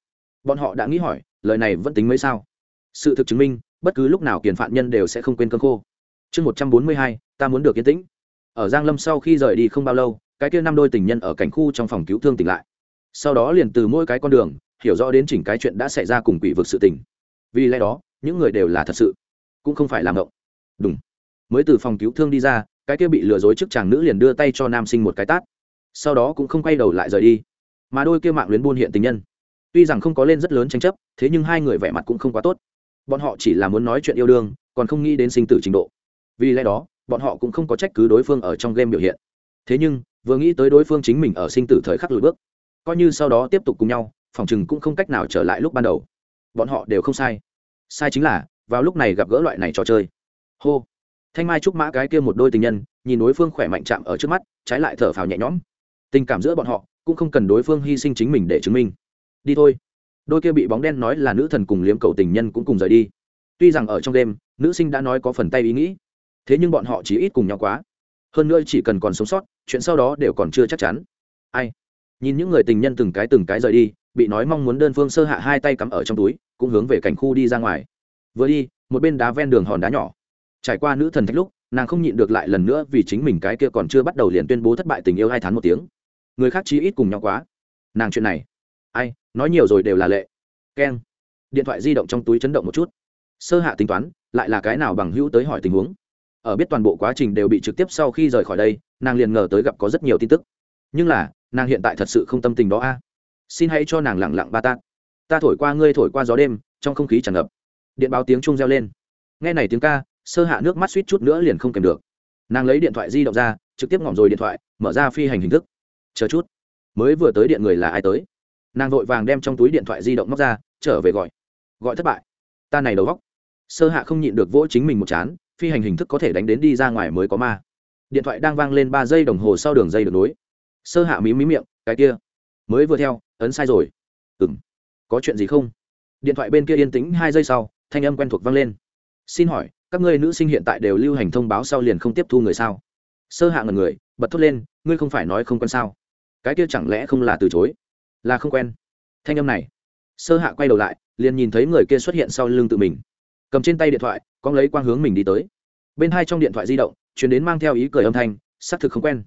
Bọn họ đã nghĩ hỏi, lời này vẫn tính mấy sao? Sự thực chứng minh, bất cứ lúc nào kiền phạm nhân đều sẽ không quên cơm khô. Chương một trăm bốn mươi hai, ta muốn được yên tĩnh. Ở giang lâm sau khi rời đi không bao lâu, cái kia năm đôi tình nhân ở cảnh khu trong phòng cứu thương tỉnh lại. Sau đó liền từ mỗi cái con đường hiểu rõ đến chỉnh cái chuyện đã xảy ra cùng quỷ vực sự tình. Vì lẽ đó, những người đều là thật sự, cũng không phải làm ngộng. Đúng. Mới từ phòng cứu thương đi ra, cái kia bị lừa dối trước chàng nữ liền đưa tay cho nam sinh một cái tát. Sau đó cũng không quay đầu lại rời đi. Mà đôi kia mạng luyến buôn hiện tình nhân. Tuy rằng không có lên rất lớn tranh chấp, thế nhưng hai người vẻ mặt cũng không quá tốt. Bọn họ chỉ là muốn nói chuyện yêu đương, còn không nghĩ đến sinh tử trình độ. Vì lẽ đó, bọn họ cũng không có trách cứ đối phương ở trong game biểu hiện. Thế nhưng, vừa nghĩ tới đối phương chính mình ở sinh tử thời khắc lùi bước, coi như sau đó tiếp tục cùng nhau phòng chừng cũng không cách nào trở lại lúc ban đầu. Bọn họ đều không sai. Sai chính là, vào lúc này gặp gỡ loại này trò chơi. Hô. Thanh mai trúc mã cái kia một đôi tình nhân, nhìn đối phương khỏe mạnh chạm ở trước mắt, trái lại thở phào nhẹ nhõm. Tình cảm giữa bọn họ, cũng không cần đối phương hy sinh chính mình để chứng minh. Đi thôi. Đôi kia bị bóng đen nói là nữ thần cùng liếm cầu tình nhân cũng cùng rời đi. Tuy rằng ở trong đêm, nữ sinh đã nói có phần tay ý nghĩ, thế nhưng bọn họ chỉ ít cùng nhau quá. Hơn nữa chỉ cần còn sống sót, chuyện sau đó đều còn chưa chắc chắn. Ai? Nhìn những người tình nhân từng cái từng cái rời đi bị nói mong muốn đơn phương sơ hạ hai tay cắm ở trong túi, cũng hướng về cảnh khu đi ra ngoài. Vừa đi, một bên đá ven đường hòn đá nhỏ. Trải qua nữ thần thách lúc, nàng không nhịn được lại lần nữa vì chính mình cái kia còn chưa bắt đầu liền tuyên bố thất bại tình yêu hai tháng một tiếng. Người khác chí ít cùng nhau quá. Nàng chuyện này, ai, nói nhiều rồi đều là lệ. Keng. Điện thoại di động trong túi chấn động một chút. Sơ hạ tính toán, lại là cái nào bằng hữu tới hỏi tình huống. Ở biết toàn bộ quá trình đều bị trực tiếp sau khi rời khỏi đây, nàng liền ngờ tới gặp có rất nhiều tin tức. Nhưng là, nàng hiện tại thật sự không tâm tình đó a xin hãy cho nàng lẳng lặng ba tát. Ta thổi qua ngươi thổi qua gió đêm, trong không khí tràn ngập. Điện báo tiếng trung reo lên. Nghe này tiếng ca, sơ hạ nước mắt suýt chút nữa liền không kèm được. Nàng lấy điện thoại di động ra, trực tiếp ngỏm rồi điện thoại, mở ra phi hành hình thức. Chờ chút. Mới vừa tới điện người là ai tới? Nàng vội vàng đem trong túi điện thoại di động móc ra, trở về gọi. Gọi thất bại. Ta này đầu góc sơ hạ không nhịn được vỗ chính mình một chán, phi hành hình thức có thể đánh đến đi ra ngoài mới có ma. Điện thoại đang vang lên ba giây đồng hồ sau đường dây được nối. Sơ hạ mí mí miệng, cái kia. Mới vừa theo ấn sai rồi. Ừ m có chuyện gì không? Điện thoại bên kia yên tĩnh hai giây sau, thanh âm quen thuộc vang lên. Xin hỏi, các ngươi nữ sinh hiện tại đều lưu hành thông báo sau liền không tiếp thu người sao? Sơ hạ ngần người, bật thốt lên, ngươi không phải nói không quen sao? Cái kia chẳng lẽ không là từ chối? Là không quen. Thanh âm này. Sơ hạ quay đầu lại, liền nhìn thấy người kia xuất hiện sau lưng tự mình. Cầm trên tay điện thoại con lấy quang hướng mình đi tới. Bên hai trong điện thoại di động chuyển đến mang theo ý cười âm thanh, xác thực không quen.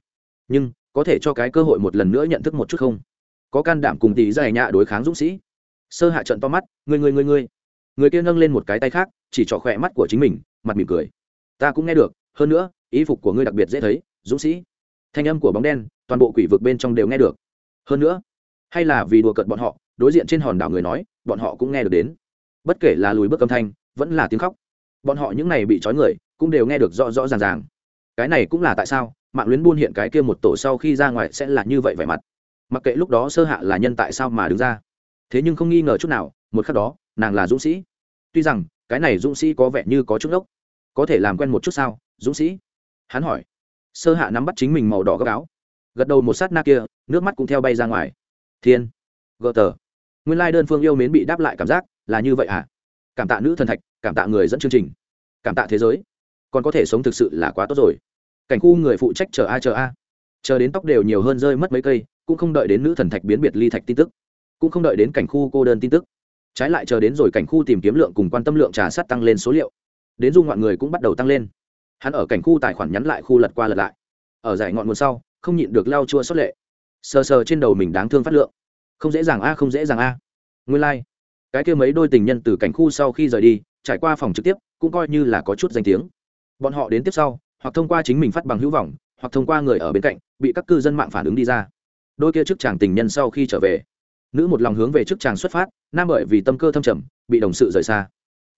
Nhưng, có thể cho cái cơ hội một lần nữa nhận thức một chút không? Có can đảm cùng tỷ dài nhạ đối kháng dũng sĩ. Sơ hạ trận to mắt người người người người người kia nâng lên một cái tay khác, chỉ trỏ khỏe mắt của chính mình, mặt mỉm cười. Ta cũng nghe được, hơn nữa ý phục của ngươi đặc biệt dễ thấy, dũng sĩ. Thanh âm của bóng đen, toàn bộ quỷ vực bên trong đều nghe được. Hơn nữa, hay là vì đùa cợt bọn họ, đối diện trên hòn đảo người nói, bọn họ cũng nghe được đến. Bất kể là lùi bước âm thanh, vẫn là tiếng khóc. Bọn họ những này bị trói người, cũng đều nghe được rõ rõ ràng ràng. Cái này cũng là tại sao, mạng luyến buôn hiện cái kia một tổ sau khi ra ngoài sẽ là như vậy vẻ mặt mặc kệ lúc đó sơ hạ là nhân tại sao mà đứng ra. Thế nhưng không nghi ngờ chút nào, một khắc đó, nàng là dũng sĩ. Tuy rằng, cái này dũng sĩ có vẻ như có chút ốc có thể làm quen một chút sao, dũng sĩ? Hắn hỏi. Sơ hạ nắm bắt chính mình màu đỏ gấp áo. Gật đầu một sát na kia, nước mắt cũng theo bay ra ngoài. Thiên. Gợ tờ. Nguyên lai đơn phương yêu mến bị đáp lại cảm giác là như vậy à cảm tạ nữ thần thạch, cảm tạ người dẫn chương trình. Cảm tạ thế giới. Còn có thể sống thực sự là quá tốt rồi. Cảnh khu người phụ trách chờ a chờ a. Chờ đến tóc đều nhiều hơn rơi mất mấy cây cũng không đợi đến nữ thần thạch biến biệt ly thạch tin tức, cũng không đợi đến cảnh khu cô đơn tin tức. Trái lại chờ đến rồi cảnh khu tìm kiếm lượng cùng quan tâm lượng trà sát tăng lên số liệu, đến dung ngoạn người cũng bắt đầu tăng lên. Hắn ở cảnh khu tài khoản nhắn lại khu lật qua lật lại. Ở giải ngọn nguồn sau, không nhịn được lao chua xuất lệ. Sờ sờ trên đầu mình đáng thương phát lượng. Không dễ dàng a, không dễ dàng a. Nguyên lai、like. cái kia mấy đôi tình nhân từ cảnh khu sau khi rời đi, trải qua phòng trực tiếp, cũng coi như là có chút danh tiếng. Bọn họ đến tiếp sau, hoặc thông qua chính mình phát bằng hữu vọng, hoặc thông qua người ở bên cạnh, bị các cư dân mạng phản ứng đi ra đôi kia trước chàng tình nhân sau khi trở về. Nữ một lòng hướng về trước chàng xuất phát, nam bởi vì tâm cơ thâm trầm, bị đồng sự rời xa.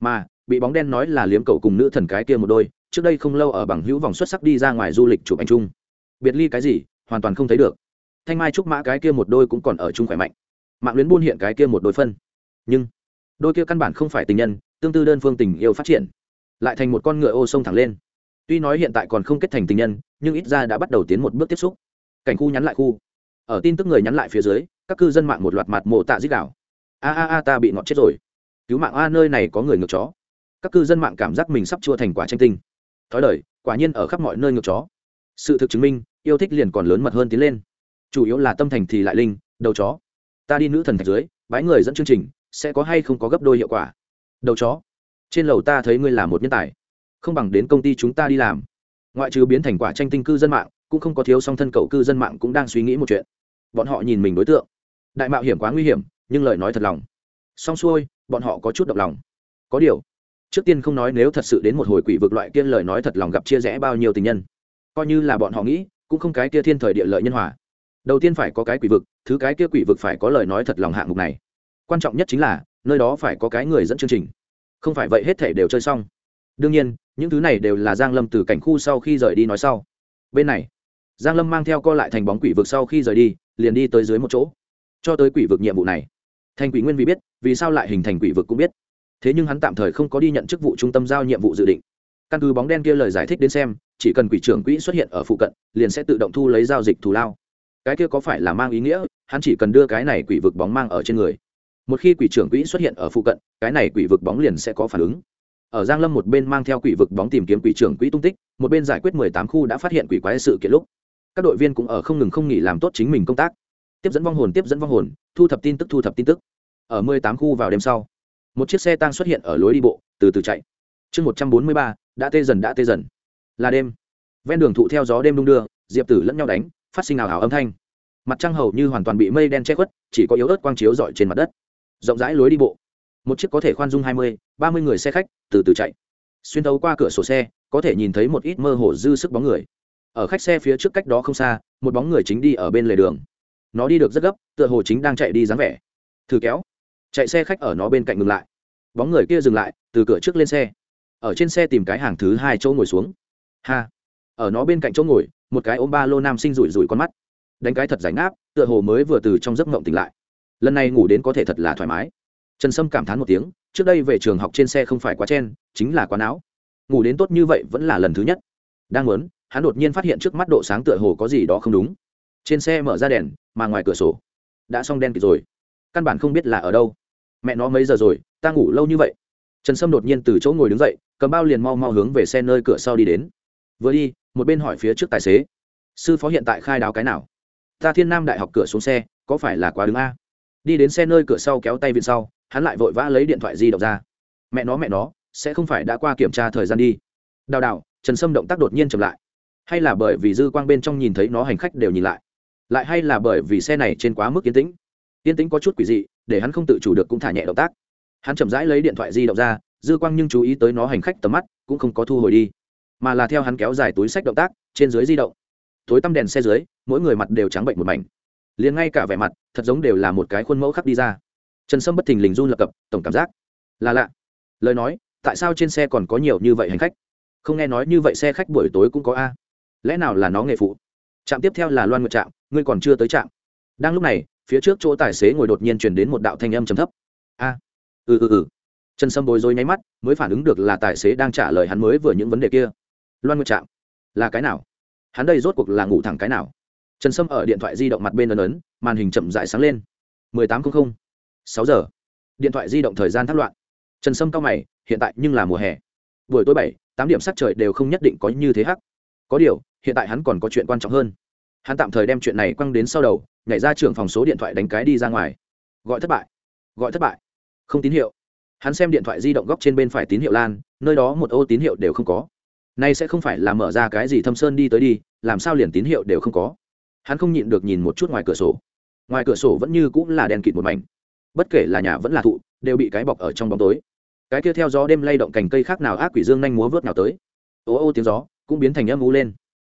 Mà, bị bóng đen nói là liếm cầu cùng nữ thần cái kia một đôi, trước đây không lâu ở bằng hữu vòng xuất sắc đi ra ngoài du lịch chụp ảnh chung. Biệt ly cái gì, hoàn toàn không thấy được. Thanh mai trúc mã cái kia một đôi cũng còn ở chung khỏe mạnh. Mạng luyến buôn hiện cái kia một đôi phân. Nhưng, đôi kia căn bản không phải tình nhân, tương tư đơn phương tình yêu phát triển. Lại thành một con ngựa ô sông thẳng lên. Tuy nói hiện tại còn không kết thành tình nhân, nhưng ít ra đã bắt đầu tiến một bước tiếp xúc. Cảnh khu nhắn lại khu ở tin tức người nhắn lại phía dưới, các cư dân mạng một loạt mặt mộ tạ dích đảo a a a, ta bị ngọt chết rồi. Cứu mạng a, nơi này có người ngược chó. Các cư dân mạng cảm giác mình sắp chua thành quả tranh tinh. Thói đời, quả nhiên ở khắp mọi nơi ngược chó. Sự thực chứng minh, yêu thích liền còn lớn mật hơn tiến lên. Chủ yếu là tâm thành thì lại linh, đầu chó. Ta đi nữ thần thạch dưới bãi người dẫn chương trình, sẽ có hay không có gấp đôi hiệu quả? Đầu chó. Trên lầu ta thấy ngươi là một nhân tài. Không bằng đến công ty chúng ta đi làm. Ngoại trừ biến thành quả tranh tinh cư dân mạng, cũng không có thiếu song thân cậu cư dân mạng cũng đang suy nghĩ một chuyện bọn họ nhìn mình đối tượng. Đại mạo hiểm quá nguy hiểm, nhưng lời nói thật lòng. Xong xuôi, bọn họ có chút động lòng. Có điều, trước tiên không nói nếu thật sự đến một hồi quỷ vực loại kiên lời nói thật lòng gặp chia rẽ bao nhiêu tình nhân. Coi như là bọn họ nghĩ, cũng không cái kia thiên thời địa lợi nhân hòa. Đầu tiên phải có cái quỷ vực, thứ cái kia quỷ vực phải có lời nói thật lòng hạng mục này. Quan trọng nhất chính là, nơi đó phải có cái người dẫn chương trình. Không phải vậy hết thể đều chơi xong. Đương nhiên, những thứ này đều là giang lâm từ cảnh khu sau khi rời đi nói sau. Bên này giang lâm mang theo co lại thành bóng quỷ vực sau khi rời đi, liền đi tới dưới một chỗ. Cho tới quỷ vực nhiệm vụ này, thành quỷ nguyên vì biết, vì sao lại hình thành quỷ vực cũng biết. Thế nhưng hắn tạm thời không có đi nhận chức vụ trung tâm giao nhiệm vụ dự định. Căn cứ bóng đen kia lời giải thích đến xem, chỉ cần quỷ trưởng quỹ xuất hiện ở phụ cận, liền sẽ tự động thu lấy giao dịch thù lao. Cái kia có phải là mang ý nghĩa, hắn chỉ cần đưa cái này quỷ vực bóng mang ở trên người. Một khi quỷ trưởng quỹ xuất hiện ở phụ cận, cái này quỷ vực bóng liền sẽ có phản ứng. Ở giang lâm một bên mang theo quỷ vực bóng tìm kiếm quỷ trưởng quỹ tung tích, một bên giải quyết 18 khu đã phát hiện quỷ quái sự kiện lúc các đội viên cũng ở không ngừng không nghỉ làm tốt chính mình công tác. Tiếp dẫn vong hồn tiếp dẫn vong hồn thu thập tin tức thu thập tin tức. Ở 18 khu vào đêm sau một chiếc xe tăng xuất hiện ở lối đi bộ từ từ chạy. Chương 143, đã tê dần đã tê dần. Là đêm. Ven đường thụ theo gió đêm đung đưa diệp tử lẫn nhau đánh phát sinh ảo ảo âm thanh. Mặt trăng hầu như hoàn toàn bị mây đen che khuất chỉ có yếu ớt quang chiếu dọi trên mặt đất. Rộng rãi lối đi bộ. Một chiếc có thể khoan dung hai mươi ba mươi người xe khách từ từ chạy. Xuyên thấu qua cửa sổ xe có thể nhìn thấy một ít mơ hồ dư sức bóng người ở khách xe phía trước cách đó không xa, một bóng người chính đi ở bên lề đường. Nó đi được rất gấp, tựa hồ chính đang chạy đi dáng vẻ. Thử kéo. Chạy xe khách ở nó bên cạnh ngừng lại. Bóng người kia dừng lại, từ cửa trước lên xe. Ở trên xe tìm cái hàng thứ hai chỗ ngồi xuống. Ha. Ở nó bên cạnh chỗ ngồi, một cái ôm ba lô nam sinh rủi rủi con mắt. Đánh cái thật rảnh áp tựa hồ mới vừa từ trong giấc mộng tỉnh lại. Lần này ngủ đến có thể thật là thoải mái. Trần sâm cảm thán một tiếng, trước đây về trường học trên xe không phải quá chen, chính là quá não. Ngủ đến tốt như vậy vẫn là lần thứ nhất. Đang muốn hắn đột nhiên phát hiện trước mắt độ sáng tựa hồ có gì đó không đúng. Trên xe mở ra đèn, mà ngoài cửa sổ đã xong đen kịt rồi. Căn bản không biết là ở đâu. Mẹ nó mấy giờ rồi, ta ngủ lâu như vậy. Trần sâm đột nhiên từ chỗ ngồi đứng dậy, cầm bao liền mau mau hướng về xe nơi cửa sau đi đến. Vừa đi, một bên hỏi phía trước tài xế, sư phó hiện tại khai đáo cái nào? Ta thiên nam đại học cửa xuống xe, có phải là quá đứng a? Đi đến xe nơi cửa sau kéo tay viện sau, hắn lại vội vã lấy điện thoại di động ra. Mẹ nó mẹ nó, sẽ không phải đã qua kiểm tra thời gian đi. Đào đào. Trần sâm động tác đột nhiên chậm lại hay là bởi vì dư quang bên trong nhìn thấy nó hành khách đều nhìn lại? Lại hay là bởi vì xe này trên quá mức yên tĩnh? Yên tĩnh có chút quỷ dị, để hắn không tự chủ được cũng thả nhẹ động tác. Hắn chậm rãi lấy điện thoại di động ra, dư quang nhưng chú ý tới nó hành khách tầm mắt, cũng không có thu hồi đi, mà là theo hắn kéo dài túi sách động tác, trên dưới di động. Tối tăm đèn xe dưới, mỗi người mặt đều trắng bệnh một mảnh. Liền ngay cả vẻ mặt, thật giống đều là một cái khuôn mẫu khắc đi ra. Trần sâm bất thình lình run lập cập, tổng cảm giác. Là lạ. Lời nói, tại sao trên xe còn có nhiều như vậy hành khách? Không nghe nói như vậy xe khách buổi tối cũng có a lẽ nào là nó nghề phụ? Trạm tiếp theo là loan nguyệt trạm, ngươi còn chưa tới trạm. Đang lúc này, phía trước chỗ tài xế ngồi đột nhiên chuyển đến một đạo thanh âm trầm thấp. A ừ ừ ừ. Trần sâm bối rối nháy mắt, mới phản ứng được là tài xế đang trả lời hắn mới vừa những vấn đề kia. Loan nguyệt trạm, là cái nào? Hắn đây rốt cuộc là ngủ thẳng cái nào? Trần sâm ở điện thoại di động mặt bên ấn ấn, màn hình chậm dại sáng lên. mười tám trăm linh sáu giờ. Điện thoại di động thời gian thác loạn. Trần sâm cao mày, hiện tại nhưng là mùa hè. Buổi tối bảy, tám điểm sắc trời đều không nhất định có như thế hắc có điều, hiện tại hắn còn có chuyện quan trọng hơn. Hắn tạm thời đem chuyện này quăng đến sau đầu, nhảy ra trưởng phòng số điện thoại đánh cái đi ra ngoài. Gọi thất bại. Gọi thất bại. Không tín hiệu. Hắn xem điện thoại di động góc trên bên phải tín hiệu lan, nơi đó một ô tín hiệu đều không có. Nay sẽ không phải là mở ra cái gì thâm sơn đi tới đi, làm sao liền tín hiệu đều không có. Hắn không nhịn được nhìn một chút ngoài cửa sổ. Ngoài cửa sổ vẫn như cũng là đèn kịt một mảnh. Bất kể là nhà vẫn là thụ, đều bị cái bọc ở trong bóng tối. Cái kia theo gió đêm lay động cành cây khác nào ác quỷ dương nhanh múa vớt nào tới. Ô ô tiếng gió cũng biến thành âm u lên.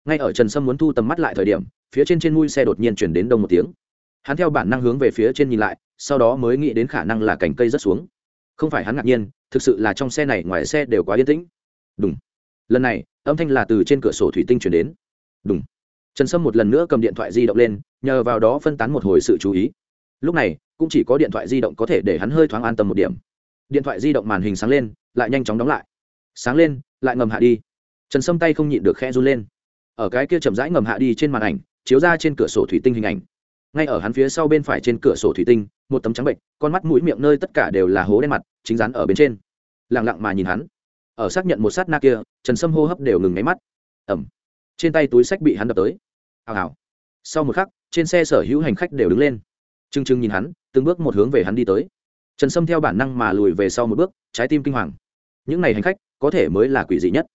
Ngay ở trần sâm muốn thu tầm mắt lại thời điểm, phía trên trên mui xe đột nhiên chuyển đến đông một tiếng. Hắn theo bản năng hướng về phía trên nhìn lại, sau đó mới nghĩ đến khả năng là cành cây rất xuống. Không phải hắn ngạc nhiên, thực sự là trong xe này ngoài xe đều quá yên tĩnh. Đúng lần này, âm thanh là từ trên cửa sổ thủy tinh chuyển đến. Đúng trần sâm một lần nữa cầm điện thoại di động lên, nhờ vào đó phân tán một hồi sự chú ý. Lúc này, cũng chỉ có điện thoại di động có thể để hắn hơi thoáng an tâm một điểm. Điện thoại di động màn hình sáng lên, lại nhanh chóng đóng lại. Sáng lên, lại ngầm hạ đi trần sâm tay không nhịn được khe run lên. Ở cái kia chậm rãi ngầm hạ đi trên màn ảnh, chiếu ra trên cửa sổ thủy tinh hình ảnh. Ngay ở hắn phía sau bên phải trên cửa sổ thủy tinh, một tấm trắng bệnh, con mắt mũi miệng nơi tất cả đều là hố đen mặt, chính rắn ở bên trên. Lẳng lặng mà nhìn hắn. Ở xác nhận một sát na kia, trần sâm hô hấp đều ngừng máy mắt. Ẩm trên tay túi sách bị hắn đập tới. Hào hào. Sau một khắc, trên xe sở hữu hành khách đều đứng lên. T r ư n g t r ư n g nhìn hắn, từng bước một hướng về hắn đi tới. Trần sâm theo bản năng mà lùi về sau một bước, trái tim kinh hoàng. Những n à y hành khách, có thể mới là quỷ dị nhất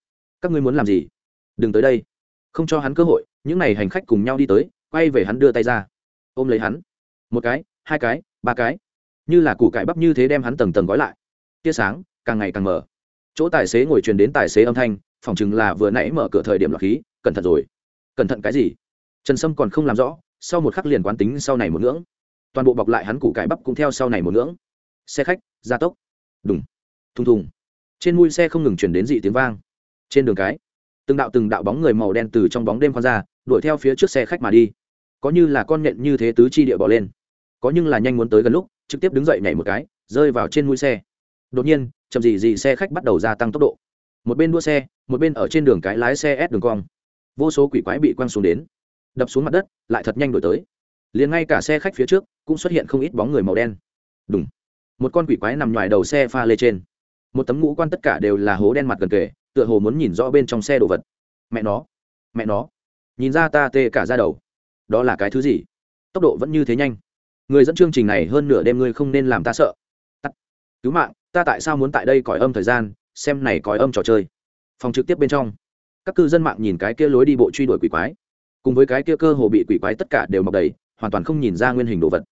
các ngươi muốn làm gì? Đừng tới đây. Không cho hắn cơ hội, những n à y hành khách cùng nhau đi tới, quay về hắn đưa tay ra. Ôm lấy hắn. Một cái, hai cái, ba cái. Như là củ cải bắp như thế đem hắn tầng tầng gói lại. Tia sáng càng ngày càng mở. Chỗ tài xế ngồi truyền đến tài xế âm thanh, phòng chừng là vừa nãy mở cửa thời điểm lọc khí, cẩn thận rồi. Cẩn thận cái gì? Trần sâm còn không làm rõ, sau một khắc liền quán tính sau này một ngưỡng. Toàn bộ bọc lại hắn củ cải bắp cũng theo sau này một ngưỡng. Xe khách, gia tốc. Đùng. Thùng thùng. Trên mui xe không ngừng chuyển đến dị tiếng vang trên đường cái. Từng đạo từng đạo bóng người màu đen từ trong bóng đêm khoan ra, đuổi theo phía trước xe khách mà đi. Có như là con nhện như thế tứ chi địa bỏ lên. Có nhưng là nhanh muốn tới gần lúc, trực tiếp đứng dậy nhảy một cái, rơi vào trên mũi xe. Đột nhiên, chậm gì gì xe khách bắt đầu gia tăng tốc độ. Một bên đua xe, một bên ở trên đường cái lái xe ép đường cong. Vô số quỷ quái bị quăng xuống đến. Đập xuống mặt đất, lại thật nhanh đổi tới. Liền ngay cả xe khách phía trước, cũng xuất hiện không ít bóng người màu đen. Đúng một con quỷ quái nằm ngoài đầu xe pha lê trên. Một tấm ngũ quan tất cả đều là hố đen mặt gần kề tựa hồ muốn nhìn rõ bên trong xe đồ vật. Mẹ nó mẹ nó. Nhìn ra ta tê cả ra đầu. Đó là cái thứ gì? Tốc độ vẫn như thế nhanh. Người dẫn chương trình này hơn nửa đêm ngươi không nên làm ta sợ. Tắt cứu mạng, ta tại sao muốn tại đây còi âm thời gian, xem này còi âm trò chơi. Phòng trực tiếp bên trong. Các cư dân mạng nhìn cái kia lối đi bộ truy đuổi quỷ quái. Cùng với cái kia cơ hồ bị quỷ quái tất cả đều mọc đầy, hoàn toàn không nhìn ra nguyên hình đồ vật.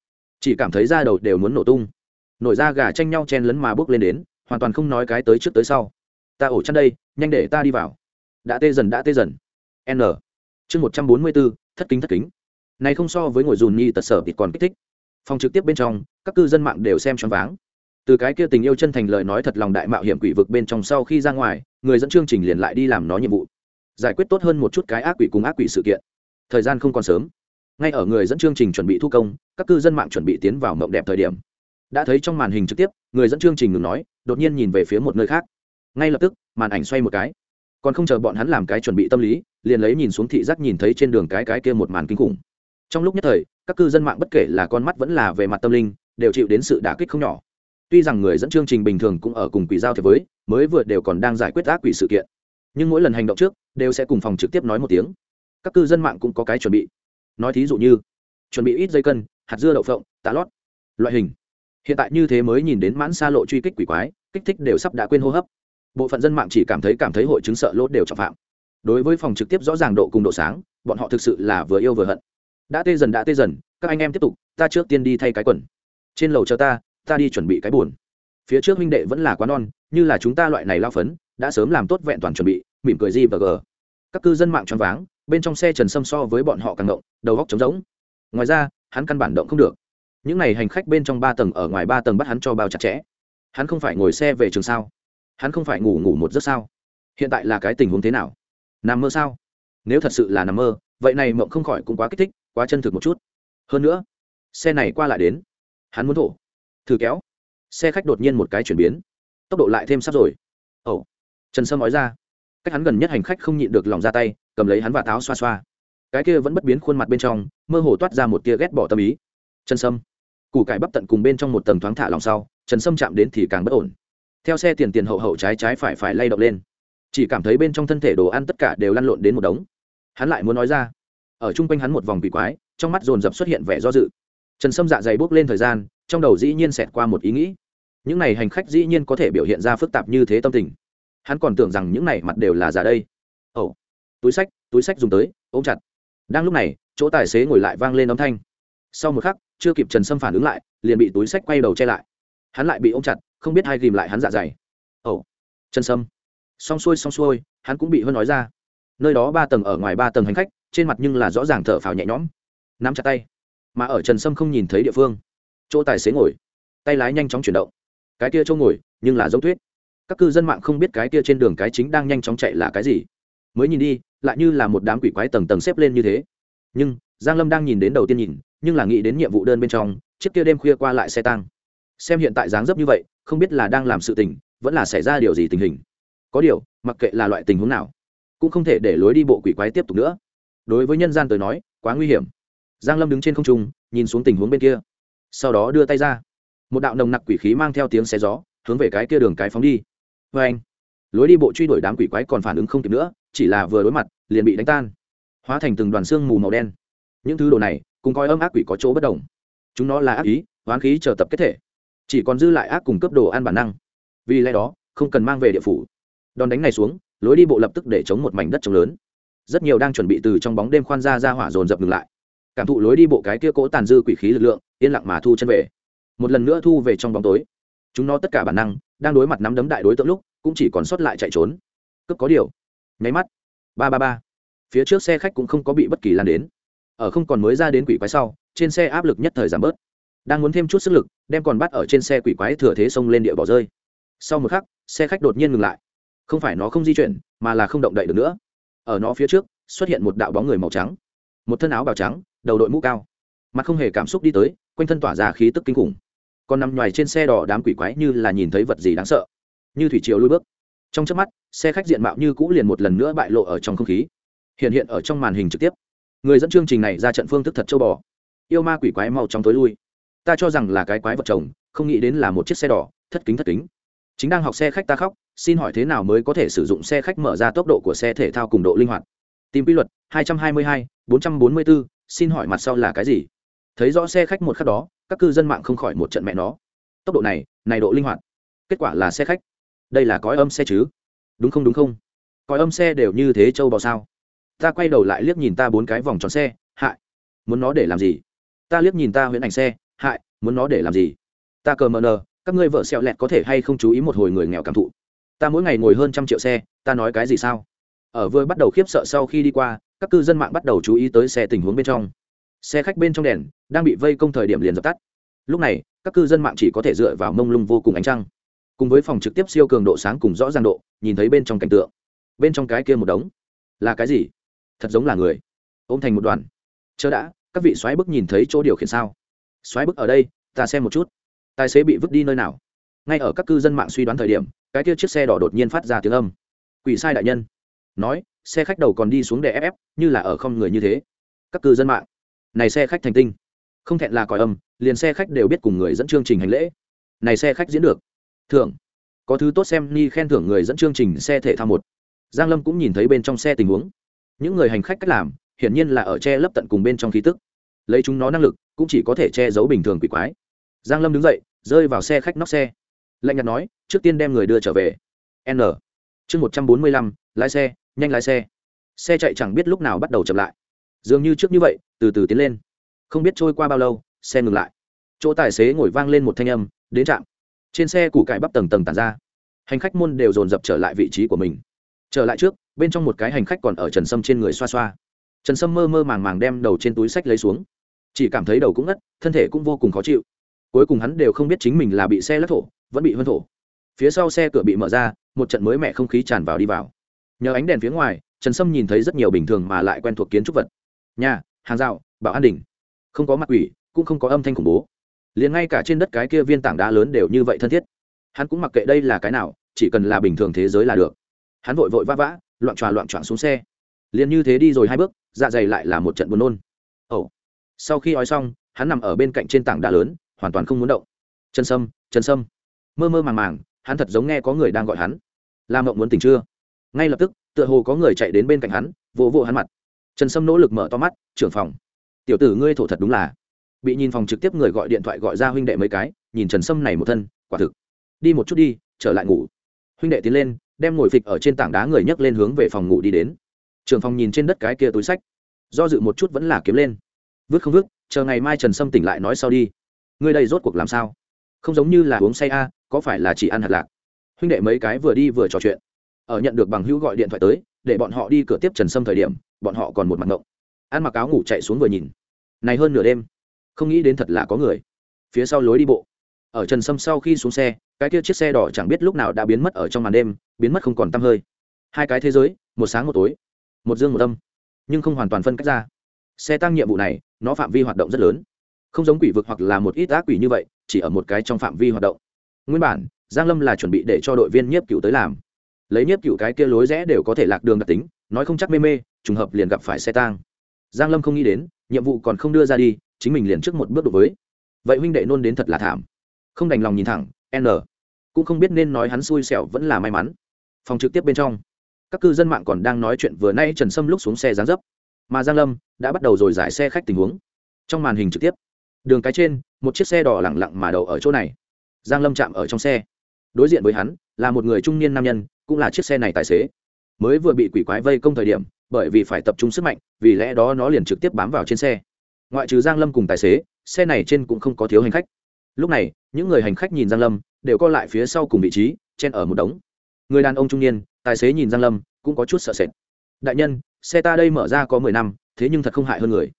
Chỉ cảm thấy da đầu đều muốn nổ tung. Nổi da gà tranh nhau chen lấn mà bước lên đến, hoàn toàn không nói cái tới trước tới sau ta ổ chăn đây, nhanh để ta đi vào. Đã tê dần, đã tê dần. N. Chương một trăm bốn mươi bốn thất kính thất kính. Này không so với ngồi dùn nhi tật sở thì còn kích thích. Phòng trực tiếp bên trong, các cư dân mạng đều xem choáng váng. Từ cái kia tình yêu chân thành lời nói thật lòng đại mạo hiểm quỷ vực bên trong sau khi ra ngoài, người dẫn chương trình liền lại đi làm nó nhiệm vụ. Giải quyết tốt hơn một chút cái ác quỷ cùng ác quỷ sự kiện. Thời gian không còn sớm. Ngay ở người dẫn chương trình chuẩn bị thu công, các cư dân mạng chuẩn bị tiến vào mộng đẹp thời điểm. Đã thấy trong màn hình trực tiếp, người dẫn chương trình ngừng nói, đột nhiên nhìn về phía một nơi khác ngay lập tức, màn ảnh xoay một cái. Còn không chờ bọn hắn làm cái chuẩn bị tâm lý, liền lấy nhìn xuống thị giác nhìn thấy trên đường cái cái kia một màn kinh khủng. Trong lúc nhất thời, các cư dân mạng bất kể là con mắt vẫn là về mặt tâm linh, đều chịu đến sự đả kích không nhỏ. Tuy rằng người dẫn chương trình bình thường cũng ở cùng quỷ giao thế với, mới vừa đều còn đang giải quyết ác quỷ sự kiện. Nhưng mỗi lần hành động trước, đều sẽ cùng phòng trực tiếp nói một tiếng. Các cư dân mạng cũng có cái chuẩn bị. Nói thí dụ như, chuẩn bị ít dây cân, hạt dưa đậu phộng tạ lót. Loại hình. Hiện tại như thế mới nhìn đến mãn xa lộ truy kích quỷ quái, kích thích đều sắp đã quên hô hấp bộ phận dân mạng chỉ cảm thấy cảm thấy hội chứng sợ lốt đều trọng phạm. Đối với phòng trực tiếp rõ ràng độ cùng độ sáng, bọn họ thực sự là vừa yêu vừa hận. Đã tê dần, đã tê dần, các anh em tiếp tục, ta trước tiên đi thay cái quần. Trên lầu chờ ta ta đi chuẩn bị cái buồn. Phía trước huynh đệ vẫn là quá non, như là chúng ta loại này lao phấn, đã sớm làm tốt vẹn toàn chuẩn bị, mỉm cười gì và gờ các cư dân mạng choáng váng, bên trong xe trần sâm so với bọn họ càng động, đầu góc trống rỗng. Ngoài ra, hắn căn bản động không được. Những n à y hành khách bên trong ba tầng ở ngoài ba tầng bắt hắn cho bao chặt chẽ. Hắn không phải ngồi xe về trường sao? Hắn không phải ngủ ngủ một giấc sao? Hiện tại là cái tình huống thế nào? Nằm mơ sao? Nếu thật sự là nằm mơ, vậy này mộng không khỏi cũng quá kích thích, quá chân thực một chút. Hơn nữa, xe này qua lại đến. Hắn muốn thổ. Thử kéo. Xe khách đột nhiên một cái chuyển biến. Tốc độ lại thêm sắp rồi. Ồ、oh. trần sâm nói ra. Cách hắn gần nhất hành khách không nhịn được lòng ra tay, cầm lấy hắn và táo xoa xoa. Cái kia vẫn bất biến khuôn mặt bên trong, mơ hồ toát ra một tia ghét bỏ tâm ý. Trần sâm. Củ cải bắp tận cùng bên trong một tầng thoáng thả lòng sau, trần sâm chạm đến thì càng bất ổn theo xe tiền tiền hậu hậu trái trái phải phải lay động lên. Chỉ cảm thấy bên trong thân thể đồ ăn tất cả đều lăn lộn đến một đống. Hắn lại muốn nói ra. Ở chung quanh hắn một vòng bị quái trong mắt dồn dập xuất hiện vẻ do dự. Trần sâm dạ dày bốc lên thời gian trong đầu dĩ nhiên xẹt qua một ý nghĩ. Những n à y hành khách dĩ nhiên có thể biểu hiện ra phức tạp như thế tâm tình. Hắn còn tưởng rằng những này mặt đều là giả đây. Ẩu、oh, túi sách túi sách dùng tới ôm chặt. Đang lúc này chỗ tài xế ngồi lại vang lên âm thanh. Sau một khắc chưa kịp trần sâm phản ứng lại liền bị túi sách quay đầu che lại. Hắn lại bị ôm chặt không biết hai ghìm lại hắn dạ dày. Ồ chân sâm. Xong xuôi xong xuôi, hắn cũng bị hơn nói ra. Nơi đó ba tầng ở ngoài ba tầng hành khách, trên mặt nhưng là rõ ràng thở phào nhẹ nhõm. Nắm chặt tay. Mà ở trần sâm không nhìn thấy địa phương. Chỗ tài xế ngồi. Tay lái nhanh chóng chuyển động. Cái kia chỗ ngồi, nhưng là giống thuyết. Các cư dân mạng không biết cái kia trên đường cái chính đang nhanh chóng chạy là cái gì. Mới nhìn đi, lại như là một đám quỷ quái tầng tầng xếp lên như thế. Nhưng, giang lâm đang nhìn đến đầu tiên nhìn, nhưng là nghĩ đến nhiệm vụ đơn bên trong, chiếc kia đêm khuya qua lại xe tăng xem hiện tại dáng dấp như vậy, không biết là đang làm sự tình, vẫn là xảy ra điều gì tình hình. Có điều, mặc kệ là loại tình huống nào, cũng không thể để lối đi bộ quỷ quái tiếp tục nữa. Đối với nhân gian tới nói, quá nguy hiểm. Giang lâm đứng trên không trung, nhìn xuống tình huống bên kia. Sau đó đưa tay ra. Một đạo nồng nặc quỷ khí mang theo tiếng xe gió, hướng về cái kia đường cái phóng đi. Vê anh, lối đi bộ truy đuổi đám quỷ quái còn phản ứng không kịp nữa, chỉ là vừa đối mặt, liền bị đánh tan. Hóa thành từng đoàn xương mù màu đen. Những thứ đồ này, cùng coi âm ác quỷ có chỗ bất đồng. Chúng nó là ác ý hoán khí chờ tập kết thể chỉ còn dư lại ác cùng cấp đồ ăn bản năng. Vì lẽ đó, không cần mang về địa phủ. Đòn đánh này xuống, lối đi bộ lập tức để chống một mảnh đất trống lớn. Rất nhiều đang chuẩn bị từ trong bóng đêm khoan ra ra hỏa dồn dập ngừng lại. Cảm thụ lối đi bộ cái kia cỗ tàn dư quỷ khí lực lượng, yên lặng mà thu chân về. Một lần nữa thu về trong bóng tối. Chúng nó tất cả bản năng, đang đối mặt nắm đấm đại đối tượng lúc, cũng chỉ còn sót lại chạy trốn. Cướp có điều. Nháy mắt. Ba ba ba. Phía trước xe khách cũng không có bị bất kỳ lan đến. Ở không còn mới ra đến quỷ quái sau, trên xe áp lực nhất thời giảm bớt. Đang muốn thêm chút sức lực đem còn bắt ở trên xe quỷ quái thừa thế xông lên địa bỏ rơi. Sau một khắc, xe khách đột nhiên ngừng lại. Không phải nó không di chuyển, mà là không động đậy được nữa. Ở nó phía trước, xuất hiện một đạo bóng người màu trắng. Một thân áo bào trắng, đầu đội mũ cao. Mặt không hề cảm xúc đi tới, quanh thân tỏa ra khí tức kinh khủng. Còn nằm ngoài trên xe đỏ đám quỷ quái như là nhìn thấy vật gì đáng sợ. Như thủy triều lui bước. Trong chớp mắt, xe khách diện mạo như cũ liền một lần nữa bại lộ ở trong không khí. Hiện hiện ở trong màn hình trực tiếp. Người dẫn chương trình này ra trận phương thức thật châu bò. Yêu ma quỷ quái mau chóng tối lui ta cho rằng là cái quái vật chồng không nghĩ đến là một chiếc xe đỏ thất kính thất kính. Chính đang học xe khách ta khóc xin hỏi thế nào mới có thể sử dụng xe khách mở ra tốc độ của xe thể thao cùng độ linh hoạt? Tìm quy luật 222, 444, xin hỏi mặt sau là cái gì? Thấy rõ xe khách một khắc đó các cư dân mạng không khỏi một trận mẹ nó. Tốc độ này này độ linh hoạt. Kết quả là xe khách. Đây là cõi âm xe chứ? Đúng không đúng không? Cõi âm xe đều như thế châu bò sao? Ta quay đầu lại liếc nhìn ta bốn cái vòng tròn xe hại. Muốn nó để làm gì? Ta liếc nhìn ta huyễn ảnh xe hại, muốn nó để làm gì? Ta cờ mờ nờ, các ngươi vợ xẹo lẹt có thể hay không chú ý một hồi người nghèo cảm thụ? Ta mỗi ngày ngồi hơn trăm triệu xe, ta nói cái gì sao? Ở vừa bắt đầu khiếp sợ sau khi đi qua, các cư dân mạng bắt đầu chú ý tới xe tình huống bên trong. Xe khách bên trong đèn đang bị vây công thời điểm liền dập tắt. Lúc này, các cư dân mạng chỉ có thể dựa vào mông lung vô cùng ánh trăng. Cùng với phòng trực tiếp siêu cường độ sáng cùng rõ ràng độ, nhìn thấy bên trong cảnh tượng. Bên trong cái kia một đống. Là cái gì? Thật giống là người. Ôm thành một đoàn. Chớ đã, các vị xoáy bức nhìn thấy chỗ điều khiển sao? Xoáy bức ở đây, ta xem một chút. Tài xế bị vứt đi nơi nào? Ngay ở các cư dân mạng suy đoán thời điểm, cái kia chiếc xe đỏ đột nhiên phát ra tiếng âm. Quỷ sai đại nhân. Nói, xe khách đầu còn đi xuống để ép ép, như là ở không người như thế. Các cư dân mạng. Này xe khách thành tinh. Không thẹn là còi âm, liền xe khách đều biết cùng người dẫn chương trình hành lễ. Này xe khách diễn được. Thưởng. Có thứ tốt xem, ni khen thưởng người dẫn chương trình xe thể thao một. Giang lâm cũng nhìn thấy bên trong xe tình huống. Những người hành khách cách làm, hiển nhiên là ở che lấp tận cùng bên trong khí tức lấy chúng nó năng lực, cũng chỉ có thể che giấu bình thường quỷ quái. Giang lâm đứng dậy, rơi vào xe khách nóc xe. Lạnh nhạt nói, trước tiên đem người đưa trở về. N. Chương một trăm bốn mươi lăm, lái xe, nhanh lái xe. Xe chạy chẳng biết lúc nào bắt đầu chậm lại. Dường như trước như vậy, từ từ tiến lên. Không biết trôi qua bao lâu, xe ngừng lại. Chỗ tài xế ngồi vang lên một thanh âm, đến trạm. Trên xe củ cải bắp tầng tầng tàn ra. Hành khách môn đều dồn dập trở lại vị trí của mình. Trở lại trước, bên trong một cái hành khách còn ở trần sâm trên người xoa xoa trần sâm mơ mơ màng màng đem đầu trên túi sách lấy xuống. Chỉ cảm thấy đầu cũng ngất, thân thể cũng vô cùng khó chịu. Cuối cùng hắn đều không biết chính mình là bị xe lắc thổ, vẫn bị hơn thổ. Phía sau xe cửa bị mở ra, một trận mới mẹ không khí tràn vào đi vào. Nhờ ánh đèn phía ngoài, trần sâm nhìn thấy rất nhiều bình thường mà lại quen thuộc kiến trúc vật. Nhà, hàng rào, bảo an đình không có mặt quỷ, cũng không có âm thanh khủng bố. Liền ngay cả trên đất cái kia viên tảng đá lớn đều như vậy thân thiết. Hắn cũng mặc kệ đây là cái nào, chỉ cần là bình thường thế giới là được. Hắn vội vội vã vã, loạn tròa loạn trọn xuống xe liền như thế đi rồi hai bước dạ dày lại là một trận buồn nôn. Ồ. Sau khi ói xong, hắn nằm ở bên cạnh trên tảng đá lớn, hoàn toàn không muốn động. Chân sâm chân sâm. Mơ mơ màng màng, hắn thật giống nghe có người đang gọi hắn. Làm mộng muốn tỉnh chưa? Ngay lập tức, tựa hồ có người chạy đến bên cạnh hắn, vỗ vỗ hắn mặt. Trần sâm nỗ lực mở to mắt, trưởng phòng. Tiểu tử ngươi thổ thật đúng là. Bị nhìn phòng trực tiếp người gọi điện thoại gọi ra huynh đệ mấy cái, nhìn trần sâm này một thân, quả thực. Đi một chút đi, trở lại ngủ. Huynh đệ tiến lên, đem ngồi phịch ở trên tảng đá người nhấc lên hướng về phòng ngủ đi đến trường phòng nhìn trên đất cái kia túi sách. Do dự một chút vẫn là kiếm lên. Vứt không vứt, chờ ngày mai trần sâm tỉnh lại nói sau đi. Ngươi đây rốt cuộc làm sao? Không giống như là uống say a, có phải là chỉ ăn hạt lạc? Huynh đệ mấy cái vừa đi vừa trò chuyện. Ở nhận được bằng hữu gọi điện thoại tới, để bọn họ đi cửa tiếp trần sâm thời điểm, bọn họ còn một mặt ngộng. Ăn mặc áo ngủ chạy xuống vừa nhìn. Này hơn nửa đêm, không nghĩ đến thật là có người. Phía sau lối đi bộ. Ở trần sâm sau khi xuống xe, cái kia chiếc xe đỏ chẳng biết lúc nào đã biến mất ở trong màn đêm, biến mất không còn tăm hơi. Hai cái thế giới, một sáng một tối một dương một âm, nhưng không hoàn toàn phân cách ra. Xe tăng nhiệm vụ này, nó phạm vi hoạt động rất lớn. Không giống quỷ vực hoặc là một ít ác quỷ như vậy, chỉ ở một cái trong phạm vi hoạt động. Nguyên bản, giang lâm là chuẩn bị để cho đội viên nhiếp cựu tới làm. Lấy nhiếp cựu cái kia lối rẽ đều có thể lạc đường đặc tính, nói không chắc mê mê, trùng hợp liền gặp phải xe tang. Giang lâm không nghĩ đến, nhiệm vụ còn không đưa ra đi, chính mình liền trước một bước đối với. Vậy huynh đệ nôn đến thật là thảm. Không đành lòng nhìn thẳng, n. Cũng không biết nên nói hắn xui xẻo vẫn là may mắn. Phòng trực tiếp bên trong các cư dân mạng còn đang nói chuyện vừa nay trần sâm lúc xuống xe gián dấp. Mà giang lâm đã bắt đầu rồi giải xe khách tình huống. Trong màn hình trực tiếp, đường cái trên, một chiếc xe đỏ lẳng lặng mà đậu ở chỗ này. Giang lâm chạm ở trong xe. Đối diện với hắn là một người trung niên nam nhân, cũng là chiếc xe này tài xế. Mới vừa bị quỷ quái vây công thời điểm, bởi vì phải tập trung sức mạnh, vì lẽ đó nó liền trực tiếp bám vào trên xe. Ngoại trừ giang lâm cùng tài xế, xe này trên cũng không có thiếu hành khách. Lúc này, những người hành khách nhìn giang lâm đều co lại phía sau cùng vị trí, chen ở một đống. Người đàn ông trung niên tài xế nhìn giang lâm, cũng có chút sợ sệt. Đại nhân, xe ta đây mở ra có mười năm, thế nhưng thật không hại hơn người.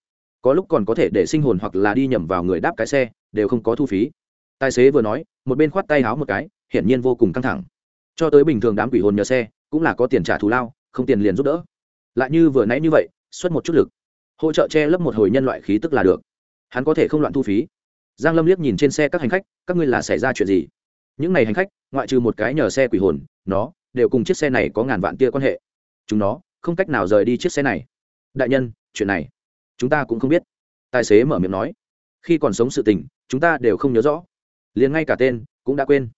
Có lúc còn có thể để sinh hồn hoặc là đi nhầm vào người đáp cái xe, đều không có thu phí. Tài xế vừa nói, một bên khoát tay háo một cái, hiển nhiên vô cùng căng thẳng. Cho tới bình thường đám quỷ hồn nhờ xe, cũng là có tiền trả thù lao, không tiền liền giúp đỡ. Lại như vừa nãy như vậy, xuất một chút lực. Hỗ trợ che lấp một hồi nhân loại khí tức là được. Hắn có thể không loạn thu phí. Giang lâm liếc nhìn trên xe các hành khách, các ngươi là xảy ra chuyện gì? Những này hành khách, ngoại trừ một cái nhờ xe quỷ hồn, nó đều cùng chiếc xe này có ngàn vạn tia quan hệ. Chúng nó không cách nào rời đi chiếc xe này. Đại nhân, chuyện này chúng ta cũng không biết. Tài xế mở miệng nói, khi còn sống sự tình, chúng ta đều không nhớ rõ. Liền ngay cả tên cũng đã quên.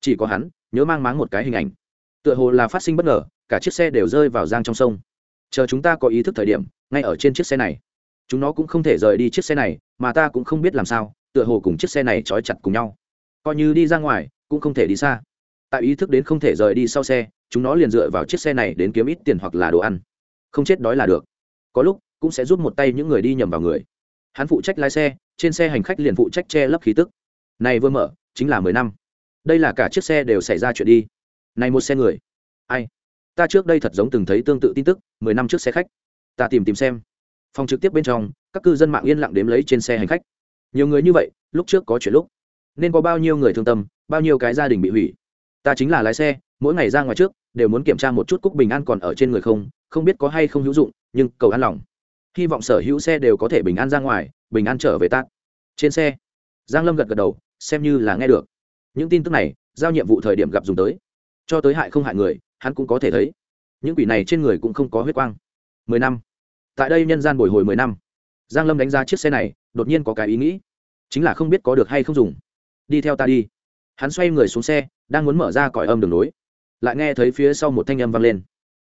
Chỉ có hắn nhớ mang máng một cái hình ảnh. Tựa hồ là phát sinh bất ngờ, cả chiếc xe đều rơi vào giang trong sông. Chờ chúng ta có ý thức thời điểm, ngay ở trên chiếc xe này. Chúng nó cũng không thể rời đi chiếc xe này, mà ta cũng không biết làm sao, tựa hồ cùng chiếc xe này trói chặt cùng nhau. Coi như đi ra ngoài, cũng không thể đi xa tại ý thức đến không thể rời đi sau xe, chúng nó liền dựa vào chiếc xe này đến kiếm ít tiền hoặc là đồ ăn. Không chết đói là được. Có lúc, cũng sẽ giúp một tay những người đi nhầm vào người. Hắn phụ trách lái xe, trên xe hành khách liền phụ trách che lấp khí tức. Này vừa mở, chính là mười năm. Đây là cả chiếc xe đều xảy ra chuyện đi. Này một xe người. Ai? Ta trước đây thật giống từng thấy tương tự tin tức, mười năm trước xe khách. Ta tìm tìm xem. Phòng trực tiếp bên trong, các cư dân mạng yên lặng đếm lấy trên xe hành khách. Nhiều người như vậy, lúc trước có chuyện lúc. Nên có bao nhiêu người thương tâm, bao nhiêu cái gia đình bị hủy ta chính là lái xe, mỗi ngày ra ngoài trước, đều muốn kiểm tra một chút cúc bình an còn ở trên người không không biết có hay không hữu dụng, nhưng cầu an lòng. Hy vọng sở hữu xe đều có thể bình an ra ngoài, bình an trở về tát trên xe, giang lâm gật gật đầu, xem như là nghe được. Những tin tức này, giao nhiệm vụ thời điểm gặp dùng tới. Cho tới hại không hại người, hắn cũng có thể thấy. Những quỷ này trên người cũng không có huyết quang. Mười năm. Tại đây nhân gian bồi hồi mười năm. Giang lâm đánh giá chiếc xe này, đột nhiên có cái ý nghĩ. Chính là không biết có được hay không dùng. Đi theo ta đi. Hắn xoay người xuống xe đang muốn mở ra còi âm đường nối. Lại nghe thấy phía sau một thanh âm vang lên.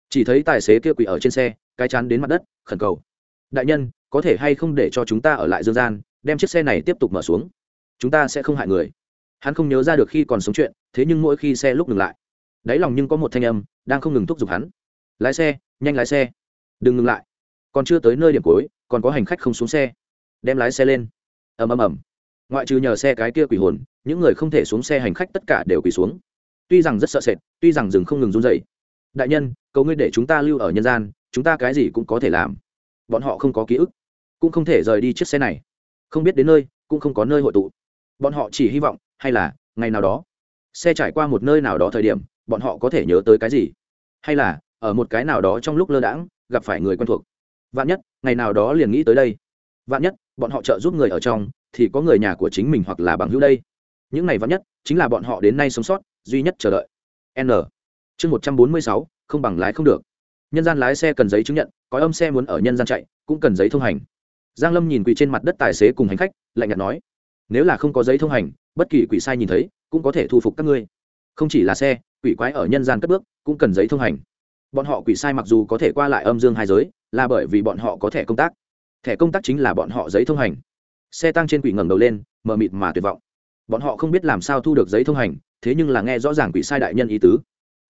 Chỉ thấy tài xế kia quỳ ở trên xe, cái chán đến mặt đất, khẩn cầu. Đại nhân, có thể hay không để cho chúng ta ở lại dương gian, đem chiếc xe này tiếp tục mở xuống? Chúng ta sẽ không hại người. Hắn không nhớ ra được khi còn sống chuyện, thế nhưng mỗi khi xe lúc ngừng lại, đáy lòng nhưng có một thanh âm đang không ngừng thúc giục hắn. Lái xe, nhanh lái xe. Đừng ngừng lại. Còn chưa tới nơi điểm cuối, còn có hành khách không xuống xe. Đem lái xe lên. Ầm ầm ầm ngoại trừ nhờ xe cái kia quỷ hồn, những người không thể xuống xe hành khách tất cả đều quỳ xuống. Tuy rằng rất sợ sệt, tuy rằng rừng không ngừng run dậy đại nhân, cầu ngươi để chúng ta lưu ở nhân gian, chúng ta cái gì cũng có thể làm. Bọn họ không có ký ức, cũng không thể rời đi chiếc xe này. Không biết đến nơi, cũng không có nơi hội tụ. Bọn họ chỉ hy vọng, hay là, ngày nào đó, xe trải qua một nơi nào đó thời điểm, bọn họ có thể nhớ tới cái gì? Hay là, ở một cái nào đó trong lúc lơ đãng, gặp phải người quen thuộc. Vạn nhất, ngày nào đó liền nghĩ tới đây vạn nhất, bọn họ trợ giúp người ở trong, thì có người nhà của chính mình hoặc là bằng hữu đây. Những này vạn nhất, chính là bọn họ đến nay sống sót, duy nhất chờ đợi. N. Chương một trăm bốn mươi sáu, không bằng lái không được. Nhân gian lái xe cần giấy chứng nhận, có âm xe muốn ở nhân gian chạy, cũng cần giấy thông hành. Giang lâm nhìn quỳ trên mặt đất tài xế cùng hành khách, lạnh nhạt nói, nếu là không có giấy thông hành, bất kỳ quỷ sai nhìn thấy, cũng có thể thu phục các ngươi. Không chỉ là xe, quỷ quái ở nhân gian cất bước, cũng cần giấy thông hành. Bọn họ quỷ sai mặc dù có thể qua lại âm dương hai giới, là bởi vì bọn họ có thể công tác thẻ công tác chính là bọn họ giấy thông hành. Xe tăng trên quỷ ngẩng đầu lên, mờ mịt mà tuyệt vọng. Bọn họ không biết làm sao thu được giấy thông hành, thế nhưng là nghe rõ ràng quỷ sai đại nhân ý tứ.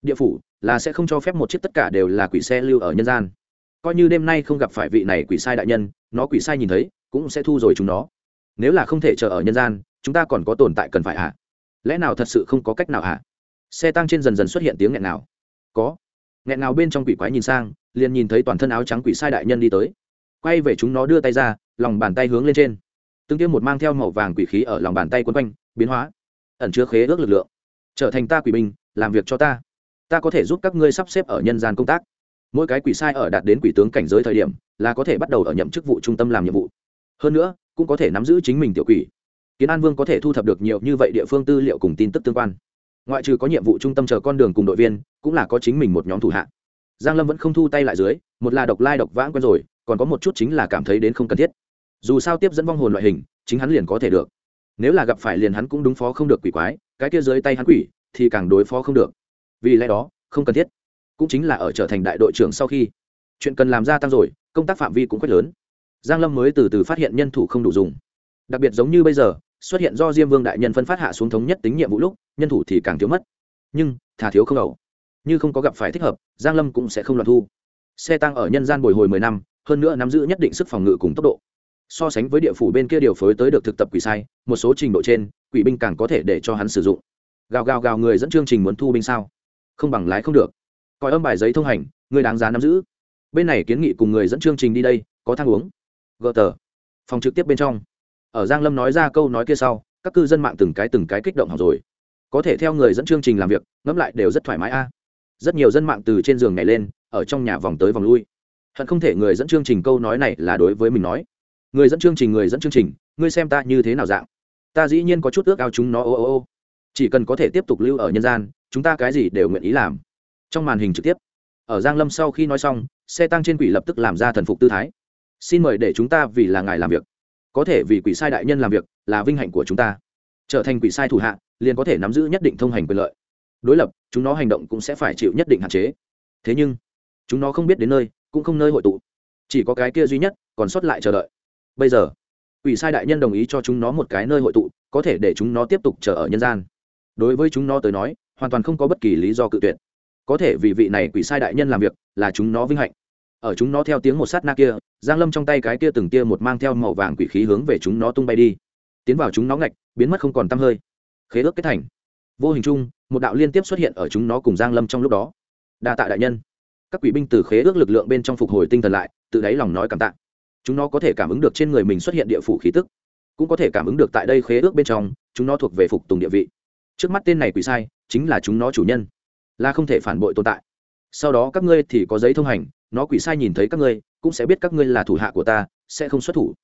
Địa phủ là sẽ không cho phép một chiếc tất cả đều là quỷ xe lưu ở nhân gian. Coi như đêm nay không gặp phải vị này quỷ sai đại nhân, nó quỷ sai nhìn thấy, cũng sẽ thu rồi chúng nó. Nếu là không thể chờ ở nhân gian, chúng ta còn có tồn tại cần phải ạ à? lẽ nào thật sự không có cách nào ạ à? xe tăng trên dần dần xuất hiện tiếng nghẹn nào có. Nghẹn nào bên trong quỷ quái nhìn sang, liền nhìn thấy toàn thân áo trắng quỷ sai đại nhân đi tới quay về chúng nó đưa tay ra, lòng bàn tay hướng lên trên. Tương tiêu một mang theo màu vàng quỷ khí ở lòng bàn tay quấn quanh, biến hóa. Ẩn chứa khế ước lực lượng. Trở thành ta quỷ binh, làm việc cho ta. Ta có thể giúp các ngươi sắp xếp ở nhân gian công tác. Mỗi cái quỷ sai ở đạt đến quỷ tướng cảnh giới thời điểm, là có thể bắt đầu ở nhậm chức vụ trung tâm làm nhiệm vụ. Hơn nữa, cũng có thể nắm giữ chính mình tiểu quỷ. Kiến an vương có thể thu thập được nhiều như vậy địa phương tư liệu cùng tin tức tương quan. Ngoại trừ có nhiệm vụ trung tâm chờ con đường cùng đội viên, cũng là có chính mình một nhóm thủ hạ. Giang lâm vẫn không thu tay lại dưới, một là độc lai độc vãng quen rồi còn có một chút chính là cảm thấy đến không cần thiết. Dù sao tiếp dẫn vong hồn loại hình, chính hắn liền có thể được. Nếu là gặp phải liền hắn cũng đúng phó không được quỷ quái, cái kia dưới tay hắn quỷ, thì càng đối phó không được. Vì lẽ đó, không cần thiết. Cũng chính là ở trở thành đại đội trưởng sau khi, chuyện cần làm ra tăng rồi, công tác phạm vi cũng quét lớn. Giang lâm mới từ từ phát hiện nhân thủ không đủ dùng. Đặc biệt giống như bây giờ, xuất hiện do diêm vương đại nhân phân phát hạ xuống thống nhất tính nhiệm vụ lúc, nhân thủ thì càng thiếu mất. Nhưng, thà thiếu không đầu như không có gặp phải thích hợp, giang lâm cũng sẽ không loạn thu. Xe tăng ở nhân gian bồi hồi mười năm hơn nữa nắm giữ nhất định sức phòng ngự cùng tốc độ. So sánh với địa phủ bên kia điều phối tới được thực tập quỷ sai, một số trình độ trên, quỷ binh càng có thể để cho hắn sử dụng. Gào gào gào người dẫn chương trình muốn thu binh sao? Không bằng lái không được. Coi âm bài giấy thông hành, người đáng giá nắm giữ. Bên này kiến nghị cùng người dẫn chương trình đi đây, có thang uống. Gờ tờ. Phòng trực tiếp bên trong. Ở giang lâm nói ra câu nói kia sau, các cư dân mạng từng cái từng cái kích động học rồi. Có thể theo người dẫn chương trình làm việc, ngẫm lại đều rất thoải mái a. Rất nhiều dân mạng từ trên giường nhảy lên, ở trong nhà vòng tới vòng lui hận không thể người dẫn chương trình câu nói này là đối với mình nói. Người dẫn chương trình, người dẫn chương trình, ngươi xem ta như thế nào dạng? Ta dĩ nhiên có chút ước ao chúng nó, ô ô ô. Chỉ cần có thể tiếp tục lưu ở nhân gian, chúng ta cái gì đều nguyện ý làm. Trong màn hình trực tiếp, ở giang lâm sau khi nói xong, xe tăng trên quỷ lập tức làm ra thần phục tư thái. Xin mời để chúng ta vì là ngài làm việc. Có thể vì quỷ sai đại nhân làm việc là vinh hạnh của chúng ta. Trở thành quỷ sai thủ hạ, liền có thể nắm giữ nhất định thông hành quyền lợi. Đối lập, chúng nó hành động cũng sẽ phải chịu nhất định hạn chế. Thế nhưng, chúng nó không biết đến nơi cũng không nơi hội tụ. Chỉ có cái kia duy nhất, còn sót lại chờ đợi. Bây giờ, quỷ sai đại nhân đồng ý cho chúng nó một cái nơi hội tụ, có thể để chúng nó tiếp tục chờ ở nhân gian. Đối với chúng nó tới nói, hoàn toàn không có bất kỳ lý do cự tuyệt. Có thể vì vị này quỷ sai đại nhân làm việc, là chúng nó vinh hạnh. Ở chúng nó theo tiếng một sát na kia, giang lâm trong tay cái kia từng kia một mang theo màu vàng quỷ khí hướng về chúng nó tung bay đi. Tiến vào chúng nó ngạch, biến mất không còn tăm hơi. Khế ước kết thành. Vô hình chung, một đạo liên tiếp xuất hiện ở chúng nó cùng giang lâm trong lúc đó. Đa tạ đại nhân các quỷ binh từ khế ước lực lượng bên trong phục hồi tinh thần lại, tự đáy lòng nói cảm tạ. Chúng nó có thể cảm ứng được trên người mình xuất hiện địa phủ khí tức, cũng có thể cảm ứng được tại đây khế ước bên trong, chúng nó thuộc về phục tùng địa vị. Trước mắt tên này quỷ sai, chính là chúng nó chủ nhân, là không thể phản bội tồn tại. Sau đó các ngươi thì có giấy thông hành, nó quỷ sai nhìn thấy các ngươi, cũng sẽ biết các ngươi là thủ hạ của ta, sẽ không xuất thủ.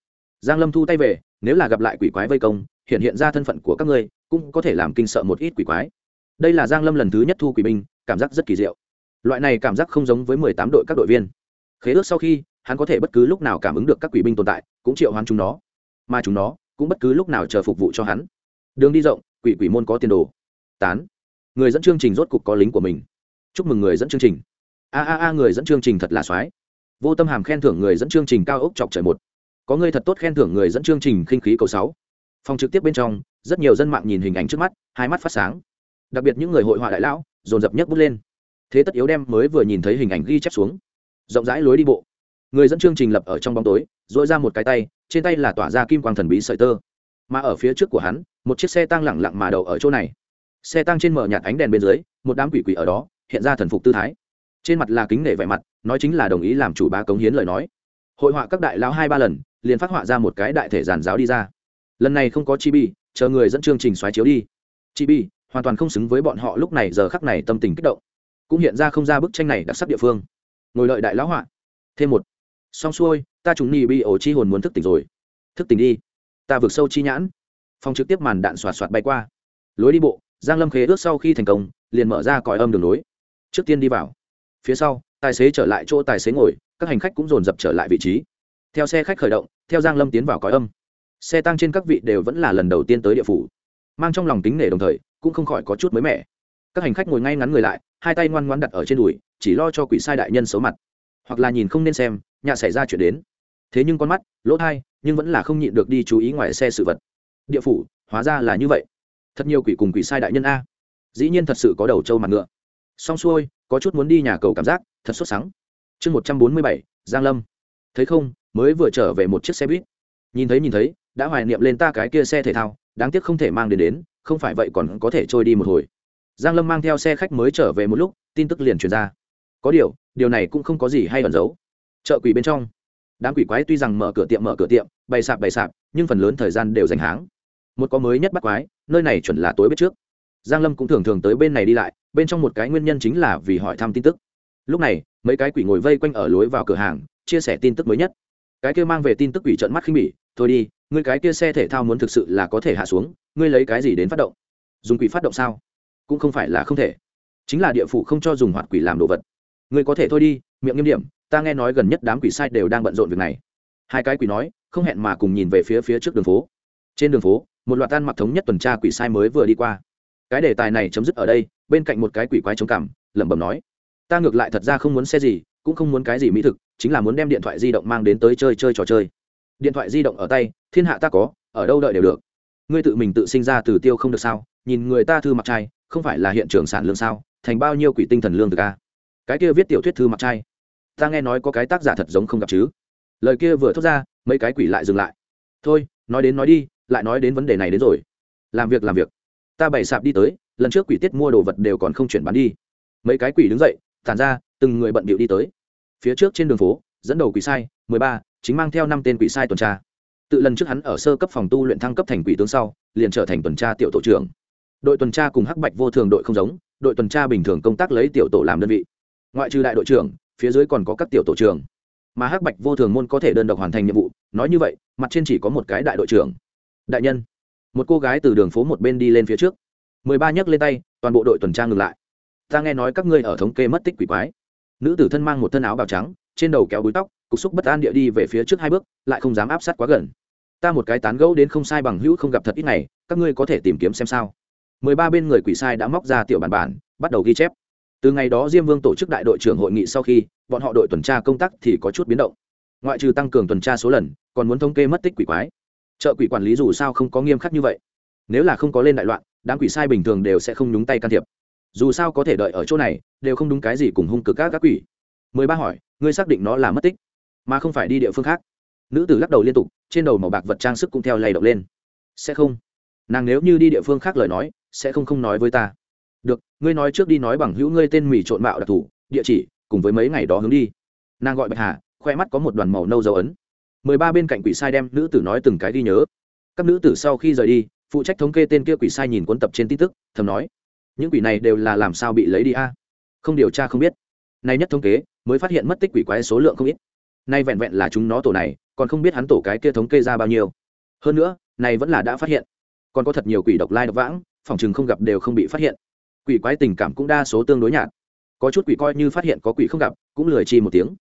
Giang lâm thu tay về, nếu là gặp lại quỷ quái vây công, hiện hiện ra thân phận của các ngươi, cũng có thể làm kinh sợ một ít quỷ quái. Đây là giang lâm lần thứ nhất thu quỷ binh, cảm giác rất kỳ diệu loại này cảm giác không giống với mười tám đội các đội viên. Khế ước sau khi, hắn có thể bất cứ lúc nào cảm ứng được các quỷ binh tồn tại, cũng triệu hoán chúng nó. Mà chúng nó cũng bất cứ lúc nào chờ phục vụ cho hắn. Đường đi rộng, quỷ quỷ môn có tiền đồ. Tán. Người dẫn chương trình rốt cục có lính của mình. Chúc mừng người dẫn chương trình. A a a, người dẫn chương trình thật là soái vô tâm hàm khen thưởng người dẫn chương trình cao ốc chọc trời một. Có người thật tốt khen thưởng người dẫn chương trình khinh khí cầu sáu. Phòng trực tiếp bên trong, rất nhiều dân mạng nhìn hình ảnh trước mắt, hai mắt phát sáng. Đặc biệt những người hội họa đại lão, dồn dập nhấc bút lên thế tất yếu đem mới vừa nhìn thấy hình ảnh ghi chép xuống. Rộng rãi lối đi bộ. Người dẫn chương trình lập ở trong bóng tối dội ra một cái tay, trên tay là tỏa ra kim quang thần bí sợi tơ. Mà ở phía trước của hắn, một chiếc xe tăng lẳng lặng mà đậu ở chỗ này. Xe tăng trên mở nhạt ánh đèn bên dưới, một đám quỷ quỷ ở đó, hiện ra thần phục tư thái. Trên mặt là kính nể vẻ mặt, nói chính là đồng ý làm chủ bá cống hiến lời nói. Hội họa các đại lão hai ba lần, liền phát họa ra một cái đại thể giàn giáo đi ra. Lần này không có chi bi, chờ người dẫn chương trình xoáy chiếu đi. Chi bi, hoàn toàn không xứng với bọn họ lúc này giờ khắc này tâm tình kích động cũng hiện ra không ra bức tranh này đặc sắc địa phương. Ngồi lợi đại lão họa. Thêm một. Xong xuôi, ta trùng ni bi ổ chi hồn muốn thức tỉnh rồi. Thức tỉnh đi. Ta vượt sâu chi nhãn. Phòng trực tiếp màn đạn xoạt xoạt bay qua. Lối đi bộ, giang lâm khế ước sau khi thành công, liền mở ra còi âm đường lối. Trước tiên đi vào. Phía sau, tài xế trở lại chỗ tài xế ngồi, các hành khách cũng dồn dập trở lại vị trí. Theo xe khách khởi động, theo giang lâm tiến vào còi âm. Xe tăng trên các vị đều vẫn là lần đầu tiên tới địa phủ. Mang trong lòng tính nể đồng thời, cũng không khỏi có chút mới mẻ các hành khách ngồi ngay ngắn người lại, hai tay ngoan ngoan đặt ở trên đùi, chỉ lo cho quỷ sai đại nhân xấu mặt. Hoặc là nhìn không nên xem, nhà xảy ra chuyện đến. Thế nhưng con mắt, lỗ thai, nhưng vẫn là không nhịn được đi chú ý ngoài xe sự vật. Địa phủ, hóa ra là như vậy. Thật nhiều quỷ cùng quỷ sai đại nhân a. Dĩ nhiên thật sự có đầu trâu mặt ngựa. Xong xuôi, có chút muốn đi nhà cầu cảm giác, thật xuất sáng chương một trăm bốn mươi bảy, giang lâm. Thấy không, mới vừa trở về một chiếc xe buýt. Nhìn thấy nhìn thấy, đã hoài niệm lên ta cái kia xe thể thao, đáng tiếc không thể mang đến đến, không phải vậy còn có thể trôi đi một hồi giang lâm mang theo xe khách mới trở về một lúc, tin tức liền truyền ra. Có điều điều này cũng không có gì hay ẩn giấu. Chợ quỷ bên trong, đám quỷ quái tuy rằng mở cửa tiệm mở cửa tiệm, bày sạp bày sạp, nhưng phần lớn thời gian đều dành háng. Một có mới nhất bắt quái, nơi này chuẩn là tối biết trước. Giang lâm cũng thường thường tới bên này đi lại, bên trong một cái nguyên nhân chính là vì hỏi thăm tin tức. Lúc này, mấy cái quỷ ngồi vây quanh ở lối vào cửa hàng, chia sẻ tin tức mới nhất. Cái kia mang về tin tức quỷ trận mắt khinh bỉ, thôi đi, ngươi cái kia xe thể thao muốn thực sự là có thể hạ xuống, ngươi lấy cái gì đến phát động? Dùng quỷ phát động sao? Cũng không phải là không thể. Chính là địa phủ không cho dùng hoạt quỷ làm đồ vật. Ngươi có thể thôi đi, miệng nghiêm điểm, ta nghe nói gần nhất đám quỷ sai đều đang bận rộn việc này. Hai cái quỷ nói, không hẹn mà cùng nhìn về phía phía trước đường phố. Trên đường phố, một loạt tan mặc thống nhất tuần tra quỷ sai mới vừa đi qua. Cái đề tài này chấm dứt ở đây, bên cạnh một cái quỷ quái chống cảm lẩm bẩm nói, ta ngược lại thật ra không muốn xe gì, cũng không muốn cái gì mỹ thực, chính là muốn đem điện thoại di động mang đến tới chơi chơi trò chơi. Điện thoại di động ở tay, thiên hạ ta có, ở đâu đợi đều được. Ngươi tự mình tự sinh ra từ tiêu không được sao? Nhìn người ta thư mặc trai không phải là hiện trường sản lương sao? Thành bao nhiêu quỷ tinh thần lương từ ca à? cái kia viết tiểu thuyết thư mặc trai. Ta nghe nói có cái tác giả thật giống không gặp chứ. Lời kia vừa thốt ra, mấy cái quỷ lại dừng lại. Thôi, nói đến nói đi, lại nói đến vấn đề này đến rồi. Làm việc làm việc. Ta bày sạp đi tới, lần trước quỷ tiết mua đồ vật đều còn không chuyển bán đi. Mấy cái quỷ đứng dậy tàn ra, từng người bận bịu đi tới. Phía trước trên đường phố, dẫn đầu quỷ sai, mười ba, chính mang theo năm tên quỷ sai tuần tra. Tự lần trước hắn ở sơ cấp phòng tu luyện thăng cấp thành quỷ tướng sau, liền trở thành tuần tra tiểu tổ trưởng đội tuần tra cùng hắc bạch vô thường đội không giống, đội tuần tra bình thường công tác lấy tiểu tổ làm đơn vị. Ngoại trừ đại đội trưởng, phía dưới còn có các tiểu tổ trưởng. Mà hắc bạch vô thường môn có thể đơn độc hoàn thành nhiệm vụ, nói như vậy, mặt trên chỉ có một cái đại đội trưởng. Đại nhân, một cô gái từ đường phố một bên đi lên phía trước. Mười ba nhấc lên tay, toàn bộ đội tuần tra ngừng lại. Ta nghe nói các ngươi ở thống kê mất tích quỷ quái. Nữ tử thân mang một thân áo bào trắng, trên đầu kéo búi tóc, cục xúc bất an địa đi về phía trước hai bước, lại không dám áp sát quá gần. Ta một cái tán gẫu đến không sai bằng hữu không gặp thật ít ngày, các ngươi có thể tìm kiếm xem sao mười ba bên người quỷ sai đã móc ra tiểu bản bản, bắt đầu ghi chép. Từ ngày đó diêm vương tổ chức đại đội trưởng hội nghị sau khi, bọn họ đội tuần tra công tác thì có chút biến động. Ngoại trừ tăng cường tuần tra số lần, còn muốn thống kê mất tích quỷ quái. Chợ quỷ quản lý dù sao không có nghiêm khắc như vậy. Nếu là không có lên đại loạn, đám quỷ sai bình thường đều sẽ không nhúng tay can thiệp. Dù sao có thể đợi ở chỗ này, đều không đúng cái gì cùng hung cực các các quỷ. Mười ba hỏi, ngươi xác định nó là mất tích, mà không phải đi địa phương khác. Nữ tử lắc đầu liên tục, trên đầu màu bạc vật trang sức cũng theo lay động lên. Sẽ không. Nàng nếu như đi địa phương khác lời nói sẽ không không nói với ta. Được, ngươi nói trước đi nói bằng hữu ngươi tên mì trộn mạo đặc thù, địa chỉ, cùng với mấy ngày đó hướng đi. Nàng gọi bạch hà, khoe mắt có một đoàn màu nâu dấu ấn. Mười ba bên cạnh quỷ sai đem nữ tử nói từng cái ghi nhớ. Các nữ tử sau khi rời đi, phụ trách thống kê tên kia quỷ sai nhìn cuốn tập trên tin tức, thầm nói, những quỷ này đều là làm sao bị lấy đi a? Không điều tra không biết. Nay nhất thống kế, mới phát hiện mất tích quỷ quái số lượng không ít. Nay vẹn vẹn là chúng nó tổ này, còn không biết hắn tổ cái kia thống kê ra bao nhiêu. Hơn nữa, này vẫn là đã phát hiện. Còn có thật nhiều quỷ độc lai độc vãng phòng chừng không gặp đều không bị phát hiện. Quỷ quái tình cảm cũng đa số tương đối nhạt. Có chút quỷ coi như phát hiện có quỷ không gặp, cũng lười chi một tiếng.